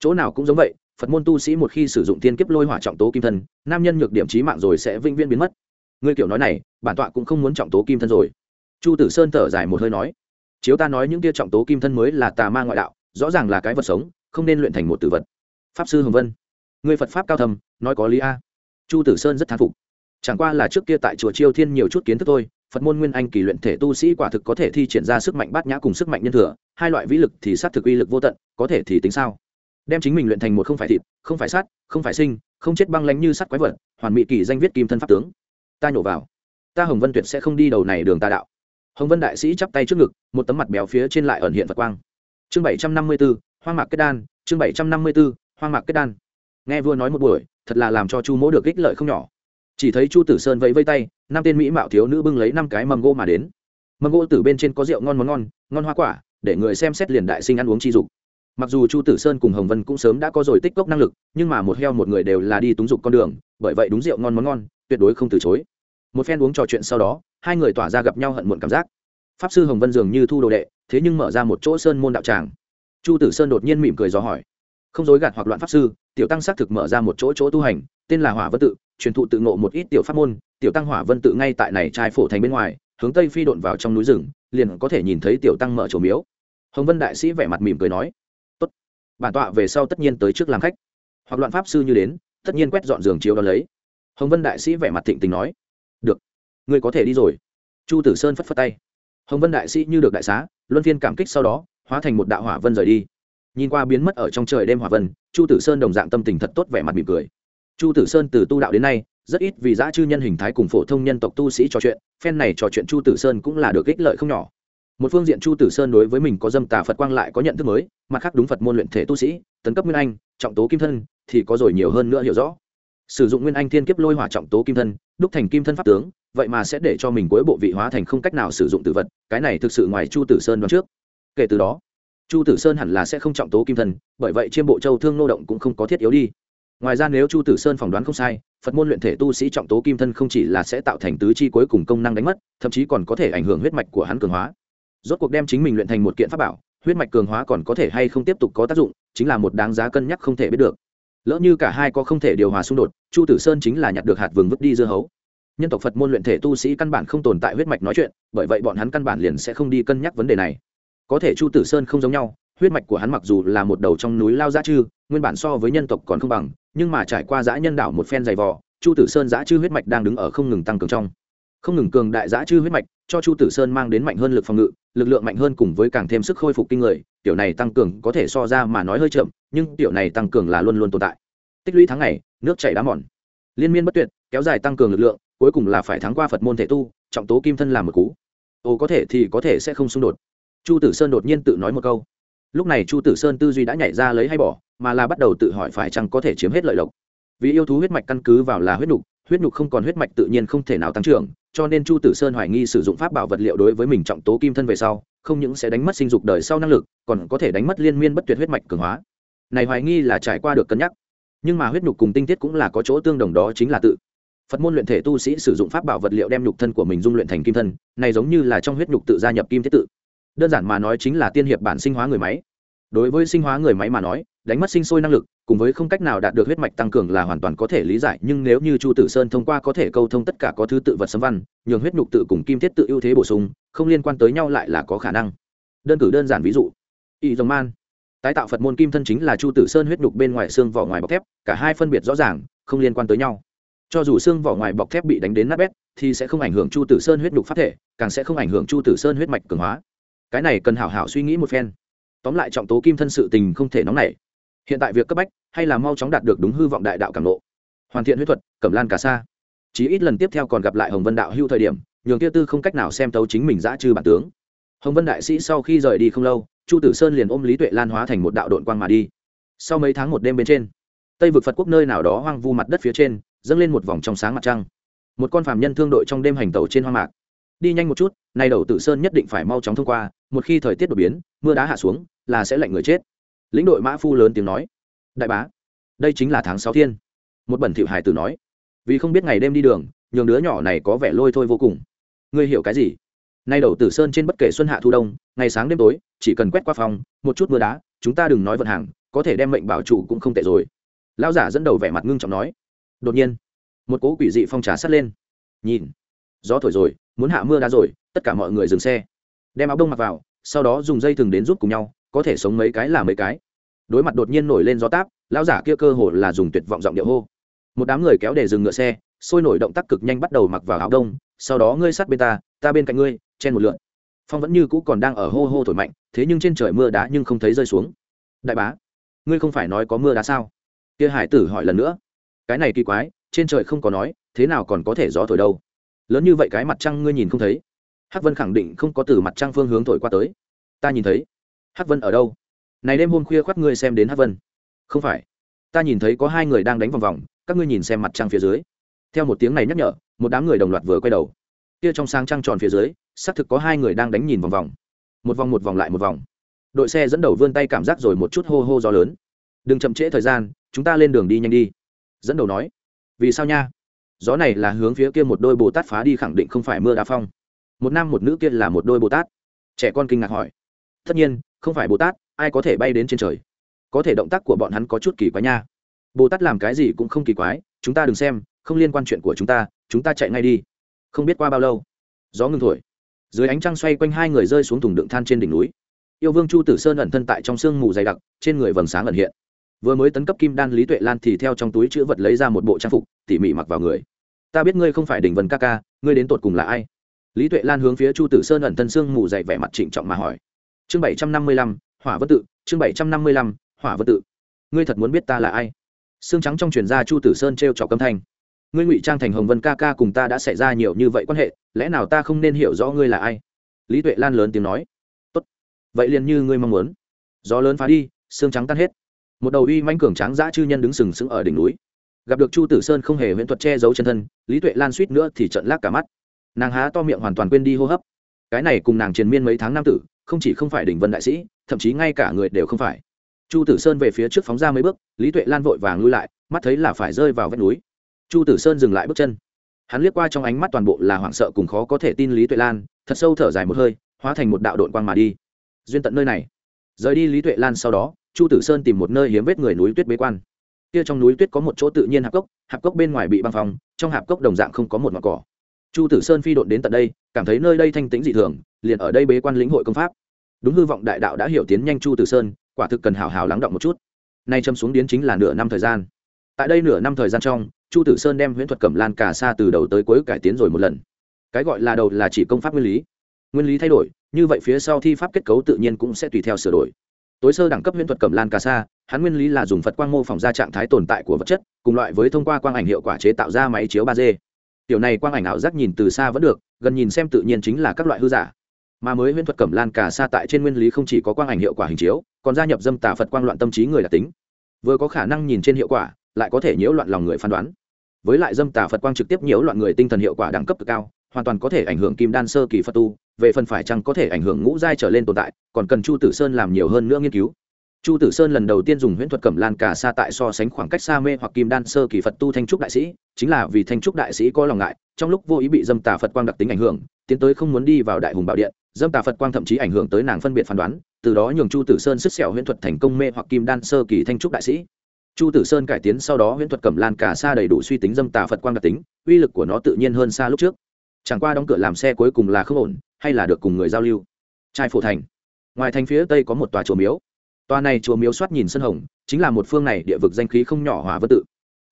Chỗ nào cũng giống vậy, phật môn tu sĩ một khi sử dụng tiên kiếp lôi hỏa trọng tố kim thân, nam nhân nhược điểm trí mạng rồi sẽ vĩnh viễn biến mất. Ngươi kiểu nói này, bản tọa cũng không muốn trọng tố kim thân rồi. Chu tử sơn thở dài một hơi nói. Chiếu ta nói những kia trọng tố kim thân mới là tà ma ngoại đạo, rõ ràng là cái vật sống, không nên luyện thành một tử vật. Pháp sư hồng vân người phật pháp cao thầm nói có lý a. Chu tử sơn rất thán phục. Chẳng qua là trước kia tại chùa chiêu thiên nhiều chút kiến thức thôi, phật môn nguyên anh kỳ luyện thể tu sĩ quả thực có thể thi triển ra sức mạnh bát nhã cùng sức mạnh nhân thừa, hai loại vĩ lực thì sát thực uy lực vô tận, có thể thì tính sao? Đem chính mình luyện thành một không phải thịt, không phải sát không phải sinh, không chết băng lánh như sắt quái vật, hoàn mỹ kỳ danh viết kim thân pháp tướng. Ta nhổ vào. Ta hồng vân tuyệt sẽ không đi đầu này đường tà đạo. Hồng vân đại sĩ chắp tay trước ngực, một tấm mặt béo phía trên lại ẩn hiện phật quang. Chương bảy trăm năm mươi b ố hoang mạc kết đan, chương bảy trăm năm mươi b ố hoang mạc kết đan. Nghe vua nói một buổi thật là làm cho chu mỗ được ích lợi không nhỏ. Chỉ thấy chu tử sơn vẫy vây tay, năm tên mỹ mạo thiếu nữ bưng lấy năm cái mầm gỗ mà đến. Mầm gỗ từ bên trên có rượu ngon món ngon ngon hoa quả, để người xem xét liền đại sinh ăn uống chi dục. Mặc dù chu tử sơn cùng hồng vân cũng sớm đã có rồi tích cốc năng lực, nhưng mà một heo một người đều là đi túng dục con đường, bởi vậy đúng rượu ngon món ngon, tuyệt đối không từ chối. Một phen uống trò chuyện sau đó, hai người tỏa ra gặp nhau hận muộn cảm giác. Pháp sư hồng vân dường như thu đồ đệ, thế nhưng mở ra một chỗ sơn môn đạo tràng. Chu tử sơn đột nhiên mỉm cười dò hỏi không dối gạt hoặc loạn pháp sư, tiểu tăng xác thực mở ra một chỗ chỗ tu hành, tên là hỏa vân tự, truyền thụ tự ngộ một ít tiểu pháp môn, tiểu tăng hỏa vân tự ngay tại này trai phổ thành bên ngoài, hướng tây phi độn vào trong núi rừng, liền có thể nhìn thấy tiểu tăng mở chỗ miếu. Hồng vân đại sĩ vẻ mặt mỉm cười nói, tốt, bản tọa về sau tất nhiên tới trước làm khách. Hoặc loạn pháp sư như đến, tất nhiên quét dọn giường chiếu đón lấy. Hồng vân đại sĩ vẻ mặt thịnh tình nói, được, ngươi có thể đi rồi. Chu tử sơn phất phất tay. Hồng vân đại sĩ như được đại xá, luân phiên cảm kích sau đó, hóa thành một đạo hỏa vân rời đi nhìn qua biến mất ở trong trời đêm hỏa vân, chu tử sơn đồng dạng tâm tình thật tốt vẻ mặt mỉm cười. Chu tử sơn từ tu đạo đến nay, rất ít vì giã chư nhân hình thái cùng phổ thông nhân tộc tu sĩ trò chuyện, phen này trò chuyện chu tử sơn cũng là được ích lợi không nhỏ. Một phương diện chu tử sơn đối với mình có dâm tà phật quang lại có nhận thức mới, mặt khác đúng phật môn luyện thể tu sĩ, tấn cấp nguyên anh, trọng tố kim thân, thì có rồi nhiều hơn nữa hiểu rõ. Sử dụng nguyên anh thiên kiếp lôi hỏa trọng tố kim thân, đúc thành kim thân pháp tướng, vậy mà sẽ để cho mình cuối bộ vị hóa thành không cách nào sử dụng tử vật, cái này thực sự ngoài chu tử sơn đoán trước. Kể từ đó chu tử sơn hẳn là sẽ không trọng tố kim thân bởi vậy chiêm bộ châu thương nô động cũng không có thiết yếu đi. Ngoài ra nếu chu tử sơn phỏng đoán không sai, phật môn luyện thể tu sĩ trọng tố kim thân không chỉ là sẽ tạo thành tứ chi cuối cùng công năng đánh mất, thậm chí còn có thể ảnh hưởng huyết mạch của hắn cường hóa. Rốt cuộc đem chính mình luyện thành một kiện pháp bảo, huyết mạch cường hóa còn có thể hay không tiếp tục có tác dụng, chính là một đáng giá cân nhắc không thể biết được. Lỡ như cả hai có không thể điều hòa xung đột, chu tử sơn chính là nhặt được hạt vừng vứt đi dưa hấu. Nhân tộc phật môn luyện thể tu sĩ căn bản không tồn tại huyết mạch nói chuyện, bởi vậy bọn hắn căn bản liền sẽ không đi cân nhắc vấn đề này có thể chu tử sơn không giống nhau, huyết mạch của hắn mặc dù là một đầu trong núi lao dã chư, nguyên bản so với nhân tộc còn không bằng, nhưng mà trải qua dã nhân đảo một phen dày vò, chu tử sơn dã chư huyết mạch đang đứng ở không ngừng tăng cường trong. Không ngừng cường đại dã chư huyết mạch, cho chu tử sơn mang đến mạnh hơn lực phòng ngự, lực lượng mạnh hơn cùng với càng thêm sức khôi phục kinh người, tiểu này tăng cường có thể so ra mà nói hơi chậm, nhưng tiểu này tăng cường là luôn luôn tồn tại. Tích lũy tháng ngày, nước chảy đá mòn. Liên miên bất tuyệt, kéo dài tăng cường lực lượng, cuối cùng là phải thắng qua phật môn thể tu, trọng tố kim thân làm một cú. Ồ, có thể thì có thể sẽ không xung đột chu tử sơn đột nhiên tự nói một câu. Lúc này chu tử sơn tư duy đã nhảy ra lấy hay bỏ, mà là bắt đầu tự hỏi phải chăng có thể chiếm hết lợi lộc. Vì yêu thú huyết mạch căn cứ vào là huyết nhục huyết nhục không còn huyết mạch tự nhiên không thể nào tăng trưởng, cho nên chu tử sơn hoài nghi sử dụng pháp bảo vật liệu đối với mình trọng tố kim thân về sau, không những sẽ đánh mất sinh dục đời sau năng lực, còn có thể đánh mất liên miên bất tuyệt huyết mạch cường hóa. Này hoài nghi là trải qua được cân nhắc. Nhưng mà huyết nhục cùng tinh tiết cũng là có chỗ tương đồng đó chính là tự. Phật môn luyện thể tu sĩ sử dụng pháp bảo vật liệu đem nhục thân của mình dung luyện thành kim thân, này giống như là trong huyết nhục tự gia nhập kim thiết tự đơn giản mà nói chính là tiên hiệp bản sinh hóa người máy. Đối với sinh hóa người máy mà nói, đánh mất sinh sôi năng lực, cùng với không cách nào đạt được huyết mạch tăng cường là hoàn toàn có thể lý giải, nhưng nếu như chu tử sơn thông qua có thể câu thông tất cả có thứ tự vật xâm văn, nhường huyết nhục tự cùng kim thiết tự ưu thế bổ sung, không liên quan tới nhau lại là có khả năng. Đơn cử đơn giản ví dụ, y dòng man. Tái tạo phật môn kim thân chính là chu tử sơn huyết nhục bên ngoài xương vỏ ngoài bọc thép, cả hai phân biệt rõ ràng, không liên quan tới nhau. Cho dù xương vỏ ngoài bọc thép bị đánh đến nát bét, thì sẽ không ảnh hưởng chu tử sơn huyết nhục phát thể, càng sẽ không ảnh hưởng chu tử sơn huyết mạch cường hóa cái này cần hảo hảo suy nghĩ một phen. Tóm lại trọng tố kim thân sự tình không thể nóng nảy. Hiện tại việc cấp bách, hay là mau chóng đạt được đúng hư vọng đại đạo cảm lộ. Hoàn thiện huyết thuật, cẩm lan cả xa chí ít lần tiếp theo còn gặp lại hồng vân đạo hưu thời điểm, nhường kia tư không cách nào xem tấu chính mình giã trừ bản tướng. Hồng vân đại sĩ sau khi rời đi không lâu, chu tử sơn liền ôm lý tuệ lan hóa thành một đạo đội quang mà đi. Sau mấy tháng một đêm bên trên, tây vực phật quốc nơi nào đó hoang vu mặt đất phía trên, dâng lên một vòng trong sáng mặt trăng. Một con phàm nhân thương đội trong đêm hành tàu trên hoang mạc đi nhanh một chút, nay đầu tử sơn nhất định phải mau chóng thông qua, một khi thời tiết đột biến, mưa đá hạ xuống, là sẽ lạnh người chết. Lĩnh đội mã phu lớn tiếng nói. Đại bá, đây chính là tháng sáu thiên. Một bẩn thiệu hải tử nói. Vì không biết ngày đêm đi đường, nhường đứa nhỏ này có vẻ lôi thôi vô cùng. Ngươi hiểu cái gì? Nay đầu tử sơn trên bất kể xuân hạ thu đông, ngày sáng đêm tối, chỉ cần quét qua phòng, một chút mưa đá, chúng ta đừng nói vận hàng, có thể đem mệnh bảo trụ cũng không tệ rồi. Lão giả dẫn đầu vẻ mặt ngưng trọng nói. Đột nhiên, một cố quỷ dị phong trà sắt lên. Nhìn gió thổi rồi, muốn hạ mưa đá rồi, tất cả mọi người dừng xe. Đem áo đông mặc vào, sau đó dùng dây thừng đến rút cùng nhau, có thể sống mấy cái là mấy cái. Đối mặt đột nhiên nổi lên gió táp, lão giả kia cơ hồ là dùng tuyệt vọng giọng điệu hô. Một đám người kéo để dừng ngựa xe, sôi nổi động tác cực nhanh bắt đầu mặc vào áo đông, sau đó ngươi sát bên ta ta bên cạnh ngươi, chen một lượn. Phong vẫn như cũ còn đang ở hô hô thổi mạnh, thế nhưng trên trời mưa đá nhưng không thấy rơi xuống. Đại bá, ngươi không phải nói có mưa đá sao? Kia hải tử hỏi lần nữa. Cái này kỳ quái, trên trời không có nói, thế nào còn có thể gió thổi đâu? Lớn như vậy cái mặt trăng ngươi nhìn không thấy. Hắc vân khẳng định không có từ mặt trăng phương hướng thổi qua tới. Ta nhìn thấy. Hắc vân ở đâu? Này đêm hôm khuya khoác ngươi xem đến hắc vân. Không phải. Ta nhìn thấy có hai người đang đánh vòng vòng, các ngươi nhìn xem mặt trăng phía dưới. Theo một tiếng này nhắc nhở, một đám người đồng loạt vừa quay đầu. Kia trong sáng trăng tròn phía dưới, xác thực có hai người đang đánh nhìn vòng vòng. Một vòng một vòng lại một vòng. Đội xe dẫn đầu vươn tay cảm giác rồi một chút hô hô gió lớn. Đừng chậm trễ thời gian, chúng ta lên đường đi nhanh đi. Dẫn đầu nói. Vì sao nha? Gió này là hướng phía kia một đôi bồ tát phá đi khẳng định không phải mưa đá phong. Một nam một nữ kia là một đôi bồ tát. Trẻ con kinh ngạc hỏi. Tất nhiên, không phải bồ tát, ai có thể bay đến trên trời? Có thể động tác của bọn hắn có chút kỳ quái nha. Bồ tát làm cái gì cũng không kỳ quái, chúng ta đừng xem, không liên quan chuyện của chúng ta chúng ta chạy ngay đi. Không biết qua bao lâu, gió ngừng thổi. Dưới ánh trăng xoay quanh hai người rơi xuống thùng đựng than trên đỉnh núi. Yêu vương chu tử sơn ẩn thân tại trong sương mù dày đặc, trên người vầng sáng ẩn hiện vừa mới tấn cấp kim đan lý tuệ lan thì theo trong túi chữ vật lấy ra một bộ trang phục, tỉ mỉ mặc vào người. Ta biết ngươi không phải đình vân ca ca, ngươi đến tột cùng là ai? Lý tuệ lan hướng phía chu tử sơn ẩn thân sương mù dày vẻ mặt trịnh trọng mà hỏi. Chương bảy trăm năm mươi lăm, hỏa vân tự, chương bảy trăm năm mươi lăm, hỏa vân tự. Ngươi thật muốn biết ta là ai? Xương trắng trong truyền gia chu tử sơn t r e o trọc âm thanh. Ngươi ngụy trang thành hồng vân ca ca cùng ta đã xảy ra nhiều như vậy quan hệ, lẽ nào ta không nên hiểu rõ ngươi là ai? Lý tuệ lan lớn tiếng nói. Tốt. Vậy liền như ngươi mong muốn. Gió lớn phá đi, xương trắng tan hết một đầu uy manh cường tráng dã chư nhân đứng sừng sững ở đỉnh núi. Gặp được chu tử sơn không hề huyễn thuật che giấu chân thân, lý tuệ lan suýt nữa thì trận lác cả mắt. Nàng há to miệng hoàn toàn quên đi hô hấp. Cái này cùng nàng triền miên mấy tháng nam tử, không chỉ không phải đỉnh vân đại sĩ, thậm chí ngay cả người đều không phải. Chu tử sơn về phía trước phóng ra mấy bước, lý tuệ lan vội vàng lui lại, mắt thấy là phải rơi vào vách núi. Chu tử sơn dừng lại bước chân. Hắn liếc qua trong ánh mắt toàn bộ là hoảng sợ cùng khó có thể tin lý tuệ lan, thật sâu thở dài một hơi, hóa thành một đạo đội quang mà đi. Duyên tận nơi này. Rời đi lý tuệ lan sau đó chu tử sơn tìm một nơi hiếm vết người núi tuyết bế quan. Kia trong núi tuyết có một chỗ tự nhiên hạp cốc hạp cốc bên ngoài bị băng phong, trong hạp cốc đồng dạng không có một ngọn cỏ. Chu tử sơn phi độn đến tận đây, cảm thấy nơi đây thanh tĩnh dị thường, liền ở đây bế quan lĩnh hội công pháp. Đúng hư vọng đại đạo đã hiểu tiến nhanh chu tử sơn, quả thực cần hào hào lắng động một chút. Nay châm xuống điến chính là nửa năm thời gian. Tại đây nửa năm thời gian trong, chu tử sơn đem huyễn thuật cẩm lan cả xa từ đầu tới cuối cải tiến rồi một lần. Cái gọi là đầu là chỉ công pháp nguyên lý. Nguyên lý thay đổi, như vậy phía sau thi pháp kết cấu tự nhiên cũng sẽ tùy theo sửa đổi tối sơ đẳng cấp huyễn thuật cẩm lan cà sa, hắn nguyên lý là dùng phật quang mô phỏng ra trạng thái tồn tại của vật chất, cùng loại với thông qua quang ảnh hiệu quả chế tạo ra máy chiếu ba d. Tiểu này quang ảnh ảo giác nhìn từ xa vẫn được, gần nhìn xem tự nhiên chính là các loại hư giả. Mà mới huyễn thuật cẩm lan cà sa tại trên nguyên lý không chỉ có quang ảnh hiệu quả hình chiếu, còn gia nhập dâm tà phật quang loạn tâm trí người đặc tính. Vừa có khả năng nhìn trên hiệu quả, lại có thể nhiễu loạn lòng người phán đoán. Với lại dâm tà phật quang trực tiếp nhiễu loạn người tinh thần hiệu quả đẳng cấp cực cao hoàn toàn có thể ảnh hưởng kim đan sơ kỳ phật tu, về phần phải chăng có thể ảnh hưởng ngũ giai trở lên tồn tại, còn cần chu tử sơn làm nhiều hơn nữa nghiên cứu. Chu tử sơn lần đầu tiên dùng huyễn thuật cẩm lan cả xa tại so sánh khoảng cách xa mê hoặc kim đan sơ kỳ phật tu thanh trúc đại sĩ, chính là vì thanh trúc đại sĩ có lòng ngại, trong lúc vô ý bị dâm tà phật quang đặc tính ảnh hưởng, tiến tới không muốn đi vào đại hùng bảo điện, dâm tà phật quang thậm chí ảnh hưởng tới nàng phân biệt phán đoán, từ đó nhường chu tử sơn sứt sẹo huyễn thuật thành công mê hoặc kim đan sơ kỳ thanh trúc đại sĩ. Chu tử sơn cải tiến sau đó huyễn thuật cẩm lan cả xa đầy đủ suy tính dâm tà phật quang đặc tính, uy lực của nó tự nhiên hơn xa lúc trước chẳng qua đóng cửa làm xe cuối cùng là không ổn, hay là được cùng người giao lưu. Trai phổ thành. Ngoài thành phía tây có một tòa chùa miếu. Tòa này chùa miếu soát nhìn sân hồng, chính là một phương này địa vực danh khí không nhỏ hỏa vân tự.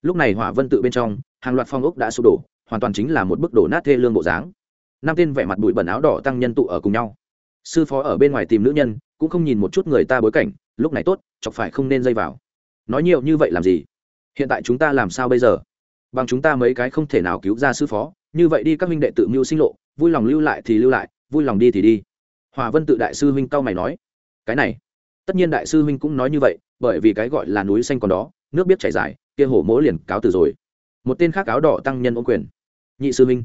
Lúc này hỏa vân tự bên trong, hàng loạt phong ốc đã sụp đổ, hoàn toàn chính là một bức đổ nát thê lương bộ dáng. Năm tên vẻ mặt bụi bẩn áo đỏ tăng nhân tụ ở cùng nhau. Sư phó ở bên ngoài tìm nữ nhân, cũng không nhìn một chút người ta bối cảnh, lúc này tốt, chọc phải không nên dây vào. Nói nhiều như vậy làm gì? Hiện tại chúng ta làm sao bây giờ? Bằng chúng ta mấy cái không thể nào cứu ra sư phó như vậy đi các huynh đệ tự mưu sinh lộ, vui lòng lưu lại thì lưu lại, vui lòng đi thì đi. Hòa vân tự đại sư huynh cao mày nói, cái này, tất nhiên đại sư huynh cũng nói như vậy, bởi vì cái gọi là núi xanh còn đó, nước biết chảy dài, kia hổ mỗ liền cáo từ rồi. Một tên khác áo đỏ tăng nhân ô quyền, nhị sư huynh,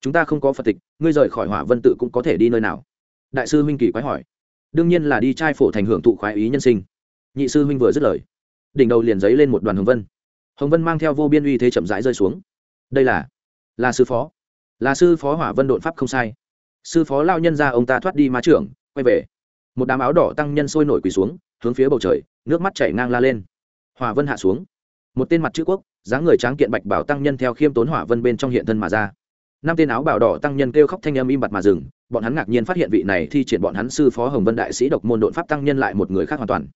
chúng ta không có phật tịch, ngươi rời khỏi hỏa vân tự cũng có thể đi nơi nào? Đại sư huynh kỳ quái hỏi, đương nhiên là đi trai phổ thành hưởng thụ khoái ý nhân sinh. Nhị sư huynh vừa dứt lời, đỉnh đầu liền giấy lên một đoàn hồng vân. Hồng vân mang theo vô biên uy thế chậm rãi rơi xuống. Đây là là sư phó. Là sư phó hỏa vân đột pháp không sai. Sư phó lao nhân ra ông ta thoát đi ma trưởng, quay về. Một đám áo đỏ tăng nhân sôi nổi quỳ xuống, hướng phía bầu trời, nước mắt chảy ngang la lên. Hỏa vân hạ xuống. Một tên mặt chữ quốc, dáng người tráng kiện bạch bảo tăng nhân theo khiêm tốn hỏa vân bên trong hiện thân mà ra. Năm tên áo bảo đỏ tăng nhân kêu khóc thanh âm im bặt mà dừng, bọn hắn ngạc nhiên phát hiện vị này thi triển bọn hắn sư phó hồng vân đại sĩ độc môn đột pháp tăng nhân lại một người khác hoàn toàn.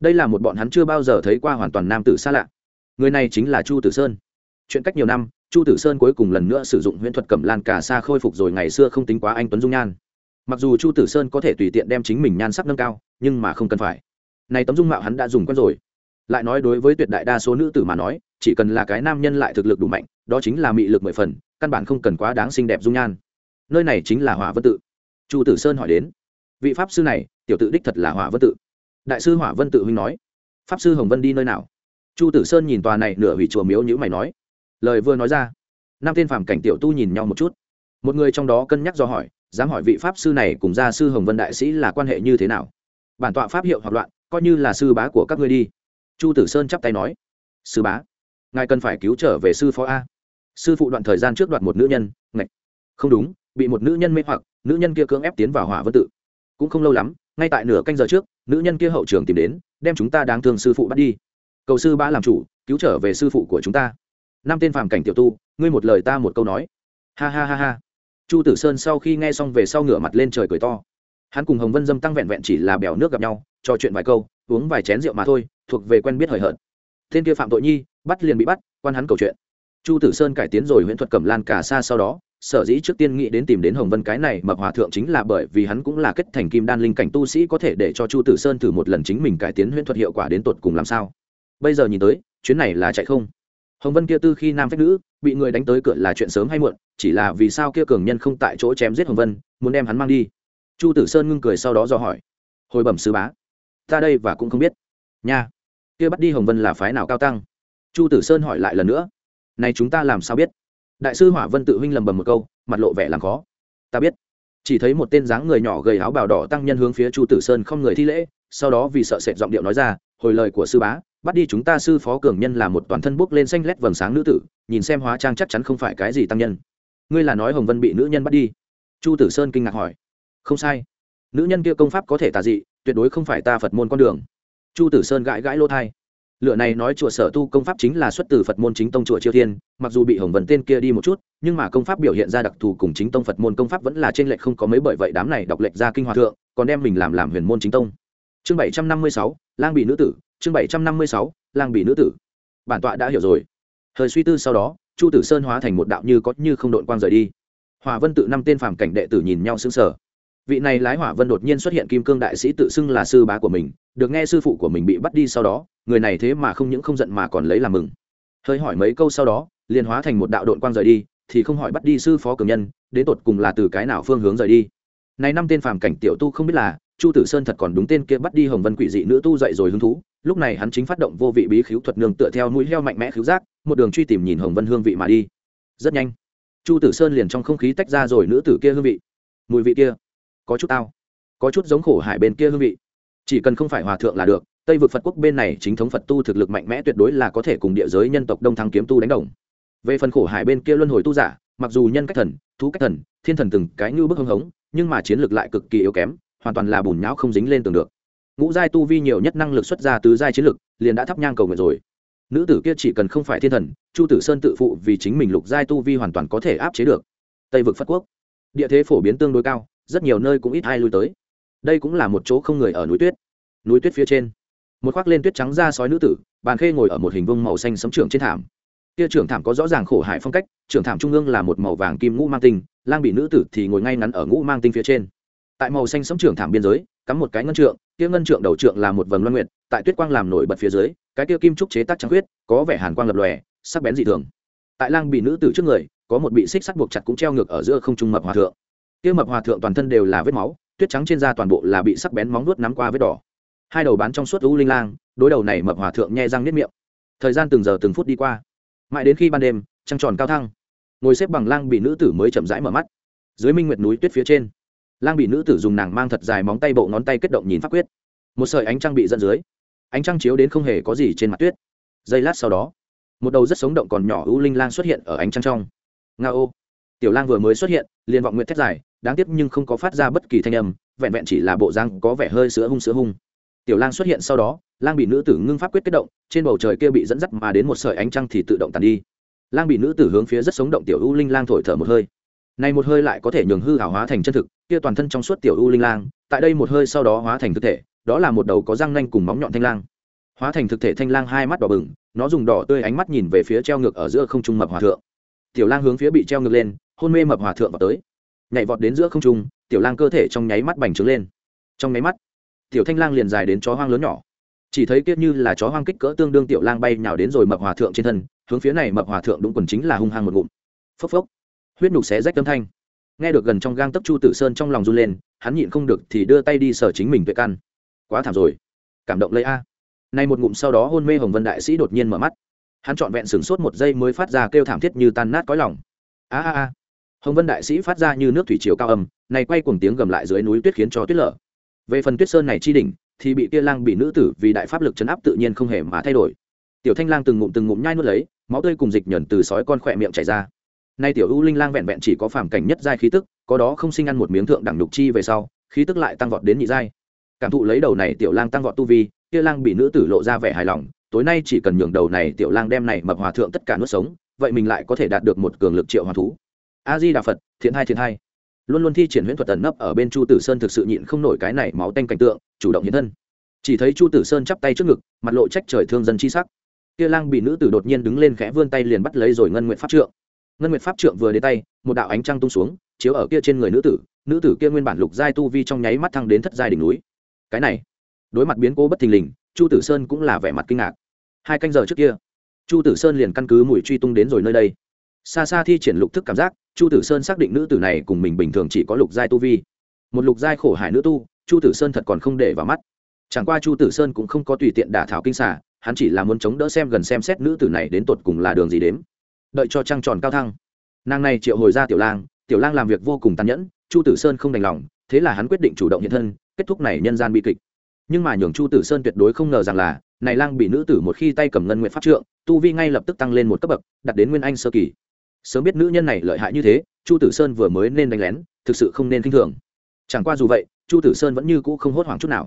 Đây là một bọn hắn chưa bao giờ thấy qua hoàn toàn nam tử xa lạ. Người này chính là chu tử sơn. Chuyện cách nhiều năm chu tử sơn cuối cùng lần nữa sử dụng huyễn thuật cẩm lan cả xa khôi phục rồi ngày xưa không tính quá anh tuấn dung nhan. Mặc dù chu tử sơn có thể tùy tiện đem chính mình nhan sắc nâng cao, nhưng mà không cần phải. Này tấm dung mạo hắn đã dùng quen rồi. Lại nói đối với tuyệt đại đa số nữ tử mà nói, chỉ cần là cái nam nhân lại thực lực đủ mạnh, đó chính là mị lực mười phần, căn bản không cần quá đáng xinh đẹp dung nhan. Nơi này chính là hỏa vân tự. Chu tử sơn hỏi đến, vị pháp sư này, tiểu tự đích thật là hỏa vân tự. Đại sư hỏa vân tự huynh nói, pháp sư hồng vân đi nơi nào? Chu tử sơn nhìn tòa này nửa hủy chùa miếu nhữ mày nói lời vừa nói ra. Năm tên phàm cảnh tiểu tu nhìn nhau một chút. Một người trong đó cân nhắc do hỏi, dám hỏi vị pháp sư này cùng gia sư hồng vân đại sĩ là quan hệ như thế nào? Bản tọa pháp hiệu hoặc loạn coi như là sư bá của các ngươi đi. Chu tử sơn chắp tay nói, sư bá, ngài cần phải cứu trở về sư phó a. Sư phụ đoạn thời gian trước đoạt một nữ nhân, ngạch. Không đúng, bị một nữ nhân mê hoặc, nữ nhân kia cưỡng ép tiến vào hỏa vân tự. Cũng không lâu lắm, ngay tại nửa canh giờ trước, nữ nhân kia hậu trường tìm đến, đem chúng ta đáng thương sư phụ bắt đi. Cầu sư bá làm chủ, cứu trở về sư phụ của chúng ta năm tên phàm cảnh tiểu tu, ngươi một lời ta một câu nói. Ha ha ha ha. Chu tử sơn sau khi nghe xong về sau ngửa mặt lên trời cười to. Hắn cùng hồng vân dâm tăng vẹn vẹn chỉ là bèo nước gặp nhau, trò chuyện vài câu, uống vài chén rượu mà thôi, thuộc về quen biết hời hợt. Tên kia phạm tội nhi, bắt liền bị bắt, quan hắn cầu chuyện. Chu tử sơn cải tiến rồi huyễn thuật cẩm lan cả xa sau đó, sở dĩ trước tiên nghĩ đến tìm đến hồng vân cái này mập hòa thượng chính là bởi vì hắn cũng là kết thành kim đan linh cảnh tu sĩ có thể để cho chu tử sơn thử một lần chính mình cải tiến huyễn thuật hiệu quả đến tột cùng làm sao. Bây giờ nhìn tới, chuyến này là chạy không? Hồng vân kia tư khi nam phách nữ, bị người đánh tới cửa là chuyện sớm hay muộn, chỉ là vì sao kia cường nhân không tại chỗ chém giết hồng vân, muốn đem hắn mang đi. Chu tử sơn ngưng cười sau đó do hỏi, hồi bẩm sư bá, ta đây và cũng không biết. Nha, kia bắt đi hồng vân là phái nào cao tăng? Chu tử sơn hỏi lại lần nữa, này chúng ta làm sao biết? Đại sư hỏa vân tự huynh lầm bầm một câu, mặt lộ vẻ làm khó. Ta biết. Chỉ thấy một tên dáng người nhỏ gầy áo bào đỏ tăng nhân hướng phía chu tử sơn không người thi lễ, sau đó vì sợ sệt giọng điệu nói ra, hồi lời của sư bá bắt đi chúng ta sư phó cường nhân là một toàn thân bốc lên xanh lét vầng sáng nữ tử, nhìn xem hóa trang chắc chắn không phải cái gì tăng nhân. Ngươi là nói hồng vân bị nữ nhân bắt đi? Chu tử sơn kinh ngạc hỏi. Không sai. Nữ nhân kia công pháp có thể tà dị, tuyệt đối không phải ta phật môn con đường. Chu tử sơn gãi gãi lỗ thai lựa này nói chùa sở tu công pháp chính là xuất từ phật môn chính tông chùa chiêu thiên, mặc dù bị hồng vân tên kia đi một chút, nhưng mà công pháp biểu hiện ra đặc thù cùng chính tông phật môn công pháp vẫn là trên lệch không có mấy bởi vậy đám này đọc lệch ra kinh hòa thượng, còn đem mình làm làm huyền môn chính tông. Chương bảy trăm năm mươi sáu, lang bị nữ tử chương bảy trăm năm mươi sáu, lang bị nữ tử. Bản tọa đã hiểu rồi. Thời suy tư sau đó, chu tử sơn hóa thành một đạo như có như không đội quang rời đi. Hòa vân tự năm tên phàm cảnh đệ tử nhìn nhau xứng sở vị này lái hỏa vân đột nhiên xuất hiện kim cương đại sĩ tự xưng là sư bá của mình, được nghe sư phụ của mình bị bắt đi sau đó, người này thế mà không những không giận mà còn lấy làm mừng. Hơi hỏi mấy câu sau đó, liền hóa thành một đạo đội quang rời đi, thì không hỏi bắt đi sư phó cường nhân, đến tột cùng là từ cái nào phương hướng rời đi này năm tên phàm cảnh tiểu tu không biết là, chu tử sơn thật còn đúng tên kia bắt đi hồng vân quỷ dị nữ tu dậy rồi hứng thú. Lúc này hắn chính phát động vô vị bí khiếu thuật nương tựa theo mũi heo mạnh mẽ khiếu giác, một đường truy tìm nhìn hồng vân hương vị mà đi. Rất nhanh, chu tử sơn liền trong không khí tách ra rồi nữ tử kia hương vị. Mùi vị kia, có chút tao, có chút giống khổ hải bên kia hương vị. Chỉ cần không phải hòa thượng là được, tây vực phật quốc bên này chính thống phật tu thực lực mạnh mẽ tuyệt đối là có thể cùng địa giới nhân tộc đông thăng kiếm tu đánh đồng. Về phần khổ hải bên kia luân hồi tu giả, mặc dù nhân cách thần, thú cách thần, thiên thần từng cái như bức hưng hống nhưng mà chiến lược lại cực kỳ yếu kém, hoàn toàn là bùn nhão không dính lên tường được. Ngũ giai tu vi nhiều nhất năng lực xuất ra tứ giai chiến lực liền đã thắp nhang cầu nguyện rồi. Nữ tử kia chỉ cần không phải thiên thần, chu tử sơn tự phụ vì chính mình lục giai tu vi hoàn toàn có thể áp chế được. Tây vực phát quốc, địa thế phổ biến tương đối cao, rất nhiều nơi cũng ít ai lui tới. Đây cũng là một chỗ không người ở núi tuyết. Núi tuyết phía trên, một khoác lên tuyết trắng da sói nữ tử, bàn khê ngồi ở một hình vông màu xanh sấm trưởng trên thảm kia trưởng thảm có rõ ràng khổ hại phong cách, trưởng thảm trung ương là một màu vàng kim ngũ mang tinh, lang bị nữ tử thì ngồi ngay ngắn ở ngũ mang tinh phía trên. Tại màu xanh sống trưởng thảm biên giới, cắm một cái ngân trượng, kia ngân trượng đầu trượng là một vầng loan nguyện tại tuyết quang làm nổi bật phía dưới, cái kia kim trúc chế tác trắng huyết, có vẻ hàn quang lập lòe, sắc bén dị thường. Tại lang bị nữ tử trước người, có một bị xích sắt buộc chặt cũng treo ngược ở giữa không trung mập hòa thượng. Kia mập hòa thượng toàn thân đều là vết máu, tuyết trắng trên da toàn bộ là bị sắc bén móng nuốt nắm qua vết đỏ. Hai đầu bán trong suốt u linh lang, đối đầu này mập hòa thượng nhe răng nếp miệng. Thời gian từng giờ từng phút đi qua mãi đến khi ban đêm, trăng tròn cao thăng, ngồi xếp bằng lang bị nữ tử mới chậm rãi mở mắt. Dưới minh nguyệt núi tuyết phía trên, lang bị nữ tử dùng nàng mang thật dài móng tay bộ ngón tay kết động nhìn pháp quyết. Một sợi ánh trăng bị dẫn dưới, ánh trăng chiếu đến không hề có gì trên mặt tuyết. Giây lát sau đó, một đầu rất sống động còn nhỏ ưu linh lang xuất hiện ở ánh trăng trong. Nga ô, tiểu lang vừa mới xuất hiện, liền vọng nguyện thét dài, đáng tiếc nhưng không có phát ra bất kỳ thanh âm, vẹn vẹn chỉ là bộ răng có vẻ hơi sữa hung sữa hung tiểu lang xuất hiện sau đó, lang bị nữ tử ngưng pháp quyết kết động, trên bầu trời kia bị dẫn dắt mà đến một sợi ánh trăng thì tự động tàn đi. Lang bị nữ tử hướng phía rất sống động tiểu u linh lang thổi thở một hơi. Này một hơi lại có thể nhường hư hảo hóa thành chân thực, kia toàn thân trong suốt tiểu u linh lang, tại đây một hơi sau đó hóa thành thực thể, đó là một đầu có răng nanh cùng móng nhọn thanh lang. Hóa thành thực thể thanh lang hai mắt đỏ bừng, nó dùng đỏ tươi ánh mắt nhìn về phía treo ngược ở giữa không trung mập hòa thượng. Tiểu lang hướng phía bị treo ngược lên, hôn mê mập hòa thượng vào tới. Nhảy vọt đến giữa không trung, tiểu lang cơ thể trong nháy mắt bành trướng lên. Trong nháy mắt tiểu thanh lang liền dài đến chó hoang lớn nhỏ. Chỉ thấy kiếp như là chó hoang kích cỡ tương đương tiểu lang bay nhào đến rồi mập hòa thượng trên thân, hướng phía này mập hòa thượng đúng quần chính là hung hăng một ngụm. Phốc phốc. Huyết nhục xé rách âm thanh. Nghe được gần trong gang tấc chu tử sơn trong lòng run lên, hắn nhịn không được thì đưa tay đi sờ chính mình tuệ căn. Quá thảm rồi. Cảm động lấy a. Nay một ngụm sau đó hôn mê hồng vân đại sĩ đột nhiên mở mắt. Hắn trọn vẹn sửng sốt một giây mới phát ra kêu thảm thiết như tan nát cõi lòng. A a a. Hồng vân đại sĩ phát ra như nước thủy chiều cao âm, này quay cùng tiếng gầm lại dưới núi tuyết khiến cho tuyết lở về phần tuyết sơn này chi đỉnh, thì bị kia lang bị nữ tử vì đại pháp lực chấn áp tự nhiên không hề mà thay đổi. Tiểu thanh lang từng ngụm từng ngụm nhai nuốt lấy, máu tươi cùng dịch nhẫn từ sói con khỏe miệng chảy ra. Nay tiểu u linh lang vẹn vẹn chỉ có phàm cảnh nhất giai khí tức, có đó không sinh ăn một miếng thượng đẳng lục chi về sau, khí tức lại tăng vọt đến nhị giai. Cảm thụ lấy đầu này tiểu lang tăng vọt tu vi kia lang bị nữ tử lộ ra vẻ hài lòng, tối nay chỉ cần nhường đầu này tiểu lang đem này mập hòa thượng tất cả nuốt sống, vậy mình lại có thể đạt được một cường lực triệu hòa thú. A di đà phật, thiện hai thiện hai luôn luôn thi triển huyễn thuật tần nấp ở bên chu tử sơn thực sự nhịn không nổi cái này máu tanh cảnh tượng, chủ động hiện thân. Chỉ thấy chu tử sơn chắp tay trước ngực, mặt lộ trách trời thương dân chi sắc. Kia lang bị nữ tử đột nhiên đứng lên khẽ vươn tay liền bắt lấy rồi ngân nguyện pháp trượng. Ngân nguyện pháp trượng vừa đến tay, một đạo ánh trăng tung xuống, chiếu ở kia trên người nữ tử nữ tử kia nguyên bản lục giai tu vi trong nháy mắt thăng đến thất giai đỉnh núi. Cái này, đối mặt biến cố bất thình lình, chu tử sơn cũng là vẻ mặt kinh ngạc. Hai canh giờ trước kia, chu tử sơn liền căn cứ mùi truy tung đến rồi nơi đây. Xa xa thi triển lục thức cảm giác chu tử sơn xác định nữ tử này cùng mình bình thường chỉ có lục giai tu vi. Một lục giai khổ hải nữ tu, chu tử sơn thật còn không để vào mắt. Chẳng qua chu tử sơn cũng không có tùy tiện đả thảo kinh xả hắn chỉ là muốn chống đỡ xem gần xem xét nữ tử này đến tột cùng là đường gì đếm. Đợi cho trăng tròn cao thăng. Nàng này triệu hồi ra tiểu lang tiểu lang làm việc vô cùng tàn nhẫn, chu tử sơn không đành lòng, thế là hắn quyết định chủ động hiện thân, kết thúc này nhân gian bi kịch. Nhưng mà nhường chu tử sơn tuyệt đối không ngờ rằng là, này lang bị nữ tử một khi tay cầm ngân nguyện pháp trượng, tu vi ngay lập tức tăng lên một cấp bậc đặt đến nguyên anh sơ kỳ sớm biết nữ nhân này lợi hại như thế, chu tử sơn vừa mới nên đánh lén, thực sự không nên k i n h thường. Chẳng qua dù vậy, chu tử sơn vẫn như cũ không hốt hoảng chút nào.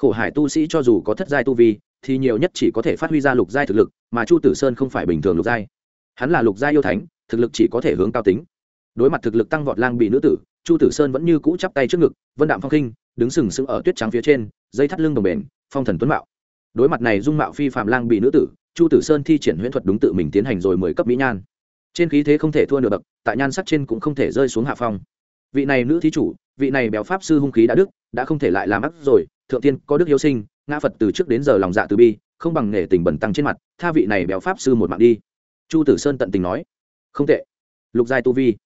Khổ hải tu sĩ cho dù có thất giai tu vi, thì nhiều nhất chỉ có thể phát huy ra lục giai thực lực, mà chu tử sơn không phải bình thường lục giai. Hắn là lục giai yêu thánh, thực lực chỉ có thể hướng cao tính. Đối mặt thực lực tăng vọt lang bị nữ tử, chu tử sơn vẫn như cũ chắp tay trước ngực, vân đạm phong khinh đứng sừng sững ở tuyết trắng phía trên, dây thắt lưng đồng bền, phong thần tuấn mạo. Đối mặt này dung mạo phi phạm lang bị nữ tử, chu tử sơn thi triển huyễn thuật đúng tự mình tiến hành rồi mười cấp mỹ nhan trên khí thế không thể thua nửa bậc, tại nhan sắc trên cũng không thể rơi xuống hạ phong. Vị này nữ thí chủ, vị này béo pháp sư hung khí đã đức, đã không thể lại làm ác rồi, thượng tiên có đức hiếu sinh, ngã phật từ trước đến giờ lòng dạ từ bi, không bằng nể tình bẩn tăng trên mặt, tha vị này béo pháp sư một mạng đi. Chu tử sơn tận tình nói, không tệ. Lục giai tu vi.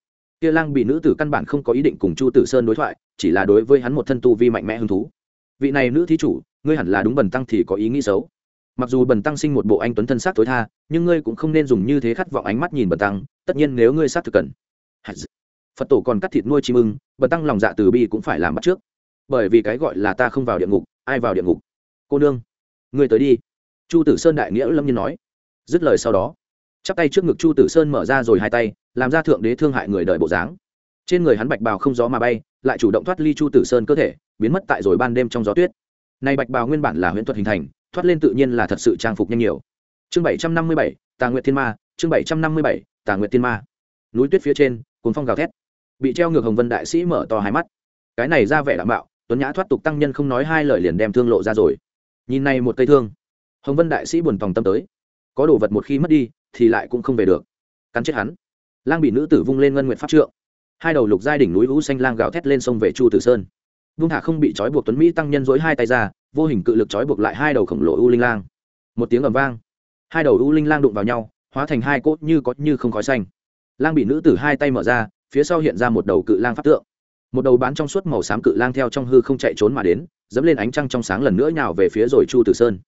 Kia lang bị nữ tử căn bản không có ý định cùng chu tử sơn đối thoại, chỉ là đối với hắn một thân tu vi mạnh mẽ hứng thú. Vị này nữ thí chủ, ngươi hẳn là đúng bẩn tăng thì có ý nghĩ xấu mặc dù bần tăng sinh một bộ anh tuấn thân xác tối tha, nhưng ngươi cũng không nên dùng như thế khát vọng ánh mắt nhìn bần tăng, tất nhiên nếu ngươi xác thực cần. Phật tổ còn cắt thịt nuôi chim ưng, bần tăng lòng dạ từ bi cũng phải làm bắt trước. Bởi vì cái gọi là ta không vào địa ngục, ai vào địa ngục? Cô nương, ngươi tới đi. Chu tử sơn đại nghĩa lâm nhiên nói. Dứt lời sau đó, chắp tay trước ngực chu tử sơn mở ra rồi hai tay, làm ra thượng đế thương hại người đời bộ dáng. Trên người hắn bạch bào không gió mà bay, lại chủ động thoát ly chu tử sơn cơ thể, biến mất tại rồi ban đêm trong gió tuyết. Này bạch bào nguyên bản là huyễn thuật hình thành thoát lên tự nhiên là thật sự trang phục nhanh nhiều. Chương bảy trăm năm mươi bảy, tà nguyệt thiên ma, chương bảy trăm năm mươi bảy, tà nguyệt thiên ma. Núi tuyết phía trên, cuốn phong gào thét. Bị treo ngược hồng vân đại sĩ mở to hai mắt. Cái này ra vẻ đảm bảo, tuấn nhã thoát tục tăng nhân không nói hai lời liền đem thương lộ ra rồi. Nhìn này một cây thương, hồng vân đại sĩ buồn tòng tâm tới. Có đồ vật một khi mất đi, thì lại cũng không về được. Cắn chết hắn. Lang bị nữ tử vung lên ngân nguyện pháp trượng. Hai đầu lục giai đỉnh núi lũ xanh lang gào thét lên sông về chu tử sơn. Vung thả không bị trói buộc tuấn mỹ tăng nhân dối hai tay ra vô hình cự lực trói buộc lại hai đầu khổng lồ u linh lang. Một tiếng ầm vang. Hai đầu u linh lang đụng vào nhau, hóa thành hai cốt như có như không khói xanh. Lang bị nữ tử hai tay mở ra, phía sau hiện ra một đầu cự lang pháp tượng. Một đầu bán trong suốt màu xám cự lang theo trong hư không chạy trốn mà đến, dẫm lên ánh trăng trong sáng lần nữa nhào về phía rồi chu tử sơn.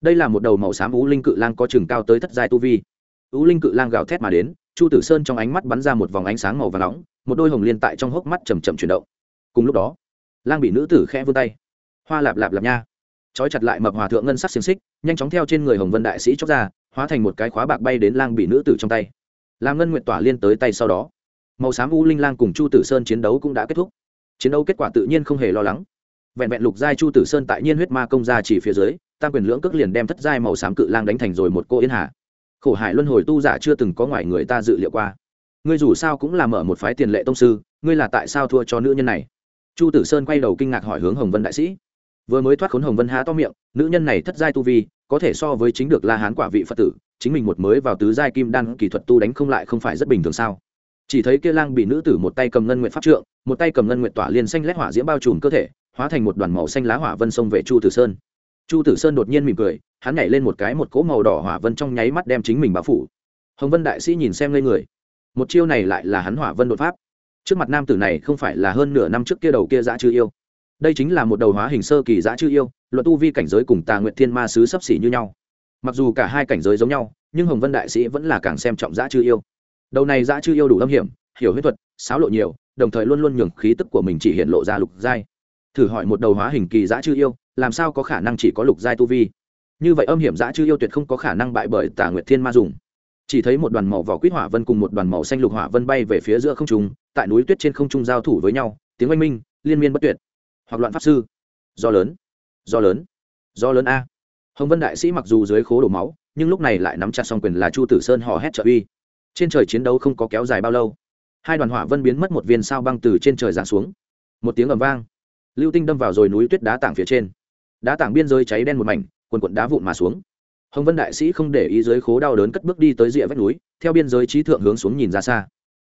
Đây là một đầu màu xám ú linh cự lang có chừng cao tới thất giai tu vi. Ú linh cự lang gào thét mà đến, chu tử sơn trong ánh mắt bắn ra một vòng ánh sáng màu và nóng, một đôi hồng liên tại trong hốc mắt chầm chậm chuyển động. Cùng lúc đó, lang bị nữ tử khẽ vươn tay. Hoa lạp lạp lạp nha trói chặt lại mập hòa thượng ngân sắc xiềng xích, nhanh chóng theo trên người hồng vân đại sĩ chóc ra, hóa thành một cái khóa bạc bay đến lang bị nữ tử trong tay. Làm ngân nguyện tỏa liên tới tay sau đó. Màu xám u linh lang cùng chu tử sơn chiến đấu cũng đã kết thúc. Chiến đấu kết quả tự nhiên không hề lo lắng. Vẹn vẹn lục giai chu tử sơn tại nhiên huyết ma công ra chỉ phía dưới, tam quyền lưỡng cước liền đem thất giai màu xám cự lang đánh thành rồi một cô yên hà khổ hải luân hồi tu giả chưa từng có ngoài người ta dự liệu qua. Ngươi dù sao cũng là mở một phái tiền lệ tông sư, ngươi là tại sao thua cho nữ nhân này? Chu tử sơn quay đầu kinh ngạc hỏi hướng hồng vân đại sĩ vừa mới thoát khốn hồng vân há to miệng, nữ nhân này thất giai tu vi, có thể so với chính được la hán quả vị phật tử, chính mình một mới vào tứ giai kim đan kỳ thuật tu đánh không lại không phải rất bình thường sao? Chỉ thấy kia lang bị nữ tử một tay cầm ngân nguyện pháp trượng, một tay cầm ngân nguyện tỏa liên xanh lét hỏa diễm bao trùm cơ thể, hóa thành một đoàn màu xanh lá hỏa vân sông về chu tử sơn. Chu tử sơn đột nhiên mỉm cười, hắn nhảy lên một cái một cỗ màu đỏ hỏa vân trong nháy mắt đem chính mình bao phủ. Hồng vân đại sĩ nhìn xem lên người. Một chiêu này lại là hắn hỏa vân đột pháp. Trước mặt nam tử này không phải là hơn nửa năm trước kia đầu kia dã chư yêu đây chính là một đầu hóa hình sơ kỳ giã chư yêu, luận tu vi cảnh giới cùng tà nguyện thiên ma sứ sấp xỉ như nhau. Mặc dù cả hai cảnh giới giống nhau, nhưng hồng vân đại sĩ vẫn là càng xem trọng giã chư yêu. Đầu này giã chư yêu đủ âm hiểm, hiểu huyết thuật sáo lộ nhiều, đồng thời luôn luôn nhường khí tức của mình chỉ hiện lộ ra lục giai. Thử hỏi một đầu hóa hình kỳ giã chư yêu, làm sao có khả năng chỉ có lục giai tu vi? Như vậy âm hiểm giã chư yêu tuyệt không có khả năng bại bởi tà nguyệt thiên ma dùng. Chỉ thấy một đoàn màu vỏ quýt hỏa vân cùng một đoàn màu xanh lục hỏa vân bay về phía giữa không trung, tại núi tuyết trên không trung giao thủ với nhau, tiếng oanh minh, liên miên bất tuyệt hoặc loạn pháp sư. Do lớn. Do lớn. Do lớn a. Hồng vân đại sĩ mặc dù dưới khố đổ máu, nhưng lúc này lại nắm chặt song quyền là chu tử sơn hò hét trợ uy. Trên trời chiến đấu không có kéo dài bao lâu, hai đoàn hỏa vân biến mất một viên sao băng từ trên trời giáng xuống. Một tiếng ầm vang, lưu tinh đâm vào rồi núi tuyết đá tảng phía trên. Đá tảng biên giới cháy đen một mảnh quần quận đá vụn mà xuống. Hồng vân đại sĩ không để ý dưới khố đau đớn cất bước đi tới rìa vách núi, theo biên giới trí thượng hướng xuống nhìn ra xa.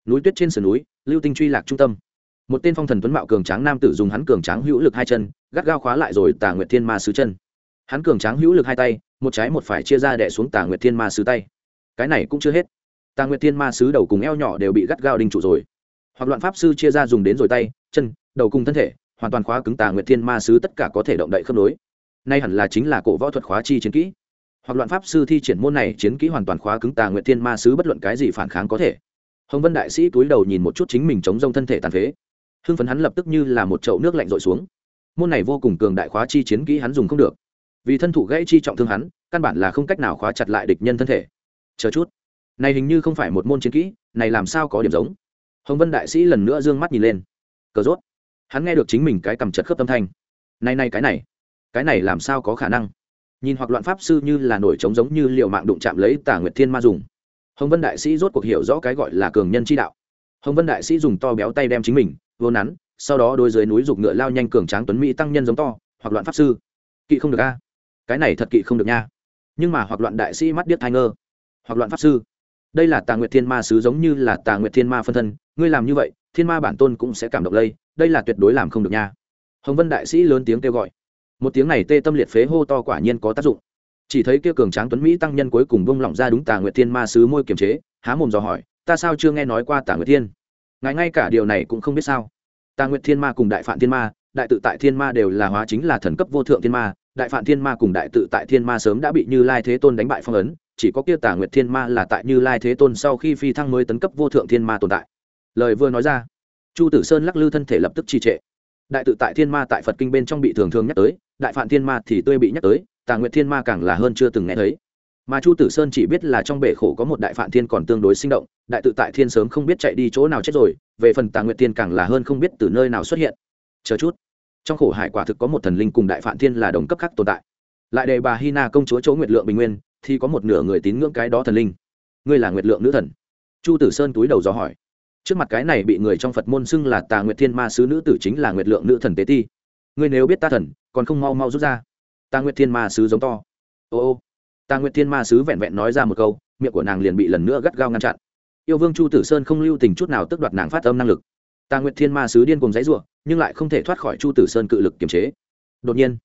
Núi tuyết trên sườn núi, lưu tinh truy lạc trung tâm một tên phong thần tuấn mạo cường tráng nam tử dùng hắn cường tráng hữu lực hai chân, gắt gao khóa lại rồi tà nguyệt thiên ma sứ chân. Hắn cường tráng hữu lực hai tay, một trái một phải chia ra đẻ xuống tà nguyệt thiên ma sứ tay. Cái này cũng chưa hết. Tà nguyệt thiên ma sứ đầu cùng eo nhỏ đều bị gắt gao đinh trụ rồi. Hoặc loạn pháp sư chia ra dùng đến rồi tay, chân, đầu cùng thân thể, hoàn toàn khóa cứng tà nguyệt thiên ma sứ tất cả có thể động đậy khớp nối. Nay hẳn là chính là cổ võ thuật khóa chi chiến kỹ. Hoặc loạn pháp sư thi triển môn này chiến kỹ hoàn toàn khóa cứng tà nguyệt thiên ma sứ bất luận cái gì phản kháng có thể. Hồng vân đại sĩ túi đầu nhìn một chút chính mình chống rông thân thể tàn phế hưng phấn hắn lập tức như là một chậu nước lạnh rội xuống môn này vô cùng cường đại khóa chi chiến kỹ hắn dùng không được vì thân thủ gãy chi trọng thương hắn căn bản là không cách nào khóa chặt lại địch nhân thân thể chờ chút này hình như không phải một môn chiến kỹ này làm sao có điểm giống hồng vân đại sĩ lần nữa d ư ơ n g mắt nhìn lên cờ rốt hắn nghe được chính mình cái cầm chật khớp tâm thanh này này cái này cái này làm sao có khả năng nhìn hoặc loạn pháp sư như là nổi trống giống như liệu mạng đụng chạm lấy tà nguyệt thiên ma dùng hồng vân đại sĩ rốt cuộc hiểu rõ cái gọi là cường nhân chi đạo hồng vân đại sĩ dùng to béo tay đem chính mình vô nắn, sau đó đôi dưới núi giục ngựa lao nhanh cường tráng tuấn mỹ tăng nhân giống to, hoặc loạn pháp sư. Kỵ không được a. Cái này thật kỵ không được nha. Nhưng mà hoặc loạn đại sĩ mắt điếc thai ngơ, hoặc loạn pháp sư. Đây là tà nguyệt thiên ma sứ giống như là tà nguyệt thiên ma phân thân, ngươi làm như vậy, thiên ma bản tôn cũng sẽ cảm động lây, đây là tuyệt đối làm không được nha. Hồng vân đại sĩ lớn tiếng kêu gọi. Một tiếng này tê tâm liệt phế hô to quả nhiên có tác dụng. Chỉ thấy kia cường tráng tuấn mỹ tăng nhân cuối cùng bông lỏng ra đúng tà nguyệt thiên ma sứ môi kiềm chế, há mồm dò hỏi, ta sao chưa nghe nói qua tà nguyệt thiên? Ngài ngay cả điều này cũng không biết sao. Tà nguyệt thiên ma cùng đại Phạm thiên ma, đại tự tại thiên ma đều là hóa chính là thần cấp vô thượng thiên ma, đại Phạm thiên ma cùng đại tự tại thiên ma sớm đã bị như lai thế tôn đánh bại phong ấn, chỉ có kia tà nguyệt thiên ma là tại như lai thế tôn sau khi phi thăng mới tấn cấp vô thượng thiên ma tồn tại. Lời vừa nói ra, chu tử sơn lắc lư thân thể lập tức trì trệ. Đại tự tại thiên ma tại phật kinh bên trong bị thường thường nhắc tới, đại Phạm thiên ma thì tươi bị nhắc tới, tà nguyệt thiên ma càng là hơn chưa từng nghe thấy mà chu tử sơn chỉ biết là trong bể khổ có một đại phạm thiên còn tương đối sinh động, đại tự tại thiên sớm không biết chạy đi chỗ nào chết rồi, về phần tà nguyệt thiên càng là hơn không biết từ nơi nào xuất hiện. Chờ chút. Trong khổ hải quả thực có một thần linh cùng đại phạm thiên là đồng cấp khác tồn tại. Lại đề bà hy na công chúa chỗ nguyệt lượng bình nguyên, thì có một nửa người tín ngưỡng cái đó thần linh. Ngươi là nguyệt lượng nữ thần? Chu tử sơn túi đầu dò hỏi. Trước mặt cái này bị người trong phật môn xưng là tà nguyệt thiên ma sứ nữ tử chính là nguyệt lượng nữ thần tế ti. Ngươi nếu biết ta thần, còn không mau mau rút ra. Ta nguyệt thiên ma sứ giống to. Ô ô tà nguyệt thiên ma sứ vẹn vẹn nói ra một câu, miệng của nàng liền bị lần nữa gắt gao ngăn chặn. Yêu vương chu tử sơn không lưu tình chút nào tức đoạt nàng phát âm năng lực. Tà nguyệt thiên ma sứ điên cùng giấy ruộng nhưng lại không thể thoát khỏi chu tử sơn cự lực kiềm chế. Đột nhiên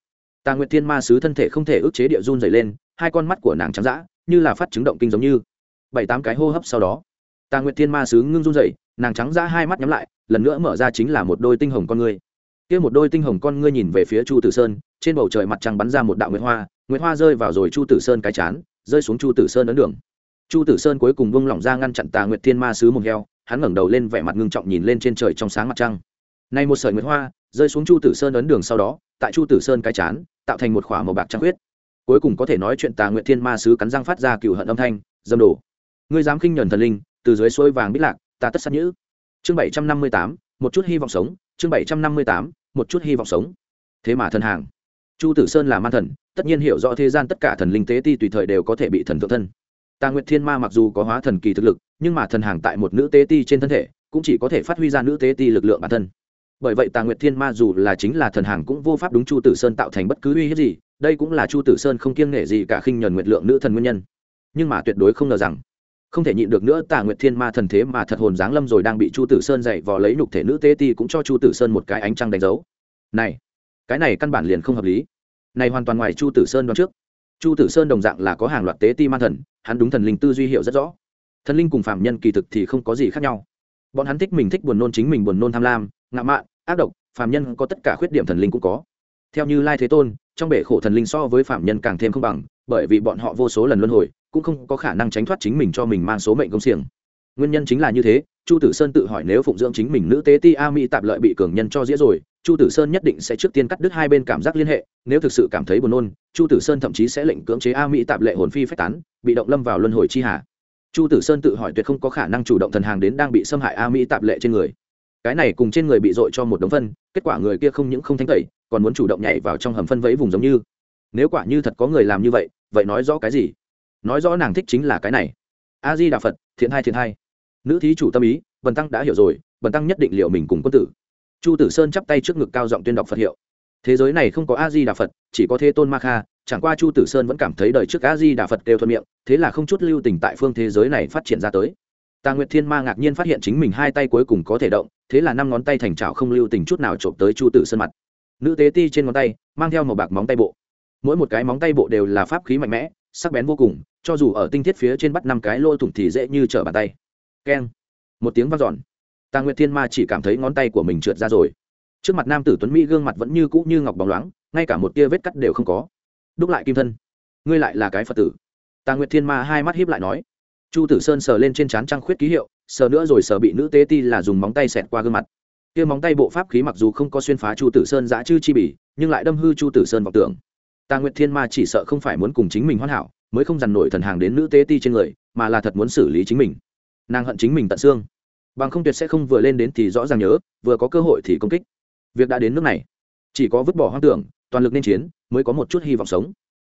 tà nguyệt thiên ma sứ thân thể không thể ức chế địa run dày lên, hai con mắt của nàng trắng d như là phát chứng động kinh giống như. Bảy tám cái hô hấp sau đó tà nguyệt thiên ma sứ ngưng run dày nàng trắng dã hai mắt nhắm lại, lần nữa mở ra chính là một đôi tinh hồng con người kia một đôi tinh hồng con ngươi nhìn về phía chu tử sơn, trên bầu trời mặt trăng bắn ra một đạo nguyệt hoa nguyệt hoa rơi vào rồi chu tử sơn cái chán, rơi xuống chu tử sơn ấn đường. Chu tử sơn cuối cùng vung lỏng ra ngăn chặn tà nguyệt thiên ma sứ mồm heo, hắn ngẩng đầu lên vẻ mặt ngưng trọng nhìn lên trên trời trong sáng mặt trăng. Nay một sợi nguyệt hoa rơi xuống chu tử sơn ấn đường sau đó, tại chu tử sơn cái chán, tạo thành một khỏa màu bạc trăng huyết. Cuối cùng có thể nói chuyện tà nguyệt thiên ma sứ cắn răng phát ra cựu hận âm thanh, dâm đổ. Ngươi dám khinh nhẫn thần linh, từ dưới suối vàng bích lạc, ta tất sát nhữ. Chương bảy trăm năm mươi tám, một chút hy vọng sống chương bảy trăm năm mươi tám, một chút hy vọng sống. Thế mà thần hàng. Chu tử sơn là man thần, tất nhiên hiểu rõ thế gian tất cả thần linh tế ti tùy thời đều có thể bị thần thượng thân. Tà nguyệt thiên ma mặc dù có hóa thần kỳ thực lực, nhưng mà thần hàng tại một nữ tế ti trên thân thể, cũng chỉ có thể phát huy ra nữ tế ti lực lượng bản thân. Bởi vậy tà nguyệt thiên ma dù là chính là thần hàng cũng vô pháp đúng chu tử sơn tạo thành bất cứ uy hiếp gì, đây cũng là chu tử sơn không kiêng nể gì cả khinh nhuần nguyệt lượng nữ thần nguyên nhân. Nhưng mà tuyệt đối không ngờ rằng không thể nhịn được nữa, tà nguyệt thiên ma thần thế mà thật hồn giáng lâm rồi đang bị chu tử sơn dạy vò lấy nhục thể nữ tế ti cũng cho chu tử sơn một cái ánh trăng đánh dấu. Này, cái này căn bản liền không hợp lý. Này hoàn toàn ngoài chu tử sơn đoán trước. Chu tử sơn đồng dạng là có hàng loạt tế ti ma thần, hắn đúng thần linh tư duy hiệu rất rõ. Thần linh cùng phạm nhân kỳ thực thì không có gì khác nhau. Bọn hắn thích mình thích buồn nôn chính mình buồn nôn tham lam, ngạo mạn, ác độc phạm nhân có tất cả khuyết điểm thần linh cũng có. Theo như lai thế tôn, trong bể khổ thần linh so với phạm nhân càng thêm không bằng, bởi vì bọn họ vô số lần luân hồi cũng không có khả năng tránh thoát chính mình cho mình mang số mệnh công xiềng. Nguyên nhân chính là như thế, chu tử sơn tự hỏi nếu phụng dưỡng chính mình nữ tế ti a mỹ tạp lợi bị cường nhân cho dĩa rồi, chu tử sơn nhất định sẽ trước tiên cắt đứt hai bên cảm giác liên hệ, nếu thực sự cảm thấy buồn nôn, chu tử sơn thậm chí sẽ lệnh cưỡng chế a mỹ tạp lệ hồn phi phách tán, bị động lâm vào luân hồi chi hà chu tử sơn tự hỏi tuyệt không có khả năng chủ động thần hàng đến đang bị xâm hại a mỹ tạp lệ trên người. Cái này cùng trên người bị dội cho một đống phân, kết quả người kia không những không thanh tẩy, còn muốn chủ động nhảy vào trong hầm phân vẫy vùng giống như. Nếu quả như thật có người làm như vậy vậy nói rõ cái gì? Nói rõ nàng thích chính là cái này. A di đà phật, thiện hai thiện hai. Nữ thí chủ tâm ý, bần tăng đã hiểu rồi, bần tăng nhất định liệu mình cùng quân tử. Chu tử sơn chắp tay trước ngực cao giọng tuyên đọc phật hiệu. Thế giới này không có a di đà phật, chỉ có thế tôn ma kha, chẳng qua chu tử sơn vẫn cảm thấy đời trước a di đà phật đều thuận miệng, thế là không chút lưu tình tại phương thế giới này phát triển ra tới. Tà nguyệt thiên ma ngạc nhiên phát hiện chính mình hai tay cuối cùng có thể động, thế là năm ngón tay thành trào không lưu tình chút nào trộm tới chu tử sơn mặt. Nữ tế ti trên ngón tay, mang theo một bạc móng tay bộ. Mỗi một cái móng tay bộ đều là pháp khí mạnh mẽ, sắc bén vô cùng cho dù ở tinh thiết phía trên bắt năm cái lỗ thủng thì dễ như trở bàn tay. Keng. Một tiếng vang dọn. Tà nguyệt thiên ma chỉ cảm thấy ngón tay của mình trượt ra rồi. Trước mặt nam tử tuấn mỹ gương mặt vẫn như cũ như ngọc bóng loáng, ngay cả một tia vết cắt đều không có. Đúc lại kim thân. Ngươi lại là cái phật tử. Tà nguyệt thiên ma hai mắt hiếp lại nói. Chu tử sơn sờ lên trên trán trăng khuyết ký hiệu, sờ nữa rồi sờ bị nữ tế ti là dùng móng tay xẹt qua gương mặt. Kia móng tay bộ pháp khí mặc dù không có xuyên phá chu tử sơn giã chư chi bỉ nhưng lại đâm hư chu tử sơn vọng tưởng. Tà nguyệt thiên ma chỉ sợ không phải muốn cùng chính mình hoàn hảo mới không dằn nổi thần hàng đến nữ tế ti trên người, mà là thật muốn xử lý chính mình. Nàng hận chính mình tận xương. Bằng không tuyệt sẽ không vừa lên đến thì rõ ràng nhớ, vừa có cơ hội thì công kích. Việc đã đến nước này. Chỉ có vứt bỏ hoang tưởng, toàn lực nên chiến, mới có một chút hy vọng sống.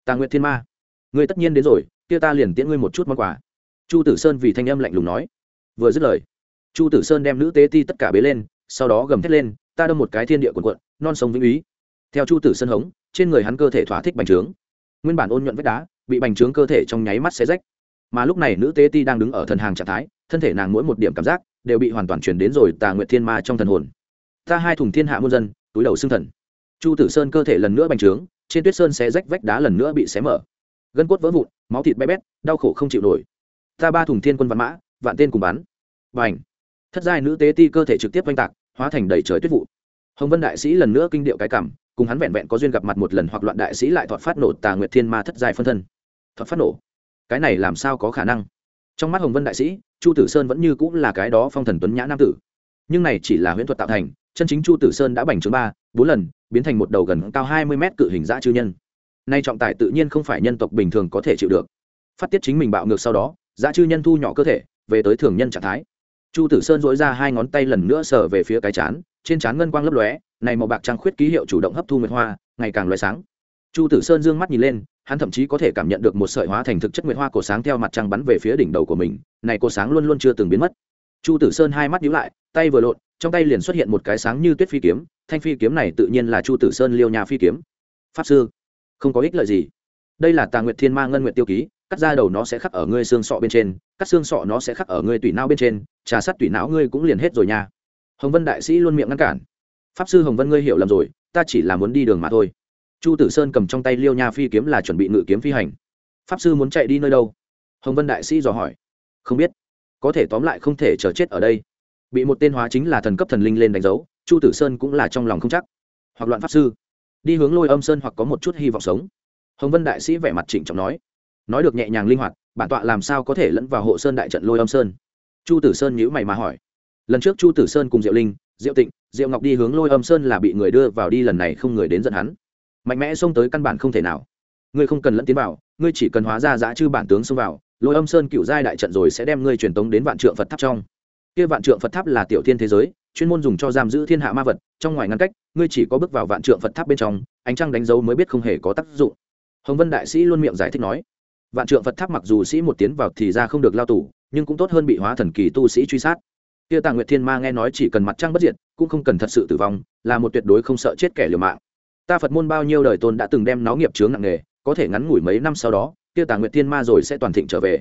Tà nguyện thiên ma người tất nhiên đến rồi, kia ta liền tiễn ngươi một chút món quà. Chu tử sơn vì thanh âm lạnh lùng nói. Vừa dứt lời, chu tử sơn đem nữ tế ti tất cả bế lên, sau đó gầm thét lên, ta đâm một cái thiên địa quần quận non sông vĩnh úy theo chu tử sơn hống, trên người hắn cơ thể thỏa thích bành trướng. Nguyên bản ôn nhuận vách đá bị bành trướng cơ thể trong nháy mắt xé rách. Mà lúc này nữ tế ti đang đứng ở thần hàng trạng thái, thân thể nàng mỗi một điểm cảm giác đều bị hoàn toàn chuyển đến rồi tà nguyệt thiên ma trong thần hồn. Ta hai thùng thiên hạ muôn dân, túi đầu xương thần. Chu tử sơn cơ thể lần nữa bành trướng, trên tuyết sơn xé rách vách đá lần nữa bị xé mở. Gân cốt vỡ vụn, máu thịt bé bét, đau khổ không chịu nổi. Ta ba thùng thiên quân văn mã, vạn tên cùng bắn. Bành! Thất giai nữ tế ti cơ thể trực tiếp oanh tạc, hóa thành đầy trời tuyết vụ. Hồng vân đại sĩ lần nữa kinh điệu cái cảm, cùng hắn vẹn vẹn có duyên gặp mặt một lần hoặc loạn đại sĩ lại thọt phát nổ tà nguyệt thiên ma thất giai phân thân thật phát nổ. Cái này làm sao có khả năng? Trong mắt hồng vân đại sĩ, chu tử sơn vẫn như cũng là cái đó phong thần tuấn nhã nam tử. Nhưng này chỉ là huyễn thuật tạo thành, chân chính chu tử sơn đã bành trướng ba, bốn lần, biến thành một đầu gần cao hai mươi mét cự hình dã chư nhân. Nay trọng tài tự nhiên không phải nhân tộc bình thường có thể chịu được. Phát tiết chính mình bạo ngược sau đó, dã chư nhân thu nhỏ cơ thể, về tới thường nhân trạng thái. Chu tử sơn dỗi ra hai ngón tay lần nữa sờ về phía cái chán, trên chán ngân quang lấp lóe, này màu bạc trăng khuyết ký hiệu chủ động hấp thu nguyệt hoa, ngày càng loại sáng chu tử sơn dương mắt nhìn lên, hắn thậm chí có thể cảm nhận được một sợi hóa thành thực chất nguyệt hoa cổ sáng theo mặt trăng bắn về phía đỉnh đầu của mình, này cổ sáng luôn luôn chưa từng biến mất. Chu tử sơn hai mắt nhíu lại, tay vừa lộn, trong tay liền xuất hiện một cái sáng như tuyết phi kiếm, thanh phi kiếm này tự nhiên là chu tử sơn liêu nhà phi kiếm. Pháp sư, không có ích lợi gì. Đây là tà nguyệt thiên ma ngân nguyệt tiêu ký, cắt ra đầu nó sẽ khắc ở ngươi xương sọ bên trên, cắt xương sọ nó sẽ khắc ở ngươi tủy não bên trên, trà sắt tủy não ngươi cũng liền hết rồi nha. Hồng vân đại sĩ luôn miệng ngăn cản. Pháp sư hồng vân ngươi hiểu lầm rồi, ta chỉ là muốn đi đường mà thôi chu tử sơn cầm trong tay liêu nha phi kiếm là chuẩn bị ngự kiếm phi hành. Pháp sư muốn chạy đi nơi đâu? Hồng vân đại sĩ dò hỏi. Không biết. Có thể tóm lại không thể chờ chết ở đây. Bị một tên hóa chính là thần cấp thần linh lên đánh dấu, chu tử sơn cũng là trong lòng không chắc. Hoặc loạn pháp sư. Đi hướng lôi âm sơn hoặc có một chút hy vọng sống. Hồng vân đại sĩ vẻ mặt trịnh trọng nói. Nói được nhẹ nhàng linh hoạt, bản tọa làm sao có thể lẫn vào hộ sơn đại trận lôi âm sơn? Chu tử sơn nhữ mày mà hỏi. Lần trước chu tử sơn cùng diệu linh, diệu tịnh, diệu ngọc đi hướng lôi âm sơn là bị người đưa vào đi, lần này không người đến dẫn hắn mạnh mẽ xông tới căn bản không thể nào. Ngươi không cần lẫn tiến vào, ngươi chỉ cần hóa ra giã chư bản tướng xông vào, lôi âm sơn cựu giai đại trận rồi sẽ đem ngươi truyền tống đến vạn trượng phật tháp trong. Kia vạn trượng phật tháp là tiểu thiên thế giới, chuyên môn dùng cho giam giữ thiên hạ ma vật, trong ngoài ngăn cách, ngươi chỉ có bước vào vạn trượng phật tháp bên trong, ánh trăng đánh dấu mới biết không hề có tác dụng. Hồng vân đại sĩ luôn miệng giải thích nói, vạn trượng phật tháp mặc dù sĩ một tiến vào thì ra không được lao tù, nhưng cũng tốt hơn bị hóa thần kỳ tu sĩ truy sát. Kia tàng nguyệt thiên ma nghe nói chỉ cần mặt trăng bất diệt, cũng không cần thật sự tử vong, là một tuyệt đối không sợ chết kẻ liều mạng ta phật môn bao nhiêu đời tôn đã từng đem nó nghiệp chướng nặng nề, có thể ngắn ngủi mấy năm sau đó, kia tàng Nguyện thiên ma rồi sẽ toàn thịnh trở về.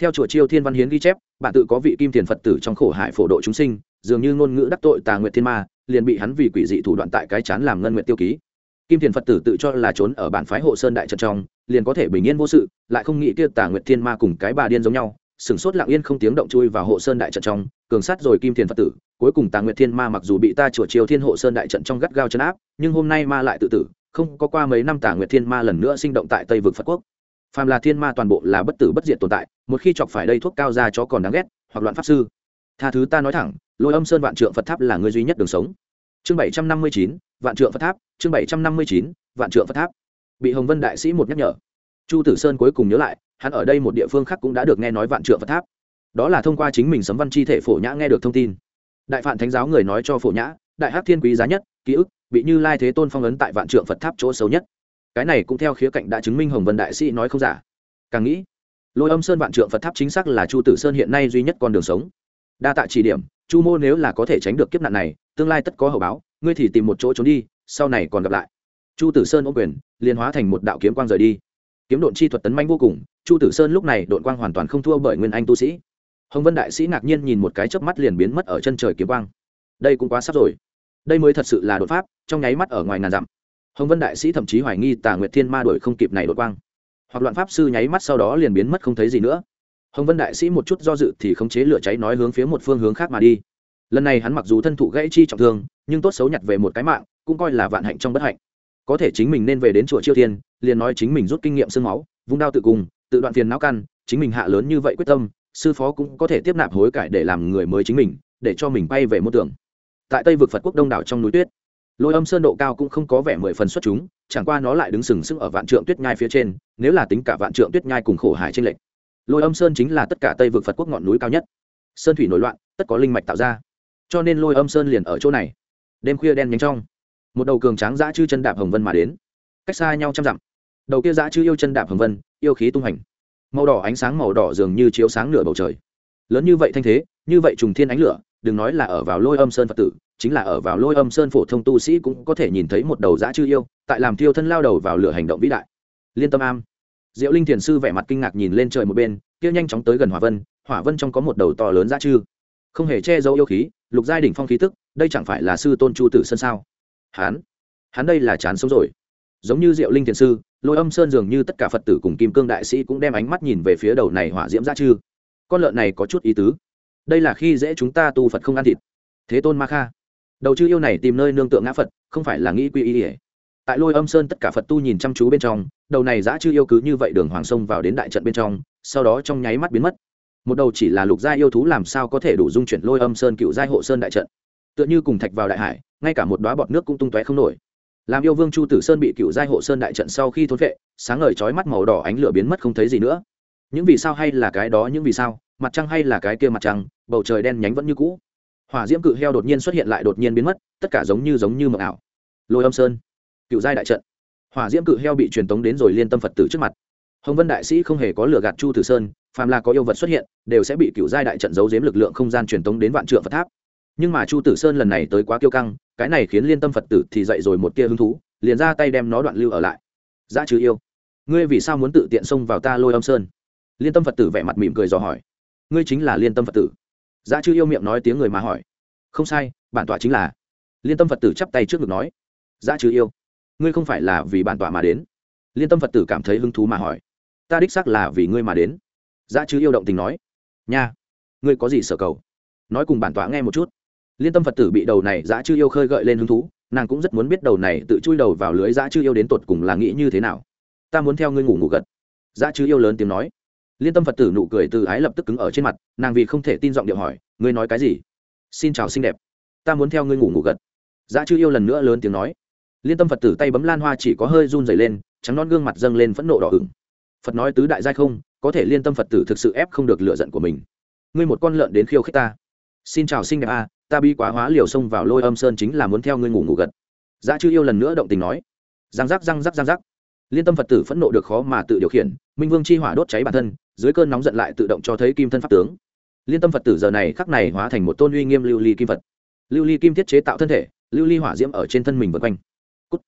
Theo chùa chiêu thiên văn hiến ghi chép, bạn tự có vị kim tiền phật tử trong khổ hại phổ độ chúng sinh, dường như ngôn ngữ đắc tội tà Nguyện thiên ma, liền bị hắn vì quỷ dị thủ đoạn tại cái chán làm ngân nguyện tiêu ký. Kim tiền phật tử tự cho là trốn ở bản phái hộ sơn đại trận trong, liền có thể bình yên vô sự, lại không nghĩ kia tà nguyệt thiên ma cùng cái bà điên giống nhau sửng sốt lặng yên không tiếng động chui vào hộ sơn đại trận trong, cường sát rồi kim tiền phật tử, cuối cùng tàng nguyệt thiên ma mặc dù bị ta chùa chiều thiên hộ sơn đại trận trong gắt gao chấn áp, nhưng hôm nay ma lại tự tử, không có qua mấy năm tàng nguyệt thiên ma lần nữa sinh động tại tây vực phật quốc. Phàm là thiên ma toàn bộ là bất tử bất diệt tồn tại, một khi chọc phải đây thuốc cao ra cho còn đáng ghét, hoặc loạn pháp sư. Tha thứ ta nói thẳng, lôi âm sơn vạn trượng phật tháp là người duy nhất đường sống. Chương bảy trăm năm mươi chín, vạn trượng phật tháp, chương bảy trăm năm mươi chín, vạn trượng phật tháp. Bị hồng vân đại sĩ một nhắc nhở. Chu tử sơn cuối cùng nhớ lại hắn ở đây một địa phương khác cũng đã được nghe nói vạn trượng phật tháp. Đó là thông qua chính mình sấm văn chi thể phổ nhã nghe được thông tin. Đại phạn thánh giáo người nói cho phổ nhã, đại hắc thiên quý giá nhất, ký ức, bị như lai thế tôn phong ấn tại vạn trượng phật tháp chỗ xấu nhất. Cái này cũng theo khía cạnh đã chứng minh hồng vân đại sĩ nói không giả. Càng nghĩ, lôi âm sơn vạn trượng phật tháp chính xác là chu tử sơn hiện nay duy nhất con đường sống. Đa tạ chỉ điểm, chu mô nếu là có thể tránh được kiếp nạn này, tương lai tất có hậu báo, ngươi thì tìm một chỗ trốn đi, sau này còn gặp lại. Chu tử sơn ô quyền, liền hóa thành một đạo kiếm quang rời đi. Kiếm độn chi thuật tấn manh vô cùng chu tử sơn lúc này đội quang hoàn toàn không thua bởi nguyên anh tu sĩ. Hồng vân đại sĩ ngạc nhiên nhìn một cái chớp mắt liền biến mất ở chân trời kiếm quang. Đây cũng quá sắp rồi. Đây mới thật sự là đột pháp, trong nháy mắt ở ngoài ngàn dặm. Hồng vân đại sĩ thậm chí hoài nghi tà nguyệt thiên ma đổi không kịp này đột quang. Hoặc loạn pháp sư nháy mắt sau đó liền biến mất không thấy gì nữa. Hồng vân đại sĩ một chút do dự thì khống chế lửa cháy nói hướng phía một phương hướng khác mà đi. Lần này hắn mặc dù thân thụ gãy chi trọng thương, nhưng tốt xấu nhặt về một cái mạng, cũng coi là vạn hạnh trong bất hạnh. Có thể chính mình nên về đến chùa chiêu thiên, liền nói chính mình rút kinh nghiệm sương máu, vung đao tự cùng tự đoạn phiền não căn, chính mình hạ lớn như vậy quyết tâm, sư phó cũng có thể tiếp nạp hối cải để làm người mới chính mình, để cho mình bay về môi tưởng. Tại tây vực phật quốc đông đảo trong núi tuyết, lôi âm sơn độ cao cũng không có vẻ mười phần xuất chúng, chẳng qua nó lại đứng sừng sững ở vạn trượng tuyết nhai phía trên, nếu là tính cả vạn trượng tuyết nhai cùng khổ hải trên lệnh lôi âm sơn chính là tất cả tây vực phật quốc ngọn núi cao nhất. Sơn thủy nổi loạn, tất có linh mạch tạo ra. Cho nên lôi âm sơn liền ở chỗ này. Đêm khuya đen nhánh trong, một đầu cường tráng dã chư chân đạp hồng vân mà đến. Cách xa nhau trăm dặm đầu kia dã chư yêu chân đạp hồng vân, yêu khí tung hành màu đỏ ánh sáng màu đỏ dường như chiếu sáng nửa bầu trời. Lớn như vậy thanh thế, như vậy trùng thiên ánh lửa, đừng nói là ở vào lôi âm sơn phật tử, chính là ở vào lôi âm sơn phổ thông tu sĩ cũng có thể nhìn thấy một đầu dã chư yêu, tại làm thiêu thân lao đầu vào lửa hành động vĩ đại. Liên tâm am. Diệu linh thiền sư vẻ mặt kinh ngạc nhìn lên trời một bên, kia nhanh chóng tới gần hỏa vân hỏa vân trong có một đầu to lớn dã chư. Không hề che giấu yêu khí, lục giai đỉnh phong khí tức, đây chẳng phải là sư tôn chu tử sơn sao? Hán hắn đây là chán sống rồi. Giống như diệu linh thiền sư lôi âm sơn dường như tất cả phật tử cùng kim cương đại sĩ cũng đem ánh mắt nhìn về phía đầu này hỏa diễm ra chư. Con lợn này có chút ý tứ. Đây là khi dễ chúng ta tu phật không ăn thịt. Thế tôn ma kha. Đầu chư yêu này tìm nơi nương tượng ngã phật, không phải là nghĩ quy y ỉa tại lôi âm sơn tất cả phật tu nhìn chăm chú bên trong, đầu này giã chư yêu cứ như vậy đường hoàng sông vào đến đại trận bên trong, sau đó trong nháy mắt biến mất. Một đầu chỉ là lục gia yêu thú làm sao có thể đủ dung chuyển lôi âm sơn cựu giai hộ sơn đại trận. Tựa như cùng thạch vào đại hải, ngay cả một đoá bọt nước cũng tung tóe không nổi làm yêu vương chu tử sơn bị cựu giai hộ sơn đại trận sau khi thốn vệ sáng ngời trói mắt màu đỏ ánh lửa biến mất không thấy gì nữa. Những vì sao hay là cái đó, những vì sao, mặt trăng hay là cái kia mặt trăng, bầu trời đen nhánh vẫn như cũ. Hỏa diễm cự heo đột nhiên xuất hiện lại đột nhiên biến mất, tất cả giống như giống như mộng ảo. Lôi âm sơn, cựu giai đại trận. Hỏa diễm cự heo bị truyền tống đến rồi liên tâm phật tử trước mặt. Hồng vân đại sĩ không hề có lừa gạt chu tử sơn, phàm là có yêu vật xuất hiện, đều sẽ bị cựu giai đại trận giấu giếm lực lượng không gian truyền tống đến vạn trượng phật tháp. Nhưng mà chu tử sơn lần này tới quá kiêu căng cái này khiến liên tâm phật tử thì dậy rồi một tia hứng thú, liền ra tay đem nó đoạn lưu ở lại. Dạ Giá chứ yêu. Ngươi vì sao muốn tự tiện xông vào ta lôi âm sơn? Liên tâm phật tử vẻ mặt mỉm cười dò hỏi. Ngươi chính là liên tâm phật tử. Dạ Giá chứ yêu miệng nói tiếng người mà hỏi. Không sai, bản tọa chính là. Liên tâm phật tử chắp tay trước ngực nói. Dạ Giá chứ yêu. Ngươi không phải là vì bản tọa mà đến. Liên tâm phật tử cảm thấy hứng thú mà hỏi. Ta đích xác là vì ngươi mà đến. Giá chứ yêu động tình nói. Nha. Ngươi có gì sở cầu? Nói cùng bản tọa nghe một chút liên tâm phật tử bị đầu này giá chư yêu khơi gợi lên hứng thú, nàng cũng rất muốn biết đầu này tự chui đầu vào lưới giá chư yêu đến tột cùng là nghĩ như thế nào. Ta muốn theo ngươi ngủ ngủ gật. Giá chư yêu lớn tiếng nói. Liên tâm phật tử nụ cười từ ái lập tức cứng ở trên mặt, nàng vì không thể tin giọng điệu hỏi, ngươi nói cái gì? Xin chào xinh đẹp. Ta muốn theo ngươi ngủ ngủ gật. Giá chư yêu lần nữa lớn tiếng nói. Liên tâm phật tử tay bấm lan hoa chỉ có hơi run dày lên, trắng non gương mặt dâng lên phẫn nộ đỏ ửng. Phật nói tứ đại giai không, có thể liên tâm phật tử thực sự ép không được lựa giận của mình. Ngươi một con lợn đến khiêu khích ta. Xin chào xinh đẹp a ta bi quá hóa liều xông vào lôi âm sơn chính là muốn theo ngươi ngủ ngủ gật. Giá chư yêu lần nữa động tình nói. Răng rắc răng rắc răng rắc. Liên tâm phật tử phẫn nộ được khó mà tự điều khiển, minh vương chi hỏa đốt cháy bản thân, dưới cơn nóng giận lại tự động cho thấy kim thân pháp tướng. Liên tâm phật tử giờ này khắc này hóa thành một tôn uy nghiêm lưu ly kim phật. Lưu ly kim thiết chế tạo thân thể, lưu ly hỏa diễm ở trên thân mình vân quanh. Cút.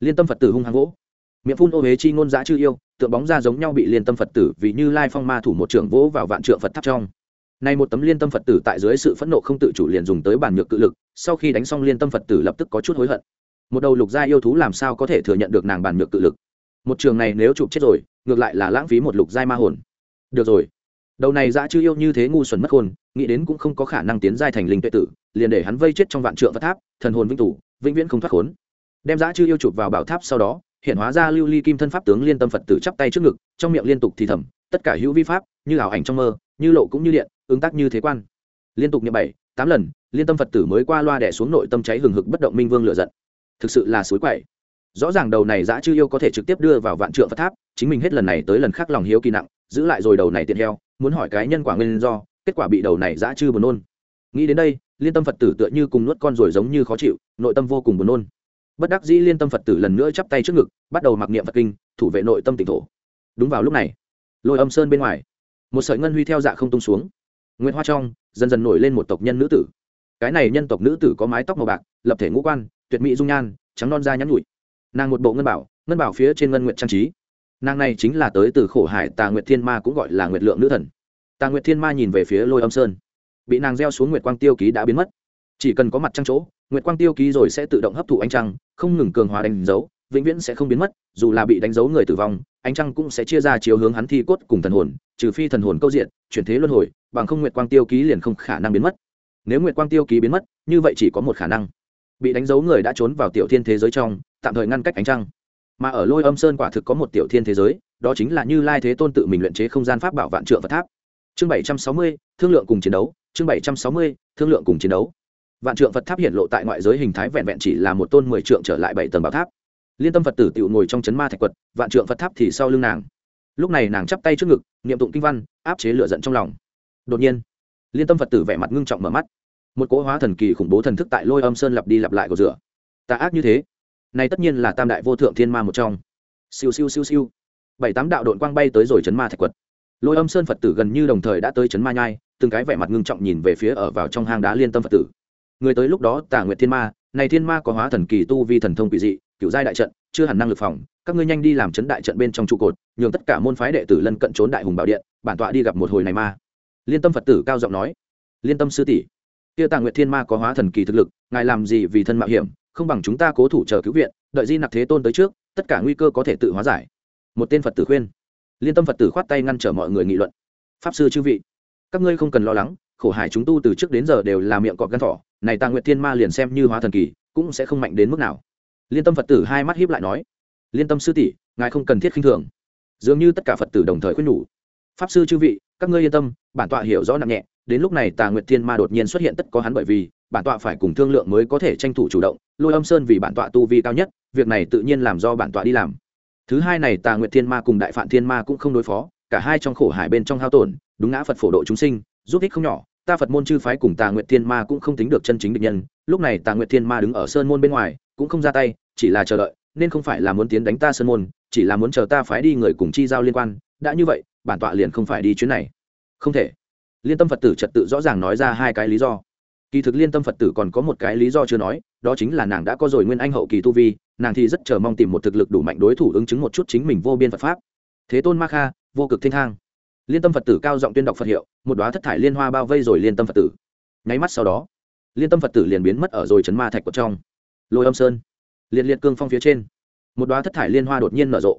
liên tâm phật tử hung hăng gỗ. Miệng phun ô huế chi ngôn giã chư yêu tượng bóng ra giống nhau bị liên tâm phật tử vì như lai phong ma thủ một trưởng vỗ vào vạn trượng phật tháp trong. Nay một tấm liên tâm Phật tử tại dưới sự phẫn nộ không tự chủ liền dùng tới bản nhược cự lực, sau khi đánh xong liên tâm Phật tử lập tức có chút hối hận. Một đầu lục gia yêu thú làm sao có thể thừa nhận được nàng bản nhược cự lực? Một trường này nếu chụp chết rồi, ngược lại là lãng phí một lục giai ma hồn. Được rồi, đầu này dã chư yêu như thế ngu xuẩn mất hồn, nghĩ đến cũng không có khả năng tiến giai thành linh tuệ tử, liền để hắn vây chết trong vạn trượng và tháp, thần hồn vĩnh tủ, vĩnh viễn không thoát khốn. Đem dã chư yêu chụp vào bảo tháp sau đó, hiện hóa ra lưu ly kim thân pháp tướng liên tâm Phật tử chắp tay trước ngực, trong miệng liên tục thì thầm, tất cả hữu vi pháp, như ảo ảnh trong mơ, như lộ cũng như điện, ứng tác như thế quan. Liên tục nhậm bảy, tám lần, liên tâm phật tử mới qua loa đẻ xuống nội tâm cháy hừng hực bất động minh vương lựa giận. Thực sự là suối quậy. Rõ ràng đầu này dã chư yêu có thể trực tiếp đưa vào vạn trượng phật tháp, chính mình hết lần này tới lần khác lòng hiếu kỳ nặng, giữ lại rồi đầu này tiện heo, muốn hỏi cái nhân quả nguyên do, kết quả bị đầu này dã chư buồn nôn. Nghĩ đến đây, liên tâm phật tử tựa như cùng nuốt con rồi giống như khó chịu, nội tâm vô cùng buồn nôn. Bất đắc dĩ liên tâm phật tử lần nữa chắp tay trước ngực, bắt đầu mặc niệm phật kinh, thủ vệ nội tâm tỉnh thổ. Đúng vào lúc này, lôi âm sơn bên ngoài, một sợi ngân huy theo dạ không tung xuống nguyễn hoa trong, dần dần nổi lên một tộc nhân nữ tử. Cái này nhân tộc nữ tử có mái tóc màu bạc, lập thể ngũ quan, tuyệt mỹ dung nhan, trắng non da nhắn nhụi nàng một bộ ngân bảo ngân bảo phía trên ngân nguyện trang trí. Nàng này chính là tới từ khổ hải tà nguyệt thiên ma cũng gọi là nguyệt lượng nữ thần. Tà nguyệt thiên ma nhìn về phía lôi âm sơn. Bị nàng gieo xuống nguyệt quang tiêu ký đã biến mất. Chỉ cần có mặt trăng chỗ, nguyệt quang tiêu ký rồi sẽ tự động hấp thụ ánh trăng, không ngừng cường hóa đánh dấu vĩnh viễn sẽ không biến mất, dù là bị đánh dấu người tử vong, ánh trăng cũng sẽ chia ra chiếu hướng hắn thi cốt cùng thần hồn, trừ phi thần hồn câu diện, chuyển thế luân hồi, bằng không nguyệt quang tiêu ký liền không khả năng biến mất. Nếu nguyệt quang tiêu ký biến mất, như vậy chỉ có một khả năng. Bị đánh dấu người đã trốn vào tiểu thiên thế giới trong, tạm thời ngăn cách ánh trăng. Mà ở lôi âm sơn quả thực có một tiểu thiên thế giới, đó chính là như lai thế tôn tự mình luyện chế không gian pháp bảo vạn trượng vật tháp. Chương bảy trăm sáu mươi, thương lượng cùng chiến đấu, chương bảy trăm sáu mươi, thương lượng cùng chiến đấu. Vạn trượng phật tháp hiện lộ tại ngoại giới hình thái vẹn vẹn chỉ là một tôn mười trượng trở lại bảy tầng bảo tháp liên tâm phật tử tựu ngồi trong chấn ma thạch quật, vạn trượng phật tháp thì sau lưng nàng. Lúc này nàng chắp tay trước ngực, niệm tụng kinh văn, áp chế lửa giận trong lòng. Đột nhiên, liên tâm phật tử vẻ mặt ngưng trọng mở mắt. Một cỗ hóa thần kỳ khủng bố thần thức tại lôi âm sơn lặp đi lặp lại của rửa. Tà ác như thế, này tất nhiên là tam đại vô thượng thiên ma một trong. Siêu siêu siêu siêu. Bảy tám đạo đội quang bay tới rồi chấn ma thạch quật. Lôi âm sơn phật tử gần như đồng thời đã tới chấn ma nhai, từng cái vẻ mặt ngưng trọng nhìn về phía ở vào trong hang đá liên tâm phật tử. Người tới lúc đó tà nguyệt thiên ma, này thiên ma có hóa thần kỳ tu vi thần thông quỷ dị cựu giai đại trận, chưa hẳn năng lực phòng, các ngươi nhanh đi làm chấn đại trận bên trong trụ cột, nhường tất cả môn phái đệ tử lân cận trốn đại hùng bảo điện, bản tọa đi gặp một hồi này ma. Liên tâm phật tử cao giọng nói. Liên tâm sư tỷ, kia tàng nguyệt thiên ma có hóa thần kỳ thực lực, ngài làm gì vì thân mạo hiểm, không bằng chúng ta cố thủ chờ cứu viện, đợi di nặc thế tôn tới trước, tất cả nguy cơ có thể tự hóa giải. Một tên phật tử khuyên. Liên tâm phật tử khoát tay ngăn trở mọi người nghị luận. Pháp sư chư vị, các ngươi không cần lo lắng, khổ hải chúng tu từ trước đến giờ đều là miệng cọp gan thỏ, này tàng nguyệt thiên ma liền xem như hóa thần kỳ, cũng sẽ không mạnh đến mức nào liên tâm phật tử hai mắt hiếp lại nói, liên tâm sư tỷ, ngài không cần thiết khinh thường. Dường như tất cả phật tử đồng thời khuyên nhủ. Pháp sư chư vị, các ngươi yên tâm, bản tọa hiểu rõ nặng nhẹ, đến lúc này tà nguyệt thiên ma đột nhiên xuất hiện tất có hắn bởi vì, bản tọa phải cùng thương lượng mới có thể tranh thủ chủ động, lôi âm sơn vì bản tọa tu vi cao nhất, việc này tự nhiên làm do bản tọa đi làm. Thứ hai này tà nguyệt thiên ma cùng đại phạn thiên ma cũng không đối phó, cả hai trong khổ hải bên trong hao tổn, đúng ngã phật phổ độ chúng sinh, giúp ích không nhỏ, ta phật môn chư phái cùng tà nguyệt thiên ma cũng không tính được chân chính định nhân, lúc này tà nguyệt thiên ma đứng ở sơn môn bên ngoài cũng không ra tay, chỉ là chờ đợi, nên không phải là muốn tiến đánh ta sơn môn, chỉ là muốn chờ ta phái đi người cùng chi giao liên quan. Đã như vậy, bản tọa liền không phải đi chuyến này. Không thể. Liên tâm phật tử trật tự rõ ràng nói ra hai cái lý do. Kỳ thực liên tâm phật tử còn có một cái lý do chưa nói, đó chính là nàng đã có rồi nguyên anh hậu kỳ tu vi, nàng thì rất chờ mong tìm một thực lực đủ mạnh đối thủ ứng chứng một chút chính mình vô biên phật pháp. Thế tôn ma kha, vô cực thiên thang. Liên tâm phật tử cao giọng tuyên đọc phật hiệu, một đoá thất thải liên hoa bao vây rồi liên tâm phật tử. Nháy mắt sau đó, liên tâm phật tử liền biến mất ở rồi chấn ma thạch của trong lôi âm sơn, liệt liệt cương phong phía trên. Một đoá thất thải liên hoa đột nhiên nở rộ.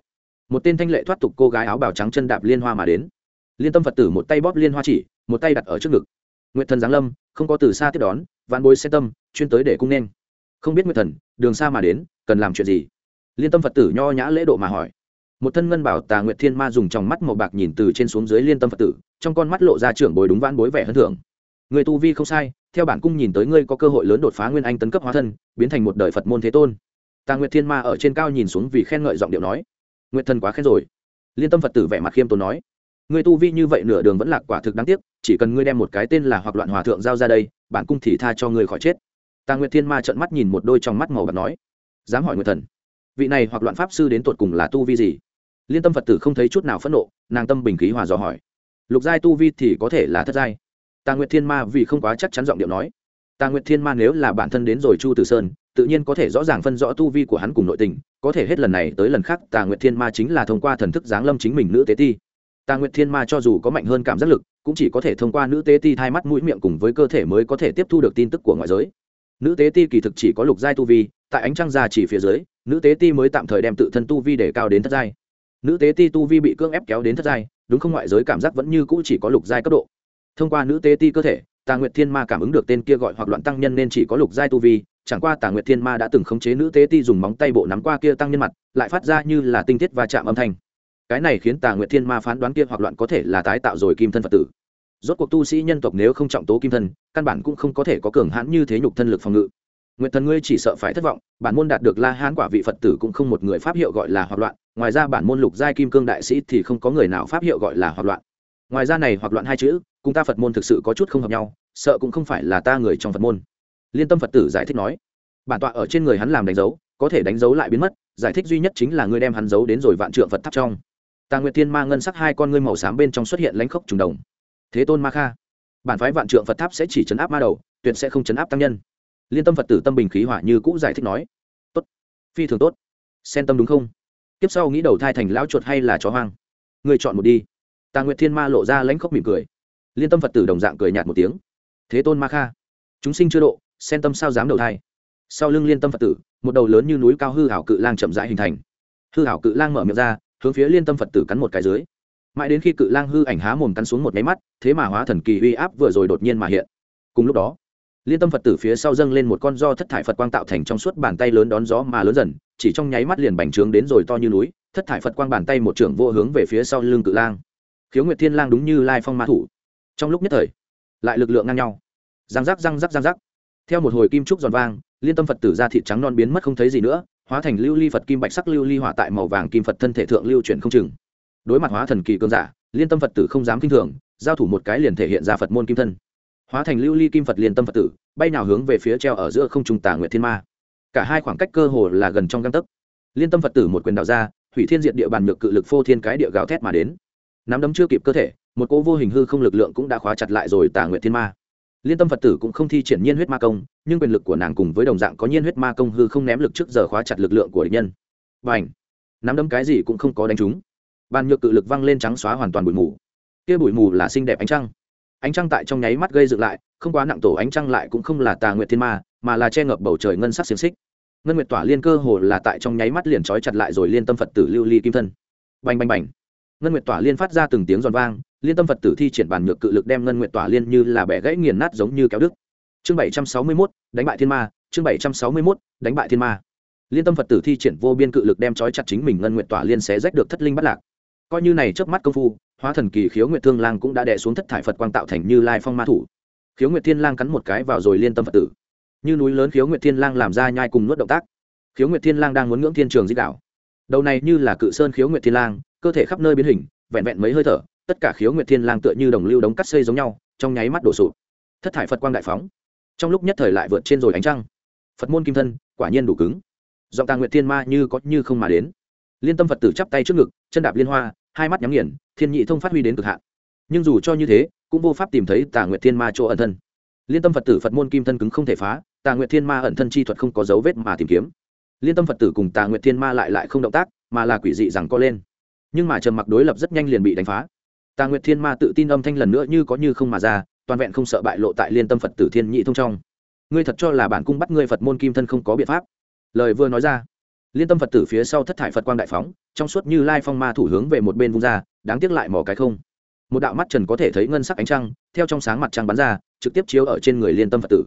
Một tên thanh lệ thoát tục cô gái áo bào trắng chân đạp liên hoa mà đến. Liên tâm phật tử một tay bóp liên hoa chỉ, một tay đặt ở trước ngực. Nguyện thần giáng lâm, không có từ xa tiếp đón, vạn bối xe tâm, chuyên tới để cung nên. Không biết nguyện thần, đường xa mà đến, cần làm chuyện gì? Liên tâm phật tử nho nhã lễ độ mà hỏi. Một thân ngân bảo tà nguyệt thiên ma dùng tròng mắt màu bạc nhìn từ trên xuống dưới liên tâm phật tử, trong con mắt lộ ra trưởng bồi đúng vãn bối vẻ hơn thường người tu vi không sai, theo bản cung nhìn tới ngươi có cơ hội lớn đột phá nguyên anh tấn cấp hóa thân, biến thành một đời phật môn thế tôn. Tà nguyệt thiên ma ở trên cao nhìn xuống vì khen ngợi giọng điệu nói. Nguyệt thần quá khen rồi. Liên tâm phật tử vẻ mặt khiêm tốn nói. Người tu vi như vậy nửa đường vẫn lạc quả thực đáng tiếc, chỉ cần ngươi đem một cái tên là hoặc loạn hòa thượng giao ra đây, bản cung thì tha cho ngươi khỏi chết. Tà nguyệt thiên ma trợn mắt nhìn một đôi trong mắt màu bạc nói. Dám hỏi nguyệt thần, vị này hoặc loạn pháp sư đến tột cùng là tu vi gì? Liên tâm phật tử không thấy chút nào phẫn nộ, nàng tâm bình khí hòa dò hỏi. Lục giai tu vi thì có thể là thất giai tà nguyệt thiên ma vì không quá chắc chắn giọng điệu nói. Tà nguyệt thiên ma nếu là bản thân đến rồi chu tử sơn, tự nhiên có thể rõ ràng phân rõ tu vi của hắn cùng nội tình, có thể hết lần này tới lần khác tà nguyệt thiên ma chính là thông qua thần thức giáng lâm chính mình nữ tế ti. Tà nguyệt thiên ma cho dù có mạnh hơn cảm giác lực, cũng chỉ có thể thông qua nữ tế ti thai mắt mũi miệng cùng với cơ thể mới có thể tiếp thu được tin tức của ngoại giới. Nữ tế ti kỳ thực chỉ có lục giai tu vi, tại ánh trăng già chỉ phía dưới, nữ tế ti mới tạm thời đem tự thân tu vi để cao đến thất giai. Nữ tế ti tu vi bị cưỡng ép kéo đến thất giai, đúng không ngoại giới cảm giác vẫn như cũ chỉ có lục giai cấp độ thông qua nữ tế ti cơ thể, tà nguyệt thiên ma cảm ứng được tên kia gọi hoặc loạn tăng nhân nên chỉ có lục giai tu vi, chẳng qua tà nguyệt thiên ma đã từng khống chế nữ tế ti dùng móng tay bộ nắm qua kia tăng nhân mặt, lại phát ra như là tinh thiết và chạm âm thanh. Cái này khiến tà nguyệt thiên ma phán đoán kia hoặc loạn có thể là tái tạo rồi kim thân phật tử. Rốt cuộc tu sĩ nhân tộc nếu không trọng tố kim thân, căn bản cũng không có thể có cường hãn như thế nhục thân lực phòng ngự. Nguyện thần ngươi chỉ sợ phải thất vọng, bản môn đạt được la hán quả vị phật tử cũng không một người pháp hiệu gọi là hoặc loạn, ngoài ra bản môn lục giai kim cương đại sĩ thì không có người nào pháp hiệu gọi là hoặc loạn. Ngoài ra này hoặc loạn hai chữ cùng ta phật môn thực sự có chút không hợp nhau, sợ cũng không phải là ta người trong phật môn. Liên tâm phật tử giải thích nói. Bản tọa ở trên người hắn làm đánh dấu, có thể đánh dấu lại biến mất, giải thích duy nhất chính là ngươi đem hắn giấu đến rồi vạn trượng phật tháp trong. Tà nguyệt thiên ma ngân sắc hai con ngươi màu xám bên trong xuất hiện lãnh khốc trùng đồng. Thế tôn ma kha, bản phái vạn trượng phật tháp sẽ chỉ chấn áp ma đầu, tuyệt sẽ không chấn áp tăng nhân. Liên tâm phật tử tâm bình khí hỏa như cũ giải thích nói. Tốt, phi thường tốt. Xen tâm đúng không? Tiếp sau nghĩ đầu thai thành lão chuột hay là chó hoang? Người chọn một đi. Tà nguyệt thiên ma lộ ra lãnh khốc mỉm cười liên tâm phật tử đồng dạng cười nhạt một tiếng. Thế tôn ma kha, chúng sinh chưa độ, sen tâm sao dám đầu thai? Sau lưng liên tâm phật tử, một đầu lớn như núi cao hư hảo cự lang chậm rãi hình thành. Hư hảo cự lang mở miệng ra, hướng phía liên tâm phật tử cắn một cái dưới. Mãi đến khi cự lang hư ảnh há mồm cắn xuống một máy mắt, thế mà hóa thần kỳ uy áp vừa rồi đột nhiên mà hiện. Cùng lúc đó, liên tâm phật tử phía sau dâng lên một con do thất thải phật quang tạo thành trong suốt bàn tay lớn đón gió mà lớn dần, chỉ trong nháy mắt liền bành trướng đến rồi to như núi, thất thải phật quang bàn tay một trưởng vô hướng về phía sau lưng cự lang. Khiếu nguyệt thiên lang đúng như lai phong ma thủ trong lúc nhất thời, lại lực lượng ngang nhau. Răng rắc răng rắc răng rắc. Theo một hồi kim trúc giòn vang, liên tâm phật tử ra thịt trắng non biến mất không thấy gì nữa, hóa thành lưu ly phật kim bạch sắc lưu ly hỏa tại màu vàng kim phật thân thể thượng lưu chuyển không chừng. Đối mặt hóa thần kỳ cơn giả, liên tâm phật tử không dám kinh thường, giao thủ một cái liền thể hiện ra phật môn kim thân. Hóa thành lưu ly kim phật liên tâm phật tử, bay nào hướng về phía treo ở giữa không trung tà nguyệt thiên ma. Cả hai khoảng cách cơ hồ là gần trong găng tấc. Liên tâm phật tử một quyền đào ra, hủy thiên diện địa bàn nhược cự lực phô thiên cái địa gào thét mà đến. Nắm đấm chưa kịp cơ thể một cỗ vô hình hư không lực lượng cũng đã khóa chặt lại rồi tà nguyệt thiên ma. Liên tâm phật tử cũng không thi triển nhiên huyết ma công, nhưng quyền lực của nàng cùng với đồng dạng có nhiên huyết ma công hư không ném lực trước giờ khóa chặt lực lượng của địch nhân. Và ảnh nắm đấm cái gì cũng không có đánh trúng. Bàn nhược cự lực văng lên trắng xóa hoàn toàn bụi mù. Kia bụi mù là xinh đẹp ánh trăng. Ánh trăng tại trong nháy mắt gây dựng lại, không quá nặng tổ ánh trăng lại cũng không là tà nguyệt thiên ma, mà là che ngập bầu trời ngân sắc xiềng xích. Ngân nguyệt tỏa liên cơ hồ là tại trong nháy mắt liền trói chặt lại rồi liên tâm phật tử lưu ly kim thân. Bành bành bành! Ngân nguyệt tỏa liên phát ra từng tiếng giòn vang liên tâm phật tử thi triển bàn nhược cự lực đem ngân nguyệt tỏa liên như là bẻ gãy nghiền nát giống như kéo đức chương bảy trăm sáu mươi mốt, đánh bại thiên ma, chương bảy trăm sáu mươi mốt, đánh bại thiên ma. Liên tâm phật tử thi triển vô biên cự lực đem trói chặt chính mình ngân nguyệt tỏa liên xé rách được thất linh bắt lạc. Coi như này trước mắt công phu, hóa thần kỳ khiếu nguyệt thương lang cũng đã đè xuống thất thải phật quang tạo thành như lai phong ma thủ. Khiếu nguyệt thiên lang cắn một cái vào rồi liên tâm phật tử. Như núi lớn khiếu nguyệt thiên lang làm ra nhai cùng nuốt động tác. Khiếu nguyệt thiên lang đang muốn ngưỡng thiên trường di đảo đầu này như là cự sơn khiếu nguyệt thiên lang, cơ thể khắp nơi biến hình, vẹn vẹn mấy hơi thở tất cả khiếu nguyệt thiên lang tựa như đồng lưu đống cắt xây giống nhau, trong nháy mắt đổ sụp. Thất thải phật quang đại phóng. Trong lúc nhất thời lại vượt trên rồi ánh trăng. Phật môn kim thân, quả nhiên đủ cứng. Giọng tàng nguyệt thiên ma như có như không mà đến. Liên tâm phật tử chắp tay trước ngực, chân đạp liên hoa, hai mắt nhắm nghiền, thiên nhị thông phát huy đến cực hạn. Nhưng dù cho như thế, cũng vô pháp tìm thấy tà nguyệt thiên ma chỗ ẩn thân. Liên tâm phật tử phật môn kim thân cứng không thể phá, tà nguyệt thiên ma ẩn thân chi thuật không có dấu vết mà tìm kiếm. Liên tâm phật tử cùng tà nguyệt thiên ma lại lại không động tác, mà là quỷ dị rằng co lên. Nhưng mà trầm mặc đối lập rất nhanh liền bị đánh phá tà nguyệt thiên ma tự tin âm thanh lần nữa như có như không mà ra, toàn vẹn không sợ bại lộ tại liên tâm phật tử thiên nhị thông trong. Ngươi thật cho là bản cung bắt ngươi phật môn kim thân không có biện pháp. Lời vừa nói ra, liên tâm phật tử phía sau thất thải phật quang đại phóng, trong suốt như lai phong ma thủ hướng về một bên vung ra, đáng tiếc lại mỏ cái không. Một đạo mắt trần có thể thấy ngân sắc ánh trăng, theo trong sáng mặt trăng bắn ra, trực tiếp chiếu ở trên người liên tâm phật tử.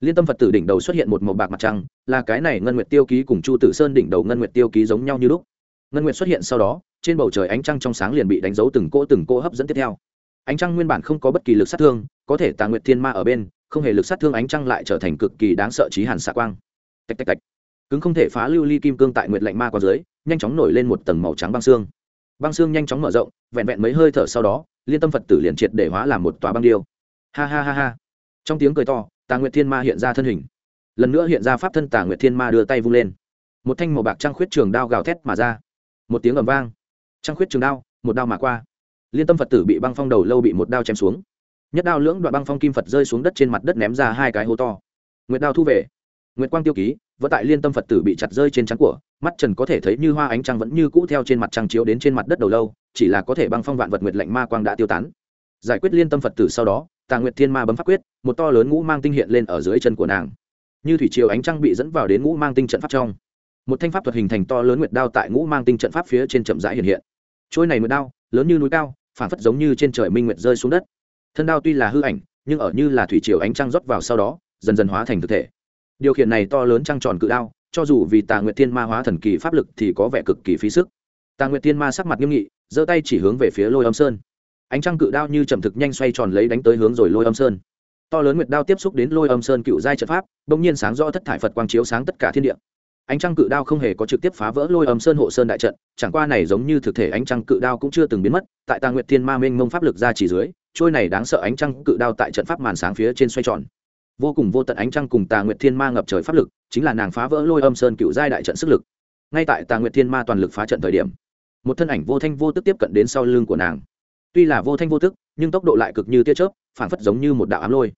Liên tâm phật tử đỉnh đầu xuất hiện một màu bạc mặt trăng, là cái này ngân nguyệt tiêu ký cùng chu tử sơn đỉnh đầu ngân nguyệt tiêu ký giống nhau như lúc ngân nguyệt xuất hiện sau đó, trên bầu trời ánh trăng trong sáng liền bị đánh dấu từng cỗ từng cỗ hấp dẫn tiếp theo. Ánh trăng nguyên bản không có bất kỳ lực sát thương, có thể tà nguyệt thiên ma ở bên, không hề lực sát thương ánh trăng lại trở thành cực kỳ đáng sợ trí hàn xạ quang. Tạch tạch tạch. Cứng không thể phá lưu ly kim cương tại nguyệt lạnh ma qua dưới, nhanh chóng nổi lên một tầng màu trắng băng xương. Băng xương nhanh chóng mở rộng, vẹn vẹn mấy hơi thở sau đó, liên tâm phật tử liền triệt để hóa làm một tòa băng điêu. Ha ha ha ha. Trong tiếng cười to, tà nguyệt thiên ma hiện ra thân hình. Lần nữa hiện ra pháp thân tà nguyệt thiên ma đưa tay vung lên. Một thanh màu bạc trăng khuyết trường đao gào thét mà ra một tiếng ầm vang. Trăng khuyết trường đao, một đao mà qua. Liên tâm phật tử bị băng phong đầu lâu bị một đao chém xuống. Nhất đao lưỡng đoạn băng phong kim phật rơi xuống đất trên mặt đất ném ra hai cái hố to. Nguyệt đao thu về. Nguyệt quang tiêu ký, vẫn tại liên tâm phật tử bị chặt rơi trên trắng của, mắt trần có thể thấy như hoa ánh trăng vẫn như cũ theo trên mặt trăng chiếu đến trên mặt đất đầu lâu, chỉ là có thể băng phong vạn vật nguyệt lạnh ma quang đã tiêu tán. Giải quyết liên tâm phật tử sau đó, tà nguyệt thiên ma bấm pháp quyết, một to lớn ngũ mang tinh hiện lên ở dưới chân của nàng. Như thủy triều ánh trăng bị dẫn vào đến ngũ mang tinh trận pháp trong một thanh pháp thuật hình thành to lớn nguyệt đao tại ngũ mang tinh trận pháp phía trên chậm rãi hiện hiện. Trôi này nguyệt đao, lớn như núi cao phản phất giống như trên trời minh nguyệt rơi xuống đất. Thân đao tuy là hư ảnh, nhưng ở như là thủy triều ánh trăng rót vào sau đó, dần dần hóa thành thực thể. Điều khiển này to lớn trăng tròn cự đao, cho dù vì tà nguyệt thiên ma hóa thần kỳ pháp lực thì có vẻ cực kỳ phí sức. Tà nguyệt thiên ma sắc mặt nghiêm nghị, giơ tay chỉ hướng về phía lôi âm sơn. Ánh trăng cự đao như chậm thực nhanh xoay tròn lấy đánh tới hướng rồi lôi âm sơn. To lớn nguyệt đao tiếp xúc đến lôi âm sơn cựu giai trận pháp, bỗng nhiên sáng rõ thất thải phật quang chiếu sáng tất cả thiên địa ánh trăng cự đao không hề có trực tiếp phá vỡ lôi âm sơn hộ sơn đại trận, chẳng qua này giống như thực thể ánh trăng cự đao cũng chưa từng biến mất, tại tà nguyệt thiên ma minh mông pháp lực ra chỉ dưới, trôi này đáng sợ ánh trăng cự đao tại trận pháp màn sáng phía trên xoay tròn. Vô cùng vô tận ánh trăng cùng tà nguyệt thiên ma ngập trời pháp lực, chính là nàng phá vỡ lôi âm sơn cựu giai đại trận sức lực. Ngay tại tà nguyệt thiên ma toàn lực phá trận thời điểm, một thân ảnh vô thanh vô tức tiếp cận đến sau lưng của nàng. Tuy là vô thanh vô tức, nhưng tốc độ lại cực như tia chớp phản phất giống như một đạo ám lôi.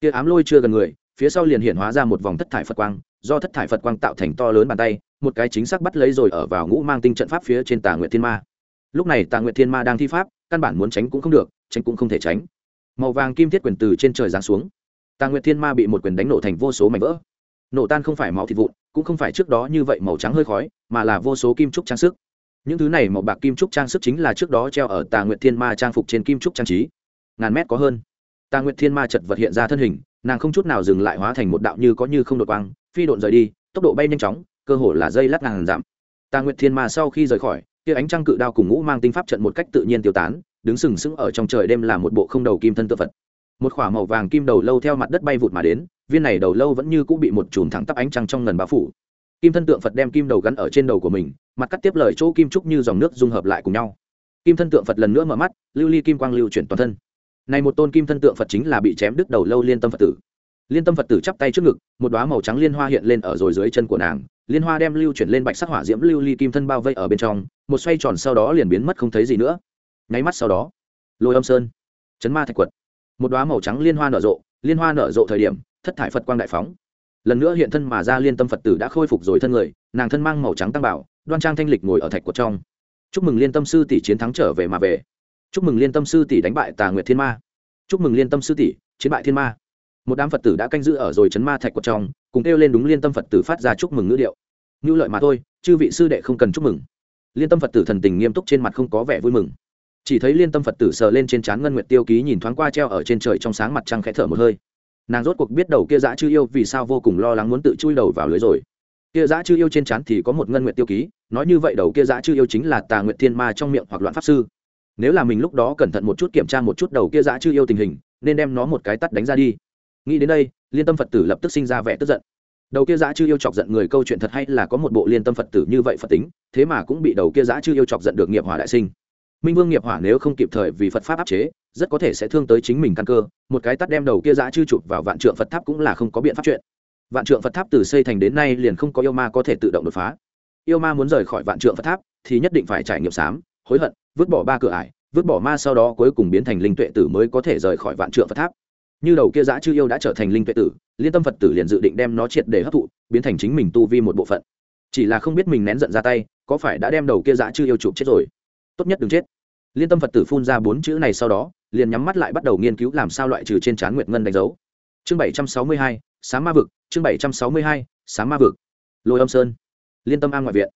Tia ám lôi chưa gần người, phía sau liền hiện hóa ra một vòng thất thải phật quang do thất thải phật quang tạo thành to lớn bàn tay, một cái chính xác bắt lấy rồi ở vào ngũ mang tinh trận pháp phía trên tà nguyệt thiên ma. Lúc này tà nguyệt thiên ma đang thi pháp, căn bản muốn tránh cũng không được, tránh cũng không thể tránh. Màu vàng kim thiết quyền từ trên trời giáng xuống. Tà nguyệt thiên ma bị một quyền đánh nổ thành vô số mảnh vỡ. Nổ tan không phải máu thịt vụn, cũng không phải trước đó như vậy màu trắng hơi khói, mà là vô số kim trúc trang sức. Những thứ này màu bạc kim trúc trang sức chính là trước đó treo ở tà nguyệt thiên ma trang phục trên kim trúc trang trí. Ngàn mét có hơn. Tà nguyệt thiên ma chật vật hiện ra thân hình, nàng không chút nào dừng lại hóa thành một đạo như có như không đột quang phi độn rời đi, tốc độ bay nhanh chóng, cơ hồ là dây lát ngàn giảm tà nguyệt thiên ma sau khi rời khỏi, kia ánh trăng cự đao cùng ngũ mang tinh pháp trận một cách tự nhiên tiêu tán, đứng sừng sững ở trong trời đêm là một bộ không đầu kim thân tự phật. Một k màu vàng kim đầu lâu theo mặt đất bay vụt mà đến, viên này đầu lâu vẫn như cũng bị một chùm thẳng tắp ánh trăng trong ngần bao phủ. Kim thân tượng phật đem kim đầu gắn ở trên đầu của mình, mặt cắt tiếp lời chỗ kim trúc như dòng nước dung hợp lại cùng nhau. Kim thân tượng phật lần nữa mở mắt, lưu ly kim quang lưu chuyển toàn thân. Này một tôn kim thân tượng phật chính là bị chém đứt đầu lâu liên tâm phật tử liên tâm phật tử chắp tay trước ngực, một đoá màu trắng liên hoa hiện lên ở rồi dưới chân của nàng. Liên hoa đem lưu chuyển lên bạch sắc hỏa diễm lưu ly kim thân bao vây ở bên trong, một xoay tròn sau đó liền biến mất không thấy gì nữa. Nháy mắt sau đó, lôi âm sơn, chấn ma thạch quật. Một đoá màu trắng liên hoa nở rộ, liên hoa nở rộ thời điểm, thất thải phật quang đại phóng. Lần nữa hiện thân mà ra liên tâm phật tử đã khôi phục rồi thân người, nàng thân mang màu trắng tăng bảo, đoan trang thanh lịch ngồi ở thạch quật trong. Chúc mừng liên tâm sư tỷ chiến thắng trở về mà về. Chúc mừng liên tâm sư tỷ đánh bại tà nguyệt thiên ma. Chúc mừng liên tâm sư tỷ chiến bại thiên ma một đám phật tử đã canh giữ ở rồi chấn ma thạch quật trong, cùng kêu lên đúng liên tâm phật tử phát ra chúc mừng ngữ điệu. Ngữ lợi mà thôi, chư vị sư đệ không cần chúc mừng. Liên tâm phật tử thần tình nghiêm túc trên mặt không có vẻ vui mừng. Chỉ thấy liên tâm phật tử sờ lên trên trán ngân nguyệt tiêu ký nhìn thoáng qua treo ở trên trời trong sáng mặt trăng khẽ thở một hơi. Nàng rốt cuộc biết đầu kia dã chư yêu vì sao vô cùng lo lắng muốn tự chui đầu vào lưới rồi. Kia dã chư yêu trên trán thì có một ngân nguyệt tiêu ký, nói như vậy đầu kia dã chư yêu chính là tà nguyệt thiên ma trong miệng hoặc loạn pháp sư. Nếu là mình lúc đó cẩn thận một chút kiểm tra một chút đầu kia dã chư yêu tình hình, nên đem nó một cái tắt đánh ra đi nghĩ đến đây liên tâm phật tử lập tức sinh ra vẻ tức giận. Đầu kia dã chư yêu chọc giận người câu chuyện thật hay là có một bộ liên tâm phật tử như vậy phật tính thế mà cũng bị đầu kia dã chư yêu chọc giận được nghiệp hỏa đại sinh. Minh vương nghiệp hỏa nếu không kịp thời vì phật pháp áp chế rất có thể sẽ thương tới chính mình căn cơ một cái tắt đem đầu kia giã chư chụp vào vạn trượng phật tháp cũng là không có biện pháp chuyện. Vạn trượng phật tháp từ xây thành đến nay liền không có yêu ma có thể tự động đột phá. Yêu ma muốn rời khỏi vạn trượng phật tháp thì nhất định phải trải nghiệm sám, hối hận vứt bỏ ba cửa ải vứt bỏ ma sau đó cuối cùng biến thành linh tuệ tử mới có thể rời khỏi vạn trượng phật tháp như đầu kia giã chư yêu đã trở thành linh tuệ tử, liên tâm phật tử liền dự định đem nó triệt để hấp thụ, biến thành chính mình tu vi một bộ phận. Chỉ là không biết mình nén giận ra tay, có phải đã đem đầu kia giã chư yêu chụp chết rồi? Tốt nhất đừng chết. Liên tâm phật tử phun ra bốn chữ này sau đó, liền nhắm mắt lại bắt đầu nghiên cứu làm sao loại trừ trên trán nguyệt ngân đánh dấu. Chương bảy trăm sáu mươi hai sáng ma vực, chương bảy trăm sáu mươi hai sáng ma vực. Lôi âm sơn. Liên tâm an ngoại viện.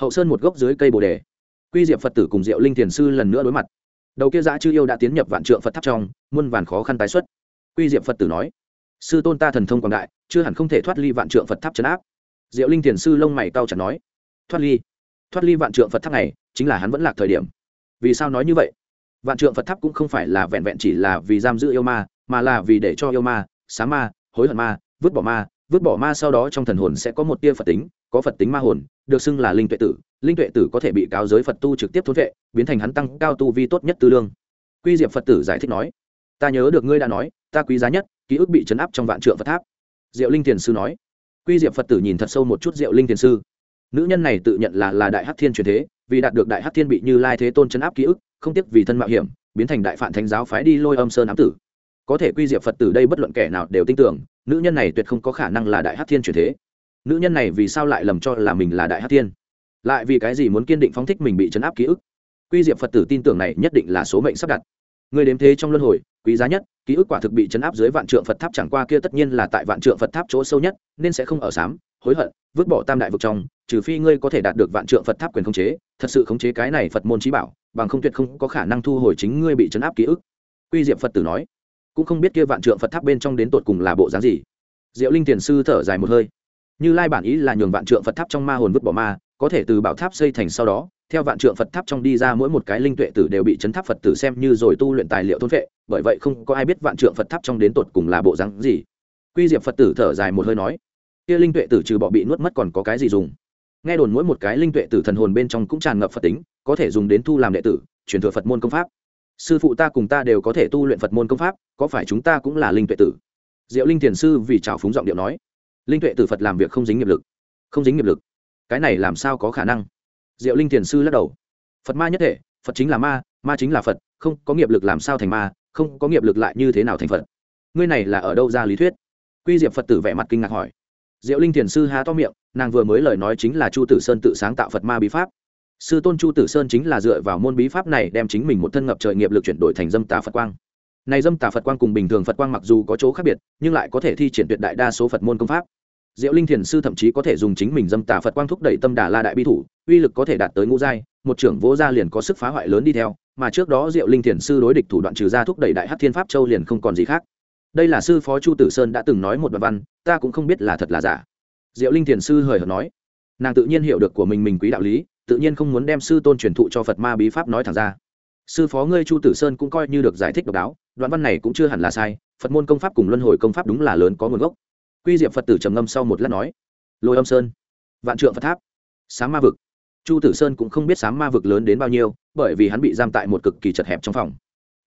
Hậu sơn một gốc dưới cây bồ đề. Quy diệp phật tử cùng diệu linh thiền sư lần nữa đối mặt. Đầu kia dã chư yêu đã tiến nhập vạn trượng phật tháp trong, muôn vàn khó khăn tái xuất quy diệp phật tử nói, sư tôn ta thần thông quảng đại, chưa hẳn không thể thoát ly vạn trượng phật tháp trấn áp. Diệu linh thiền sư lông mày cao chẳng nói, thoát ly thoát ly vạn trượng phật tháp này chính là hắn vẫn lạc thời điểm. Vì sao nói như vậy? Vạn trượng phật tháp cũng không phải là vẹn vẹn chỉ là vì giam giữ yêu ma, mà là vì để cho yêu ma sáng ma, hối hận ma, vứt bỏ ma, vứt bỏ ma sau đó trong thần hồn sẽ có một tia phật tính, có phật tính ma hồn, được xưng là linh tuệ tử. Linh tuệ tử có thể bị cáo giới phật tu trực tiếp thốn vệ, biến thành hắn tăng cao tu vi tốt nhất tư lương. Quy diệp phật tử giải thích nói, ta nhớ được ngươi đã nói ta quý giá nhất, ký ức bị chấn áp trong vạn trượng phật tháp. Diệu linh thiền sư nói. Quy diệp phật tử nhìn thật sâu một chút diệu linh thiền sư. Nữ nhân này tự nhận là là đại hắc thiên truyền thế, vì đạt được đại hắc thiên bị như lai thế tôn chấn áp ký ức, không tiếc vì thân mạo hiểm, biến thành đại phản thánh giáo phái đi lôi âm sơn ám tử. Có thể quy diệp phật tử đây bất luận kẻ nào đều tin tưởng, nữ nhân này tuyệt không có khả năng là đại hắc thiên truyền thế. Nữ nhân này vì sao lại lầm cho là mình là đại hắc thiên? Lại vì cái gì muốn kiên định phóng thích mình bị chấn áp ký ức? Quy diệp phật tử tin tưởng này nhất định là số mệnh sắp đặt. Người đếm thế trong luân hồi quý giá nhất, ký ức quả thực bị chấn áp dưới vạn trượng phật tháp chẳng qua kia tất nhiên là tại vạn trượng phật tháp chỗ sâu nhất, nên sẽ không ở sám, hối hận, vứt bỏ tam đại vực trong, trừ phi ngươi có thể đạt được vạn trượng phật tháp quyền khống chế, thật sự khống chế cái này phật môn trí bảo, bằng không tuyệt không có khả năng thu hồi chính ngươi bị chấn áp ký ức. Quy Diệm phật tử nói. Cũng không biết kia vạn trượng phật tháp bên trong đến tột cùng là bộ dáng gì. Diệu linh tiền sư thở dài một hơi. Như lai bản ý là nhường vạn trượng phật tháp trong ma hồn vứt bỏ ma, có thể từ bảo tháp xây thành sau đó theo vạn trượng phật tháp trong đi ra mỗi một cái linh tuệ tử đều bị chấn tháp phật tử xem như rồi tu luyện tài liệu thôn vệ bởi vậy không có ai biết vạn trượng phật tháp trong đến tột cùng là bộ rắn gì. Quy diệp phật tử thở dài một hơi nói, kia linh tuệ tử trừ bỏ bị nuốt mất còn có cái gì dùng? Nghe đồn mỗi một cái linh tuệ tử thần hồn bên trong cũng tràn ngập phật tính, có thể dùng đến thu làm đệ tử, truyền thừa phật môn công pháp. Sư phụ ta cùng ta đều có thể tu luyện phật môn công pháp, có phải chúng ta cũng là linh tuệ tử? Diệu linh thiền sư vì trào phúng giọng điệu nói, linh tuệ tử phật làm việc không dính nghiệp lực, không dính nghiệp lực. Cái này làm sao có khả năng? Diệu linh thiền sư lắc đầu. Phật ma nhất thể, phật chính là ma ma chính là phật, không có nghiệp lực làm sao thành ma, không có nghiệp lực lại như thế nào thành phật. Ngươi này là ở đâu ra lý thuyết? Quy diệp phật tử vẻ mặt kinh ngạc hỏi. Diệu linh thiền sư há to miệng, nàng vừa mới lời nói chính là chu tử sơn tự sáng tạo phật ma bí pháp. Sư tôn chu tử sơn chính là dựa vào môn bí pháp này đem chính mình một thân ngập trời nghiệp lực chuyển đổi thành dâm tà phật quang. Này dâm tà phật quang cùng bình thường phật quang mặc dù có chỗ khác biệt, nhưng lại có thể thi triển tuyệt đại đa số phật môn công pháp diệu linh thiền sư thậm chí có thể dùng chính mình dâm tà phật quang thúc đẩy tâm đà la đại bi thủ, uy lực có thể đạt tới ngũ giai, một trưởng vỗ gia liền có sức phá hoại lớn đi theo, mà trước đó diệu linh thiền sư đối địch thủ đoạn trừ ra thúc đẩy đại hát thiên pháp châu liền không còn gì khác. Đây là sư phó chu tử sơn đã từng nói một đoạn văn, ta cũng không biết là thật là giả. Diệu linh thiền sư hời hợt nói, nàng tự nhiên hiểu được của mình mình quý đạo lý, tự nhiên không muốn đem sư tôn truyền thụ cho phật ma bí pháp nói thẳng ra. Sư phó ngươi chu tử sơn cũng coi như được giải thích độc đáo, đoạn văn này cũng chưa hẳn là sai, phật môn công pháp cùng luân hồi công pháp đúng là lớn có nguồn gốc quy diệp phật tử trầm ngâm sau một lát nói, lôi âm sơn, vạn trượng phật tháp sáng ma vực. Chu tử sơn cũng không biết sáng ma vực lớn đến bao nhiêu, bởi vì hắn bị giam tại một cực kỳ chật hẹp trong phòng.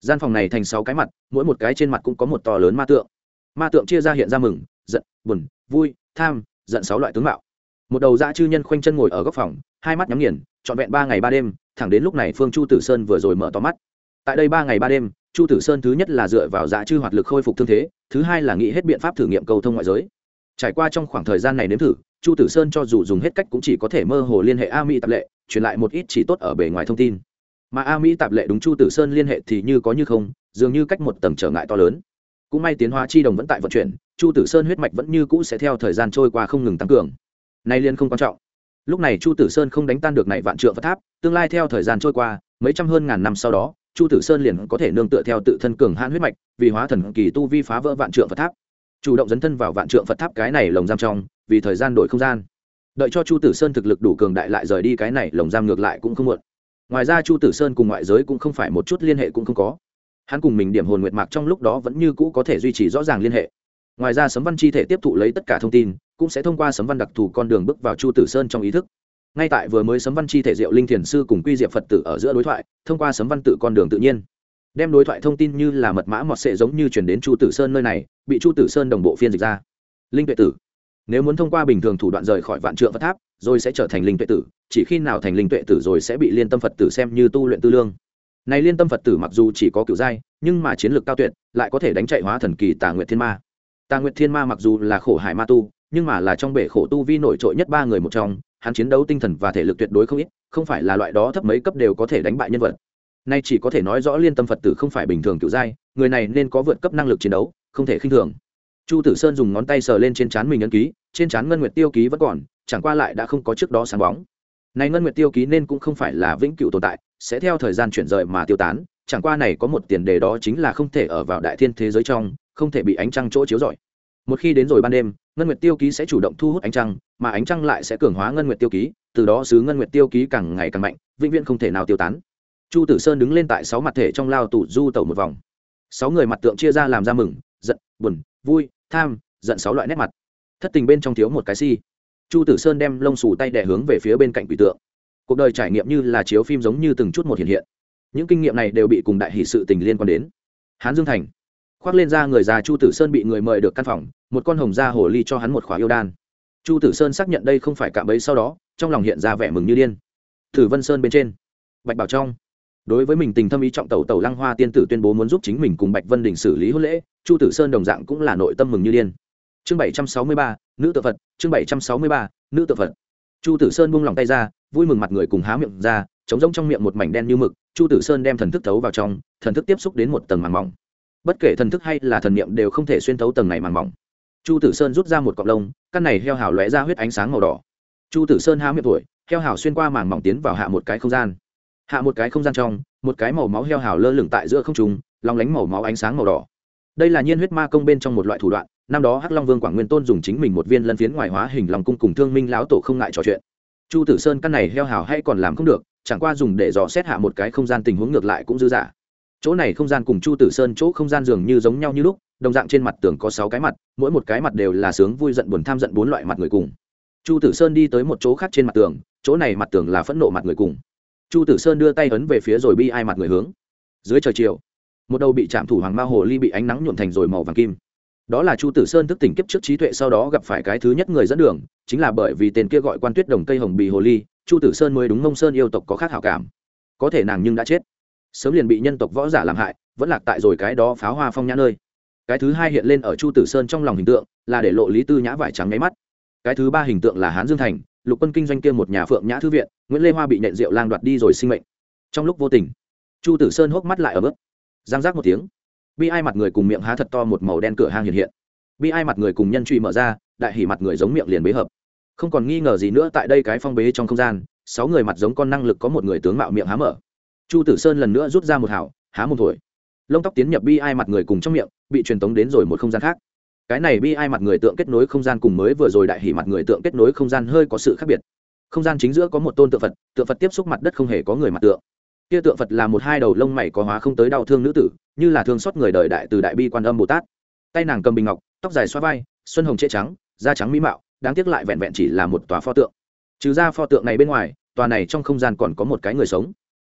Gian phòng này thành sáu cái mặt, mỗi một cái trên mặt cũng có một to lớn ma tượng. Ma tượng chia ra hiện ra mừng, giận, buồn, vui, tham, giận sáu loại tướng mạo. Một đầu dã chư nhân khoanh chân ngồi ở góc phòng, hai mắt nhắm nghiền, trọn vẹn ba ngày ba đêm, thẳng đến lúc này phương chu tử sơn vừa rồi mở to mắt. Tại đây ba ngày ba đêm chu tử sơn thứ nhất là dựa vào dạ chư hoạt lực khôi phục thương thế, thứ hai là nghĩ hết biện pháp thử nghiệm cầu thông ngoại giới. Trải qua trong khoảng thời gian này nếm thử, chu tử sơn cho dù dùng hết cách cũng chỉ có thể mơ hồ liên hệ a mỹ tạp lệ, truyền lại một ít chỉ tốt ở bề ngoài thông tin. Mà a mỹ tạp lệ đúng chu tử sơn liên hệ thì như có như không, dường như cách một tầng trở ngại to lớn. Cũng may tiến hóa chi đồng vẫn tại vận chuyển, chu tử sơn huyết mạch vẫn như cũ sẽ theo thời gian trôi qua không ngừng tăng cường. Nay liên không quan trọng. Lúc này chu tử sơn không đánh tan được này vạn trượng phật tháp, tương lai theo thời gian trôi qua, mấy trăm hơn ngàn năm sau đó chu tử sơn liền có thể nương tựa theo tự thân cường hãn huyết mạch, vì hóa thần kỳ tu vi phá vỡ vạn trượng phật tháp. Chủ động dấn thân vào vạn trượng phật tháp cái này lồng giam trong, vì thời gian đổi không gian. Đợi cho chu tử sơn thực lực đủ cường đại lại rời đi cái này lồng giam ngược lại cũng không muộn. Ngoài ra chu tử sơn cùng ngoại giới cũng không phải một chút liên hệ cũng không có. Hắn cùng mình điểm hồn nguyệt mạc trong lúc đó vẫn như cũ có thể duy trì rõ ràng liên hệ. Ngoài ra sấm văn chi thể tiếp thụ lấy tất cả thông tin, cũng sẽ thông qua sấm văn đặc thù con đường bước vào chu tử sơn trong ý thức ngay tại vừa mới sấm văn chi thể diệu linh thiền sư cùng quy diệp phật tử ở giữa đối thoại, thông qua sấm văn tự con đường tự nhiên, đem đối thoại thông tin như là mật mã mọt sệ giống như chuyển đến chu tử sơn nơi này, bị chu tử sơn đồng bộ phiên dịch ra. Linh tuệ tử. Nếu muốn thông qua bình thường thủ đoạn rời khỏi vạn trượng phật tháp, rồi sẽ trở thành linh tuệ tử, chỉ khi nào thành linh tuệ tử rồi sẽ bị liên tâm phật tử xem như tu luyện tư lương. Này liên tâm phật tử mặc dù chỉ có cựu giai nhưng mà chiến lược cao tuyệt, lại có thể đánh chạy hóa thần kỳ tà nguyệt thiên ma. Tà nguyệt thiên ma mặc dù là khổ hải ma tu, nhưng mà là trong bể khổ tu vi nổi trội nhất ba người một trong hắn chiến đấu tinh thần và thể lực tuyệt đối không ít, không phải là loại đó thấp mấy cấp đều có thể đánh bại nhân vật. Nay chỉ có thể nói rõ liên tâm phật tử không phải bình thường tiểu giai, người này nên có vượt cấp năng lực chiến đấu, không thể khinh thường. Chu tử sơn dùng ngón tay sờ lên trên trán mình ấn ký, trên trán ngân nguyệt tiêu ký vẫn còn, chẳng qua lại đã không có trước đó sáng bóng. Này ngân nguyệt tiêu ký nên cũng không phải là vĩnh cửu tồn tại, sẽ theo thời gian chuyển rời mà tiêu tán, chẳng qua này có một tiền đề đó chính là không thể ở vào đại thiên thế giới trong, không thể bị ánh trăng chỗ chiếu rọi. Một khi đến rồi ban đêm ngân nguyệt tiêu ký sẽ chủ động thu hút ánh trăng, mà ánh trăng lại sẽ cường hóa ngân nguyệt tiêu ký, từ đó xứ ngân nguyệt tiêu ký càng ngày càng mạnh, vĩnh viễn không thể nào tiêu tán. Chu tử sơn đứng lên tại sáu mặt thể trong lao tủ du tẩu một vòng. Sáu người mặt tượng chia ra làm ra mừng, giận, buồn, vui, tham, giận sáu loại nét mặt. Thất tình bên trong thiếu một cái si. Chu tử sơn đem lông xù tay đẻ hướng về phía bên cạnh quỷ tượng. Cuộc đời trải nghiệm như là chiếu phim giống như từng chút một hiện hiện. Những kinh nghiệm này đều bị cùng đại hỷ sự tình liên quan đến. Hán dương thành khoác lên ra người già chu tử sơn bị người mời được căn phòng, một con hồng da hồ ly cho hắn một khóa yêu đan. Chu tử sơn xác nhận đây không phải cạm bẫy sau đó, trong lòng hiện ra vẻ mừng như điên. Thử vân sơn bên trên, bạch bảo trong. Đối với mình tình thâm ý trọng tẩu tẩu lăng hoa tiên tử tuyên bố muốn giúp chính mình cùng bạch vân đình xử lý hôn lễ, chu tử sơn đồng dạng cũng là nội tâm mừng như điên. Chương bảy trăm sáu mươi ba, nữ tự phật, chương bảy trăm sáu mươi ba, nữ tự phật. Chu tử sơn buông lòng tay ra, vui mừng mặt người cùng há miệng ra, trống rỗng trong miệng một mảnh đen như mực, chu tử sơn đem thần thức thấu vào trong, thần thức tiếp xúc đến một tầng màng mỏng bất kể thần thức hay là thần niệm đều không thể xuyên thấu tầng này màng mỏng. Chu tử sơn rút ra một cọc lông, căn này heo hào lóe ra huyết ánh sáng màu đỏ. Chu tử sơn há miệng tuổi, heo hào xuyên qua màng mỏng tiến vào hạ một cái không gian. Hạ một cái không gian trong, một cái màu máu heo hào lơ lửng tại giữa không trung, long lánh màu máu ánh sáng màu đỏ. Đây là nhiên huyết ma công bên trong một loại thủ đoạn, năm đó hắc long vương quảng nguyên tôn dùng chính mình một viên lân phiến ngoài hóa hình lòng cung cùng thương minh lão tổ không ngại trò chuyện. Chu tử sơn căn này heo hào hay còn làm không được, chẳng qua dùng để dò xét hạ một cái không gian tình huống ngược lại cũng dư dả chỗ này không gian cùng chu tử sơn chỗ không gian dường như giống nhau như lúc, đồng dạng trên mặt tường có sáu cái mặt, mỗi một cái mặt đều là sướng vui giận buồn tham giận bốn loại mặt người cùng. Chu tử sơn đi tới một chỗ khác trên mặt tường, chỗ này mặt tường là phẫn nộ mặt người cùng. Chu tử sơn đưa tay ấn về phía rồi bi ai mặt người hướng. Dưới trời chiều, một đầu bị chạm thủ hoàng ma hồ ly bị ánh nắng nhuộm thành rồi màu vàng kim. Đó là chu tử sơn thức tỉnh kiếp trước trí tuệ sau đó gặp phải cái thứ nhất người dẫn đường, chính là bởi vì tên kia gọi quan tuyết đồng cây hồng bì hồ ly, chu tử sơn mới đúng mông sơn yêu tộc có khác hảo cảm. Có thể nàng nhưng đã chết sớm liền bị nhân tộc võ giả làm hại, vẫn lạc tại rồi cái đó pháo hoa phong nhã nơi. Cái thứ hai hiện lên ở chu tử sơn trong lòng hình tượng, là để lộ lý tư nhã vải trắng nháy mắt. Cái thứ ba hình tượng là hán dương thành, lục quân kinh doanh kia một nhà phượng nhã thư viện, nguyễn lê hoa bị nện rượu lang đoạt đi rồi sinh mệnh. Trong lúc vô tình, chu tử sơn hốc mắt lại ở bước. Giang giác một tiếng, bi ai mặt người cùng miệng há thật to một màu đen cửa hang hiện hiện. Bi ai mặt người cùng nhân truy mở ra, đại hỉ mặt người giống miệng liền bế hợp. Không còn nghi ngờ gì nữa tại đây cái phong bế trong không gian, sáu người mặt giống con năng lực có một người tướng mạo miệng há mở chu tử sơn lần nữa rút ra một hảo, há một thổi. Lông tóc tiến nhập bi ai mặt người cùng trong miệng, bị truyền tống đến rồi một không gian khác. Cái này bi ai mặt người tượng kết nối không gian cùng mới vừa rồi đại hỉ mặt người tượng kết nối không gian hơi có sự khác biệt. Không gian chính giữa có một tôn tượng phật tượng phật tiếp xúc mặt đất không hề có người mặt tượng. Kia tượng phật là một hai đầu lông mày có hóa không tới đau thương nữ tử, như là thương xót người đời đại từ đại bi quan âm bồ tát. Tay nàng cầm bình ngọc, tóc dài xoa vai, xuân hồng trễ trắng, da trắng mỹ mạo, đáng tiếc lại vẹn vẹn chỉ là một tòa pho tượng. Trừ ra pho tượng này bên ngoài, tòa này trong không gian còn có một cái người sống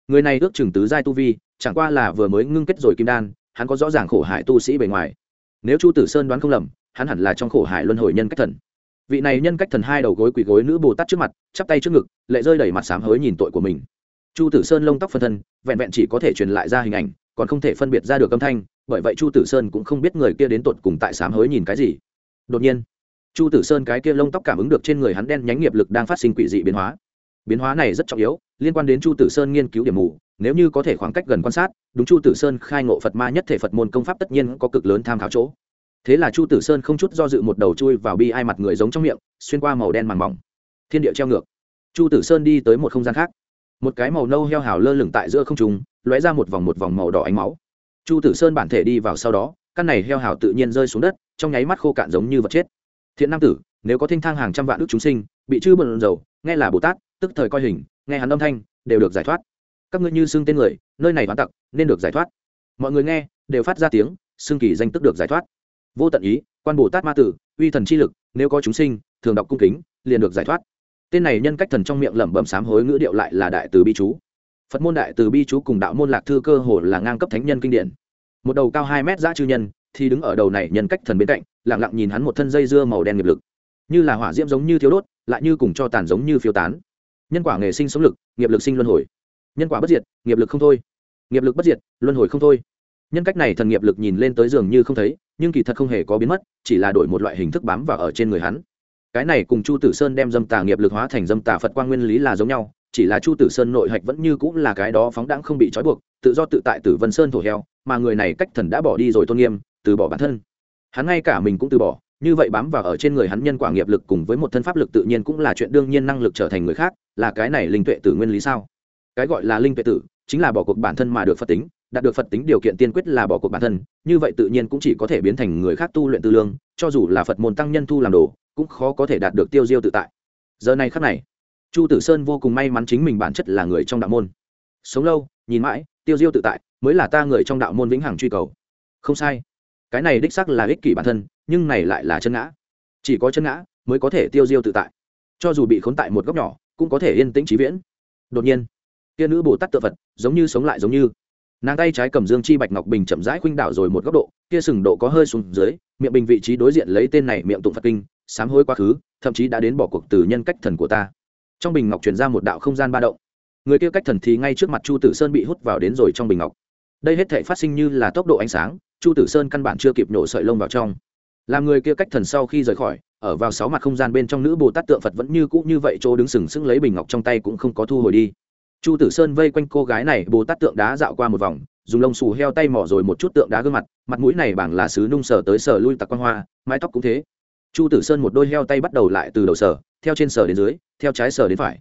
người này ước chừng tứ giai tu vi, chẳng qua là vừa mới ngưng kết rồi kim đan, hắn có rõ ràng khổ hại tu sĩ bề ngoài. Nếu chu tử sơn đoán không lầm, hắn hẳn là trong khổ hại luân hồi nhân cách thần. Vị này nhân cách thần hai đầu gối quỳ gối nữ bồ tát trước mặt, chắp tay trước ngực, lệ rơi đẩy mặt sám hối nhìn tội của mình. Chu tử sơn lông tóc phân thân, vẹn vẹn chỉ có thể truyền lại ra hình ảnh, còn không thể phân biệt ra được âm thanh, bởi vậy chu tử sơn cũng không biết người kia đến tột cùng tại sám hối nhìn cái gì. Đột nhiên, chu tử sơn cái kia lông tóc cảm ứng được trên người hắn đen nhánh nghiệp lực đang phát sinh quỷ dị biến hóa biến hóa này rất trọng yếu, liên quan đến chu tử sơn nghiên cứu điểm mù, nếu như có thể khoảng cách gần quan sát, đúng chu tử sơn khai ngộ phật ma nhất thể phật môn công pháp tất nhiên có cực lớn tham khảo chỗ. Thế là chu tử sơn không chút do dự một đầu chui vào bi ai mặt người giống trong miệng, xuyên qua màu đen màng mỏng. Thiên địa treo ngược. Chu tử sơn đi tới một không gian khác. Một cái màu nâu heo hào lơ lửng tại giữa không trùng lóe ra một vòng một vòng màu đỏ ánh máu. Chu tử sơn bản thể đi vào sau đó, căn này heo hào tự nhiên rơi xuống đất, trong nháy mắt khô cạn giống như vật chết. Thiện nam tử nếu có thinh thang hàng trăm vạn đức chúng sinh, bị chư bận dầu, nghe là bồ tát, tức thời coi hình, nghe hắn âm thanh, đều được giải thoát. Các ngươi như xưng tên người, nơi này hoán tặc, nên được giải thoát. Mọi người nghe, đều phát ra tiếng, xưng kỳ danh tức được giải thoát. Vô tận ý, quan bồ tát ma tử, uy thần chi lực, nếu có chúng sinh, thường đọc cung kính, liền được giải thoát. Tên này nhân cách thần trong miệng lẩm bẩm sám hối ngữ điệu lại là đại từ bi chú. Phật môn đại từ bi chú cùng đạo môn lạc thư cơ hồ là ngang cấp thánh nhân kinh điển. Một đầu cao hai mét giã chư nhân, thì đứng ở đầu này nhân cách thần bên cạnh lẳng lặng nhìn hắn một thân dây dưa màu đen nghiệp lực như là hỏa diễm giống như thiếu đốt, lại như cùng cho tàn giống như phiêu tán. Nhân quả nghề sinh sống lực, nghiệp lực sinh luân hồi. Nhân quả bất diệt, nghiệp lực không thôi. Nghiệp lực bất diệt, luân hồi không thôi. Nhân cách này thần nghiệp lực nhìn lên tới giường như không thấy, nhưng kỳ thật không hề có biến mất, chỉ là đổi một loại hình thức bám vào ở trên người hắn. Cái này cùng chu tử sơn đem dâm tà nghiệp lực hóa thành dâm tà phật quang nguyên lý là giống nhau, chỉ là chu tử sơn nội hạch vẫn như cũng là cái đó phóng đãng không bị trói buộc, tự do tự tại tử vân sơn thổ heo, mà người này cách thần đã bỏ đi rồi tôn nghiêm, từ bỏ bản thân. Hắn ngay cả mình cũng từ bỏ như vậy bám vào ở trên người hắn nhân quả nghiệp lực cùng với một thân pháp lực tự nhiên cũng là chuyện đương nhiên năng lực trở thành người khác, là cái này linh tuệ tử nguyên lý sao? Cái gọi là linh tuệ tử chính là bỏ cuộc bản thân mà được phật tính, đạt được phật tính điều kiện tiên quyết là bỏ cuộc bản thân, như vậy tự nhiên cũng chỉ có thể biến thành người khác tu luyện tư lương, cho dù là phật môn tăng nhân thu làm đồ, cũng khó có thể đạt được tiêu diêu tự tại. Giờ này khắc này, chu tử sơn vô cùng may mắn chính mình bản chất là người trong đạo môn. Sống lâu, nhìn mãi, tiêu diêu tự tại mới là ta người trong đạo môn vĩnh hằng truy cầu. Không sai, cái này đích sắc là ích kỷ bản thân nhưng này lại là chân ngã. Chỉ có chân ngã mới có thể tiêu diêu tự tại. Cho dù bị khốn tại một góc nhỏ, cũng có thể yên tĩnh trí viễn. Đột nhiên, kia nữ bồ tát tự phật giống như sống lại giống như. Nàng tay trái cầm dương chi bạch ngọc bình chậm rãi khuynh đảo rồi một góc độ, kia sừng độ có hơi xuống dưới, miệng bình vị trí đối diện lấy tên này miệng tụng phật kinh, sám hối quá khứ, thậm chí đã đến bỏ cuộc từ nhân cách thần của ta. Trong bình ngọc truyền ra một đạo không gian ba động. Người kia cách thần thì ngay trước mặt chu tử sơn bị hút vào đến rồi trong bình ngọc. Đây hết thể phát sinh như là tốc độ ánh sáng, chu tử sơn căn bản chưa kịp nổ sợi lông vào trong làm người kia cách thần sau khi rời khỏi, ở vào sáu mặt không gian bên trong nữ bồ tát tượng phật vẫn như cũ như vậy chỗ đứng sừng sững lấy bình ngọc trong tay cũng không có thu hồi đi. Chu tử sơn vây quanh cô gái này, bồ tát tượng đá dạo qua một vòng, dùng lông xù heo tay mỏ rồi một chút tượng đá gương mặt mặt mũi này bảng là sứ nung sờ tới sờ lui tặc quan hoa, mái tóc cũng thế. Chu tử sơn một đôi heo tay bắt đầu lại từ đầu sờ theo trên sờ đến dưới, theo trái sờ đến phải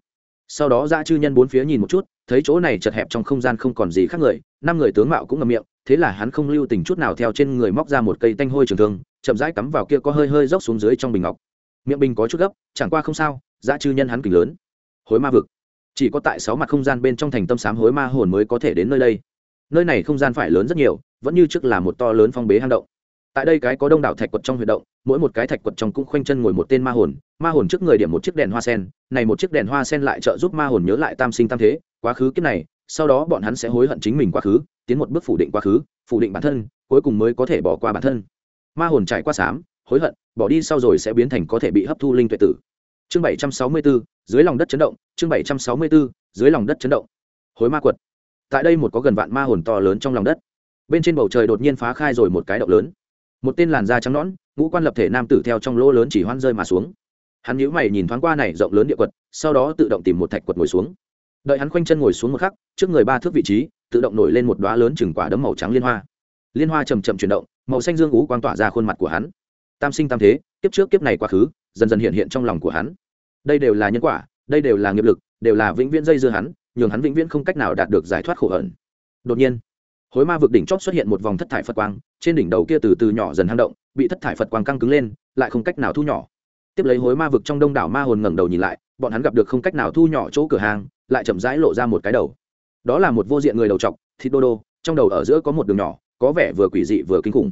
sau đó dã chư nhân bốn phía nhìn một chút, thấy chỗ này chật hẹp trong không gian không còn gì khác người, năm người tướng mạo cũng ngầm miệng, thế là hắn không lưu tình chút nào theo trên người móc ra một cây tanh hôi trường thương, chậm rãi cắm vào kia có hơi hơi dốc xuống dưới trong bình ngọc. Miệng bình có chút gấp, chẳng qua không sao, dã chư nhân hắn kình lớn. Hối ma vực. Chỉ có tại sáu mặt không gian bên trong thành tâm sám hối ma hồn mới có thể đến nơi đây. Nơi này không gian phải lớn rất nhiều, vẫn như trước là một to lớn phong bế hang động tại đây cái có đông đảo thạch quật trong huy động, mỗi một cái thạch quật trong cũng khoanh chân ngồi một tên ma hồn ma hồn trước người điểm một chiếc đèn hoa sen, này một chiếc đèn hoa sen lại trợ giúp ma hồn nhớ lại tam sinh tam thế, quá khứ kiếp này, sau đó bọn hắn sẽ hối hận chính mình quá khứ, tiến một bước phủ định quá khứ, phủ định bản thân, cuối cùng mới có thể bỏ qua bản thân. Ma hồn trải qua sám, hối hận, bỏ đi sau rồi sẽ biến thành có thể bị hấp thu linh tuệ tử. Chương bảy trăm sáu mươi bốn dưới lòng đất chấn động, chương bảy trăm sáu mươi bốn dưới lòng đất chấn động. Hối ma quật. Tại đây một có gần vạn ma hồn to lớn trong lòng đất. Bên trên bầu trời đột nhiên phá khai rồi một cái động lớn một tên làn da trắng nõn, ngũ quan lập thể nam tử theo trong lỗ lớn chỉ hoan rơi mà xuống. Hắn nhíu mày nhìn thoáng qua này rộng lớn địa quật, sau đó tự động tìm một thạch quật ngồi xuống. Đợi hắn khoanh chân ngồi xuống một khắc, trước người ba thước vị trí, tự động nổi lên một đoá lớn chừng quả đấm màu trắng liên hoa. Liên hoa chầm chậm chuyển động, màu xanh dương ú quang tỏa ra khuôn mặt của hắn. Tam sinh tam thế, kiếp trước kiếp này quá khứ, dần dần hiện hiện trong lòng của hắn. Đây đều là nhân quả, đây đều là nghiệp lực, đều là vĩnh viễn dây dưa hắn, nhường hắn vĩnh viễn không cách nào đạt được giải thoát khổ hận. đột nhiên hối ma vực đỉnh chót xuất hiện một vòng thất thải phật quang, trên đỉnh đầu kia từ từ nhỏ dần hang động, bị thất thải phật quang căng cứng lên, lại không cách nào thu nhỏ. Tiếp lấy hối ma vực trong đông đảo ma hồn ngẩng đầu nhìn lại, bọn hắn gặp được không cách nào thu nhỏ chỗ cửa hàng, lại chậm rãi lộ ra một cái đầu. Đó là một vô diện người đầu trọc thịt đô đô, trong đầu ở giữa có một đường nhỏ, có vẻ vừa quỷ dị vừa kinh khủng.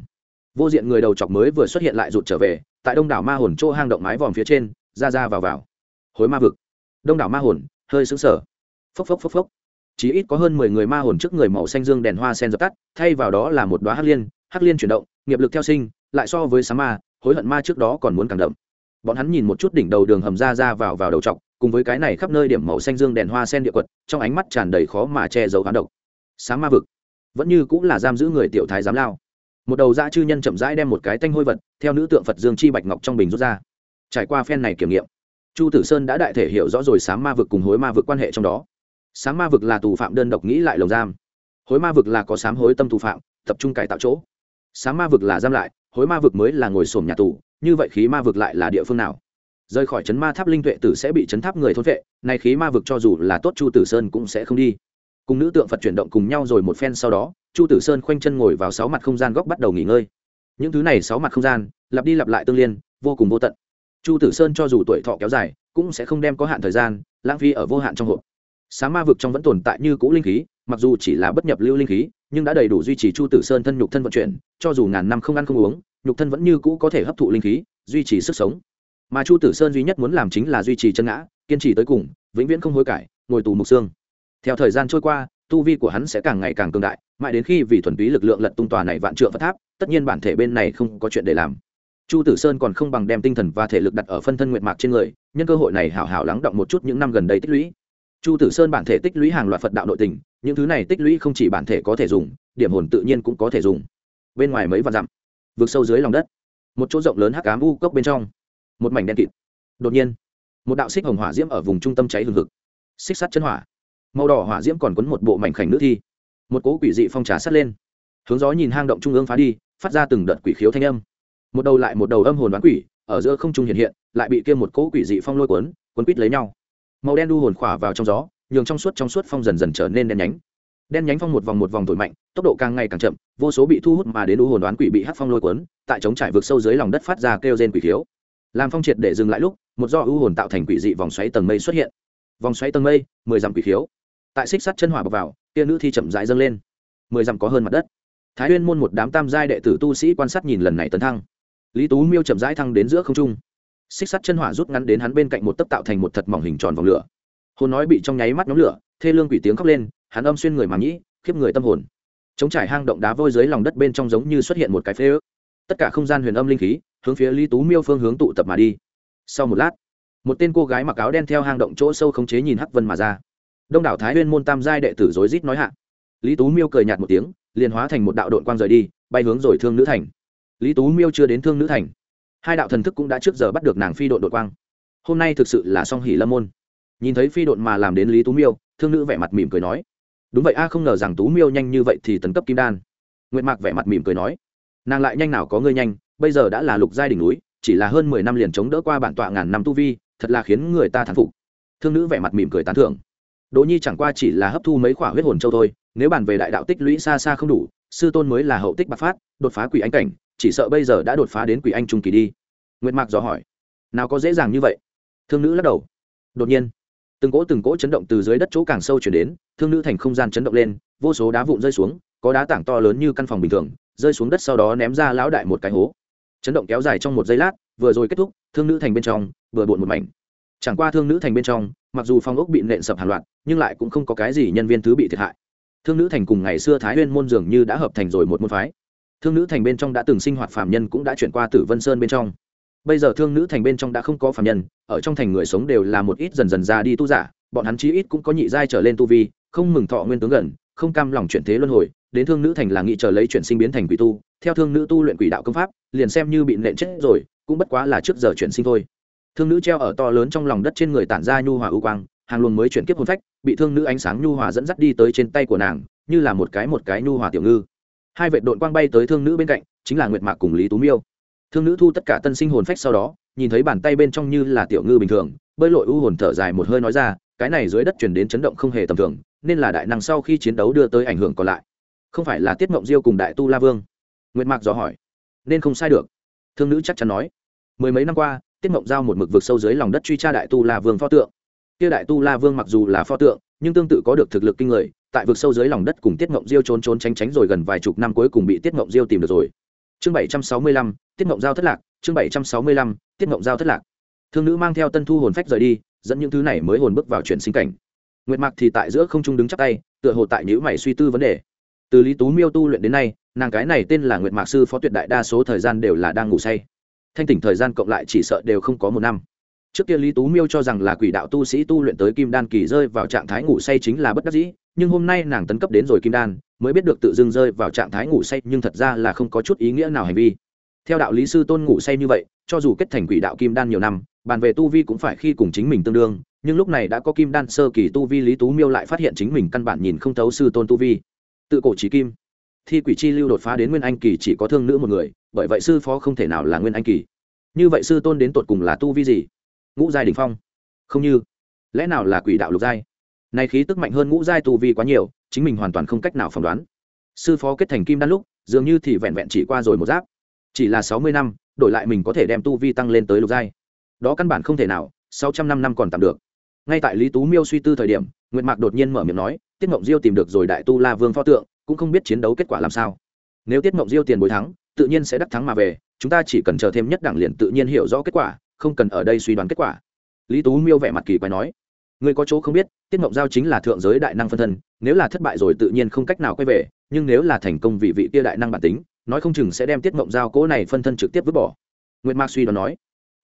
Vô diện người đầu chọc mới vừa xuất hiện lại rụt trở về, tại đông đảo ma hồn chỗ hang động mái vòm phía trên, ra ra vào vào. Hối ma vực. Đông đảo ma hồn, hơi xứng sở phốc phốc phốc phốc chỉ ít có hơn mười người ma hồn trước người màu xanh dương đèn hoa sen dập tắt, thay vào đó là một đóa hắc liên hắc liên chuyển động, nghiệp lực theo sinh, lại so với sáng ma, hối hận ma trước đó còn muốn càng đậm. Bọn hắn nhìn một chút đỉnh đầu đường hầm ra ra vào vào đầu trọc, cùng với cái này khắp nơi điểm màu xanh dương đèn hoa sen địa quật, trong ánh mắt tràn đầy khó mà che giấu hán độc. Sáng ma vực. Vẫn như cũng là giam giữ người tiểu thái giám lao. Một đầu dã chư nhân chậm rãi đem một cái tanh hôi vật, theo nữ tượng phật dương chi bạch ngọc trong bình rút ra. Trải qua phen này kiểm nghiệm, chu tử sơn đã đại thể hiểu rõ rồi sáng ma vực cùng hối ma vực quan hệ trong đó sáng ma vực là tù phạm đơn độc nghĩ lại lồng giam. Hối ma vực là có sám hối tâm tù phạm, tập trung cải tạo chỗ. Sáng ma vực là giam lại, hối ma vực mới là ngồi sổm nhà tù, như vậy khí ma vực lại là địa phương nào? Rời khỏi chấn ma tháp linh tuệ tử sẽ bị chấn tháp người thôn vệ này khí ma vực cho dù là tốt chu tử sơn cũng sẽ không đi. Cùng nữ tượng phật chuyển động cùng nhau rồi một phen sau đó, chu tử sơn khoanh chân ngồi vào sáu mặt không gian góc bắt đầu nghỉ ngơi. Những thứ này sáu mặt không gian, lặp đi lặp lại tương liên, vô cùng vô tận. Chu tử sơn cho dù tuổi thọ kéo dài, cũng sẽ không đem có hạn thời gian, lãng phí ở vô hạn trong hộp sáng ma vực trong vẫn tồn tại như cũ linh khí, mặc dù chỉ là bất nhập lưu linh khí, nhưng đã đầy đủ duy trì chu tử sơn thân nhục thân vận chuyển, cho dù ngàn năm không ăn không uống, nhục thân vẫn như cũ có thể hấp thụ linh khí, duy trì sức sống. Mà chu tử sơn duy nhất muốn làm chính là duy trì chân ngã, kiên trì tới cùng, vĩnh viễn không hối cải, ngồi tù mục xương. Theo thời gian trôi qua, tu vi của hắn sẽ càng ngày càng cường đại, mãi đến khi vì thuần túy lực lượng lật tung tòa này vạn trượng phật tháp, tất nhiên bản thể bên này không có chuyện để làm. Chu tử sơn còn không bằng đem tinh thần và thể lực đặt ở phân thân nguyện mạc trên người, nhân cơ hội này hảo hảo lắng động một chút những năm gần đây tích lũy chu tử sơn bản thể tích lũy hàng loạt phật đạo nội tình, những thứ này tích lũy không chỉ bản thể có thể dùng, điểm hồn tự nhiên cũng có thể dùng. Bên ngoài mấy vạn dặm vượt sâu dưới lòng đất, một chỗ rộng lớn hắc ám u cốc bên trong, một mảnh đen kịt. Đột nhiên, một đạo xích hồng hỏa diễm ở vùng trung tâm cháy hừng hực. Xích sắt chân hỏa, màu đỏ hỏa diễm còn quấn một bộ mảnh khảnh nữ thi. Một cỗ quỷ dị phong trà sắt lên, hướng gió nhìn hang động trung ương phá đi, phát ra từng đợt quỷ khiếu thanh âm. Một đầu lại một đầu âm hồn đoán quỷ, ở giữa không trung hiện hiện, lại bị kia một cỗ quỷ dị phong lôi cuốn cuốn quít lấy nhau màu đen đu hồn khỏa vào trong gió, nhường trong suốt trong suốt phong dần dần trở nên đen nhánh. Đen nhánh phong một vòng một vòng thổi mạnh, tốc độ càng ngày càng chậm, vô số bị thu hút mà đến đu hồn đoán quỷ bị hắc phong lôi cuốn, tại chống trải vực sâu dưới lòng đất phát ra kêu rên quỷ thiếu. Làm phong triệt để dừng lại lúc, một do ưu hồn tạo thành quỷ dị vòng xoáy tầng mây xuất hiện. Vòng xoáy tầng mây, mười dặm quỷ thiếu. Tại xích sắt chân hỏa bọc vào, tia nữ thi chậm rãi dâng lên. Mười dặm có hơn mặt đất. Thái huyên môn một đám tam giai đệ tử tu sĩ quan sát nhìn lần này tấn thăng. Lý tú miêu chậm rãi thăng đến giữa không trung xích sắt chân hỏa rút ngắn đến hắn bên cạnh một tấc tạo thành một thật mỏng hình tròn vòng lửa. Hồn nói bị trong nháy mắt nhóm lửa, thê lương quỷ tiếng khóc lên, hắn âm xuyên người mà nhĩ khiếp người tâm hồn. Chống trải hang động đá vôi dưới lòng đất bên trong giống như xuất hiện một cái phế ước. Tất cả không gian huyền âm linh khí, hướng phía lý tú miêu phương hướng tụ tập mà đi. Sau một lát, một tên cô gái mặc áo đen theo hang động chỗ sâu khống chế nhìn hắc vân mà ra. Đông đảo thái huyên môn tam giai đệ tử rối rít nói hạ. Lý tú miêu cười nhạt một tiếng, liền hóa thành một đạo đội quang rời đi, bay hướng rồi thương nữ thành. Lý tú miêu chưa đến thương nữ thành hai đạo thần thức cũng đã trước giờ bắt được nàng phi đội đội quang. Hôm nay thực sự là song hỉ lâm môn. Nhìn thấy phi đội mà làm đến lý tú miêu, thương nữ vẻ mặt mỉm cười nói, đúng vậy a, không ngờ rằng tú miêu nhanh như vậy thì tấn cấp kim đan. Nguyệt mạc vẻ mặt mỉm cười nói, nàng lại nhanh nào có ngươi nhanh, bây giờ đã là lục giai đỉnh núi, chỉ là hơn mười năm liền chống đỡ qua bản tọa ngàn năm tu vi, thật là khiến người ta thán phục. Thương nữ vẻ mặt mỉm cười tán thưởng, đỗ nhi chẳng qua chỉ là hấp thu mấy khỏa huyết hồn châu thôi, nếu bàn về đại đạo tích lũy xa xa không đủ, sư tôn mới là hậu tích bạc phát, đột phá quỷ ánh cảnh chỉ sợ bây giờ đã đột phá đến quỷ anh trung kỳ đi. Nguyệt mạc dò hỏi, nào có dễ dàng như vậy? Thương nữ lắc đầu, đột nhiên. Từng cỗ từng cỗ chấn động từ dưới đất chỗ càng sâu chuyển đến, thương nữ thành không gian chấn động lên, vô số đá vụn rơi xuống, có đá tảng to lớn như căn phòng bình thường, rơi xuống đất sau đó ném ra lão đại một cái hố. Chấn động kéo dài trong một giây lát, vừa rồi kết thúc, thương nữ thành bên trong, vừa bộn một mảnh. Chẳng qua thương nữ thành bên trong, mặc dù phong ốc bị nện sập hàng loạt, nhưng lại cũng không có cái gì nhân viên thứ bị thiệt hại. Thương nữ thành cùng ngày xưa thái nguyên môn dường như đã hợp thành rồi một môn phái thương nữ thành bên trong đã từng sinh hoạt phạm nhân cũng đã chuyển qua tử vân sơn bên trong. Bây giờ thương nữ thành bên trong đã không có phạm nhân, ở trong thành người sống đều là một ít dần dần ra đi tu giả, bọn hắn chí ít cũng có nhị giai trở lên tu vi, không mừng thọ nguyên tướng gần, không cam lòng chuyển thế luân hồi, đến thương nữ thành là nghị chờ lấy chuyển sinh biến thành quỷ tu, theo thương nữ tu luyện quỷ đạo công pháp, liền xem như bị nện chết rồi, cũng bất quá là trước giờ chuyển sinh thôi. Thương nữ treo ở to lớn trong lòng đất trên người tản ra nhu hòa ưu quang, hàng luồng mới chuyển kiếp hồn phách, bị thương nữ ánh sáng nhu hòa dẫn dắt đi tới trên tay của nàng, như là một cái một cái nhu hòa tiểu ngư hai vệ đội quang bay tới thương nữ bên cạnh, chính là nguyệt mạc cùng lý tú miêu. Thương nữ thu tất cả tân sinh hồn phách sau đó, nhìn thấy bàn tay bên trong như là tiểu ngư bình thường, bơi lội u hồn thở dài một hơi nói ra, cái này dưới đất chuyển đến chấn động không hề tầm thường, nên là đại năng sau khi chiến đấu đưa tới ảnh hưởng còn lại. Không phải là tiết mộng diêu cùng đại tu la vương? Nguyệt mạc dò hỏi. Nên không sai được. Thương nữ chắc chắn nói. Mười mấy năm qua, tiết mộng giao một mực vực sâu dưới lòng đất truy tra đại tu la vương pho tượng. Kia đại tu la vương mặc dù là pho tượng, nhưng tương tự có được thực lực kinh người tại vực sâu dưới lòng đất cùng tiết ngộng diêu trốn trốn tránh tránh rồi gần vài chục năm cuối cùng bị tiết ngộng diêu tìm được rồi. Chương bảy trăm sáu mươi lăm, tiết ngộng giao thất lạc, chương bảy trăm sáu mươi lăm, tiết ngộng giao thất lạc. Thương nữ mang theo tân thu hồn phách rời đi, dẫn những thứ này mới hồn bước vào chuyển sinh cảnh. Nguyệt mạc thì tại giữa không trung đứng chắc tay, tựa hồ tại nhữ mày suy tư vấn đề. Từ lý tú miêu tu luyện đến nay, nàng cái này tên là nguyệt mạc sư phó tuyệt đại đa số thời gian đều là đang ngủ say. Thanh tỉnh thời gian cộng lại chỉ sợ đều không có một năm. Trước kia lý tú miêu cho rằng là quỷ đạo tu sĩ tu luyện tới kim đan kỳ rơi vào trạng thái ngủ say chính là bất đắc dĩ nhưng hôm nay nàng tấn cấp đến rồi kim đan, mới biết được tự dưng rơi vào trạng thái ngủ say, nhưng thật ra là không có chút ý nghĩa nào hành vi. Theo đạo lý sư tôn ngủ say như vậy, cho dù kết thành quỷ đạo kim đan nhiều năm, bàn về tu vi cũng phải khi cùng chính mình tương đương, nhưng lúc này đã có kim đan sơ kỳ tu vi lý tú miêu lại phát hiện chính mình căn bản nhìn không thấu sư tôn tu vi. Tự cổ trí kim. Thi quỷ chi lưu đột phá đến nguyên anh kỳ chỉ có thương nữ một người, bởi vậy sư phó không thể nào là nguyên anh kỳ. Như vậy sư tôn đến tột cùng là tu vi gì? Ngũ giai đình phong. Không như. Lẽ nào là quỷ đạo lục giai? Này khí tức mạnh hơn ngũ giai tu vi quá nhiều, chính mình hoàn toàn không cách nào phỏng đoán. Sư phó kết thành kim đan lúc, dường như thì vẹn vẹn chỉ qua rồi một giáp. Chỉ là sáu mươi năm, đổi lại mình có thể đem tu vi tăng lên tới lục giai. Đó căn bản không thể nào, sáu trăm năm năm còn tạm được. Ngay tại lý tú miêu suy tư thời điểm, nguyệt mạc đột nhiên mở miệng nói, tiết mộng diêu tìm được rồi đại tu la vương pho tượng, cũng không biết chiến đấu kết quả làm sao. Nếu tiết mộng diêu tiền bồi thắng, tự nhiên sẽ đắc thắng mà về, chúng ta chỉ cần chờ thêm nhất đẳng liền tự nhiên hiểu rõ kết quả, không cần ở đây suy đoán kết quả. Lý tú miêu vẻ mặt kỳ quái nói người có chỗ không biết, tiết mộng giao chính là thượng giới đại năng phân thân, nếu là thất bại rồi tự nhiên không cách nào quay về, nhưng nếu là thành công vị vị tia đại năng bản tính, nói không chừng sẽ đem tiết mộng giao cố này phân thân trực tiếp vứt bỏ. Nguyệt mạc suy đoán nói,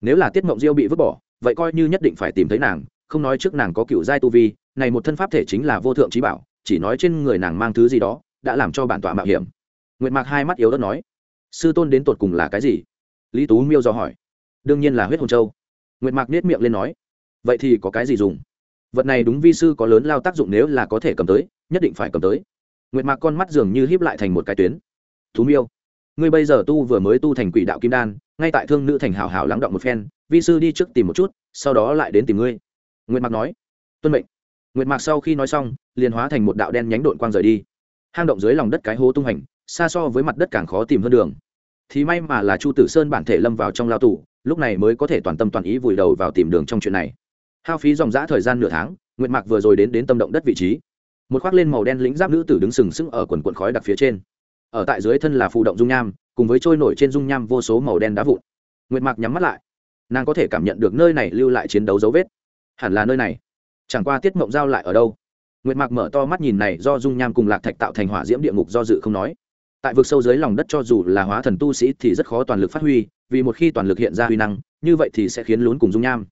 nếu là tiết mộng diêu bị vứt bỏ, vậy coi như nhất định phải tìm thấy nàng, không nói trước nàng có cựu giai tu vi, này một thân pháp thể chính là vô thượng trí bảo, chỉ nói trên người nàng mang thứ gì đó, đã làm cho bản tọa mạo hiểm. Nguyệt mạc hai mắt yếu ớt nói, sư tôn đến tột cùng là cái gì? Lý tú miêu do hỏi, đương nhiên là huyết hồn châu. Nguyệt mạc nết miệng lên nói, vậy thì có cái gì dùng? Vật này đúng vi sư có lớn lao tác dụng nếu là có thể cầm tới, nhất định phải cầm tới. Nguyệt mạc con mắt dường như híp lại thành một cái tuyến. Thú miêu, ngươi bây giờ tu vừa mới tu thành quỷ đạo kim đan, ngay tại thương nữ thành hào hào lắng động một phen, vi sư đi trước tìm một chút, sau đó lại đến tìm ngươi. Nguyệt mạc nói, tuân mệnh. Nguyệt mạc sau khi nói xong, liền hóa thành một đạo đen nhánh đội quang rời đi. Hang động dưới lòng đất cái hố tung hành, xa so với mặt đất càng khó tìm hơn đường. Thì may mà là chu tử sơn bản thể lâm vào trong lao tù, lúc này mới có thể toàn tâm toàn ý vùi đầu vào tìm đường trong chuyện này hao phí dòng dã thời gian nửa tháng, nguyệt mạc vừa rồi đến đến tâm động đất vị trí. Một khoác lên màu đen lĩnh giáp nữ tử đứng sừng sững ở quần quần khói đặc phía trên. Ở tại dưới thân là phù động dung nham, cùng với trôi nổi trên dung nham vô số màu đen đá vụn. Nguyệt mạc nhắm mắt lại. Nàng có thể cảm nhận được nơi này lưu lại chiến đấu dấu vết. Hẳn là nơi này. Chẳng qua tiết mộng giao lại ở đâu? Nguyệt mạc mở to mắt nhìn này do dung nham cùng lạc thạch tạo thành hỏa diễm địa ngục do dự không nói. Tại vực sâu dưới lòng đất cho dù là hóa thần tu sĩ thì rất khó toàn lực phát huy, vì một khi toàn lực hiện ra huy năng, như vậy thì sẽ khiến lún cùng dung nham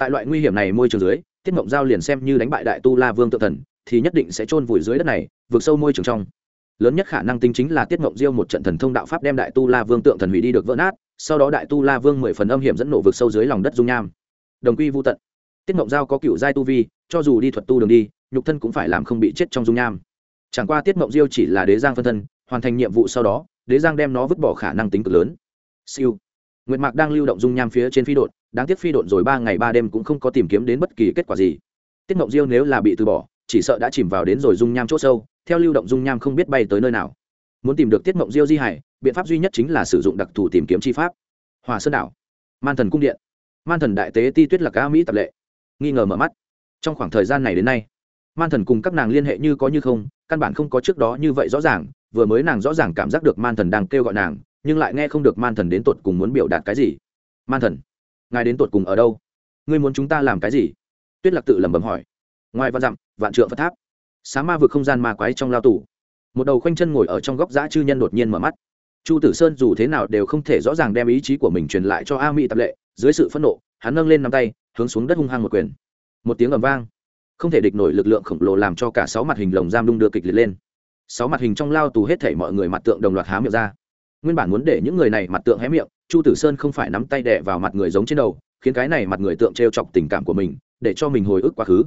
tại loại nguy hiểm này môi trường dưới, tiết mộng giao liền xem như đánh bại đại tu la vương tự thần, thì nhất định sẽ chôn vùi dưới đất này, vượt sâu môi trường trong. Lớn nhất khả năng tính chính là tiết mộng diêu một trận thần thông đạo pháp đem đại tu la vương tượng thần hủy đi được vỡ nát, sau đó đại tu la vương mười phần âm hiểm dẫn nổ vực sâu dưới lòng đất dung nham. Đồng quy vô tận. Tiết mộng giao có cựu giai tu vi, cho dù đi thuật tu đường đi, nhục thân cũng phải làm không bị chết trong dung nham. Chẳng qua tiết mộng diêu chỉ là đế giang phân thân, hoàn thành nhiệm vụ sau đó, đế giang đem nó vứt bỏ khả năng tính cực lớn. Siêu. Nguyệt mạc đang lưu động dung nham phía trên phi đột đáng tiếc phi độn rồi ba ngày ba đêm cũng không có tìm kiếm đến bất kỳ kết quả gì. Tiết mộng diêu nếu là bị từ bỏ, chỉ sợ đã chìm vào đến rồi dung nham c h ỗ sâu, theo lưu động dung nham không biết bay tới nơi nào. Muốn tìm được tiết mộng diêu di hải, biện pháp duy nhất chính là sử dụng đặc thù tìm kiếm chi pháp. Hòa sơn đảo, man thần cung điện, man thần đại tế ti tuyết là ca mỹ tập lệ. Nghi ngờ mở mắt. Trong khoảng thời gian này đến nay, man thần cùng các nàng liên hệ như có như không, căn bản không có trước đó như vậy rõ ràng, vừa mới nàng rõ ràng cảm giác được man thần đang kêu gọi nàng, nhưng lại nghe không được man thần đến tột cùng muốn biểu đạt cái gì. Man thần ngài đến tột cùng ở đâu? Ngươi muốn chúng ta làm cái gì? Tuyết lạc tự lẩm bẩm hỏi. Ngoài văn dặm, vạn trượng phật tháp. Sáng ma vực không gian ma quái trong lao tủ một đầu khoanh chân ngồi ở trong góc giã chư nhân đột nhiên mở mắt. Chu tử sơn dù thế nào đều không thể rõ ràng đem ý chí của mình truyền lại cho a mỹ tập lệ, dưới sự phẫn nộ, hắn nâng lên nắm tay, hướng xuống đất hung hăng một quyền. Một tiếng ầm vang. Không thể địch nổi lực lượng khổng lồ làm cho cả sáu mặt hình lồng giam đung đưa kịch liệt lên. Sáu mặt hình trong lao tù hết thể mọi người mặt tượng đồng loạt há miệng ra nguyên bản muốn để những người này mặt tượng hé miệng, chu tử sơn không phải nắm tay đẻ vào mặt người giống trên đầu, khiến cái này mặt người tượng t r e o chọc tình cảm của mình, để cho mình hồi ức quá khứ.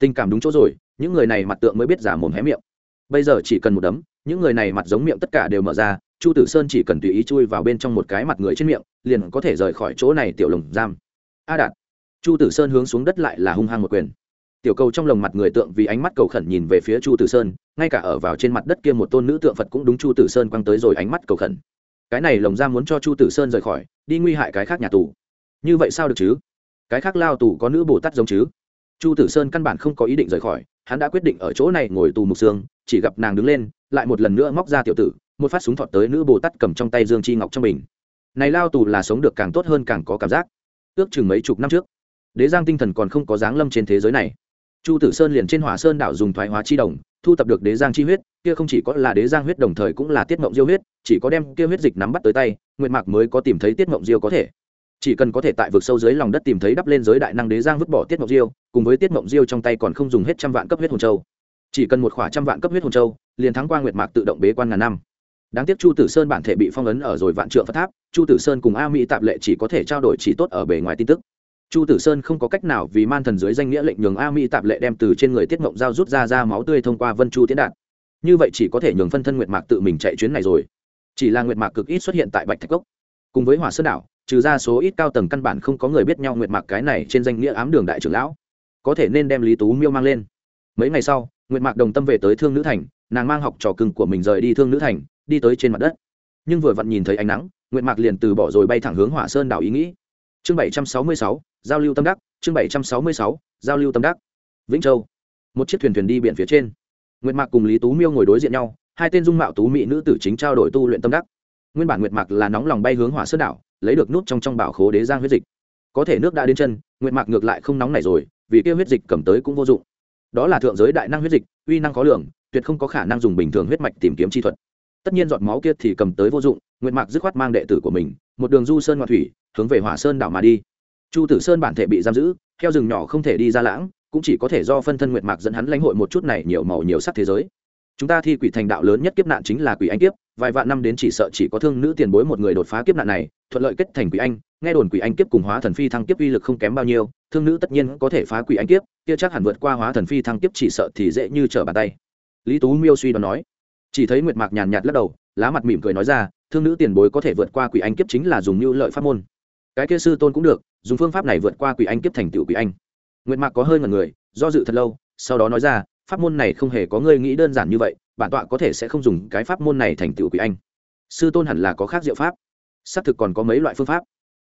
Tình cảm đúng chỗ rồi, những người này mặt tượng mới biết giả mồm hé miệng. Bây giờ chỉ cần một đấm, những người này mặt giống miệng tất cả đều mở ra, chu tử sơn chỉ cần tùy ý chui vào bên trong một cái mặt người trên miệng, liền có thể rời khỏi chỗ này tiểu lồng giam. A đạt. Chu tử sơn hướng xuống đất lại là hung hăng một quyền. Tiểu cầu trong lồng mặt người tượng vì ánh mắt cầu khẩn nhìn về phía chu tử sơn, ngay cả ở vào trên mặt đất kia một tôn nữ tượng phật cũng đúng chu tử sơn quăng tới rồi ánh mắt cầu khẩn cái này lồng ra muốn cho chu tử sơn rời khỏi, đi nguy hại cái khác nhà tù. Như vậy sao được chứ? Cái khác lao tù có nữ bồ tát giống chứ? Chu tử sơn căn bản không có ý định rời khỏi, hắn đã quyết định ở chỗ này ngồi tù mục xương chỉ gặp nàng đứng lên, lại một lần nữa móc ra tiểu tử, một phát súng thọt tới nữ bồ tát cầm trong tay dương chi ngọc trong mình này lao tù là sống được càng tốt hơn càng có cảm giác. Ước chừng mấy chục năm trước, đế giang tinh thần còn không có dáng lâm trên thế giới này. Chu tử sơn liền trên hỏa sơn đảo dùng thoái hóa chi đồng, thu tập được đế giang chi huyết, kia không chỉ có là đế giang huyết đồng thời cũng là tiết mộng diêu huyết chỉ có đem kia huyết dịch nắm bắt tới tay, nguyệt mạc mới có tìm thấy tiết mộng diêu có thể. Chỉ cần có thể tại vực sâu dưới lòng đất tìm thấy đắp lên giới đại năng đế giang vứt bỏ tiết mộng diêu, cùng với tiết mộng diêu trong tay còn không dùng hết trăm vạn cấp huyết hồn châu. Chỉ cần một khỏa trăm vạn cấp huyết hồn châu, liền thắng qua nguyệt mạc tự động bế quan ngàn năm. Đáng tiếc chu tử sơn bản thể bị phong ấn ở rồi vạn trượng phật tháp, chu tử sơn cùng a mỹ tạp lệ chỉ có thể trao đổi chỉ tốt ở bề ngoài tin tức. Chu tử sơn không có cách nào vì man thần dưới danh nghĩa lệnh nhường a mỹ tạp lệ đem từ trên người tiết mộng dao rút ra ra máu tươi thông qua vân chu tiến đạt. Như vậy chỉ có thể nhường phân thân nguyệt mạc tự mình chạy chuyến này rồi chỉ là nguyệt mạc cực ít xuất hiện tại bạch thạch cốc. Cùng với hỏa sơn đảo, trừ ra số ít cao tầng căn bản không có người biết nhau nguyệt mạc cái này trên danh nghĩa ám đường đại trưởng lão. Có thể nên đem lý tú miêu mang lên. Mấy ngày sau, nguyệt mạc đồng tâm về tới thương nữ thành, nàng mang học trò cưng của mình rời đi thương nữ thành, đi tới trên mặt đất. Nhưng vừa vặn nhìn thấy ánh nắng, nguyệt mạc liền từ bỏ rồi bay thẳng hướng hỏa sơn đảo ý nghĩ. Chương bảy trăm sáu mươi sáu, giao lưu tâm đắc, chương bảy trăm sáu mươi sáu, giao lưu tâm đắc. Vĩnh châu. Một chiếc thuyền thuyền đi biển phía trên. Nguyệt mạc cùng lý tú miêu ngồi đối diện nhau hai tên dung mạo tú mỹ nữ tử chính trao đổi tu luyện tâm đắc. Nguyên bản nguyệt mạc là nóng lòng bay hướng hỏa sơn đảo, lấy được nút trong trong bảo khố đế giang huyết dịch. Có thể nước đã đến chân, nguyệt mạc ngược lại không nóng này rồi, vì kia huyết dịch cầm tới cũng vô dụng. Đó là thượng giới đại năng huyết dịch, uy năng khó lường, tuyệt không có khả năng dùng bình thường huyết mạch tìm kiếm chi thuật. Tất nhiên giọt máu kia thì cầm tới vô dụng, nguyệt mạc dứt khoát mang đệ tử của mình, một đường du sơn ngoại thủy, hướng về hỏa sơn đảo mà đi. Chu tử sơn bản thể bị giam giữ theo rừng nhỏ không thể đi ra lãng, cũng chỉ có thể do phân thân nguyệt mạc dẫn hắn lãnh hội một chút này nhiều màu nhiều sắc thế giới chúng ta thi quỷ thành đạo lớn nhất kiếp nạn chính là quỷ anh kiếp, vài vạn năm đến chỉ sợ chỉ có thương nữ tiền bối một người đột phá kiếp nạn này, thuận lợi kết thành quỷ anh, nghe đồn quỷ anh kiếp cùng hóa thần phi thăng kiếp uy lực không kém bao nhiêu, thương nữ tất nhiên có thể phá quỷ anh kiếp, kia chắc hẳn vượt qua hóa thần phi thăng kiếp chỉ sợ thì dễ như trở bàn tay. Lý tú miêu suy đoán nói. Chỉ thấy nguyệt mạc nhàn nhạt lắc đầu, lá mặt mỉm cười nói ra, thương nữ tiền bối có thể vượt qua quỷ anh kiếp chính là dùng mưu lợi pháp môn. Cái kia sư tôn cũng được, dùng phương pháp này vượt qua quỷ anh kiếp thành tựu quỷ anh. Nguyệt mạc có hơi ngần người, do dự thật lâu, sau đó nói ra pháp môn này không hề có ngươi nghĩ đơn giản như vậy, bản tọa có thể sẽ không dùng cái pháp môn này thành tựu quỷ anh. Sư tôn hẳn là có khác diệu pháp. Xác thực còn có mấy loại phương pháp.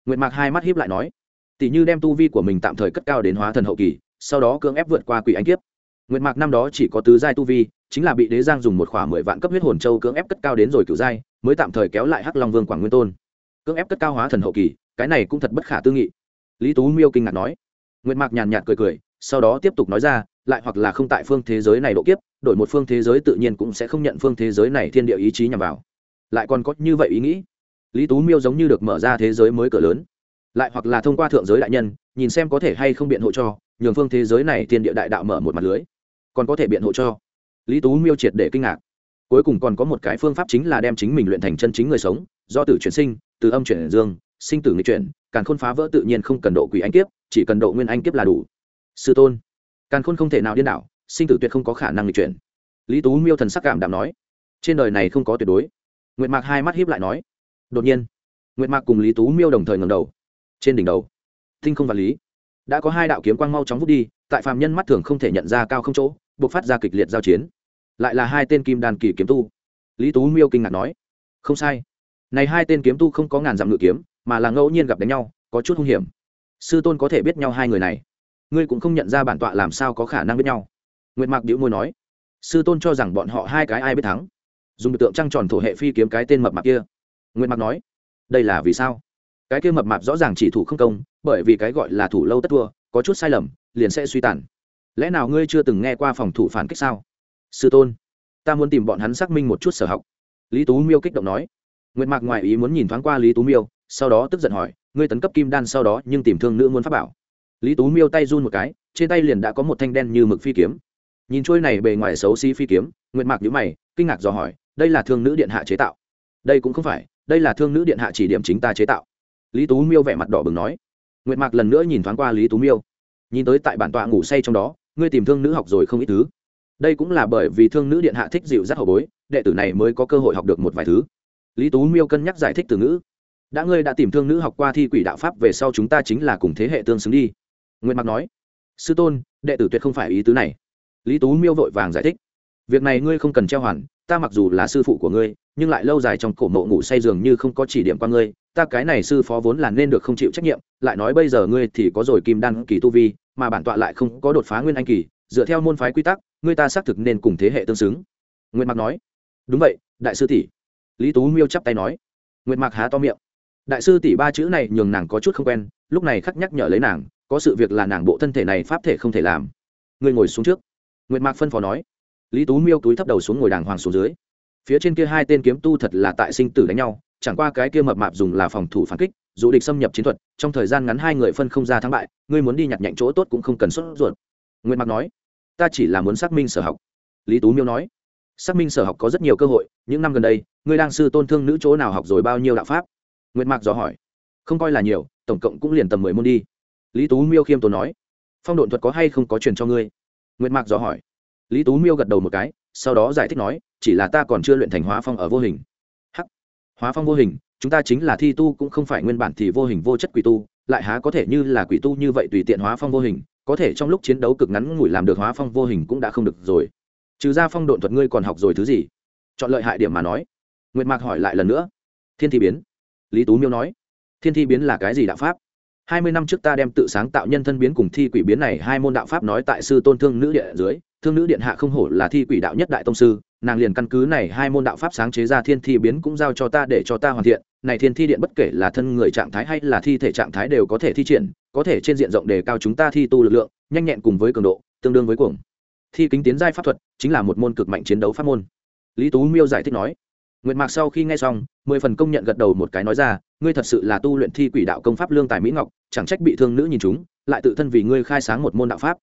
Nguyệt mạc hai mắt hiếp lại nói, tỷ như đem tu vi của mình tạm thời cất cao đến hóa thần hậu kỳ, sau đó cưỡng ép vượt qua quỷ anh kiếp. Nguyệt mạc năm đó chỉ có tứ giai tu vi, chính là bị đế giang dùng một khoảng mười vạn cấp huyết hồn châu cưỡng ép cất cao đến rồi cửu giai, mới tạm thời kéo lại hắc long vương quảng nguyên tôn. Cưỡng ép cất cao hóa thần hậu kỳ, cái này cũng thật bất khả tư nghị. Lý tú miêu kinh ngạc nói. Nguyệt mạc nhàn nhạt cười cười, sau đó tiếp tục nói ra lại hoặc là không tại phương thế giới này độ kiếp, đổi một phương thế giới tự nhiên cũng sẽ không nhận phương thế giới này thiên địa ý chí nhằm vào. Lại còn có như vậy ý nghĩ? Lý tú miêu giống như được mở ra thế giới mới cửa lớn. Lại hoặc là thông qua thượng giới đại nhân, nhìn xem có thể hay không biện hộ cho, nhường phương thế giới này thiên địa đại đạo mở một mặt lưới. Còn có thể biện hộ cho. Lý tú miêu triệt để kinh ngạc. Cuối cùng còn có một cái phương pháp chính là đem chính mình luyện thành chân chính người sống, do tử chuyển sinh, từ âm chuyển dương, sinh tử nghịch chuyển càn khôn phá vỡ tự nhiên không cần độ quỷ anh kiếp, chỉ cần độ nguyên anh kiếp là đủ. Sư tôn càn khôn không thể nào điên đảo, sinh tử tuyệt không có khả năng lịch chuyển. Lý tú miêu thần sắc cảm đảm nói, trên đời này không có tuyệt đối. Nguyệt mạc hai mắt hiếp lại nói, đột nhiên, nguyệt mạc cùng lý tú miêu đồng thời ngầm đầu. Trên đỉnh đầu, tinh không và lý, đã có hai đạo kiếm quang mau chóng vút đi, tại phàm nhân mắt thường không thể nhận ra cao không chỗ buộc phát ra kịch liệt giao chiến. Lại là hai tên kim đàn kỳ kiếm tu. Lý tú miêu kinh ngạc nói, không sai. Này hai tên kiếm tu không có ngàn dặm ngự kiếm, mà là ngẫu nhiên gặp đánh nhau, có chút hung hiểm. Sư tôn có thể biết nhau hai người này ngươi cũng không nhận ra bản tọa làm sao có khả năng biết nhau. Nguyệt mạc đĩu môi nói, sư tôn cho rằng bọn họ hai cái ai biết thắng. Dùng biểu tượng trăng tròn thổ hệ phi kiếm cái tên mập mạp kia. Nguyệt mạc nói, đây là vì sao? Cái kia mập mạp rõ ràng chỉ thủ không công, bởi vì cái gọi là thủ lâu tất thua, có chút sai lầm, liền sẽ suy tàn. Lẽ nào ngươi chưa từng nghe qua phòng thủ phản kích sao? Sư tôn, ta muốn tìm bọn hắn xác minh một chút sở học. Lý tú miêu kích động nói. Nguyệt mạc ngoài ý muốn nhìn thoáng qua lý tú miêu, sau đó tức giận hỏi, ngươi tấn cấp kim đan sau đó nhưng tìm thương nữ muốn pháp bảo lý tú miêu tay run một cái, trên tay liền đã có một thanh đen như mực phi kiếm. Nhìn trôi này bề ngoài xấu xí phi kiếm, nguyệt mạc nhữ mày, kinh ngạc dò hỏi, đây là thương nữ điện hạ chế tạo? Đây cũng không phải, đây là thương nữ điện hạ chỉ điểm chính ta chế tạo. Lý tú miêu vẻ mặt đỏ bừng nói. Nguyệt mạc lần nữa nhìn thoáng qua lý tú miêu. Nhìn tới tại bản tọa ngủ say trong đó, ngươi tìm thương nữ học rồi không ít thứ. Đây cũng là bởi vì thương nữ điện hạ thích dịu dắt hậu bối, đệ tử này mới có cơ hội học được một vài thứ. Lý tú miêu cân nhắc giải thích từ ngữ. Đã ngươi đã tìm thương nữ học qua thi quỷ đạo pháp về sau chúng ta chính là cùng thế hệ tương xứng đi nguyễn mặc nói, sư tôn, đệ tử tuyệt không phải ý tứ này. Lý tú miêu vội vàng giải thích, việc này ngươi không cần treo hoàn, ta mặc dù là sư phụ của ngươi, nhưng lại lâu dài trong cổ mộ ngủ say giường như không có chỉ điểm qua ngươi, ta cái này sư phó vốn là nên được không chịu trách nhiệm, lại nói bây giờ ngươi thì có rồi kim đan kỳ tu vi, mà bản tọa lại không có đột phá nguyên anh kỳ, dựa theo môn phái quy tắc, ngươi ta xác thực nên cùng thế hệ tương xứng. Nguyên mạc nói, đúng vậy, đại sư tỷ. Lý tú miêu chắp tay nói. Nguyên mạc há to miệng. Đại sư tỷ ba chữ này nhường nàng có chút không quen, lúc này khắc nhắc nhở lấy nàng có sự việc là nàng bộ thân thể này pháp thể không thể làm. Ngươi ngồi xuống trước. Nguyệt mạc phân phó nói. Lý tú miêu túi thấp đầu xuống ngồi đàng hoàng xuống dưới. Phía trên kia hai tên kiếm tu thật là tại sinh tử đánh nhau, chẳng qua cái kia mập mạp dùng là phòng thủ phản kích dù địch xâm nhập chiến thuật, trong thời gian ngắn hai người phân không ra thắng bại, ngươi muốn đi nhặt nhạnh chỗ tốt cũng không cần sốt ruột. Nguyệt mạc nói. Ta chỉ là muốn xác minh sở học. Lý tú miêu nói. Xác minh sở học có rất nhiều cơ hội, những năm gần đây, ngươi đang sư tôn thương nữ chỗ nào học rồi bao nhiêu đạo pháp? Nguyệt mạc dò hỏi. Không coi là nhiều, tổng cộng cũng liền tầm mười môn đi lý tú miêu khiêm tốn nói, phong độn thuật có hay không có truyền cho ngươi? Nguyệt mạc dò hỏi. Lý tú miêu gật đầu một cái, sau đó giải thích nói, chỉ là ta còn chưa luyện thành hóa phong ở vô hình. Hắc. Hóa phong vô hình, chúng ta chính là thi tu cũng không phải nguyên bản thì vô hình vô chất quỷ tu, lại há có thể như là quỷ tu như vậy tùy tiện hóa phong vô hình, có thể trong lúc chiến đấu cực ngắn ngủi làm được hóa phong vô hình cũng đã không được rồi. Trừ ra phong độn thuật ngươi còn học rồi thứ gì? Chọn lợi hại điểm mà nói. Nguyệt mạc hỏi lại lần nữa. Thiên thi biến. Lý tú miêu nói. Thiên thi biến là cái gì đạo pháp? Hai mươi năm trước ta đem tự sáng tạo nhân thân biến cùng thi quỷ biến này, hai môn đạo pháp nói tại sư tôn thương nữ điện dưới, thương nữ điện hạ không hổ là thi quỷ đạo nhất đại tông sư, nàng liền căn cứ này hai môn đạo pháp sáng chế ra thiên thi biến cũng giao cho ta để cho ta hoàn thiện, này thiên thi điện bất kể là thân người trạng thái hay là thi thể trạng thái đều có thể thi triển, có thể trên diện rộng đề cao chúng ta thi tu lực lượng, nhanh nhẹn cùng với cường độ, tương đương với cuồng. Thi kính tiến giai pháp thuật chính là một môn cực mạnh chiến đấu pháp môn. Lý tú miêu giải thích nói nguyệt mạc sau khi nghe xong, mười phần công nhận gật đầu một cái nói ra, ngươi thật sự là tu luyện thi quỷ đạo công pháp lương tài mỹ ngọc, chẳng trách bị thương nữ nhìn chúng, lại tự thân vì ngươi khai sáng một môn đạo pháp.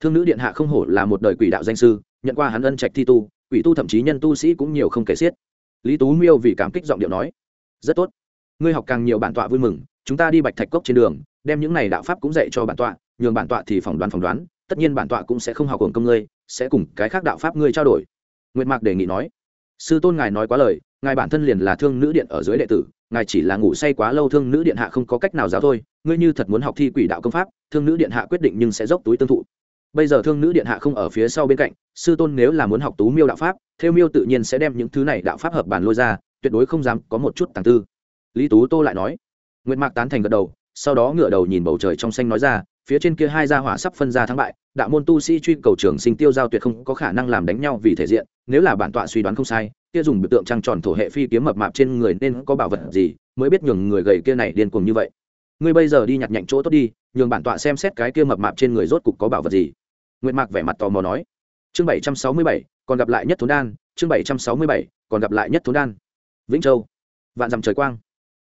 Thương nữ điện hạ không hổ là một đời quỷ đạo danh sư, nhận qua hắn ân trạch thi tu, quỷ tu thậm chí nhân tu sĩ cũng nhiều không kể xiết. Lý tú miêu vì cảm kích giọng điệu nói, rất tốt, ngươi học càng nhiều bản tọa vui mừng, chúng ta đi bạch thạch cốc trên đường, đem những này đạo pháp cũng dạy cho bản tọa, nhường bản tọa thì phỏng đoán phỏng đoán, tất nhiên bản tọa cũng sẽ không học hưởng công ngươi, sẽ cùng cái khác đạo pháp ngươi trao đổi. Nguyệt mạc đề nghị nói, sư tôn ngài nói quá lời ngài bản thân liền là thương nữ điện ở dưới đệ tử, ngài chỉ là ngủ say quá lâu thương nữ điện hạ không có cách nào giáo thôi, ngươi như thật muốn học thi quỷ đạo công pháp, thương nữ điện hạ quyết định nhưng sẽ dốc túi tương thụ. Bây giờ thương nữ điện hạ không ở phía sau bên cạnh, sư tôn nếu là muốn học tú miêu đạo pháp, theo miêu tự nhiên sẽ đem những thứ này đạo pháp hợp bản lôi ra, tuyệt đối không dám có một chút tàng tư. Lý tú tô lại nói. Nguyễn mạc tán thành gật đầu, sau đó ngửa đầu nhìn bầu trời trong xanh nói ra, phía trên kia hai gia hỏa sắp phân ra thắng bại, đạo môn tu sĩ truy cầu trường sinh tiêu giao tuyệt không có khả năng làm đánh nhau vì thể diện, nếu là bản tọa suy đoán không sai kia dùng biểu tượng trăng tròn thổ hệ phi kiếm mập mạp trên người nên có bảo vật gì mới biết nhường người gầy kia này điên cuồng như vậy? Ngươi bây giờ đi nhặt nhạnh chỗ tốt đi, nhường bản tọa xem xét cái kia mập mạp trên người rốt cục có bảo vật gì. Nguyệt mạc vẻ mặt tò mò nói. Chương bảy trăm sáu mươi bảy, còn gặp lại nhất thốn đan, chương bảy trăm sáu mươi bảy, còn gặp lại nhất thốn đan. Vĩnh châu. Vạn dằm trời quang.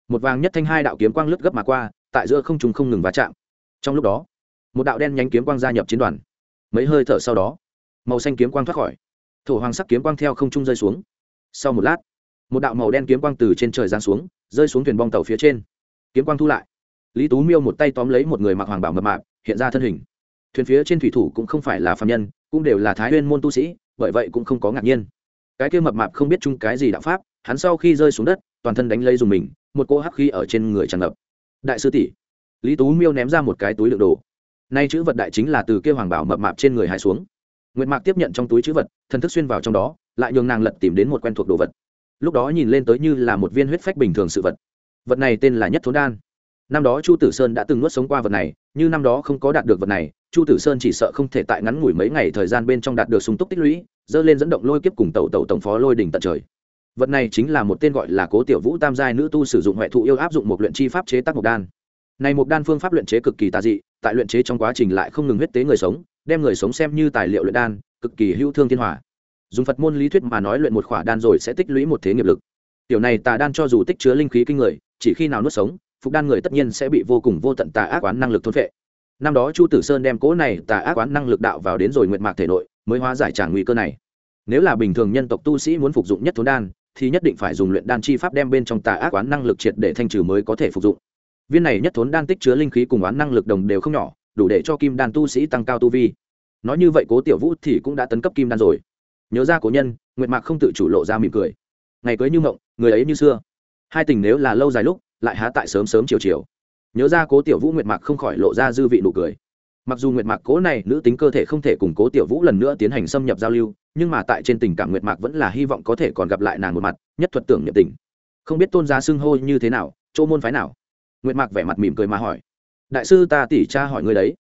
Một vàng nhất thanh hai đạo kiếm quang lướt gấp mà qua, tại giữa không trùng không ngừng va chạm. Trong lúc đó, một đạo đen nhánh kiếm quang gia nhập chiến đoàn. Mấy hơi thở sau đó, màu xanh kiếm quang thoát khỏi. Thổ hoàng sắc kiếm quang theo không trung rơi xuống sau một lát, một đạo màu đen kiếm quang từ trên trời giáng xuống, rơi xuống thuyền bong tàu phía trên. Kiếm quang thu lại. Lý tú miêu một tay tóm lấy một người mặc hoàng bảo mập mạp, hiện ra thân hình. Thuyền phía trên thủy thủ cũng không phải là phạm nhân, cũng đều là thái nguyên môn tu sĩ, bởi vậy cũng không có ngạc nhiên. Cái kia mập mạp không biết chung cái gì đạo pháp, hắn sau khi rơi xuống đất, toàn thân đánh lây dùng mình, một cỗ hắc khí ở trên người tràn ngập. Đại sư tỷ, lý tú miêu ném ra một cái túi lượng đồ. Nay chữ vật đại chính là từ kia hoàng bảo mập mạp trên người hai xuống nguyệt mạc tiếp nhận trong túi chữ vật, thần thức xuyên vào trong đó, lại nhường nàng lật tìm đến một quen thuộc đồ vật. Lúc đó nhìn lên tới như là một viên huyết phách bình thường sự vật. Vật này tên là nhất thốn đan. Năm đó chu tử sơn đã từng nuốt sống qua vật này, như năm đó không có đạt được vật này, chu tử sơn chỉ sợ không thể tại ngắn ngủi mấy ngày thời gian bên trong đạt được sung túc tích lũy, dơ lên dẫn động lôi kiếp cùng tàu tàu tổng phó lôi đỉnh tận trời. Vật này chính là một tên gọi là cố tiểu vũ tam giai nữ tu sử dụng huệ thụ yêu áp dụng một luyện chi pháp chế tác một đan. Này một đan phương pháp luyện chế cực kỳ tà dị, tại luyện chế trong quá trình lại không ngừng huyết tế người sống đem người sống xem như tài liệu luyện đan, cực kỳ hữu thương thiên hòa. Dùng phật môn lý thuyết mà nói luyện một khỏa đan rồi sẽ tích lũy một thế nghiệp lực. Tiểu này tà đan cho dù tích chứa linh khí kinh người, chỉ khi nào nuốt sống, phục đan người tất nhiên sẽ bị vô cùng vô tận tà ác oán năng lực thôn phệ. Năm đó chu tử sơn đem cỗ này tà ác oán năng lực đạo vào đến rồi nguyện mạc thể nội, mới hóa giải trả nguy cơ này. Nếu là bình thường nhân tộc tu sĩ muốn phục dụng nhất thốn đan, thì nhất định phải dùng luyện đan chi pháp đem bên trong tà ác oán năng lực triệt để thanh trừ mới có thể phục dụng. Viên này nhất thốn đan tích chứa linh khí cùng oán năng lực đồng đều không nhỏ đủ để cho kim đan tu sĩ tăng cao tu vi. Nói như vậy cố tiểu vũ thì cũng đã tấn cấp kim đan rồi. Nhớ ra cố nhân, nguyệt mạc không tự chủ lộ ra mỉm cười. Ngày cưới như mộng, người ấy như xưa. Hai tình nếu là lâu dài lúc, lại há tại sớm sớm chiều chiều. Nhớ ra cố tiểu vũ nguyệt mạc không khỏi lộ ra dư vị nụ cười. Mặc dù nguyệt mạc cố này nữ tính cơ thể không thể cùng cố tiểu vũ lần nữa tiến hành xâm nhập giao lưu, nhưng mà tại trên tình cảm nguyệt mạc vẫn là hy vọng có thể còn gặp lại nàng một mặt, nhất thuật tưởng nhiệm tình. Không biết tôn gia xưng hô như thế nào, chỗ môn phái nào. Nguyệt mạc vẻ mặt mỉm cười mà hỏi đại sư ta tỉ cha hỏi ngươi đấy.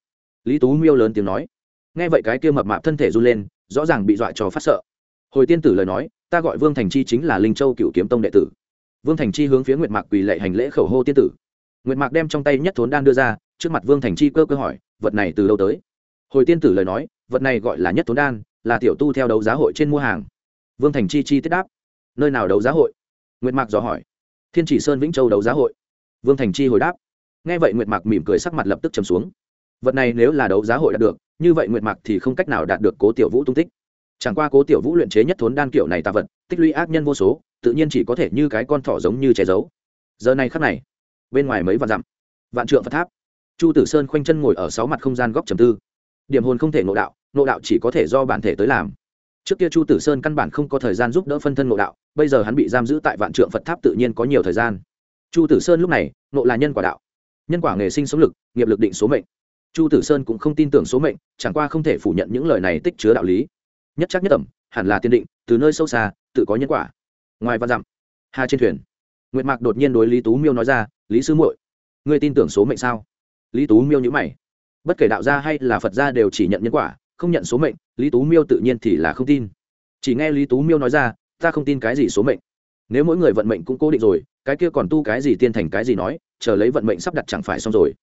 Lý tú miêu lớn tiếng nói. Nghe vậy cái kia mập mạp thân thể run lên, rõ ràng bị dọa cho phát sợ. Hồi tiên tử lời nói, ta gọi vương thành chi chính là linh châu cựu kiếm tông đệ tử. Vương thành chi hướng phía nguyệt mạc quỳ lệ hành lễ khẩu hô tiên tử. Nguyệt mạc đem trong tay nhất thốn đan đưa ra, trước mặt vương thành chi cơ cơ hỏi, vật này từ đâu tới? Hồi tiên tử lời nói, vật này gọi là nhất thốn đan, là tiểu tu theo đấu giá hội trên mua hàng. Vương thành chi chi tiết đáp. Nơi nào đấu giá hội? Nguyệt mạc dò hỏi. Thiên chỉ sơn vĩnh châu đấu giá hội. Vương thành chi hồi đáp nghe vậy nguyệt mạc mỉm cười sắc mặt lập tức chầm xuống. Vật này nếu là đấu giá hội đạt được, như vậy nguyệt mạc thì không cách nào đạt được cố tiểu vũ tung tích. Chẳng qua cố tiểu vũ luyện chế nhất thốn đan kiểu này tà vật, tích lũy ác nhân vô số, tự nhiên chỉ có thể như cái con thỏ giống như che giấu. Giờ này khắc này, bên ngoài mấy vạn dặm, vạn trượng phật tháp. Chu tử sơn khoanh chân ngồi ở sáu mặt không gian góc trầm tư. Điểm hồn không thể ngộ đạo ngộ đạo chỉ có thể do bản thể tới làm. Trước kia chu tử sơn căn bản không có thời gian giúp đỡ phân thân ngộ đạo, bây giờ hắn bị giam giữ tại vạn trượng phật tháp tự nhiên có nhiều thời gian. Chu tử sơn lúc này, ngộ là nhân quả đạo nhân quả nghề sinh sống lực, nghiệp lực định số mệnh. Chu tử sơn cũng không tin tưởng số mệnh, chẳng qua không thể phủ nhận những lời này tích chứa đạo lý. Nhất chắc nhất ẩm, hẳn là tiên định, từ nơi sâu xa, tự có nhân quả. Ngoài văn dặm, hà trên thuyền, nguyệt mạc đột nhiên đối lý tú miêu nói ra, lý sư muội, ngươi tin tưởng số mệnh sao? Lý tú miêu nhữ mày. Bất kể đạo gia hay là phật gia đều chỉ nhận nhân quả, không nhận số mệnh, lý tú miêu tự nhiên thì là không tin. Chỉ nghe lý tú miêu nói ra, ta không tin cái gì số mệnh. Nếu mỗi người vận mệnh cũng cố định rồi, cái kia còn tu cái gì tiên thành cái gì nói chờ lấy vận mệnh sắp đặt chẳng phải xong rồi.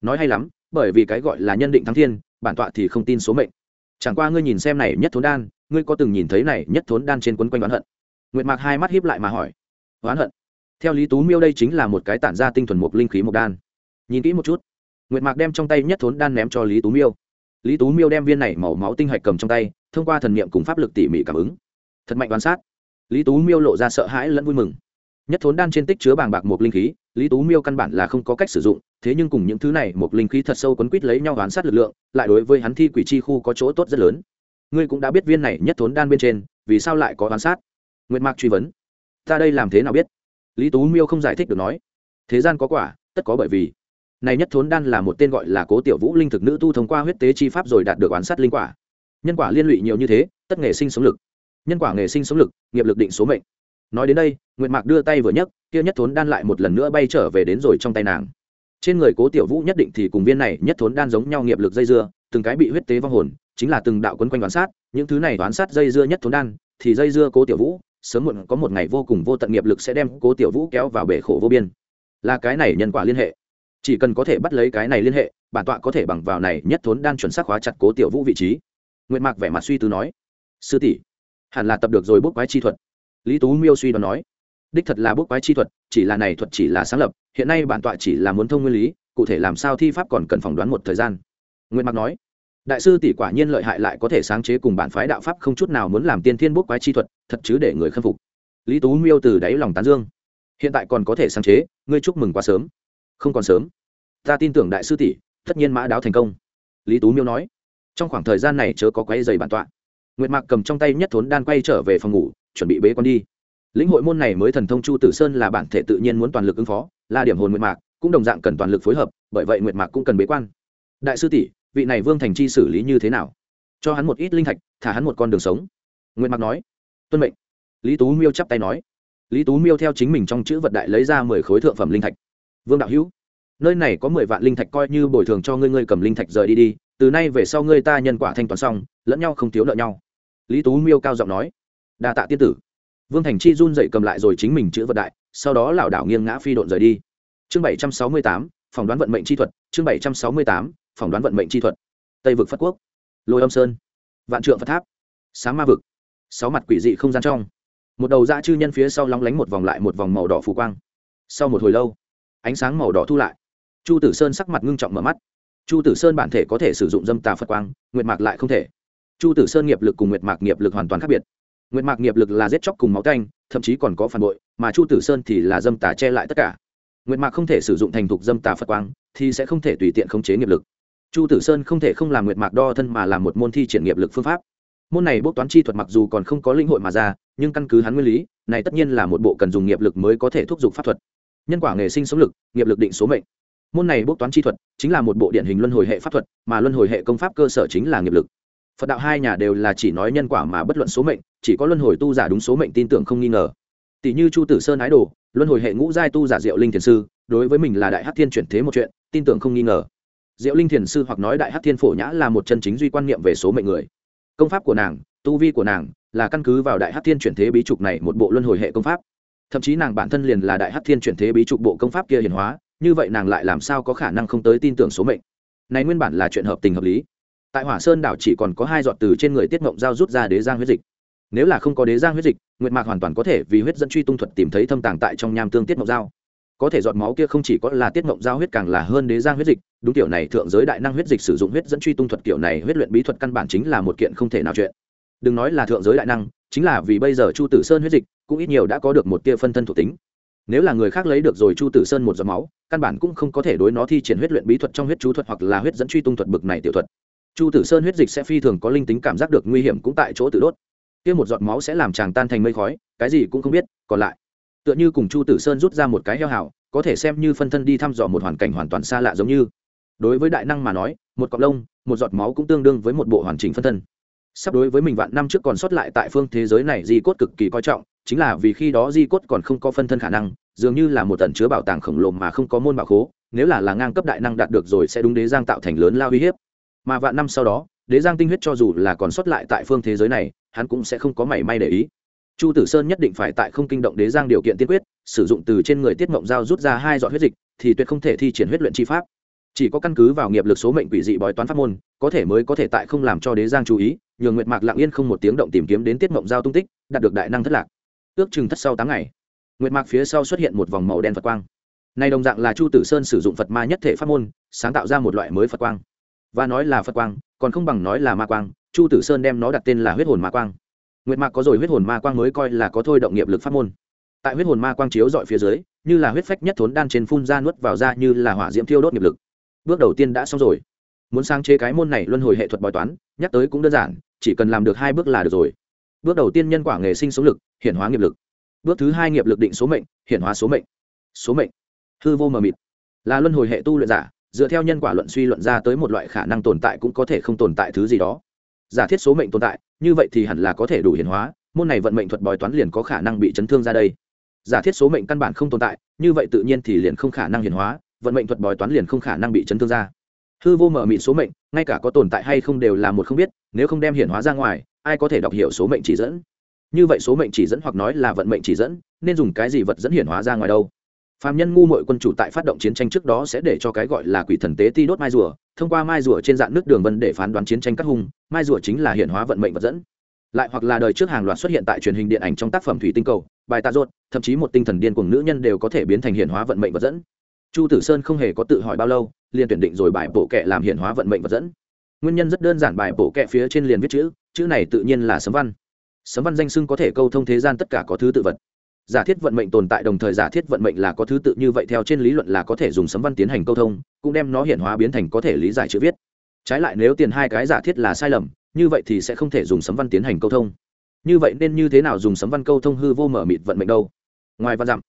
Nói hay lắm, bởi vì cái gọi là nhân định thắng thiên, bản tọa thì không tin số mệnh. Chẳng qua ngươi nhìn xem này nhất thốn đan, ngươi có từng nhìn thấy này nhất thốn đan trên quấn quanh oán hận? Nguyệt mạc hai mắt hiếp lại mà hỏi. Oán hận? Theo lý tú miêu đây chính là một cái tản ra tinh thuần mục linh khí mộc đan. Nhìn kỹ một chút. Nguyệt mạc đem trong tay nhất thốn đan ném cho lý tú miêu. Lý tú miêu đem viên này màu máu tinh hạch cầm trong tay, thông qua thần niệm cùng pháp lực tỉ mỉ cảm ứng. Thật mạnh quan sát. Lý tú miêu lộ ra sợ hãi lẫn vui mừng nhất thốn đan trên tích chứa bàng bạc một linh khí, lý tú miêu căn bản là không có cách sử dụng, thế nhưng cùng những thứ này một linh khí thật sâu quấn quít lấy nhau oán sát lực lượng, lại đối với hắn thi quỷ chi khu có chỗ tốt rất lớn. Ngươi cũng đã biết viên này nhất thốn đan bên trên, vì sao lại có oán sát? Nguyệt mạc truy vấn. Ta đây làm thế nào biết? Lý tú miêu không giải thích được nói. Thế gian có quả, tất có bởi vì. Này nhất thốn đan là một tên gọi là cố tiểu vũ linh thực nữ tu thông qua huyết tế chi pháp rồi đạt được oán sát linh quả. Nhân quả liên lụy nhiều như thế, tất nghề sinh sống lực. Nhân quả nghề sinh sống lực, nghiệp lực định số mệnh nói đến đây, nguyệt mạc đưa tay vừa nhấc, kia nhất thốn đan lại một lần nữa bay trở về đến rồi trong tay nàng. Trên người cố tiểu vũ nhất định thì cùng viên này nhất thốn đan giống nhau nghiệp lực dây dưa, từng cái bị huyết tế vong hồn, chính là từng đạo quấn quanh đoán sát, những thứ này đoán sát dây dưa nhất thốn đan, thì dây dưa cố tiểu vũ, sớm muộn có một ngày vô cùng vô tận nghiệp lực sẽ đem cố tiểu vũ kéo vào bể khổ vô biên. Là cái này nhân quả liên hệ. Chỉ cần có thể bắt lấy cái này liên hệ, bản tọa có thể bằng vào này nhất thốn đan chuẩn xác hóa chặt cố tiểu vũ vị trí. Nguyệt mạc vẻ mặt suy tư nói, sư tỷ, hẳn là tập được rồi bốc quái chi thuật lý tú miêu suy đoán nói, đích thật là bốc quái chi thuật, chỉ là này thuật chỉ là sáng lập, hiện nay bản tọa chỉ là muốn thông nguyên lý, cụ thể làm sao thi pháp còn cần phỏng đoán một thời gian. Nguyệt Mặc nói, đại sư tỷ quả nhiên lợi hại lại có thể sáng chế cùng bản phái đạo pháp không chút nào muốn làm tiên thiên bốc quái chi thuật, thật chứ để người khâm phục. Lý tú miêu từ đáy lòng tán dương, hiện tại còn có thể sáng chế, ngươi chúc mừng quá sớm. Không còn sớm. Ta tin tưởng đại sư tỷ, tất nhiên mã đáo thành công. Lý tú miêu nói, trong khoảng thời gian này chớ có quay dày bản tọa. Nguyệt mạc cầm trong tay nhất thốn đan quay trở về phòng ngủ chuẩn bị bế quan đi. Lĩnh hội môn này mới thần thông chu tử sơn là bản thể tự nhiên muốn toàn lực ứng phó, là điểm hồn nguyệt mạc, cũng đồng dạng cần toàn lực phối hợp, bởi vậy nguyệt mạc cũng cần bế quan. Đại sư tỷ, vị này vương thành chi xử lý như thế nào? Cho hắn một ít linh thạch, thả hắn một con đường sống. Nguyệt mạc nói. Tuân mệnh. Lý tú miêu chắp tay nói. Lý tú miêu theo chính mình trong chữ vật đại lấy ra mười khối thượng phẩm linh thạch. Vương đạo hữu, nơi này có mười vạn linh thạch coi như bồi thường cho ngươi ngươi cầm linh thạch rời đi đi, từ nay về sau ngươi ta nhân quả thanh toán xong, lẫn nhau không thiếu nợ nhau. Lý tú miêu cao giọng nói đa tạ tiên tử. Vương thành chi run dậy cầm lại rồi chính mình chữ vật đại, sau đó lảo đảo nghiêng ngã phi độn rời đi. Chương bảy trăm sáu mươi tám, phỏng đoán vận mệnh chi thuật. Chương bảy trăm sáu mươi tám, phỏng đoán vận mệnh chi thuật. Tây vực phất quốc. Lôi âm sơn. Vạn trượng phật tháp. Sáng ma vực. Sáu mặt quỷ dị không gian trong. Một đầu dã chư nhân phía sau lóng lánh một vòng lại một vòng màu đỏ phù quang. Sau một hồi lâu, ánh sáng màu đỏ thu lại. Chu tử sơn sắc mặt ngưng trọng mở mắt. Chu tử sơn bản thể có thể sử dụng dâm tà phật quang, nguyệt mạc lại không thể. Chu tử sơn nghiệp lực cùng nguyệt mạc nghiệp lực hoàn toàn khác biệt nguyệt mạc nghiệp lực là giết chóc cùng máu canh thậm chí còn có phản bội, mà chu tử sơn thì là dâm tà che lại tất cả. Nguyệt mạc không thể sử dụng thành thục dâm tà phật quang, thì sẽ không thể tùy tiện khống chế nghiệp lực. Chu tử sơn không thể không làm nguyệt mạc đo thân mà làm một môn thi triển nghiệp lực phương pháp. Môn này bốc toán chi thuật mặc dù còn không có linh hội mà ra, nhưng căn cứ hắn nguyên lý, này tất nhiên là một bộ cần dùng nghiệp lực mới có thể thúc giục pháp thuật. Nhân quả nghề sinh sống lực, nghiệp lực định số mệnh. Môn này bốc toán chi thuật chính là một bộ điển hình luân hồi hệ pháp thuật, mà luân hồi hệ công pháp cơ sở chính là nghiệp lực phật đạo hai nhà đều là chỉ nói nhân quả mà bất luận số mệnh, chỉ có luân hồi tu giả đúng số mệnh tin tưởng không nghi ngờ. Tỷ như chu tử sơn ái đồ, luân hồi hệ ngũ giai tu giả diệu linh thiền sư, đối với mình là đại hát thiên chuyển thế một chuyện, tin tưởng không nghi ngờ. Diệu linh thiền sư hoặc nói đại hát thiên phổ nhã là một chân chính duy quan niệm về số mệnh người. Công pháp của nàng, tu vi của nàng, là căn cứ vào đại hát thiên chuyển thế bí trục này một bộ luân hồi hệ công pháp. Thậm chí nàng bản thân liền là đại hát thiên chuyển thế bí trục bộ công pháp kia hiển hóa, như vậy nàng lại làm sao có khả năng không tới tin tưởng số mệnh? Này nguyên bản là chuyện hợp tình hợp lý tại hỏa sơn đảo chỉ còn có hai giọt từ trên người tiết mộng giao rút ra đế giang huyết dịch. Nếu là không có đế giang huyết dịch, nguyệt mạc hoàn toàn có thể vì huyết dẫn truy tung thuật tìm thấy thâm tàng tại trong nham tương tiết mộng giao. Có thể giọt máu kia không chỉ có là tiết mộng giao huyết càng là hơn đế giang huyết dịch, đúng kiểu này thượng giới đại năng huyết dịch sử dụng huyết dẫn truy tung thuật kiểu này huyết luyện bí thuật căn bản chính là một kiện không thể nào chuyện. Đừng nói là thượng giới đại năng, chính là vì bây giờ chu tử sơn huyết dịch, cũng ít nhiều đã có được một tia phân thân thuộc tính. Nếu là người khác lấy được rồi chu tử sơn một giọt máu, căn bản cũng không có thể đối nó thi triển huyết luyện bí thuật trong huyết chú thuật hoặc là huyết dẫn truy tung thuật bực này tiểu thuật chu tử sơn huyết dịch sẽ phi thường có linh tính cảm giác được nguy hiểm cũng tại chỗ tự đốt. Kia một giọt máu sẽ làm chàng tan thành mây khói cái gì cũng không biết còn lại tựa như cùng chu tử sơn rút ra một cái heo hào, có thể xem như phân thân đi thăm dò một hoàn cảnh hoàn toàn xa lạ giống như. Đối với đại năng mà nói một cọc lông một giọt máu cũng tương đương với một bộ hoàn chỉnh phân thân. Sắp đối với mình vạn năm trước còn sót lại tại phương thế giới này di cốt cực kỳ coi trọng chính là vì khi đó di cốt còn không có phân thân khả năng dường như là một tần chứa bảo tàng khổng lồ mà không có môn bảo khố nếu là là ngang cấp đại năng đạt được rồi sẽ đúng đế giang tạo thành lớn lao uy hiếp mà vạn năm sau đó, đế giang tinh huyết cho dù là còn sót lại tại phương thế giới này, hắn cũng sẽ không có mảy may để ý. Chu tử sơn nhất định phải tại không kinh động đế giang điều kiện tiên quyết, sử dụng từ trên người tiết mộng dao rút ra hai giọt huyết dịch, thì tuyệt không thể thi triển huyết luyện chi pháp. Chỉ có căn cứ vào nghiệp lực số mệnh quỷ dị bói toán pháp môn, có thể mới có thể tại không làm cho đế giang chú ý, nhường nguyệt mạc lặng yên không một tiếng động tìm kiếm đến tiết mộng giao tung tích, đạt được đại năng thất lạc. Ước chừng thất sau tám ngày, nguyệt mạc phía sau xuất hiện một vòng màu đen phật quang. Này đồng dạng là chu tử sơn sử dụng phật ma nhất thể pháp môn, sáng tạo ra một loại mới phật quang và nói là phật quang, còn không bằng nói là ma quang, chu tử sơn đem nó đặt tên là huyết hồn ma quang. Nguyệt mạc có rồi, huyết hồn ma quang mới coi là có thôi động nghiệp lực pháp môn. Tại huyết hồn ma quang chiếu dọi phía dưới, như là huyết phách nhất thốn đan trên phun ra nuốt vào ra như là hỏa diễm thiêu đốt nghiệp lực. Bước đầu tiên đã xong rồi. Muốn sáng chế cái môn này luân hồi hệ thuật bói toán, nhắc tới cũng đơn giản, chỉ cần làm được hai bước là được rồi. Bước đầu tiên nhân quả nghề sinh số lực, hiển hóa nghiệp lực. Bước thứ hai nghiệp lực định số mệnh, hiển hóa số mệnh. Số mệnh. Hư vô mờ mịt. Là luân hồi hệ tu luyện giả dựa theo nhân quả luận suy luận ra tới một loại khả năng tồn tại cũng có thể không tồn tại thứ gì đó. Giả thiết số mệnh tồn tại, như vậy thì hẳn là có thể đủ hiển hóa, môn này vận mệnh thuật bói toán liền có khả năng bị chấn thương ra đây. Giả thiết số mệnh căn bản không tồn tại, như vậy tự nhiên thì liền không khả năng hiển hóa, vận mệnh thuật bói toán liền không khả năng bị chấn thương ra. Hư vô mở mịn số mệnh, ngay cả có tồn tại hay không đều là một không biết, nếu không đem hiển hóa ra ngoài, ai có thể đọc hiểu số mệnh chỉ dẫn? Như vậy số mệnh chỉ dẫn hoặc nói là vận mệnh chỉ dẫn, nên dùng cái gì vật dẫn hiển hóa ra ngoài đâu? Phạm nhân ngu muội quân chủ tại phát động chiến tranh trước đó sẽ để cho cái gọi là quỷ thần tế ti đốt mai rùa thông qua mai rùa trên dạng nước đường vân để phán đoán chiến tranh cắt hung mai rùa chính là hiện hóa vận mệnh vật dẫn. Lại hoặc là đời trước hàng loạt xuất hiện tại truyền hình điện ảnh trong tác phẩm thủy tinh cầu bài tạ ruột, thậm chí một tinh thần điên cuồng nữ nhân đều có thể biến thành hiện hóa vận mệnh vật dẫn. Chu tử sơn không hề có tự hỏi bao lâu liền tuyển định rồi bài bộ kệ làm hiện hóa vận mệnh vật dẫn. Nguyên nhân rất đơn giản bài bộ kệ phía trên liền viết chữ chữ này tự nhiên là sấm văn. Sấm văn danh xưng có thể câu thông thế gian tất cả có thứ tự vật giả thiết vận mệnh tồn tại đồng thời giả thiết vận mệnh là có thứ tự như vậy theo trên lý luận là có thể dùng sấm văn tiến hành câu thông, cũng đem nó hiện hóa biến thành có thể lý giải chữ viết. Trái lại nếu tiền hai cái giả thiết là sai lầm, như vậy thì sẽ không thể dùng sấm văn tiến hành câu thông. Như vậy nên như thế nào dùng sấm văn câu thông hư vô mở mịt vận mệnh đâu? Ngoài văn dặm,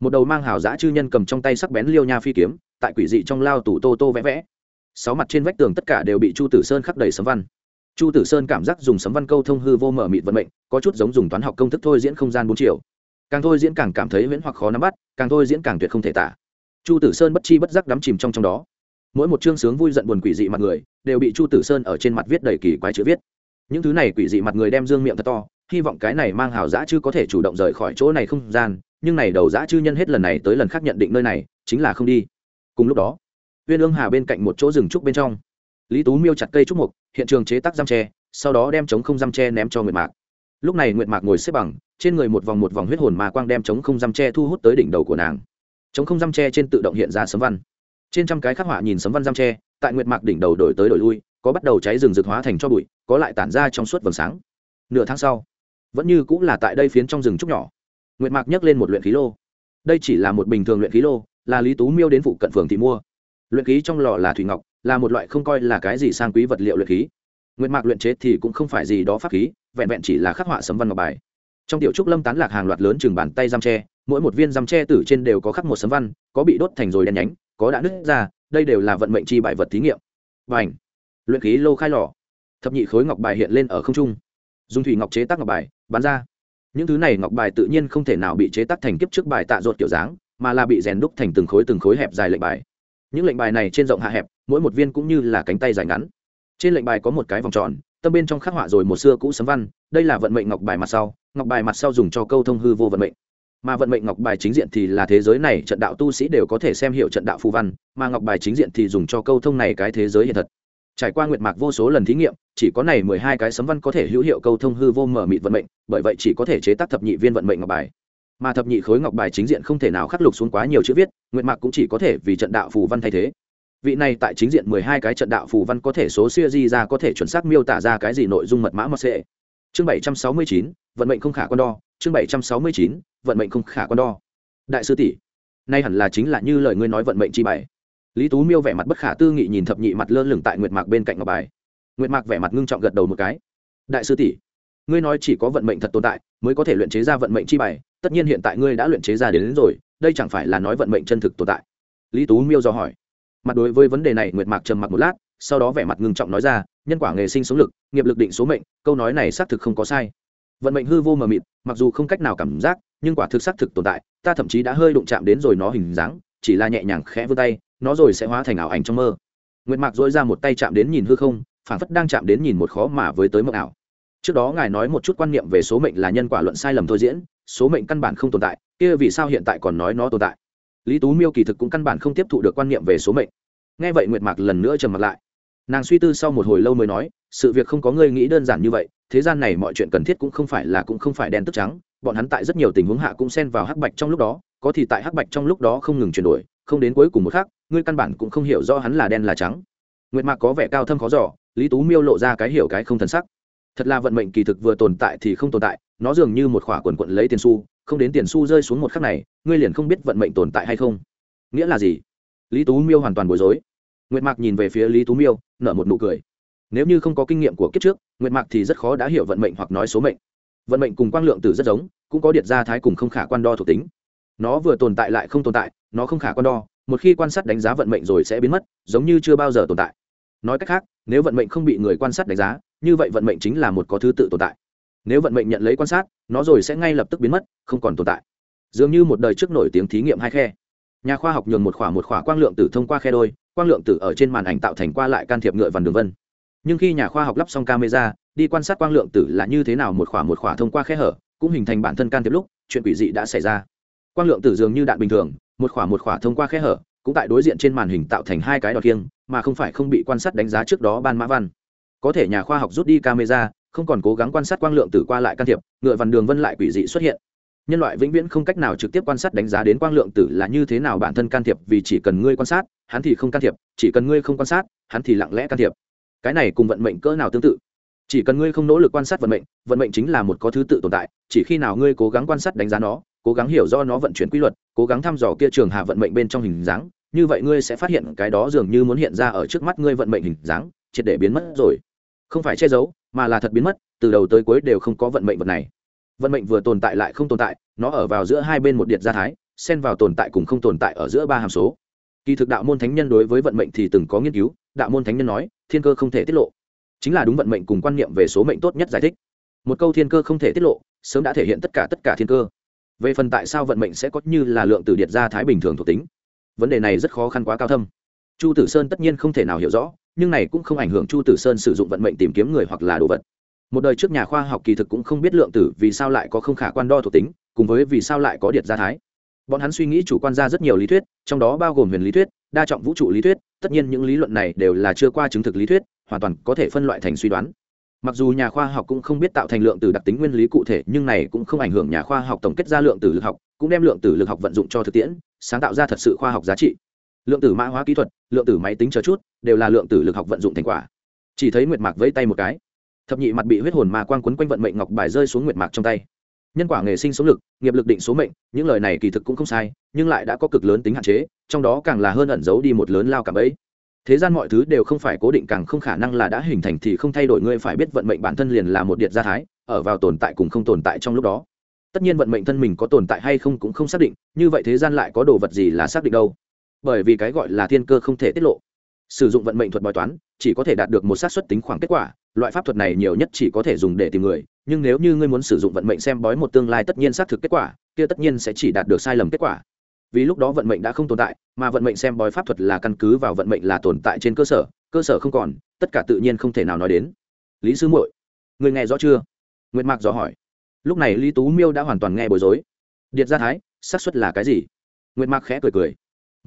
một đầu mang hào giã chư nhân cầm trong tay sắc bén liêu nha phi kiếm, tại quỷ dị trong lao tủ tô tô vẽ vẽ. Sáu mặt trên vách tường tất cả đều bị chu tử sơn khắc đầy sấm văn. Chu tử sơn cảm giác dùng sấm văn câu thông hư vô mở mịt vận mệnh, có chút giống dùng toán học công thức thôi diễn không gian bốn chiều càng thôi diễn càng cảm thấy viễn hoặc khó nắm bắt, càng thôi diễn càng tuyệt không thể tả. Chu tử sơn bất chi bất giác đắm chìm trong trong đó. Mỗi một chương sướng vui giận buồn quỷ dị mặt người, đều bị chu tử sơn ở trên mặt viết đầy kỳ quái chữ viết. Những thứ này quỷ dị mặt người đem dương miệng thật to, hy vọng cái này mang hào giã chứ có thể chủ động rời khỏi chỗ này không gian, nhưng này đầu giã chư nhân hết lần này tới lần khác nhận định nơi này, chính là không đi. Cùng lúc đó viên ương hà bên cạnh một chỗ rừng trúc bên trong. Lý tú miêu chặt cây trúc mục, hiện trường chế tác giam tre, sau đó đem chống không giam tre ném cho người mạc lúc này nguyệt mạc ngồi xếp bằng, trên người một vòng một vòng huyết hồn mà quang đem chống không giam tre thu hút tới đỉnh đầu của nàng. Chống không giam tre trên tự động hiện ra sấm văn. Trên trăm cái khắc họa nhìn sấm văn giam tre, tại nguyệt mạc đỉnh đầu đổi tới đổi lui, có bắt đầu cháy rừng rực hóa thành cho bụi, có lại tản ra trong suốt vầng sáng. Nửa tháng sau, vẫn như cũng là tại đây phiến trong rừng trúc nhỏ. Nguyệt mạc nhấc lên một luyện khí lô. Đây chỉ là một bình thường luyện khí lô, là lý tú miêu đến phụ cận phường thì mua. Luyện khí trong lò là thủy ngọc, là một loại không coi là cái gì sang quý vật liệu luyện khí. Nguyệt mạc luyện chế thì cũng không phải gì đó pháp khí vẹn vẹn chỉ là khắc họa sấm văn ngọc bài. Trong tiểu trúc lâm tán lạc hàng loạt lớn chừng bàn tay giam tre, mỗi một viên giam tre tử trên đều có khắc một sấm văn, có bị đốt thành rồi đen nhánh, có đã nứt ra, đây đều là vận mệnh chi bài vật thí nghiệm. Và ảnh luyện khí lô khai lò. Thập nhị khối ngọc bài hiện lên ở không trung. Dùng thủy ngọc chế tác ngọc bài bán ra. Những thứ này ngọc bài tự nhiên không thể nào bị chế tác thành kiếp trước bài tạ ruột kiểu dáng, mà là bị rèn đúc thành từng khối từng khối hẹp dài lệnh bài. Những lệnh bài này trên rộng hạ hẹp, mỗi một viên cũng như là cánh tay dài ngắn. Trên lệnh bài có một cái vòng tròn tâm bên trong khắc họa rồi một xưa cũ sấm văn, đây là vận mệnh ngọc bài mặt sau, ngọc bài mặt sau dùng cho câu thông hư vô vận mệnh. Mà vận mệnh ngọc bài chính diện thì là thế giới này, trận đạo tu sĩ đều có thể xem hiệu trận đạo phù văn, mà ngọc bài chính diện thì dùng cho câu thông này cái thế giới hiện thật. Trải qua nguyệt mạc vô số lần thí nghiệm, chỉ có này mười hai cái sấm văn có thể hữu hiệu câu thông hư vô mở mịt vận mệnh, bởi vậy chỉ có thể chế tác thập nhị viên vận mệnh ngọc bài. Mà thập nhị khối ngọc bài chính diện không thể nào khắc lục xuống quá nhiều chữ viết, nguyệt mạc cũng chỉ có thể vì trận đạo phù văn thay thế vị này tại chính diện mười hai cái trận đạo phù văn có thể số siêu di ra có thể chuẩn xác miêu tả ra cái gì nội dung mật mã mật sệ chương bảy trăm sáu mươi chín vận mệnh không khả con đo. Chương bảy trăm sáu mươi chín vận mệnh không khả con đo. Đại sư tỷ nay hẳn là chính là như lời ngươi nói vận mệnh chi bài. Lý tú miêu vẻ mặt bất khả tư nghị nhìn thập nhị mặt lơ lửng tại nguyệt mạc bên cạnh ngọc bài. Nguyệt mạc vẻ mặt ngưng trọng gật đầu một cái. Đại sư tỷ ngươi nói chỉ có vận mệnh thật tồn tại mới có thể luyện chế ra vận mệnh chi bài. Tất nhiên hiện tại ngươi đã luyện chế ra đến, đến rồi đây chẳng phải là nói vận mệnh chân thực tồn tại? Lý tú miêu do hỏi mặt đối với vấn đề này nguyệt mạc trầm mặc một lát, sau đó vẻ mặt ngưng trọng nói ra, nhân quả nghề sinh sống lực, nghiệp lực định số mệnh, câu nói này xác thực không có sai. Vận mệnh hư vô mờ mịt, mặc dù không cách nào cảm giác, nhưng quả thực xác thực tồn tại, ta thậm chí đã hơi đụng chạm đến rồi nó hình dáng, chỉ là nhẹ nhàng khẽ vươn tay, nó rồi sẽ hóa thành ảo ảnh trong mơ. Nguyệt mạc dỗi ra một tay chạm đến nhìn hư không phản phất đang chạm đến nhìn một khó mà với tới mộng ảo. Trước đó ngài nói một chút quan niệm về số mệnh là nhân quả luận sai lầm thôi diễn, số mệnh căn bản không tồn tại, kia vì sao hiện tại còn nói nó tồn tại? Lý tú miêu kỳ thực cũng căn bản không tiếp thụ được quan niệm về số mệnh. Nghe vậy nguyệt mạc lần nữa trầm mặt lại. Nàng suy tư sau một hồi lâu mới nói, sự việc không có ngươi nghĩ đơn giản như vậy, thế gian này mọi chuyện cần thiết cũng không phải là cũng không phải đen tức trắng, bọn hắn tại rất nhiều tình huống hạ cũng xen vào hắc bạch trong lúc đó, có thì tại hắc bạch trong lúc đó không ngừng chuyển đổi, không đến cuối cùng một khác ngươi căn bản cũng không hiểu do hắn là đen là trắng. Nguyệt mạc có vẻ cao thâm khó giỏ lý tú miêu lộ ra cái hiểu cái không thần sắc. Thật là vận mệnh kỳ thực vừa tồn tại thì không tồn tại, nó dường như một khỏa quần quận lấy tiền xu không đến tiền xu rơi xuống một khắc này, ngươi liền không biết vận mệnh tồn tại hay không. Nghĩa là gì? Lý tú miêu hoàn toàn bối rối. Nguyệt mạc nhìn về phía lý tú miêu, nở một nụ cười. Nếu như không có kinh nghiệm của kiếp trước, nguyệt mạc thì rất khó đã hiểu vận mệnh hoặc nói số mệnh. Vận mệnh cùng quang lượng tử rất giống, cũng có điện gia thái cùng không khả quan đo thuộc tính. Nó vừa tồn tại lại không tồn tại, nó không khả quan đo, một khi quan sát đánh giá vận mệnh rồi sẽ biến mất, giống như chưa bao giờ tồn tại. Nói cách khác, nếu vận mệnh không bị người quan sát đánh giá, như vậy vận mệnh chính là một có thứ tự tồn tại nếu vận mệnh nhận lấy quan sát, nó rồi sẽ ngay lập tức biến mất, không còn tồn tại. Dường như một đời trước nổi tiếng thí nghiệm hai khe. Nhà khoa học nhường một khỏa một khỏa quang lượng tử thông qua khe đôi, quang lượng tử ở trên màn ảnh tạo thành qua lại can thiệp ngựa vằn đường vân. Nhưng khi nhà khoa học lắp xong camera, đi quan sát quang lượng tử là như thế nào một khỏa một khỏa thông qua khe hở, cũng hình thành bản thân can thiệp lúc, chuyện quỷ dị đã xảy ra. Quang lượng tử dường như đạn bình thường, một khỏa một khỏa thông qua khe hở, cũng tại đối diện trên màn hình tạo thành hai cái đọt kiêng mà không phải không bị quan sát đánh giá trước đó ban mã văn. Có thể nhà khoa học rút đi camera không còn cố gắng quan sát quang lượng tử qua lại can thiệp, ngựa vằn đường vân lại quỷ dị xuất hiện. Nhân loại vĩnh viễn không cách nào trực tiếp quan sát đánh giá đến quang lượng tử là như thế nào bản thân can thiệp vì chỉ cần ngươi quan sát, hắn thì không can thiệp, chỉ cần ngươi không quan sát, hắn thì lặng lẽ can thiệp. Cái này cùng vận mệnh cỡ nào tương tự? Chỉ cần ngươi không nỗ lực quan sát vận mệnh vận mệnh chính là một có thứ tự tồn tại, chỉ khi nào ngươi cố gắng quan sát đánh giá nó, cố gắng hiểu do nó vận chuyển quy luật, cố gắng thăm dò kia trường hạ vận mệnh bên trong hình dáng, như vậy ngươi sẽ phát hiện cái đó dường như muốn hiện ra ở trước mắt ngươi vận mệnh hình dáng, triệt để biến mất rồi không phải che giấu, mà là thật biến mất, từ đầu tới cuối đều không có vận mệnh vật này. Vận mệnh vừa tồn tại lại không tồn tại, nó ở vào giữa hai bên một điện gia thái, xen vào tồn tại cùng không tồn tại ở giữa ba hàm số. Kỳ thực đạo môn thánh nhân đối với vận mệnh thì từng có nghiên cứu, đạo môn thánh nhân nói, thiên cơ không thể tiết lộ. Chính là đúng vận mệnh cùng quan niệm về số mệnh tốt nhất giải thích. Một câu thiên cơ không thể tiết lộ, sớm đã thể hiện tất cả tất cả thiên cơ. Về phần tại sao vận mệnh sẽ có như là lượng từ điện gia thái bình thường thuộc tính, vấn đề này rất khó khăn quá cao thâm. Chu tử sơn tất nhiên không thể nào hiểu rõ nhưng này cũng không ảnh hưởng chu tử sơn sử dụng vận mệnh tìm kiếm người hoặc là đồ vật. Một đời trước nhà khoa học kỳ thực cũng không biết lượng tử vì sao lại có không khả quan đo thuộc tính, cùng với vì sao lại có điện gia thái. Bọn hắn suy nghĩ chủ quan ra rất nhiều lý thuyết, trong đó bao gồm huyền lý thuyết, đa trọng vũ trụ lý thuyết, tất nhiên những lý luận này đều là chưa qua chứng thực lý thuyết, hoàn toàn có thể phân loại thành suy đoán. Mặc dù nhà khoa học cũng không biết tạo thành lượng tử đặc tính nguyên lý cụ thể, nhưng này cũng không ảnh hưởng nhà khoa học tổng kết ra lượng tử lực học, cũng đem lượng tử lực học vận dụng cho thực tiễn, sáng tạo ra thật sự khoa học giá trị lượng tử mã hóa kỹ thuật, lượng tử máy tính chờ chút, đều là lượng tử lực học vận dụng thành quả. Chỉ thấy nguyệt mạc vẫy tay một cái. Thập nhị mặt bị huyết hồn ma quang quấn quanh vận mệnh ngọc bài rơi xuống nguyệt mạc trong tay. Nhân quả nghề sinh số lực, nghiệp lực định số mệnh, những lời này kỳ thực cũng không sai, nhưng lại đã có cực lớn tính hạn chế, trong đó càng là hơn ẩn giấu đi một lớn lao cảm ấy. Thế gian mọi thứ đều không phải cố định, càng không khả năng là đã hình thành thì không thay đổi, ngươi phải biết vận mệnh bản thân liền là một điện gia thái, ở vào tồn tại cùng không tồn tại trong lúc đó. Tất nhiên vận mệnh thân mình có tồn tại hay không cũng không xác định, như vậy thế gian lại có đồ vật gì là xác định đâu? Bởi vì cái gọi là thiên cơ không thể tiết lộ. Sử dụng vận mệnh thuật bói toán, chỉ có thể đạt được một xác suất tính khoảng kết quả. Loại pháp thuật này nhiều nhất chỉ có thể dùng để tìm người, nhưng nếu như ngươi muốn sử dụng vận mệnh xem bói một tương lai tất nhiên xác thực kết quả, kia tất nhiên sẽ chỉ đạt được sai lầm kết quả. Vì lúc đó vận mệnh đã không tồn tại, mà vận mệnh xem bói pháp thuật là căn cứ vào vận mệnh là tồn tại trên cơ sở cơ sở không còn, tất cả tự nhiên không thể nào nói đến. Lý sư muội người nghe rõ chưa? Nguyệt mạc dò hỏi. Lúc này lý tú miêu đã hoàn toàn nghe bối rối. Điệt gia thái, xác suất là cái gì? Nguyệt mạc khẽ cười cười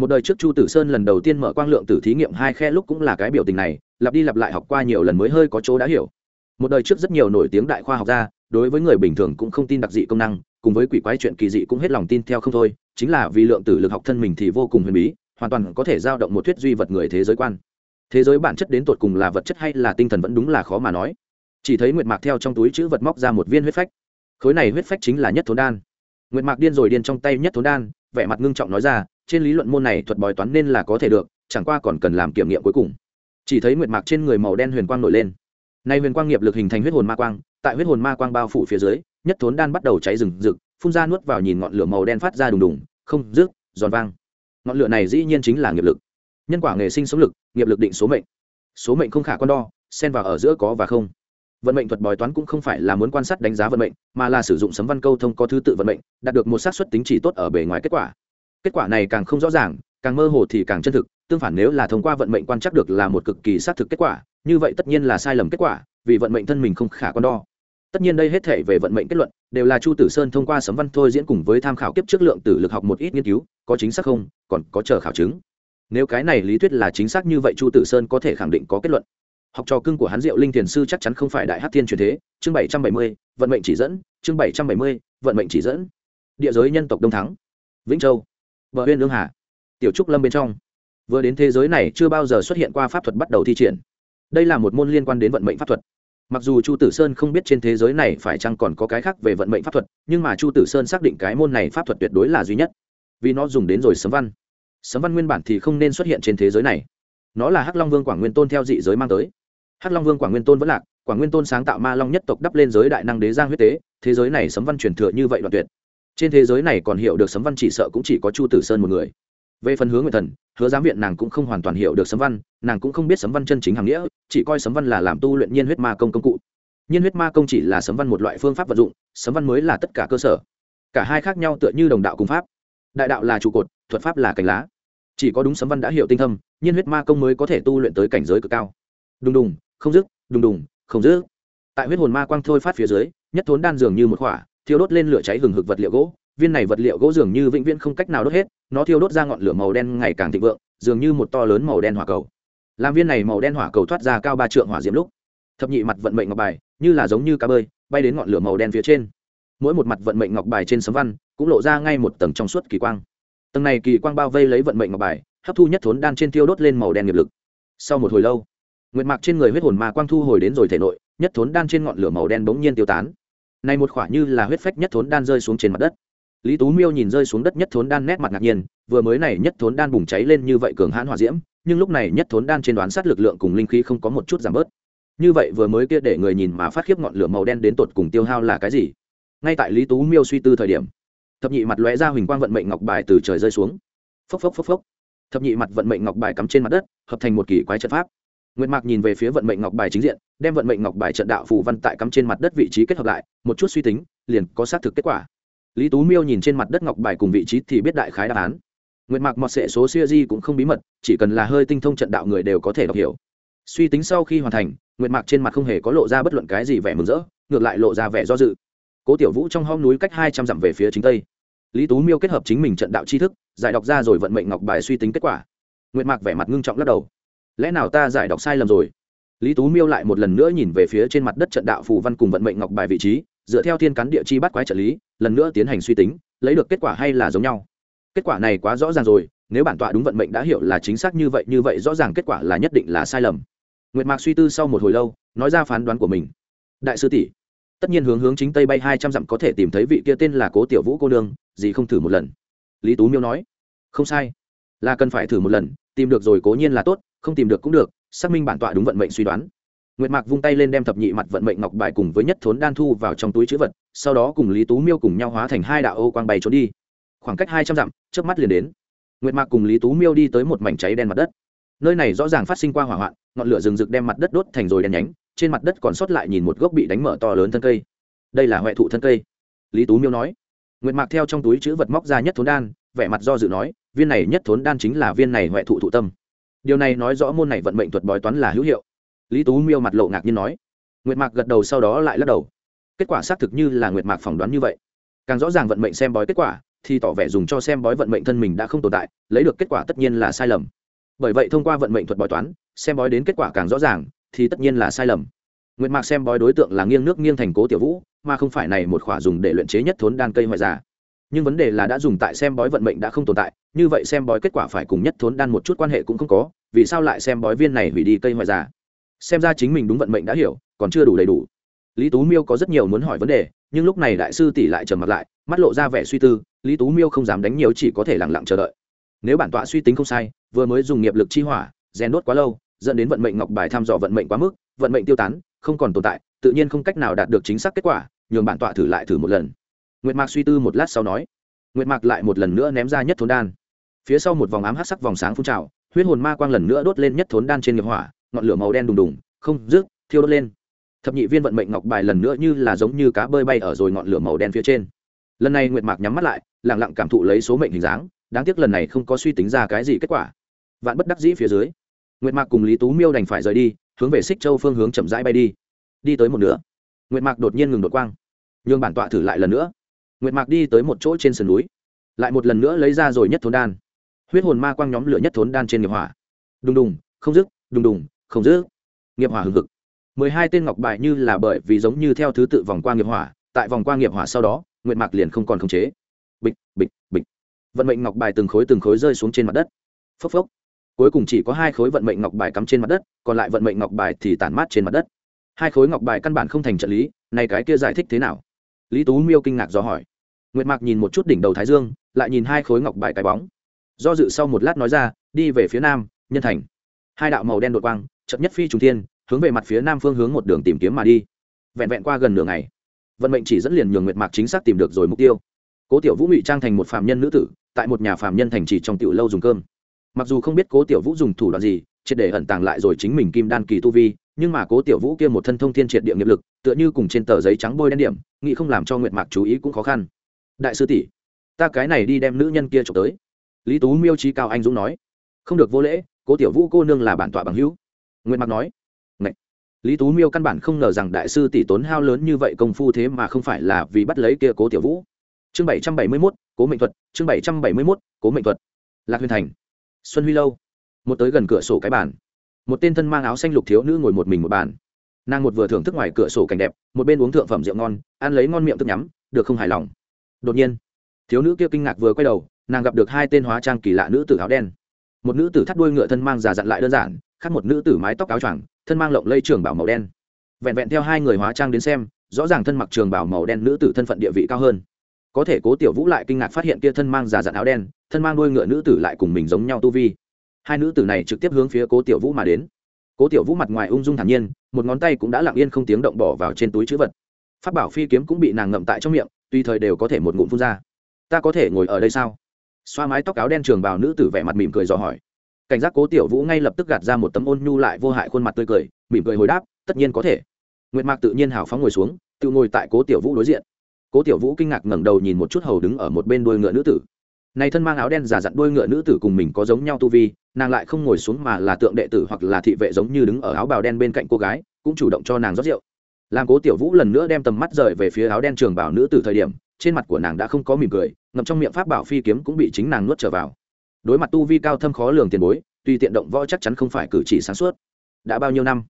một đời trước chu tử sơn lần đầu tiên mở quang lượng tử thí nghiệm hai khe lúc cũng là cái biểu tình này, lặp đi lặp lại học qua nhiều lần mới hơi có chỗ đã hiểu. Một đời trước rất nhiều nổi tiếng đại khoa học gia, đối với người bình thường cũng không tin đặc dị công năng, cùng với quỷ quái chuyện kỳ dị cũng hết lòng tin theo không thôi, chính là vì lượng tử lực học thân mình thì vô cùng huyền bí, hoàn toàn có thể giao động một thuyết duy vật người thế giới quan. Thế giới bản chất đến tột cùng là vật chất hay là tinh thần vẫn đúng là khó mà nói. Chỉ thấy nguyệt mạc theo trong túi chữ vật móc ra một viên huyết phách. Khối này huyết phách chính là nhất thốn đan. Nguyệt mạc điên rồi điên trong tay nhất thốn đan, vẻ mặt ngưng trọng nói ra trên lý luận môn này thuật bói toán nên là có thể được, chẳng qua còn cần làm kiểm nghiệm cuối cùng. Chỉ thấy nguyệt mạc trên người màu đen huyền quang nổi lên. Nay huyền quang nghiệp lực hình thành huyết hồn ma quang, tại huyết hồn ma quang bao phủ phía dưới, nhất thốn đan bắt đầu cháy rừng rực, phun ra nuốt vào nhìn ngọn lửa màu đen phát ra đùng đùng, không, rước, giòn vang. Ngọn lửa này dĩ nhiên chính là nghiệp lực. Nhân quả nghề sinh sống lực, nghiệp lực định số mệnh. Số mệnh không khả quan đo, xen vào ở giữa có và không. Vận mệnh thuật bói toán cũng không phải là muốn quan sát đánh giá vận mệnh, mà là sử dụng sấm văn câu thông có thứ tự vận mệnh, đạt được một xác suất tính chỉ tốt ở bề ngoài kết quả kết quả này càng không rõ ràng, càng mơ hồ thì càng chân thực, tương phản nếu là thông qua vận mệnh quan trắc được là một cực kỳ xác thực kết quả, như vậy tất nhiên là sai lầm kết quả, vì vận mệnh thân mình không khả con đo. Tất nhiên đây hết thể về vận mệnh kết luận, đều là chu tử sơn thông qua sấm văn thôi diễn cùng với tham khảo kiếp trước lượng tử lực học một ít nghiên cứu, có chính xác không, còn có chờ khảo chứng. Nếu cái này lý thuyết là chính xác như vậy chu tử sơn có thể khẳng định có kết luận. Học trò cưng của hắn diệu linh thiền sư chắc chắn không phải đại hát thiên truyền thế, chương bảy trăm bảy mươi, vận mệnh chỉ dẫn, chương bảy trăm bảy mươi, vận mệnh chỉ dẫn. Địa giới nhân tộc đông thắng, vĩnh châu bờ huyên lương hà. Tiểu trúc lâm bên trong. Vừa đến thế giới này chưa bao giờ xuất hiện qua pháp thuật bắt đầu thi triển. Đây là một môn liên quan đến vận mệnh pháp thuật. Mặc dù chu tử sơn không biết trên thế giới này phải chăng còn có cái khác về vận mệnh pháp thuật, nhưng mà chu tử sơn xác định cái môn này pháp thuật tuyệt đối là duy nhất. Vì nó dùng đến rồi sấm văn. Sấm văn nguyên bản thì không nên xuất hiện trên thế giới này. Nó là hắc long vương quảng nguyên tôn theo dị giới mang tới. Hắc long vương quảng nguyên tôn vẫn lạc, quảng nguyên tôn sáng tạo ma long nhất tộc đắp lên giới đại năng đế giang huyết tế, thế giới này sấm văn truyền thừa như vậy đoạn tuyệt trên thế giới này còn hiểu được sấm văn chỉ sợ cũng chỉ có chu tử sơn một người. Về phần hướng nguyện thần, hứa giám viện nàng cũng không hoàn toàn hiểu được sấm văn, nàng cũng không biết sấm văn chân chính hàng nghĩa, chỉ coi sấm văn là làm tu luyện nhiên huyết ma công công cụ. Nhiên huyết ma công chỉ là sấm văn một loại phương pháp vận dụng, sấm văn mới là tất cả cơ sở. Cả hai khác nhau tựa như đồng đạo cùng pháp. Đại đạo là trụ cột, thuật pháp là cành lá. Chỉ có đúng sấm văn đã hiểu tinh thâm, nhiên huyết ma công mới có thể tu luyện tới cảnh giới cực cao. Đùng đùng, không dứt, đùng đùng, không dứt. Tại huyết hồn ma quang thôi phát phía dưới, nhất thốn đan dường như một khỏa thiêu đốt lên lửa cháy hừng hực vật liệu gỗ. Viên này vật liệu gỗ dường như vĩnh viễn không cách nào đốt hết, nó thiêu đốt ra ngọn lửa màu đen ngày càng thịnh vượng, dường như một to lớn màu đen hỏa cầu. Làm viên này màu đen hỏa cầu thoát ra cao ba trượng hỏa diễm lúc, thập nhị mặt vận mệnh ngọc bài, như là giống như cá bơi, bay đến ngọn lửa màu đen phía trên. Mỗi một mặt vận mệnh ngọc bài trên sấm văn, cũng lộ ra ngay một tầng trong suốt kỳ quang. Tầng này kỳ quang bao vây lấy vận mệnh ngọc bài, hấp thu nhất thốn đan trên tiêu đốt lên màu đen nghiệp lực. Sau một hồi lâu, nguyệt mạc trên người huyết hồn ma quang thu hồi đến rồi thể nội, nhất thốn đan trên ngọn lửa màu đen bỗng nhiên tiêu tán này một khỏa như là huyết phách nhất thốn đan rơi xuống trên mặt đất. Lý tú miêu nhìn rơi xuống đất nhất thốn đan nét mặt ngạc nhiên, vừa mới này nhất thốn đan bùng cháy lên như vậy cường hãn hỏa diễm, nhưng lúc này nhất thốn đan trên đoán sát lực lượng cùng linh khí không có một chút giảm bớt. Như vậy vừa mới kia để người nhìn mà phát khiếp ngọn lửa màu đen đến tột cùng tiêu hao là cái gì? Ngay tại lý tú miêu suy tư thời điểm, thập nhị mặt lóe ra huỳnh quang vận mệnh ngọc bài từ trời rơi xuống. Phốc phốc phốc phốc. Thập nhị mặt vận mệnh ngọc bài cắm trên mặt đất, hợp thành một kỳ quái trận pháp nguyệt mạc nhìn về phía vận mệnh ngọc bài chính diện, đem vận mệnh ngọc bài trận đạo phù văn tại cắm trên mặt đất vị trí kết hợp lại, một chút suy tính, liền có xác thực kết quả. Lý tú miêu nhìn trên mặt đất ngọc bài cùng vị trí thì biết đại khái đáp án. Nguyệt mạc mọt sệ số siêu di cũng không bí mật, chỉ cần là hơi tinh thông trận đạo người đều có thể đọc hiểu. Suy tính sau khi hoàn thành, nguyệt mạc trên mặt không hề có lộ ra bất luận cái gì vẻ mừng rỡ, ngược lại lộ ra vẻ do dự. Cố tiểu vũ trong hõm núi cách hai trăm dặm về phía chính tây. Lý tú miêu kết hợp chính mình trận đạo tri thức, giải đọc ra rồi vận mệnh ngọc bài suy tính kết quả. Nguyệt mạc vẻ mặt ngưng trọng lắc đầu lẽ nào ta giải đọc sai lầm rồi? Lý tú miêu lại một lần nữa nhìn về phía trên mặt đất trận đạo phù văn cùng vận mệnh ngọc bài vị trí, dựa theo thiên cán địa chi bắt quái trợ lý, lần nữa tiến hành suy tính, lấy được kết quả hay là giống nhau? Kết quả này quá rõ ràng rồi, nếu bản tọa đúng vận mệnh đã hiểu là chính xác như vậy như vậy rõ ràng kết quả là nhất định là sai lầm. Nguyệt mạc suy tư sau một hồi lâu, nói ra phán đoán của mình. Đại sư tỷ, tất nhiên hướng hướng chính tây bay hai trăm dặm có thể tìm thấy vị kia tên là cố tiểu vũ cô nương, gì không thử một lần? Lý tú miêu nói. Không sai. Là cần phải thử một lần, tìm được rồi cố nhiên là tốt không tìm được cũng được, xác minh bản tọa đúng vận mệnh suy đoán. Nguyệt mạc vung tay lên đem thập nhị mặt vận mệnh ngọc bài cùng với nhất thốn đan thu vào trong túi chữ vật, sau đó cùng lý tú miêu cùng nhau hóa thành hai đạo ô quang bay trốn đi. Khoảng cách hai trăm dặm trước mắt liền đến. Nguyệt mạc cùng lý tú miêu đi tới một mảnh cháy đen mặt đất. Nơi này rõ ràng phát sinh qua hỏa hoạn, ngọn lửa rừng rực đem mặt đất đốt thành rồi đen nhánh, trên mặt đất còn sót lại nhìn một gốc bị đánh mở to lớn thân cây. Đây là huệ thụ thân cây. Lý tú miêu nói. Nguyệt mạc theo trong túi chữ vật móc ra nhất thốn đan, vẻ mặt do dự nói, viên này nhất thốn đan chính là viên này huệ thụ thụ tâm điều này nói rõ môn này vận mệnh thuật bói toán là hữu hiệu. Lý tú miêu mặt lộ ngạc nhiên nói. Nguyệt mạc gật đầu sau đó lại lắc đầu. Kết quả xác thực như là nguyệt mạc phỏng đoán như vậy. Càng rõ ràng vận mệnh xem bói kết quả, thì tỏ vẻ dùng cho xem bói vận mệnh thân mình đã không tồn tại, lấy được kết quả tất nhiên là sai lầm. Bởi vậy thông qua vận mệnh thuật bói toán, xem bói đến kết quả càng rõ ràng, thì tất nhiên là sai lầm. Nguyệt mạc xem bói đối tượng là nghiêng nước nghiêng thành cố tiểu vũ, mà không phải này một khỏa dùng để luyện chế nhất thốn đan cây ngoại giả nhưng vấn đề là đã dùng tại xem bói vận mệnh đã không tồn tại, như vậy xem bói kết quả phải cùng nhất thốn đan một chút quan hệ cũng không có vì sao lại xem bói viên này hủy đi cây ngoại già? Xem ra chính mình đúng vận mệnh đã hiểu, còn chưa đủ đầy đủ. Lý tú miêu có rất nhiều muốn hỏi vấn đề, nhưng lúc này đại sư tỷ lại trầm mặt lại, mắt lộ ra vẻ suy tư, lý tú miêu không dám đánh nhiều chỉ có thể lẳng lặng chờ đợi. Nếu bản tọa suy tính không sai, vừa mới dùng nghiệp lực chi hỏa, rèn đốt quá lâu, dẫn đến vận mệnh ngọc bài thăm dò vận mệnh quá mức, vận mệnh tiêu tán, không còn tồn tại, tự nhiên không cách nào đạt được chính xác kết quả, nhường bản tọa thử lại thử một lần. Nguyệt mạc suy tư một lát sau nói. Nguyệt mạc lại một lần nữa ném ra nhất thốn đan. Phía sau một vòng ám hát sắc vòng sáng phun trào huyết hồn ma quang lần nữa đốt lên nhất thốn đan trên nghiệp hỏa, ngọn lửa màu đen đùng đùng, không, rước, thiêu đốt lên. Thập nhị viên vận mệnh ngọc bài lần nữa như là giống như cá bơi bay ở rồi ngọn lửa màu đen phía trên. Lần này nguyệt mạc nhắm mắt lại lẳng lặng cảm thụ lấy số mệnh hình dáng, đáng tiếc lần này không có suy tính ra cái gì kết quả. Vạn bất đắc dĩ phía dưới, nguyệt mạc cùng lý tú miêu đành phải rời đi, hướng về xích châu phương hướng chậm rãi bay đi. Đi tới một nửa, nguyệt mạc đột nhiên ngừng đột quang, nhường bản tọa thử lại lần nữa. Nguyệt mạc đi tới một chỗ trên sườn núi, lại một lần nữa lấy ra rồi nhất thốn đan huyết hồn ma quang nhóm lửa nhất thốn đan trên nghiệp hỏa. Đùng đùng, không dứt, đùng đùng, không dứt. Nghiệp hỏa hừng hực. Mười hai tên ngọc bài như là bởi vì giống như theo thứ tự vòng qua nghiệp hỏa, tại vòng qua nghiệp hỏa sau đó, nguyệt mạc liền không còn khống chế. Bịch bịch bịch. Vận mệnh ngọc bài từng khối từng khối rơi xuống trên mặt đất. Phốc phốc. Cuối cùng chỉ có hai khối vận mệnh ngọc bài cắm trên mặt đất, còn lại vận mệnh ngọc bài thì tản mát trên mặt đất. Hai khối ngọc bài căn bản không thành trợ lý này cái kia giải thích thế nào? Lý tú miêu kinh ngạc do hỏi. Nguyệt mạc nhìn một chút đỉnh đầu thái dương, lại nhìn hai khối ngọc bài cái bóng do dự sau một lát nói ra, đi về phía nam, nhân thành. Hai đạo màu đen đột quang chậm nhất phi trùng thiên, hướng về mặt phía nam phương hướng một đường tìm kiếm mà đi. Vẹn vẹn qua gần nửa ngày, vận mệnh chỉ dẫn liền nhường nguyệt mạc chính xác tìm được rồi mục tiêu. Cố tiểu vũ ngụy trang thành một phạm nhân nữ tử, tại một nhà phạm nhân thành trì trong tiểu lâu dùng cơm. Mặc dù không biết cố tiểu vũ dùng thủ đoạn gì, triệt để ẩn tàng lại rồi chính mình kim đan kỳ tu vi, nhưng mà cố tiểu vũ kia một thân thông thiên triệt địa nghiệp lực, tựa như cùng trên tờ giấy trắng bôi đen điểm, nghĩ không làm cho nguyệt mạc chú ý cũng khó khăn. Đại sư tỷ, ta cái này đi đem nữ nhân kia trộm tới lý tú miêu trí cao anh dũng nói, không được vô lễ, cố tiểu vũ cô nương là bản tọa bằng hữu. Nguyên Mặc nói, Ngậy. lý tú miêu căn bản không ngờ rằng đại sư tỷ tốn hao lớn như vậy công phu thế mà không phải là vì bắt lấy kia cố tiểu vũ. Chương bảy trăm bảy mươi mốt, cố mệnh thuật, chương bảy trăm bảy mươi mốt, cố mệnh thuật. Lạc huyền thành, xuân huy lâu. Một tới gần cửa sổ cái bàn. Một tên thân mang áo xanh lục thiếu nữ ngồi một mình một bàn. Nàng một vừa thưởng thức ngoài cửa sổ cảnh đẹp, một bên uống thượng phẩm rượu ngon, ăn lấy ngon miệng thức nhắm, được không hài lòng? Đột nhiên, thiếu nữ kia kinh ngạc vừa quay đầu nàng gặp được hai tên hóa trang kỳ lạ nữ tử áo đen. Một nữ tử thắt đuôi ngựa thân mang giả dặn lại đơn giản, khác một nữ tử mái tóc áo choàng, thân mang lộng lây trường bảo màu đen. Vẹn vẹn theo hai người hóa trang đến xem, rõ ràng thân mặc trường bảo màu đen nữ tử thân phận địa vị cao hơn. Có thể cố tiểu vũ lại kinh ngạc phát hiện kia thân mang giả dặn áo đen, thân mang đuôi ngựa nữ tử lại cùng mình giống nhau tu vi. Hai nữ tử này trực tiếp hướng phía cố tiểu vũ mà đến. Cố tiểu vũ mặt ngoài ung dung thản nhiên, một ngón tay cũng đã lặng yên không tiếng động bỏ vào trên túi chữ vật. Phát bảo phi kiếm cũng bị nàng ngậm tại trong miệng, tùy thời đều có thể một ngụm phun ra. Ta có thể ngồi ở đây sao? Xoa mái tóc áo đen trường bào nữ tử vẻ mặt mỉm cười dò hỏi. Cảnh giác cố tiểu vũ ngay lập tức gạt ra một tấm ôn nhu lại vô hại khuôn mặt tươi cười, mỉm cười hồi đáp, tất nhiên có thể. Nguyệt mạc tự nhiên hào phóng ngồi xuống, tự ngồi tại cố tiểu vũ đối diện. Cố tiểu vũ kinh ngạc ngẩng đầu nhìn một chút hầu đứng ở một bên đuôi ngựa nữ tử. Này thân mang áo đen giả dặn đuôi ngựa nữ tử cùng mình có giống nhau tu vi, nàng lại không ngồi xuống mà là tượng đệ tử hoặc là thị vệ giống như đứng ở áo bào đen bên cạnh cô gái, cũng chủ động cho nàng rót rượu. Làm cố tiểu vũ lần nữa đem tầm mắt rời về phía áo đen trường bảo nữ tử thời điểm trên mặt của nàng đã không có mỉm cười, ngậm trong miệng pháp bảo phi kiếm cũng bị chính nàng nuốt trở vào. Đối mặt tu vi cao thâm khó lường tiền bối tuy tiện động võ chắc chắn không phải cử chỉ sáng suốt. Đã bao nhiêu năm?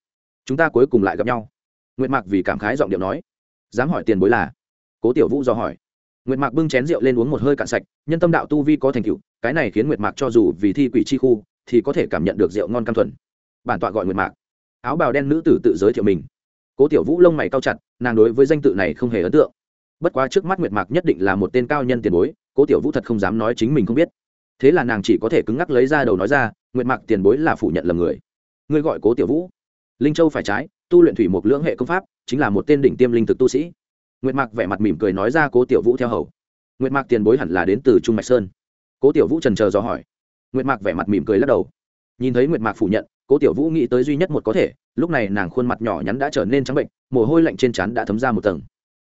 Chúng ta cuối cùng lại gặp nhau. Nguyệt mạc vì cảm khái giọng điệu nói. Dám hỏi tiền bối là? Cố tiểu vũ do hỏi. Nguyệt mạc bưng chén rượu lên uống một hơi cạn sạch, nhân tâm đạo tu vi có thành tựu, cái này khiến nguyệt mạc cho dù vì thi quỷ chi khu, thì có thể cảm nhận được rượu ngon cam thuần. Bản tọa gọi nguyệt mạc. Áo bào đen nữ tử tự giới thiệu mình. Cố tiểu vũ lông mày cao chặt, nàng đối với danh tự này không hề ấn tượng bất quá trước mắt nguyệt mạc nhất định là một tên cao nhân tiền bối, cố tiểu vũ thật không dám nói chính mình không biết. Thế là nàng chỉ có thể cứng ngắc lấy ra đầu nói ra, nguyệt mạc tiền bối là phủ nhận lầm người. Ngươi gọi cố tiểu vũ. Linh châu phải trái, tu luyện thủy một lưỡng hệ công pháp, chính là một tên đỉnh tiêm linh thực tu sĩ. Nguyệt mạc vẻ mặt mỉm cười nói ra cố tiểu vũ theo hầu. Nguyệt mạc tiền bối hẳn là đến từ trung mạch sơn. Cố tiểu vũ trần chờ dò hỏi. Nguyệt mạc vẻ mặt mỉm cười lắc đầu. Nhìn thấy nguyệt mạc phủ nhận, cố tiểu vũ nghĩ tới duy nhất một có thể, lúc này nàng khuôn mặt nhỏ nhắn đã trở nên trắng bệnh, mồ hôi lạnh trên trán đã thấm ra một tầng.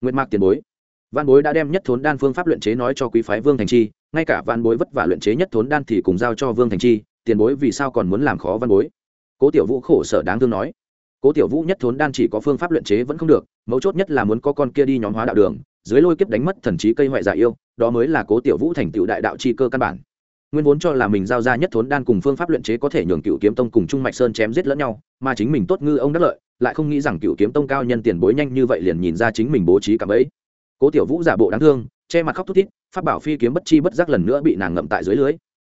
Nguyệt mạc tiền bối văn bối đã đem nhất thốn đan phương pháp luyện chế nói cho quý phái vương thành chi, ngay cả văn bối vất vả luyện chế nhất thốn đan thì cùng giao cho vương thành chi, tiền bối vì sao còn muốn làm khó văn bối? Cố tiểu vũ khổ sở đáng thương nói. Cố tiểu vũ nhất thốn đan chỉ có phương pháp luyện chế vẫn không được, mấu chốt nhất là muốn có con kia đi nhóm hóa đạo đường, dưới lôi kiếp đánh mất thần trí cây hoại dạ yêu, đó mới là cố tiểu vũ thành tựu đại đạo chi cơ căn bản. Nguyên vốn cho là mình giao ra nhất thốn đan cùng phương pháp luyện chế có thể nhường cựu kiếm tông cùng trung mạch sơn chém giết lẫn nhau, mà chính mình tốt ngư ông đắc lợi, lại không nghĩ rằng cựu kiếm tông cao nhân tiền bối nhanh như vậy liền nhìn ra chính mình bố trí cả ấy cố tiểu vũ giả bộ đáng thương, che mặt khóc thút thít, phát bảo phi kiếm bất chi bất giác lần nữa bị nàng ngậm tại dưới lưới.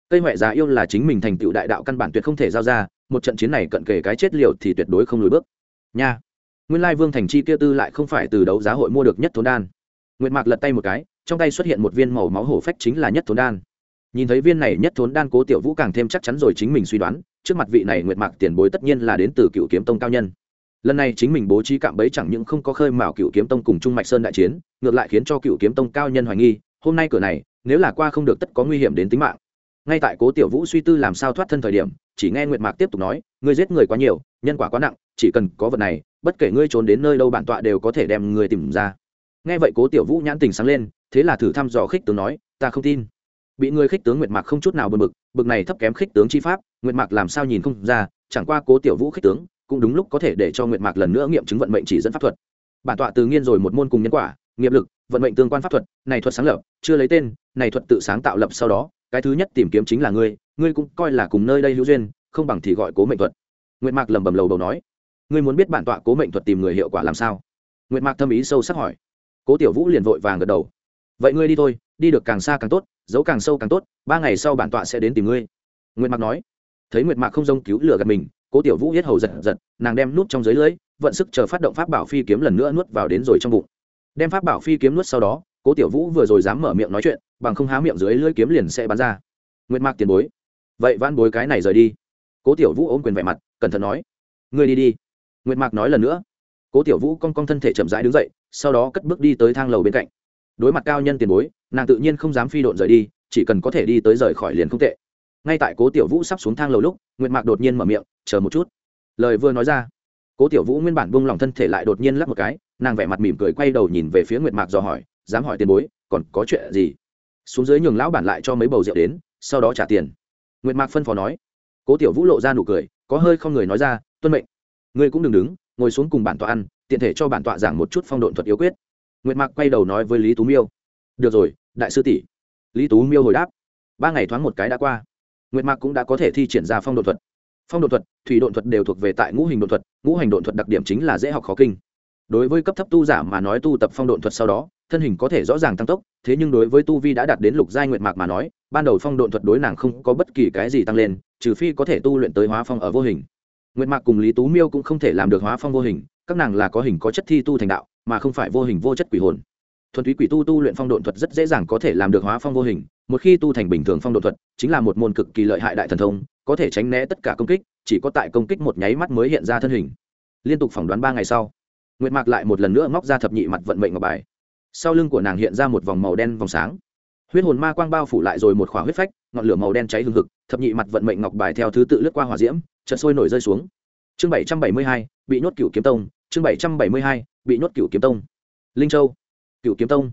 Cây huệ già yêu là chính mình thành tựu đại đạo căn bản tuyệt không thể giao ra, một trận chiến này cận kề cái chết liều thì tuyệt đối không lùi bước. Nha. Nguyên lai vương thành chi kia tư lại không phải từ đấu giá hội mua được nhất thốn đan. Nguyệt mạc lật tay một cái, trong tay xuất hiện một viên màu máu hổ phách chính là nhất thốn đan. Nhìn thấy viên này nhất thốn đan cố tiểu vũ càng thêm chắc chắn rồi chính mình suy đoán, trước mặt vị này nguyệt mạc tiền bối tất nhiên là đến từ cựu kiếm tông cao nhân lần này chính mình bố trí cạm bẫy chẳng những không có khơi mào cựu kiếm tông cùng trung mạch sơn đại chiến, ngược lại khiến cho cựu kiếm tông cao nhân hoài nghi, hôm nay cửa này, nếu là qua không được tất có nguy hiểm đến tính mạng. Ngay tại cố tiểu vũ suy tư làm sao thoát thân thời điểm, chỉ nghe nguyệt mạc tiếp tục nói, ngươi giết người quá nhiều, nhân quả quá nặng, chỉ cần có vật này, bất kể ngươi trốn đến nơi đâu bản tọa đều có thể đem người tìm ra. Nghe vậy cố tiểu vũ nhãn tình sáng lên, thế là thử thăm dò khích tướng nói, ta không tin. Bị người khích tướng nguyệt mạc không chút nào bực bực bực này thấp kém khích tướng chi pháp, nguyệt mạc làm sao nhìn không ra, chẳng qua cố tiểu vũ khích tướng cũng đúng lúc có thể để cho nguyệt mạc lần nữa nghiệm chứng vận mệnh chỉ dẫn pháp thuật. Bản tọa từ nghiên rồi một môn cùng nhân quả, nghiệp lực, vận mệnh tương quan pháp thuật, này thuật sáng lập, chưa lấy tên, này thuật tự sáng tạo lập sau đó, cái thứ nhất tìm kiếm chính là ngươi ngươi cũng coi là cùng nơi đây hữu duyên, không bằng thì gọi cố mệnh thuật. Nguyệt mạc lẩm bẩm lầu đầu nói, ngươi muốn biết bản tọa cố mệnh thuật tìm người hiệu quả làm sao? Nguyệt mạc thâm ý sâu sắc hỏi. Cố tiểu vũ liền vội vàng gật đầu. Vậy ngươi đi thôi, đi được càng xa càng tốt, giấu càng sâu càng tốt, ba ngày sau bản tọa sẽ đến tìm ngươi. Nguyệt mạc nói. Thấy nguyệt mạc không dông cứu lửa gạt mình cố tiểu vũ yết hầu giật giật, nàng đem nút trong dưới lưới, vận sức chờ phát động pháp bảo phi kiếm lần nữa nuốt vào đến rồi trong bụng. Đem pháp bảo phi kiếm nuốt sau đó, cố tiểu vũ vừa rồi dám mở miệng nói chuyện, bằng không há miệng dưới lưỡi kiếm liền sẽ bắn ra. Nguyệt mạc tiền bối, vậy van bối cái này rời đi. Cố tiểu vũ ôm quyền vẻ mặt, cẩn thận nói, ngươi đi đi. Nguyệt mạc nói lần nữa. Cố tiểu vũ cong cong thân thể chậm rãi đứng dậy, sau đó cất bước đi tới thang lầu bên cạnh. Đối mặt cao nhân tiền bối, nàng tự nhiên không dám phi độn rời đi, chỉ cần có thể đi tới rời khỏi liền không tệ ngay tại cố tiểu vũ sắp xuống thang lầu lúc, nguyệt mạc đột nhiên mở miệng, chờ một chút. Lời vừa nói ra, cố tiểu vũ nguyên bản buông lỏng thân thể lại đột nhiên lắp một cái, nàng vẻ mặt mỉm cười quay đầu nhìn về phía nguyệt mạc dò hỏi, dám hỏi tiền bối, còn có chuyện gì? Xuống dưới nhường lão bản lại cho mấy bầu rượu đến, sau đó trả tiền. Nguyệt mạc phân phó nói. Cố tiểu vũ lộ ra nụ cười, có hơi không người nói ra, tuân mệnh, ngươi cũng đừng đứng, ngồi xuống cùng bản tọa ăn, tiện thể cho bản tọa giảng một chút phong độn thuật yếu quyết. Nguyệt mạc quay đầu nói với lý tú miêu. Được rồi, đại sư tỷ. Lý tú miêu hồi đáp. Ba ngày thoáng một cái đã qua nguyệt mạc cũng đã có thể thi triển ra phong độ thuật. Phong độ thuật, thủy độn thuật đều thuộc về tại ngũ hình độn thuật, ngũ hành độn thuật đặc điểm chính là dễ học khó kinh. Đối với cấp thấp tu giả mà nói tu tập phong độn thuật sau đó, thân hình có thể rõ ràng tăng tốc, thế nhưng đối với tu vi đã đạt đến lục giai nguyệt mạc mà nói, ban đầu phong độn thuật đối nàng không có bất kỳ cái gì tăng lên, trừ phi có thể tu luyện tới hóa phong ở vô hình. Nguyệt mạc cùng lý tú miêu cũng không thể làm được hóa phong vô hình, các nàng là có hình có chất thi tu thành đạo, mà không phải vô hình vô chất quỷ hồn thuần túy quỷ tu tu luyện phong độn thuật rất dễ dàng có thể làm được hóa phong vô hình, một khi tu thành bình thường phong độn thuật, chính là một môn cực kỳ lợi hại đại thần thông, có thể tránh né tất cả công kích, chỉ có tại công kích một nháy mắt mới hiện ra thân hình. Liên tục phỏng đoán ba ngày sau, nguyệt mạc lại một lần nữa ngóc ra thập nhị mặt vận mệnh ngọc bài. Sau lưng của nàng hiện ra một vòng màu đen vòng sáng. Huyết hồn ma quang bao phủ lại rồi một khỏa huyết phách, ngọn lửa màu đen cháy hừng hực, thập nhị mặt vận mệnh ngọc bài theo thứ tự lướt qua hỏa diễm, chợt sôi nổi rơi xuống. Chương bảy trăm bảy mươi hai, bị nhốt cựu kiếm tông, chương bảy trăm bảy mươi hai, bị nhốt cựu kiếm tông. Linh châu cựu kiếm tông.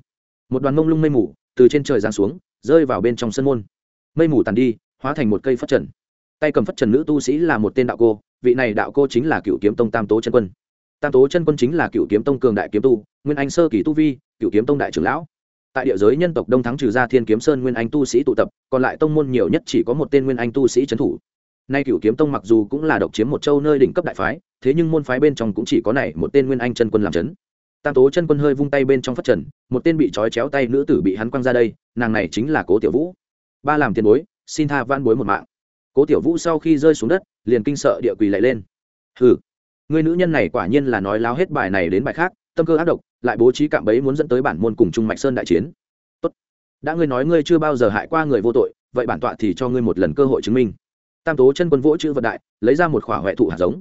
Một đoàn mông lung mây mù từ trên trời giáng xuống, rơi vào bên trong sân môn. Mây mù tàn đi, hóa thành một cây phất trần. Tay cầm phất trần nữ tu sĩ là một tên đạo cô, vị này đạo cô chính là cựu kiếm tông tam tố chân quân. Tam tố chân quân chính là cựu kiếm tông cường đại kiếm tu, nguyên anh sơ kỳ tu vi, cựu kiếm tông đại trưởng lão. Tại địa giới nhân tộc đông thắng trừ ra thiên kiếm sơn nguyên anh tu sĩ tụ tập, còn lại tông môn nhiều nhất chỉ có một tên nguyên anh tu sĩ trấn thủ. Nay cựu kiếm tông mặc dù cũng là độc chiếm một châu nơi đỉnh cấp đại phái, thế nhưng môn phái bên trong cũng chỉ có này một tên nguyên anh chân quân làm trấn tam tố chân quân hơi vung tay bên trong phát trần, một tên bị trói chéo tay nữ tử bị hắn quăng ra đây, nàng này chính là cố tiểu vũ. Ba làm tiền bối, xin tha van bối một mạng. Cố tiểu vũ sau khi rơi xuống đất, liền kinh sợ địa quỳ lại lên. Hừ, người nữ nhân này quả nhiên là nói láo hết bài này đến bài khác, tâm cơ ác độc, lại bố trí cạm bẫy muốn dẫn tới bản môn cùng trung mạch sơn đại chiến. Tốt. đã ngươi nói ngươi chưa bao giờ hại qua người vô tội, vậy bản tọa thì cho ngươi một lần cơ hội chứng minh. Tam tố chân quân vỗ chữ vật đại, lấy ra một khỏa huệ thụ hạt giống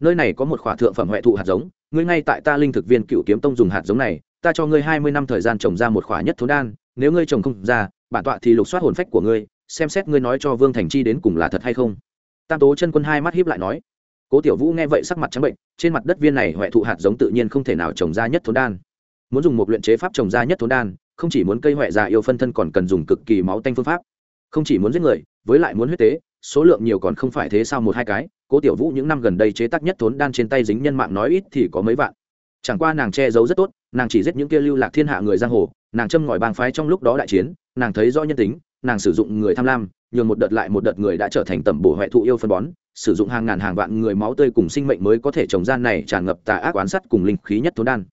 nơi này có một khỏa thượng phẩm huệ thụ hạt giống, ngươi ngay tại ta linh thực viên cựu kiếm tông dùng hạt giống này, ta cho ngươi hai mươi năm thời gian trồng ra một khỏa nhất thốn đan, nếu ngươi trồng không ra, bản tọa thì lục soát hồn phách của ngươi, xem xét ngươi nói cho vương thành chi đến cùng là thật hay không. Tam tố chân quân hai mắt hiếp lại nói. Cố tiểu vũ nghe vậy sắc mặt trắng bệnh, trên mặt đất viên này huệ thụ hạt giống tự nhiên không thể nào trồng ra nhất thốn đan. Muốn dùng một luyện chế pháp trồng ra nhất thốn đan, không chỉ muốn cây huệ già yêu phân thân còn cần dùng cực kỳ máu tanh phương pháp, không chỉ muốn giết người, với lại muốn huyết tế số lượng nhiều còn không phải thế sao một hai cái, cố tiểu vũ những năm gần đây chế tác nhất thốn đan trên tay dính nhân mạng nói ít thì có mấy vạn. Chẳng qua nàng che giấu rất tốt, nàng chỉ giết những kia lưu lạc thiên hạ người giang hồ, nàng châm ngòi bang phái trong lúc đó đại chiến, nàng thấy rõ nhân tính, nàng sử dụng người tham lam, nhường một đợt lại một đợt người đã trở thành tẩm bổ huệ thụ yêu phân bón, sử dụng hàng ngàn hàng vạn người máu tươi cùng sinh mệnh mới có thể trồng gian này tràn ngập tà ác oán sắt cùng linh khí nhất thốn đan.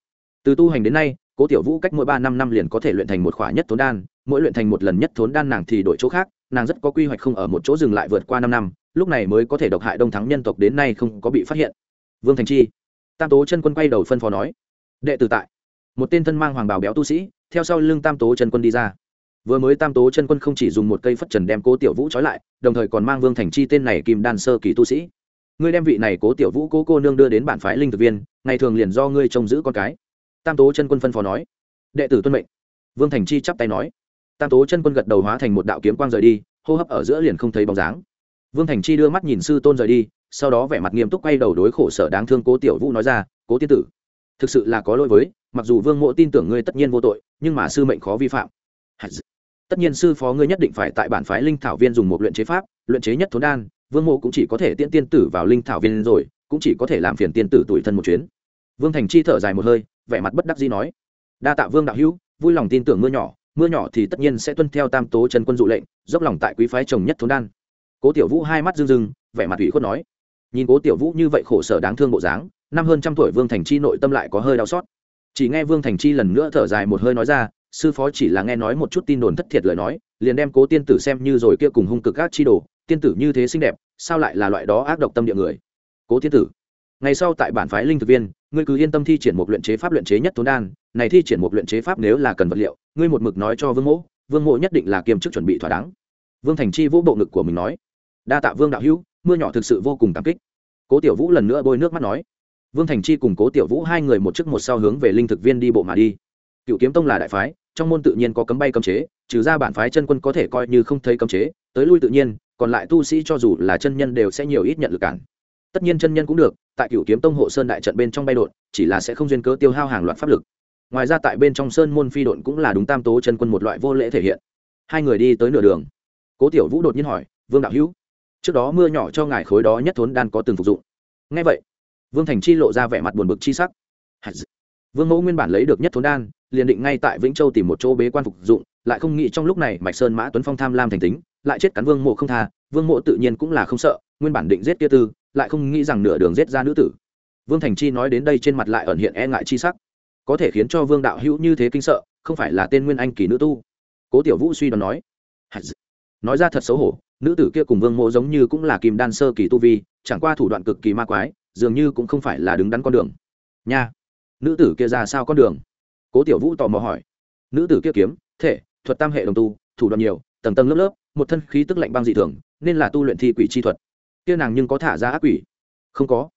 Từ tu hành đến nay, cố tiểu vũ cách mỗi ba năm năm liền có thể luyện thành một khỏa nhất thốn đan, mỗi luyện thành một lần nhất thốn đan nàng thì đổi chỗ khác nàng rất có quy hoạch không ở một chỗ dừng lại vượt qua năm năm, lúc này mới có thể độc hại đông thắng nhân tộc đến nay không có bị phát hiện. Vương thành chi, tam tố chân quân quay đầu phân phó nói, đệ tử tại. Một tên thân mang hoàng bào béo tu sĩ, theo sau lưng tam tố chân quân đi ra. Vừa mới tam tố chân quân không chỉ dùng một cây phất trần đem cố tiểu vũ trói lại, đồng thời còn mang vương thành chi tên này kim đan sơ kỳ tu sĩ. Ngươi đem vị này cố tiểu vũ cố cô nương đưa đến bản phái linh thực viên, ngày thường liền do ngươi trông giữ con cái. Tam tố chân quân phân phó nói, đệ tử tuân mệnh. Vương thành chi chắp tay nói tam tố chân quân gật đầu hóa thành một đạo kiếm quang rời đi, hô hấp ở giữa liền không thấy bóng dáng. Vương thành chi đưa mắt nhìn sư tôn rời đi, sau đó vẻ mặt nghiêm túc quay đầu đối khổ sở đáng thương cố tiểu vũ nói ra, cố tiên tử, thực sự là có lỗi với, mặc dù vương mộ tin tưởng ngươi tất nhiên vô tội, nhưng mà sư mệnh khó vi phạm. Tất nhiên sư phó ngươi nhất định phải tại bản phái linh thảo viên dùng một luyện chế pháp, luyện chế nhất thốn đan, vương mộ cũng chỉ có thể tiễn tiên tử vào linh thảo viên rồi, cũng chỉ có thể làm phiền tiên tử tuổi thân một chuyến. Vương thành chi thở dài một hơi, vẻ mặt bất đắc dĩ nói, đa tạ vương đạo hữu, vui lòng tin tưởng mưa nhỏ mưa nhỏ thì tất nhiên sẽ tuân theo tam tố chân quân dụ lệnh, dốc lòng tại quý phái chồng nhất thốn đan. Cố tiểu vũ hai mắt rưng rưng, vẻ mặt ủy khuất nói. Nhìn cố tiểu vũ như vậy khổ sở đáng thương bộ dáng, năm hơn trăm tuổi vương thành chi nội tâm lại có hơi đau xót. Chỉ nghe vương thành chi lần nữa thở dài một hơi nói ra, sư phó chỉ là nghe nói một chút tin đồn thất thiệt lời nói, liền đem cố tiên tử xem như rồi kia cùng hung cực các chi đồ, tiên tử như thế xinh đẹp, sao lại là loại đó ác độc tâm địa người? Cố tiên tử, ngày sau tại bản phái linh thực viên ngươi cứ yên tâm thi triển một luyện chế pháp luyện chế nhất tốn đan, này thi triển một luyện chế pháp nếu là cần vật liệu, ngươi một mực nói cho vương mỗ vương mỗ nhất định là kiêm chức chuẩn bị thỏa đáng. Vương thành chi vỗ bộ ngực của mình nói, đa tạ vương đạo hữu, mưa nhỏ thực sự vô cùng cảm kích. Cố tiểu vũ lần nữa bôi nước mắt nói, vương thành chi cùng cố tiểu vũ hai người một trước một sau hướng về linh thực viên đi bộ mà đi. Cựu kiếm tông là đại phái, trong môn tự nhiên có cấm bay cấm chế, trừ ra bản phái chân quân có thể coi như không thấy cấm chế, tới lui tự nhiên, còn lại tu sĩ cho dù là chân nhân đều sẽ nhiều ít nhận lực cản tất nhiên chân nhân cũng được, tại cựu kiếm tông hộ sơn đại trận bên trong bay đột chỉ là sẽ không duyên cớ tiêu hao hàng loạt pháp lực. Ngoài ra tại bên trong sơn môn phi độn cũng là đúng tam tố chân quân một loại vô lễ thể hiện. Hai người đi tới nửa đường. Cố tiểu vũ đột nhiên hỏi, vương đạo hữu, trước đó mưa nhỏ cho ngài khối đó nhất thốn đan có từng phục dụng? Ngay vậy. Vương thành chi lộ ra vẻ mặt buồn bực chi sắc. Vương mẫu nguyên bản lấy được nhất thốn đan, liền định ngay tại vĩnh châu tìm một chỗ bế quan phục dụng, lại không nghĩ trong lúc này mạch sơn mã tuấn phong tham lam thành tính, lại chết cắn vương mộ không tha, vương mộ tự nhiên cũng là không sợ, nguyên bản định giết kia tư lại không nghĩ rằng nửa đường giết ra nữ tử. Vương thành chi nói đến đây trên mặt lại ẩn hiện e ngại chi sắc. Có thể khiến cho vương đạo hữu như thế kinh sợ, không phải là tên nguyên anh kỳ nữ tu. Cố tiểu vũ suy đoán nói. Nói ra thật xấu hổ, nữ tử kia cùng vương mộ giống như cũng là kim đan sơ kỳ tu vi, chẳng qua thủ đoạn cực kỳ ma quái, dường như cũng không phải là đứng đắn con đường. Nha, nữ tử kia ra sao con đường? Cố tiểu vũ tò mò hỏi. Nữ tử kia kiếm, thể, thuật tam hệ đồng tu, thủ đoạn nhiều, tầng tầng lớp lớp, một thân khí tức lạnh băng dị thường, nên là tu luyện thi quỷ chi thuật kia nàng nhưng có thả ra ác quỷ? Không có.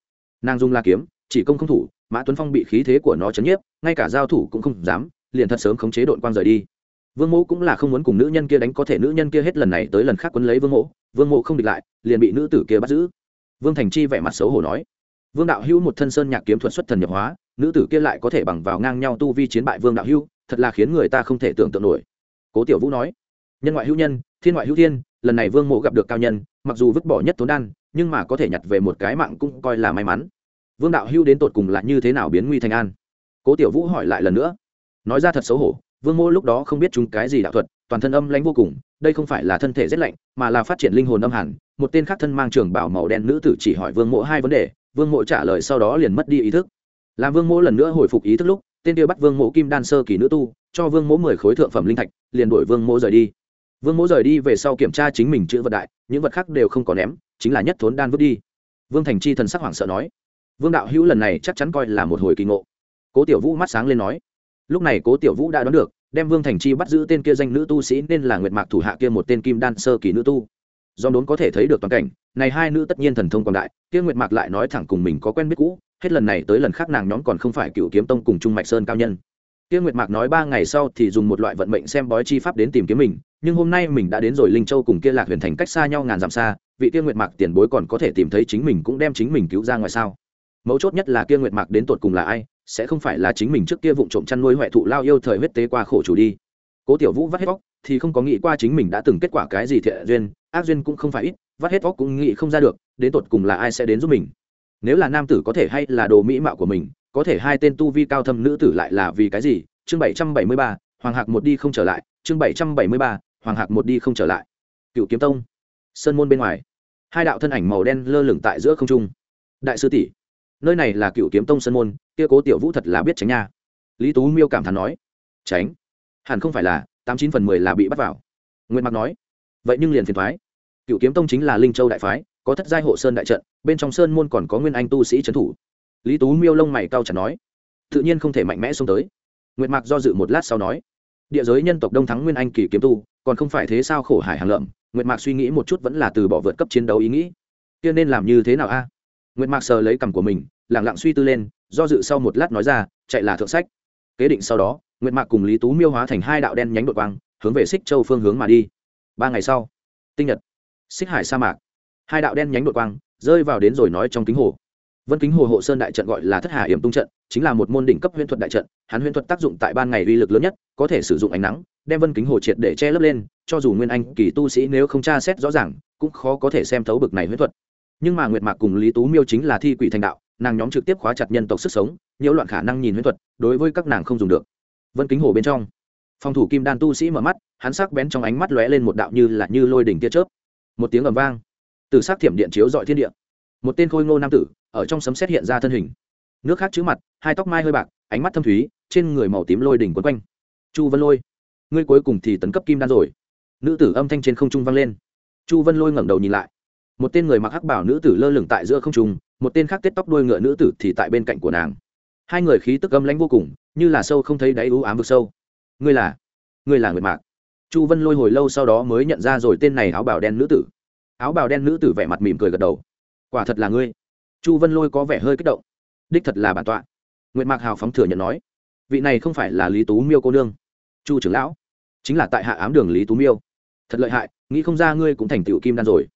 Nàng dùng la kiếm, chỉ công không thủ, mã tuấn phong bị khí thế của nó chấn nhiếp, ngay cả giao thủ cũng không dám, liền thật sớm khống chế đội quang rời đi. Vương mẫu cũng là không muốn cùng nữ nhân kia đánh, có thể nữ nhân kia hết lần này tới lần khác quấn lấy vương mẫu vương mẫu không địch lại, liền bị nữ tử kia bắt giữ. Vương thành chi vẻ mặt xấu hổ nói, vương đạo hữu một thân sơn nhạc kiếm thuật xuất thần nhập hóa, nữ tử kia lại có thể bằng vào ngang nhau tu vi chiến bại vương đạo hữu, thật là khiến người ta không thể tưởng tượng nổi. Cố tiểu vũ nói, nhân ngoại hữu nhân, thiên ngoại hữu thiên, lần này vương mộ gặp được cao nhân, mặc dù vứt bỏ nhất tốn đan nhưng mà có thể nhặt về một cái mạng cũng coi là may mắn. Vương đạo hưu đến tột cùng là như thế nào biến nguy thành an? Cố tiểu vũ hỏi lại lần nữa. Nói ra thật xấu hổ, vương mô lúc đó không biết chúng cái gì đạo thuật, toàn thân âm lãnh vô cùng, đây không phải là thân thể rét lạnh, mà là phát triển linh hồn âm hẳn. Một tên khác thân mang trường bảo màu đen nữ tử chỉ hỏi vương mộ hai vấn đề, vương mộ trả lời sau đó liền mất đi ý thức. Làm vương mộ lần nữa hồi phục ý thức lúc, tên kia bắt vương mộ kim đan sơ kỳ nữ tu, cho vương mộ mười khối thượng phẩm linh thạch, liền đuổi vương mộ rời đi vương mỗ rời đi về sau kiểm tra chính mình chữ vật đại, những vật khác đều không có ném, chính là nhất thốn đan vứt đi. Vương thành chi thần sắc hoảng sợ nói, vương đạo hữu lần này chắc chắn coi là một hồi kỳ ngộ. Cố tiểu vũ mắt sáng lên nói, lúc này cố tiểu vũ đã đoán được, đem vương thành chi bắt giữ tên kia danh nữ tu sĩ nên là nguyệt mạc thủ hạ kia một tên kim đan sơ kỳ nữ tu. Do đốn có thể thấy được toàn cảnh, này hai nữ tất nhiên thần thông còn đại, kia nguyệt mạc lại nói thẳng cùng mình có quen biết cũ, hết lần này tới lần khác nàng nhóm còn không phải cựu kiếm tông cùng trung mạch sơn cao nhân. Kia nguyệt mạc nói ba ngày sau thì dùng một loại vận mệnh xem bói chi pháp đến tìm kiếm mình nhưng hôm nay mình đã đến rồi linh châu cùng kia lạc huyền thành cách xa nhau ngàn dặm xa, vị kia nguyệt mạc tiền bối còn có thể tìm thấy chính mình cũng đem chính mình cứu ra ngoài sao? Mấu chốt nhất là kia nguyệt mạc đến tột cùng là ai, sẽ không phải là chính mình trước kia vụng trộm chăn nuôi huệ thụ lao yêu thời huyết tế qua khổ chủ đi. Cố tiểu vũ vắt hết vóc thì không có nghĩ qua chính mình đã từng kết quả cái gì thiện duyên, ác duyên cũng không phải ít, vắt hết vóc cũng nghĩ không ra được, đến tột cùng là ai sẽ đến giúp mình. Nếu là nam tử có thể hay là đồ mỹ mạo của mình, có thể hai tên tu vi cao thâm nữ tử lại là vì cái gì? Chương bảy trăm bảy mươi ba, hoàng hạc một đi không trở lại, chương bảy trăm bảy mươi ba hoàng hạc một đi không trở lại. Cựu kiếm tông, sơn môn bên ngoài, hai đạo thân ảnh màu đen lơ lửng tại giữa không trung. Đại sư tỷ, nơi này là cựu kiếm tông sơn môn, kia cố tiểu vũ thật là biết tránh nha. Lý tú miêu cảm thán nói, tránh? Hẳn không phải là, tám chín phần mười là bị bắt vào. Nguyễn mặc nói, vậy nhưng liền phiền thoái. Cựu kiếm tông chính là linh châu đại phái, có thất giai hộ sơn đại trận, bên trong sơn môn còn có nguyên anh tu sĩ trấn thủ. Lý tú miêu lông mày cao chặt nói, tự nhiên không thể mạnh mẽ xông tới. Nguyệt mạc do dự một lát sau nói địa giới nhân tộc đông thắng nguyên anh kỳ kiếm tu, còn không phải thế sao khổ hải hàng lợm, nguyệt mạc suy nghĩ một chút vẫn là từ bỏ vượt cấp chiến đấu ý nghĩ. Kia nên làm như thế nào a? Nguyệt mạc sờ lấy cằm của mình lẳng lặng suy tư lên, do dự sau một lát nói ra, chạy là thượng sách. Kế định sau đó, nguyệt mạc cùng lý tú miêu hóa thành hai đạo đen nhánh đội quang, hướng về xích châu phương hướng mà đi. Ba ngày sau, tinh nhật xích hải sa mạc, hai đạo đen nhánh đội quang rơi vào đến rồi nói trong kính hồ vân kính hồ hộ sơn đại trận gọi là thất hà hiểm tung trận, chính là một môn đỉnh cấp huyễn thuật đại trận, hắn huyễn thuật tác dụng tại ban ngày uy lực lớn nhất, có thể sử dụng ánh nắng, đem vân kính hồ triệt để che lấp lên, cho dù nguyên anh kỳ tu sĩ nếu không tra xét rõ ràng, cũng khó có thể xem thấu bực này huyễn thuật. Nhưng mà nguyệt mạc cùng lý tú miêu chính là thi quỷ thành đạo, nàng nhóm trực tiếp khóa chặt nhân tộc sức sống, nhiễu loạn khả năng nhìn huyễn thuật, đối với các nàng không dùng được. Vân kính hồ bên trong, phòng thủ kim đan tu sĩ mở mắt, hắn sắc bén trong ánh mắt lóe lên một đạo như là như lôi đỉnh tia chớp. Một tiếng ầm vang từ sắc thiểm điện chiếu dọi thiên địa. Một tên khôi ngô nam tử ở trong sấm xét hiện ra thân hình. Nước khác chữ mặt, hai tóc mai hơi bạc, ánh mắt thâm thúy, trên người màu tím lôi đỉnh quấn quanh. Chu vân lôi, ngươi cuối cùng thì tấn cấp kim đan rồi. Nữ tử âm thanh trên không trung vang lên. Chu vân lôi ngẩng đầu nhìn lại. Một tên người mặc hắc bảo nữ tử lơ lửng tại giữa không trung, một tên khác tết tóc đuôi ngựa nữ tử thì tại bên cạnh của nàng. Hai người khí tức âm lãnh vô cùng, như là sâu không thấy đáy ưu ám vực sâu. Ngươi là ngươi là người mạc. Chu vân lôi hồi lâu sau đó mới nhận ra rồi tên này áo bào đen nữ tử. Áo bào đen nữ tử vẻ mặt mỉm cười gật đầu. Quả thật là ngươi chu vân lôi có vẻ hơi kích động. Đích thật là bản tọa. Nguyệt mạc hào phóng thừa nhận nói, vị này không phải là lý tú miêu cô nương. Chu trưởng lão, chính là tại hạ ám đường lý tú miêu. Thật lợi hại, nghĩ không ra ngươi cũng thành tựu kim đan rồi.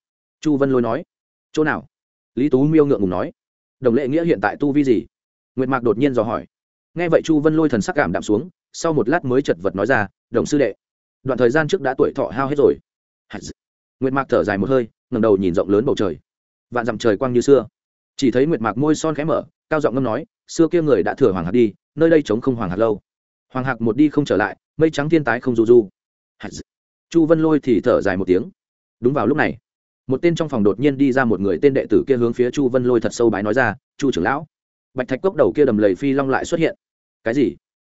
Chu vân lôi nói, chỗ nào? Lý tú miêu ngượng ngùng nói, đồng lệ nghĩa hiện tại tu vi gì? Nguyệt mạc đột nhiên dò hỏi. Nghe vậy chu vân lôi thần sắc cảm đạm xuống, sau một lát mới chật vật nói ra, đồng sư đệ, đoạn thời gian trước đã tuổi thọ hao hết rồi. Nguyệt mạc thở dài một hơi ngầm đầu nhìn rộng lớn bầu trời. Vạn dặm trời quang như xưa chỉ thấy nguyệt mạc môi son khẽ mở, cao giọng ngâm nói, xưa kia người đã thừa hoàng hạc đi, nơi đây chống không hoàng hạc lâu. Hoàng hạc một đi không trở lại, mây trắng thiên tái không du du. Chu vân lôi thì thở dài một tiếng. Đúng vào lúc này, một tên trong phòng đột nhiên đi ra một người tên đệ tử kia hướng phía chu vân lôi thật sâu bái nói ra, chu trưởng lão. Bạch thạch cốc đầu kia đầm lầy phi long lại xuất hiện. Cái gì?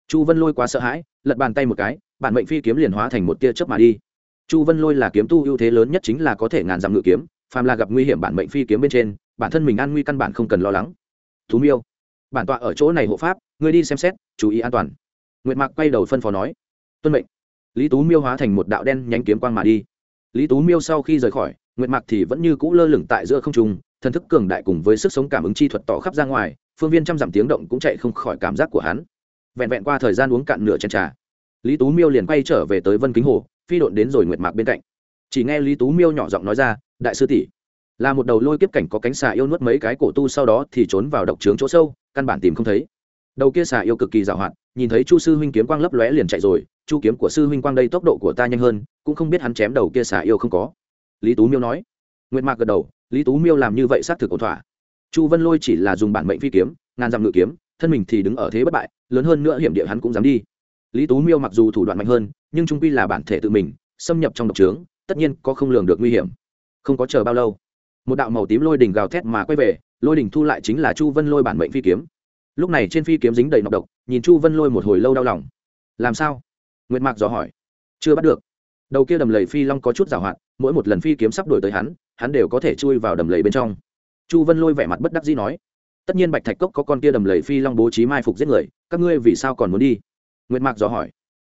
Chu vân lôi quá sợ hãi, lật bàn tay một cái, bản mệnh phi kiếm liền hóa thành một tia chớp mà đi. Chu vân lôi là kiếm tu ưu thế lớn nhất chính là có thể ngàn dặm ngự kiếm, phàm là gặp nguy hiểm bản mệnh phi kiếm bên trên bản thân mình an nguy căn bản không cần lo lắng. Thú miêu, bản tọa ở chỗ này hộ pháp, ngươi đi xem xét, chú ý an toàn. Nguyệt mạc quay đầu phân phó nói, tuân mệnh. Lý tú miêu hóa thành một đạo đen nhánh kiếm quang mà đi. Lý tú miêu sau khi rời khỏi, nguyệt mạc thì vẫn như cũ lơ lửng tại giữa không trung, thần thức cường đại cùng với sức sống cảm ứng chi thuật tỏ khắp ra ngoài, phương viên trăm dặm tiếng động cũng chạy không khỏi cảm giác của hắn. Vẹn vẹn qua thời gian uống cạn nửa chén trà, lý tú miêu liền quay trở về tới vân kính hồ, phi độn đến rồi nguyệt mạc bên cạnh. Chỉ nghe lý tú miêu nhỏ giọng nói ra, đại sư tỷ là một đầu lôi kiếp cảnh có cánh xà yêu nuốt mấy cái cổ tu sau đó thì trốn vào độc trướng chỗ sâu, căn bản tìm không thấy. Đầu kia xà yêu cực kỳ dạo hạn nhìn thấy chu sư huynh kiếm quang lấp lóe liền chạy rồi, chu kiếm của sư huynh quang đây tốc độ của ta nhanh hơn, cũng không biết hắn chém đầu kia xà yêu không có. Lý tú miêu nói. Nguyệt mạc gật đầu, lý tú miêu làm như vậy xác thực ổn thỏa. Chu vân lôi chỉ là dùng bản mệnh phi kiếm, ngàn dặm ngự kiếm, thân mình thì đứng ở thế bất bại, lớn hơn nữa hiểm địa hắn cũng dám đi. Lý tú miêu mặc dù thủ đoạn mạnh hơn, nhưng trung quy là bản thể tự mình, xâm nhập trong độc trướng, tất nhiên có không lường được nguy hiểm. Không có chờ bao lâu một đạo màu tím lôi đỉnh gào thét mà quay về, lôi đỉnh thu lại chính là chu vân lôi bản mệnh phi kiếm. Lúc này trên phi kiếm dính đầy nọc độc, nhìn chu vân lôi một hồi lâu đau lòng. Làm sao? Nguyệt mạc dò hỏi. Chưa bắt được. Đầu kia đầm lầy phi long có chút giảo hoạt, mỗi một lần phi kiếm sắp đổi tới hắn hắn đều có thể chui vào đầm lầy bên trong. Chu vân lôi vẻ mặt bất đắc dĩ nói. Tất nhiên bạch thạch cốc có con kia đầm lầy phi long bố trí mai phục giết người, các ngươi vì sao còn muốn đi? Nguyệt mạc dò hỏi.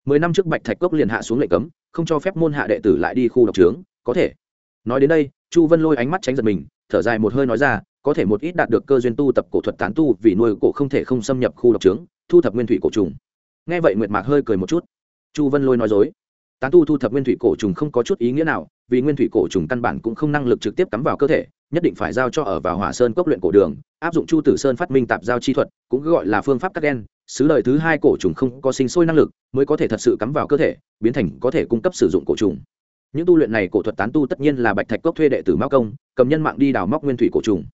Mười năm trước bạch thạch cốc liền hạ xuống lệnh cấm, không cho phép môn hạ đệ tử lại đi khu độc trướng, có thể. Nói đến đây chu vân lôi ánh mắt tránh giật mình, thở dài một hơi nói ra, có thể một ít đạt được cơ duyên tu tập cổ thuật tán tu vì nuôi cổ không thể không xâm nhập khu độc trướng, thu thập nguyên thủy cổ trùng. Nghe vậy nguyệt mạc hơi cười một chút. Chu vân lôi nói dối. Tán tu thu thập nguyên thủy cổ trùng không có chút ý nghĩa nào, vì nguyên thủy cổ trùng căn bản cũng không năng lực trực tiếp cắm vào cơ thể, nhất định phải giao cho ở vào hỏa sơn cốc luyện cổ đường, áp dụng chu tử sơn phát minh tạp giao chi thuật, cũng gọi là phương pháp cắt đen xứ đời thứ hai cổ trùng không có sinh sôi năng lực, mới có thể thật sự cắm vào cơ thể, biến thành có thể cung cấp sử dụng cổ trùng những tu luyện này cổ thuật tán tu tất nhiên là bạch thạch cốc thuê đệ tử mao công, cầm nhân mạng đi đào móc nguyên thủy cổ trùng.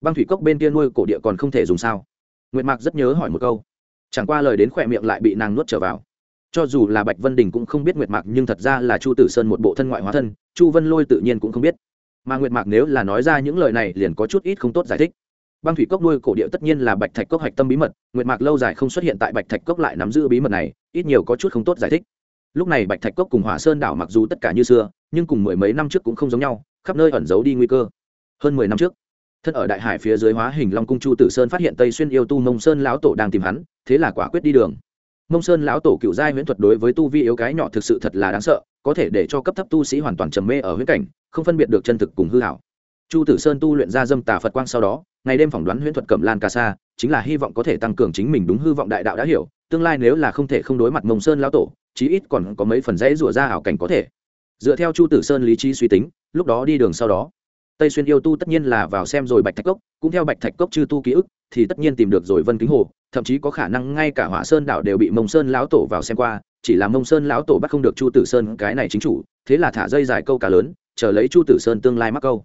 Băng thủy cốc bên kia nuôi cổ địa còn không thể dùng sao? Nguyệt mạc rất nhớ hỏi một câu. Chẳng qua lời đến khỏe miệng lại bị nàng nuốt trở vào. Cho dù là bạch vân đình cũng không biết nguyệt mạc, nhưng thật ra là chu tử sơn một bộ thân ngoại hóa thân, chu vân lôi tự nhiên cũng không biết. Mà nguyệt mạc nếu là nói ra những lời này liền có chút ít không tốt giải thích. Băng thủy cốc nuôi cổ điệu tất nhiên là bạch thạch cốc hạch tâm bí mật, nguyệt mạc lâu dài không xuất hiện tại bạch thạch cốc lại nắm giữ bí mật này, ít nhiều có chút không tốt giải thích lúc này bạch thạch cốc cùng hỏa sơn đảo mặc dù tất cả như xưa, nhưng cùng mười mấy năm trước cũng không giống nhau, khắp nơi ẩn giấu đi nguy cơ. Hơn mười năm trước, thân ở đại hải phía dưới hóa hình long cung chu tử sơn phát hiện tây xuyên yêu tu mông sơn lão tổ đang tìm hắn, thế là quả quyết đi đường. Mông sơn lão tổ cựu giai huyễn thuật đối với tu vi yếu cái nhỏ thực sự thật là đáng sợ, có thể để cho cấp thấp tu sĩ hoàn toàn trầm mê ở huyễn cảnh, không phân biệt được chân thực cùng hư hảo. Chu tử sơn tu luyện ra dâm tà phật quang sau đó, ngày đêm phỏng đoán huyễn thuật cẩm lan ca sa, chính là hy vọng có thể tăng cường chính mình đúng hư vọng đại đạo đã hiểu, tương lai nếu là không thể không đối mặt mông sơn lão tổ chí ít còn có mấy phần dãy rủa ra ảo cảnh có thể. Dựa theo chu tử sơn lý trí suy tính, lúc đó đi đường sau đó, tây xuyên yêu tu tất nhiên là vào xem rồi bạch thạch cốc, cũng theo bạch thạch cốc chư tu ký ức thì tất nhiên tìm được rồi vân kính hồ, thậm chí có khả năng ngay cả hỏa sơn đảo đều bị mông sơn lão tổ vào xem qua, chỉ là mông sơn lão tổ bắt không được chu tử sơn cái này chính chủ, thế là thả dây dài câu cá lớn, chờ lấy chu tử sơn tương lai mắc câu.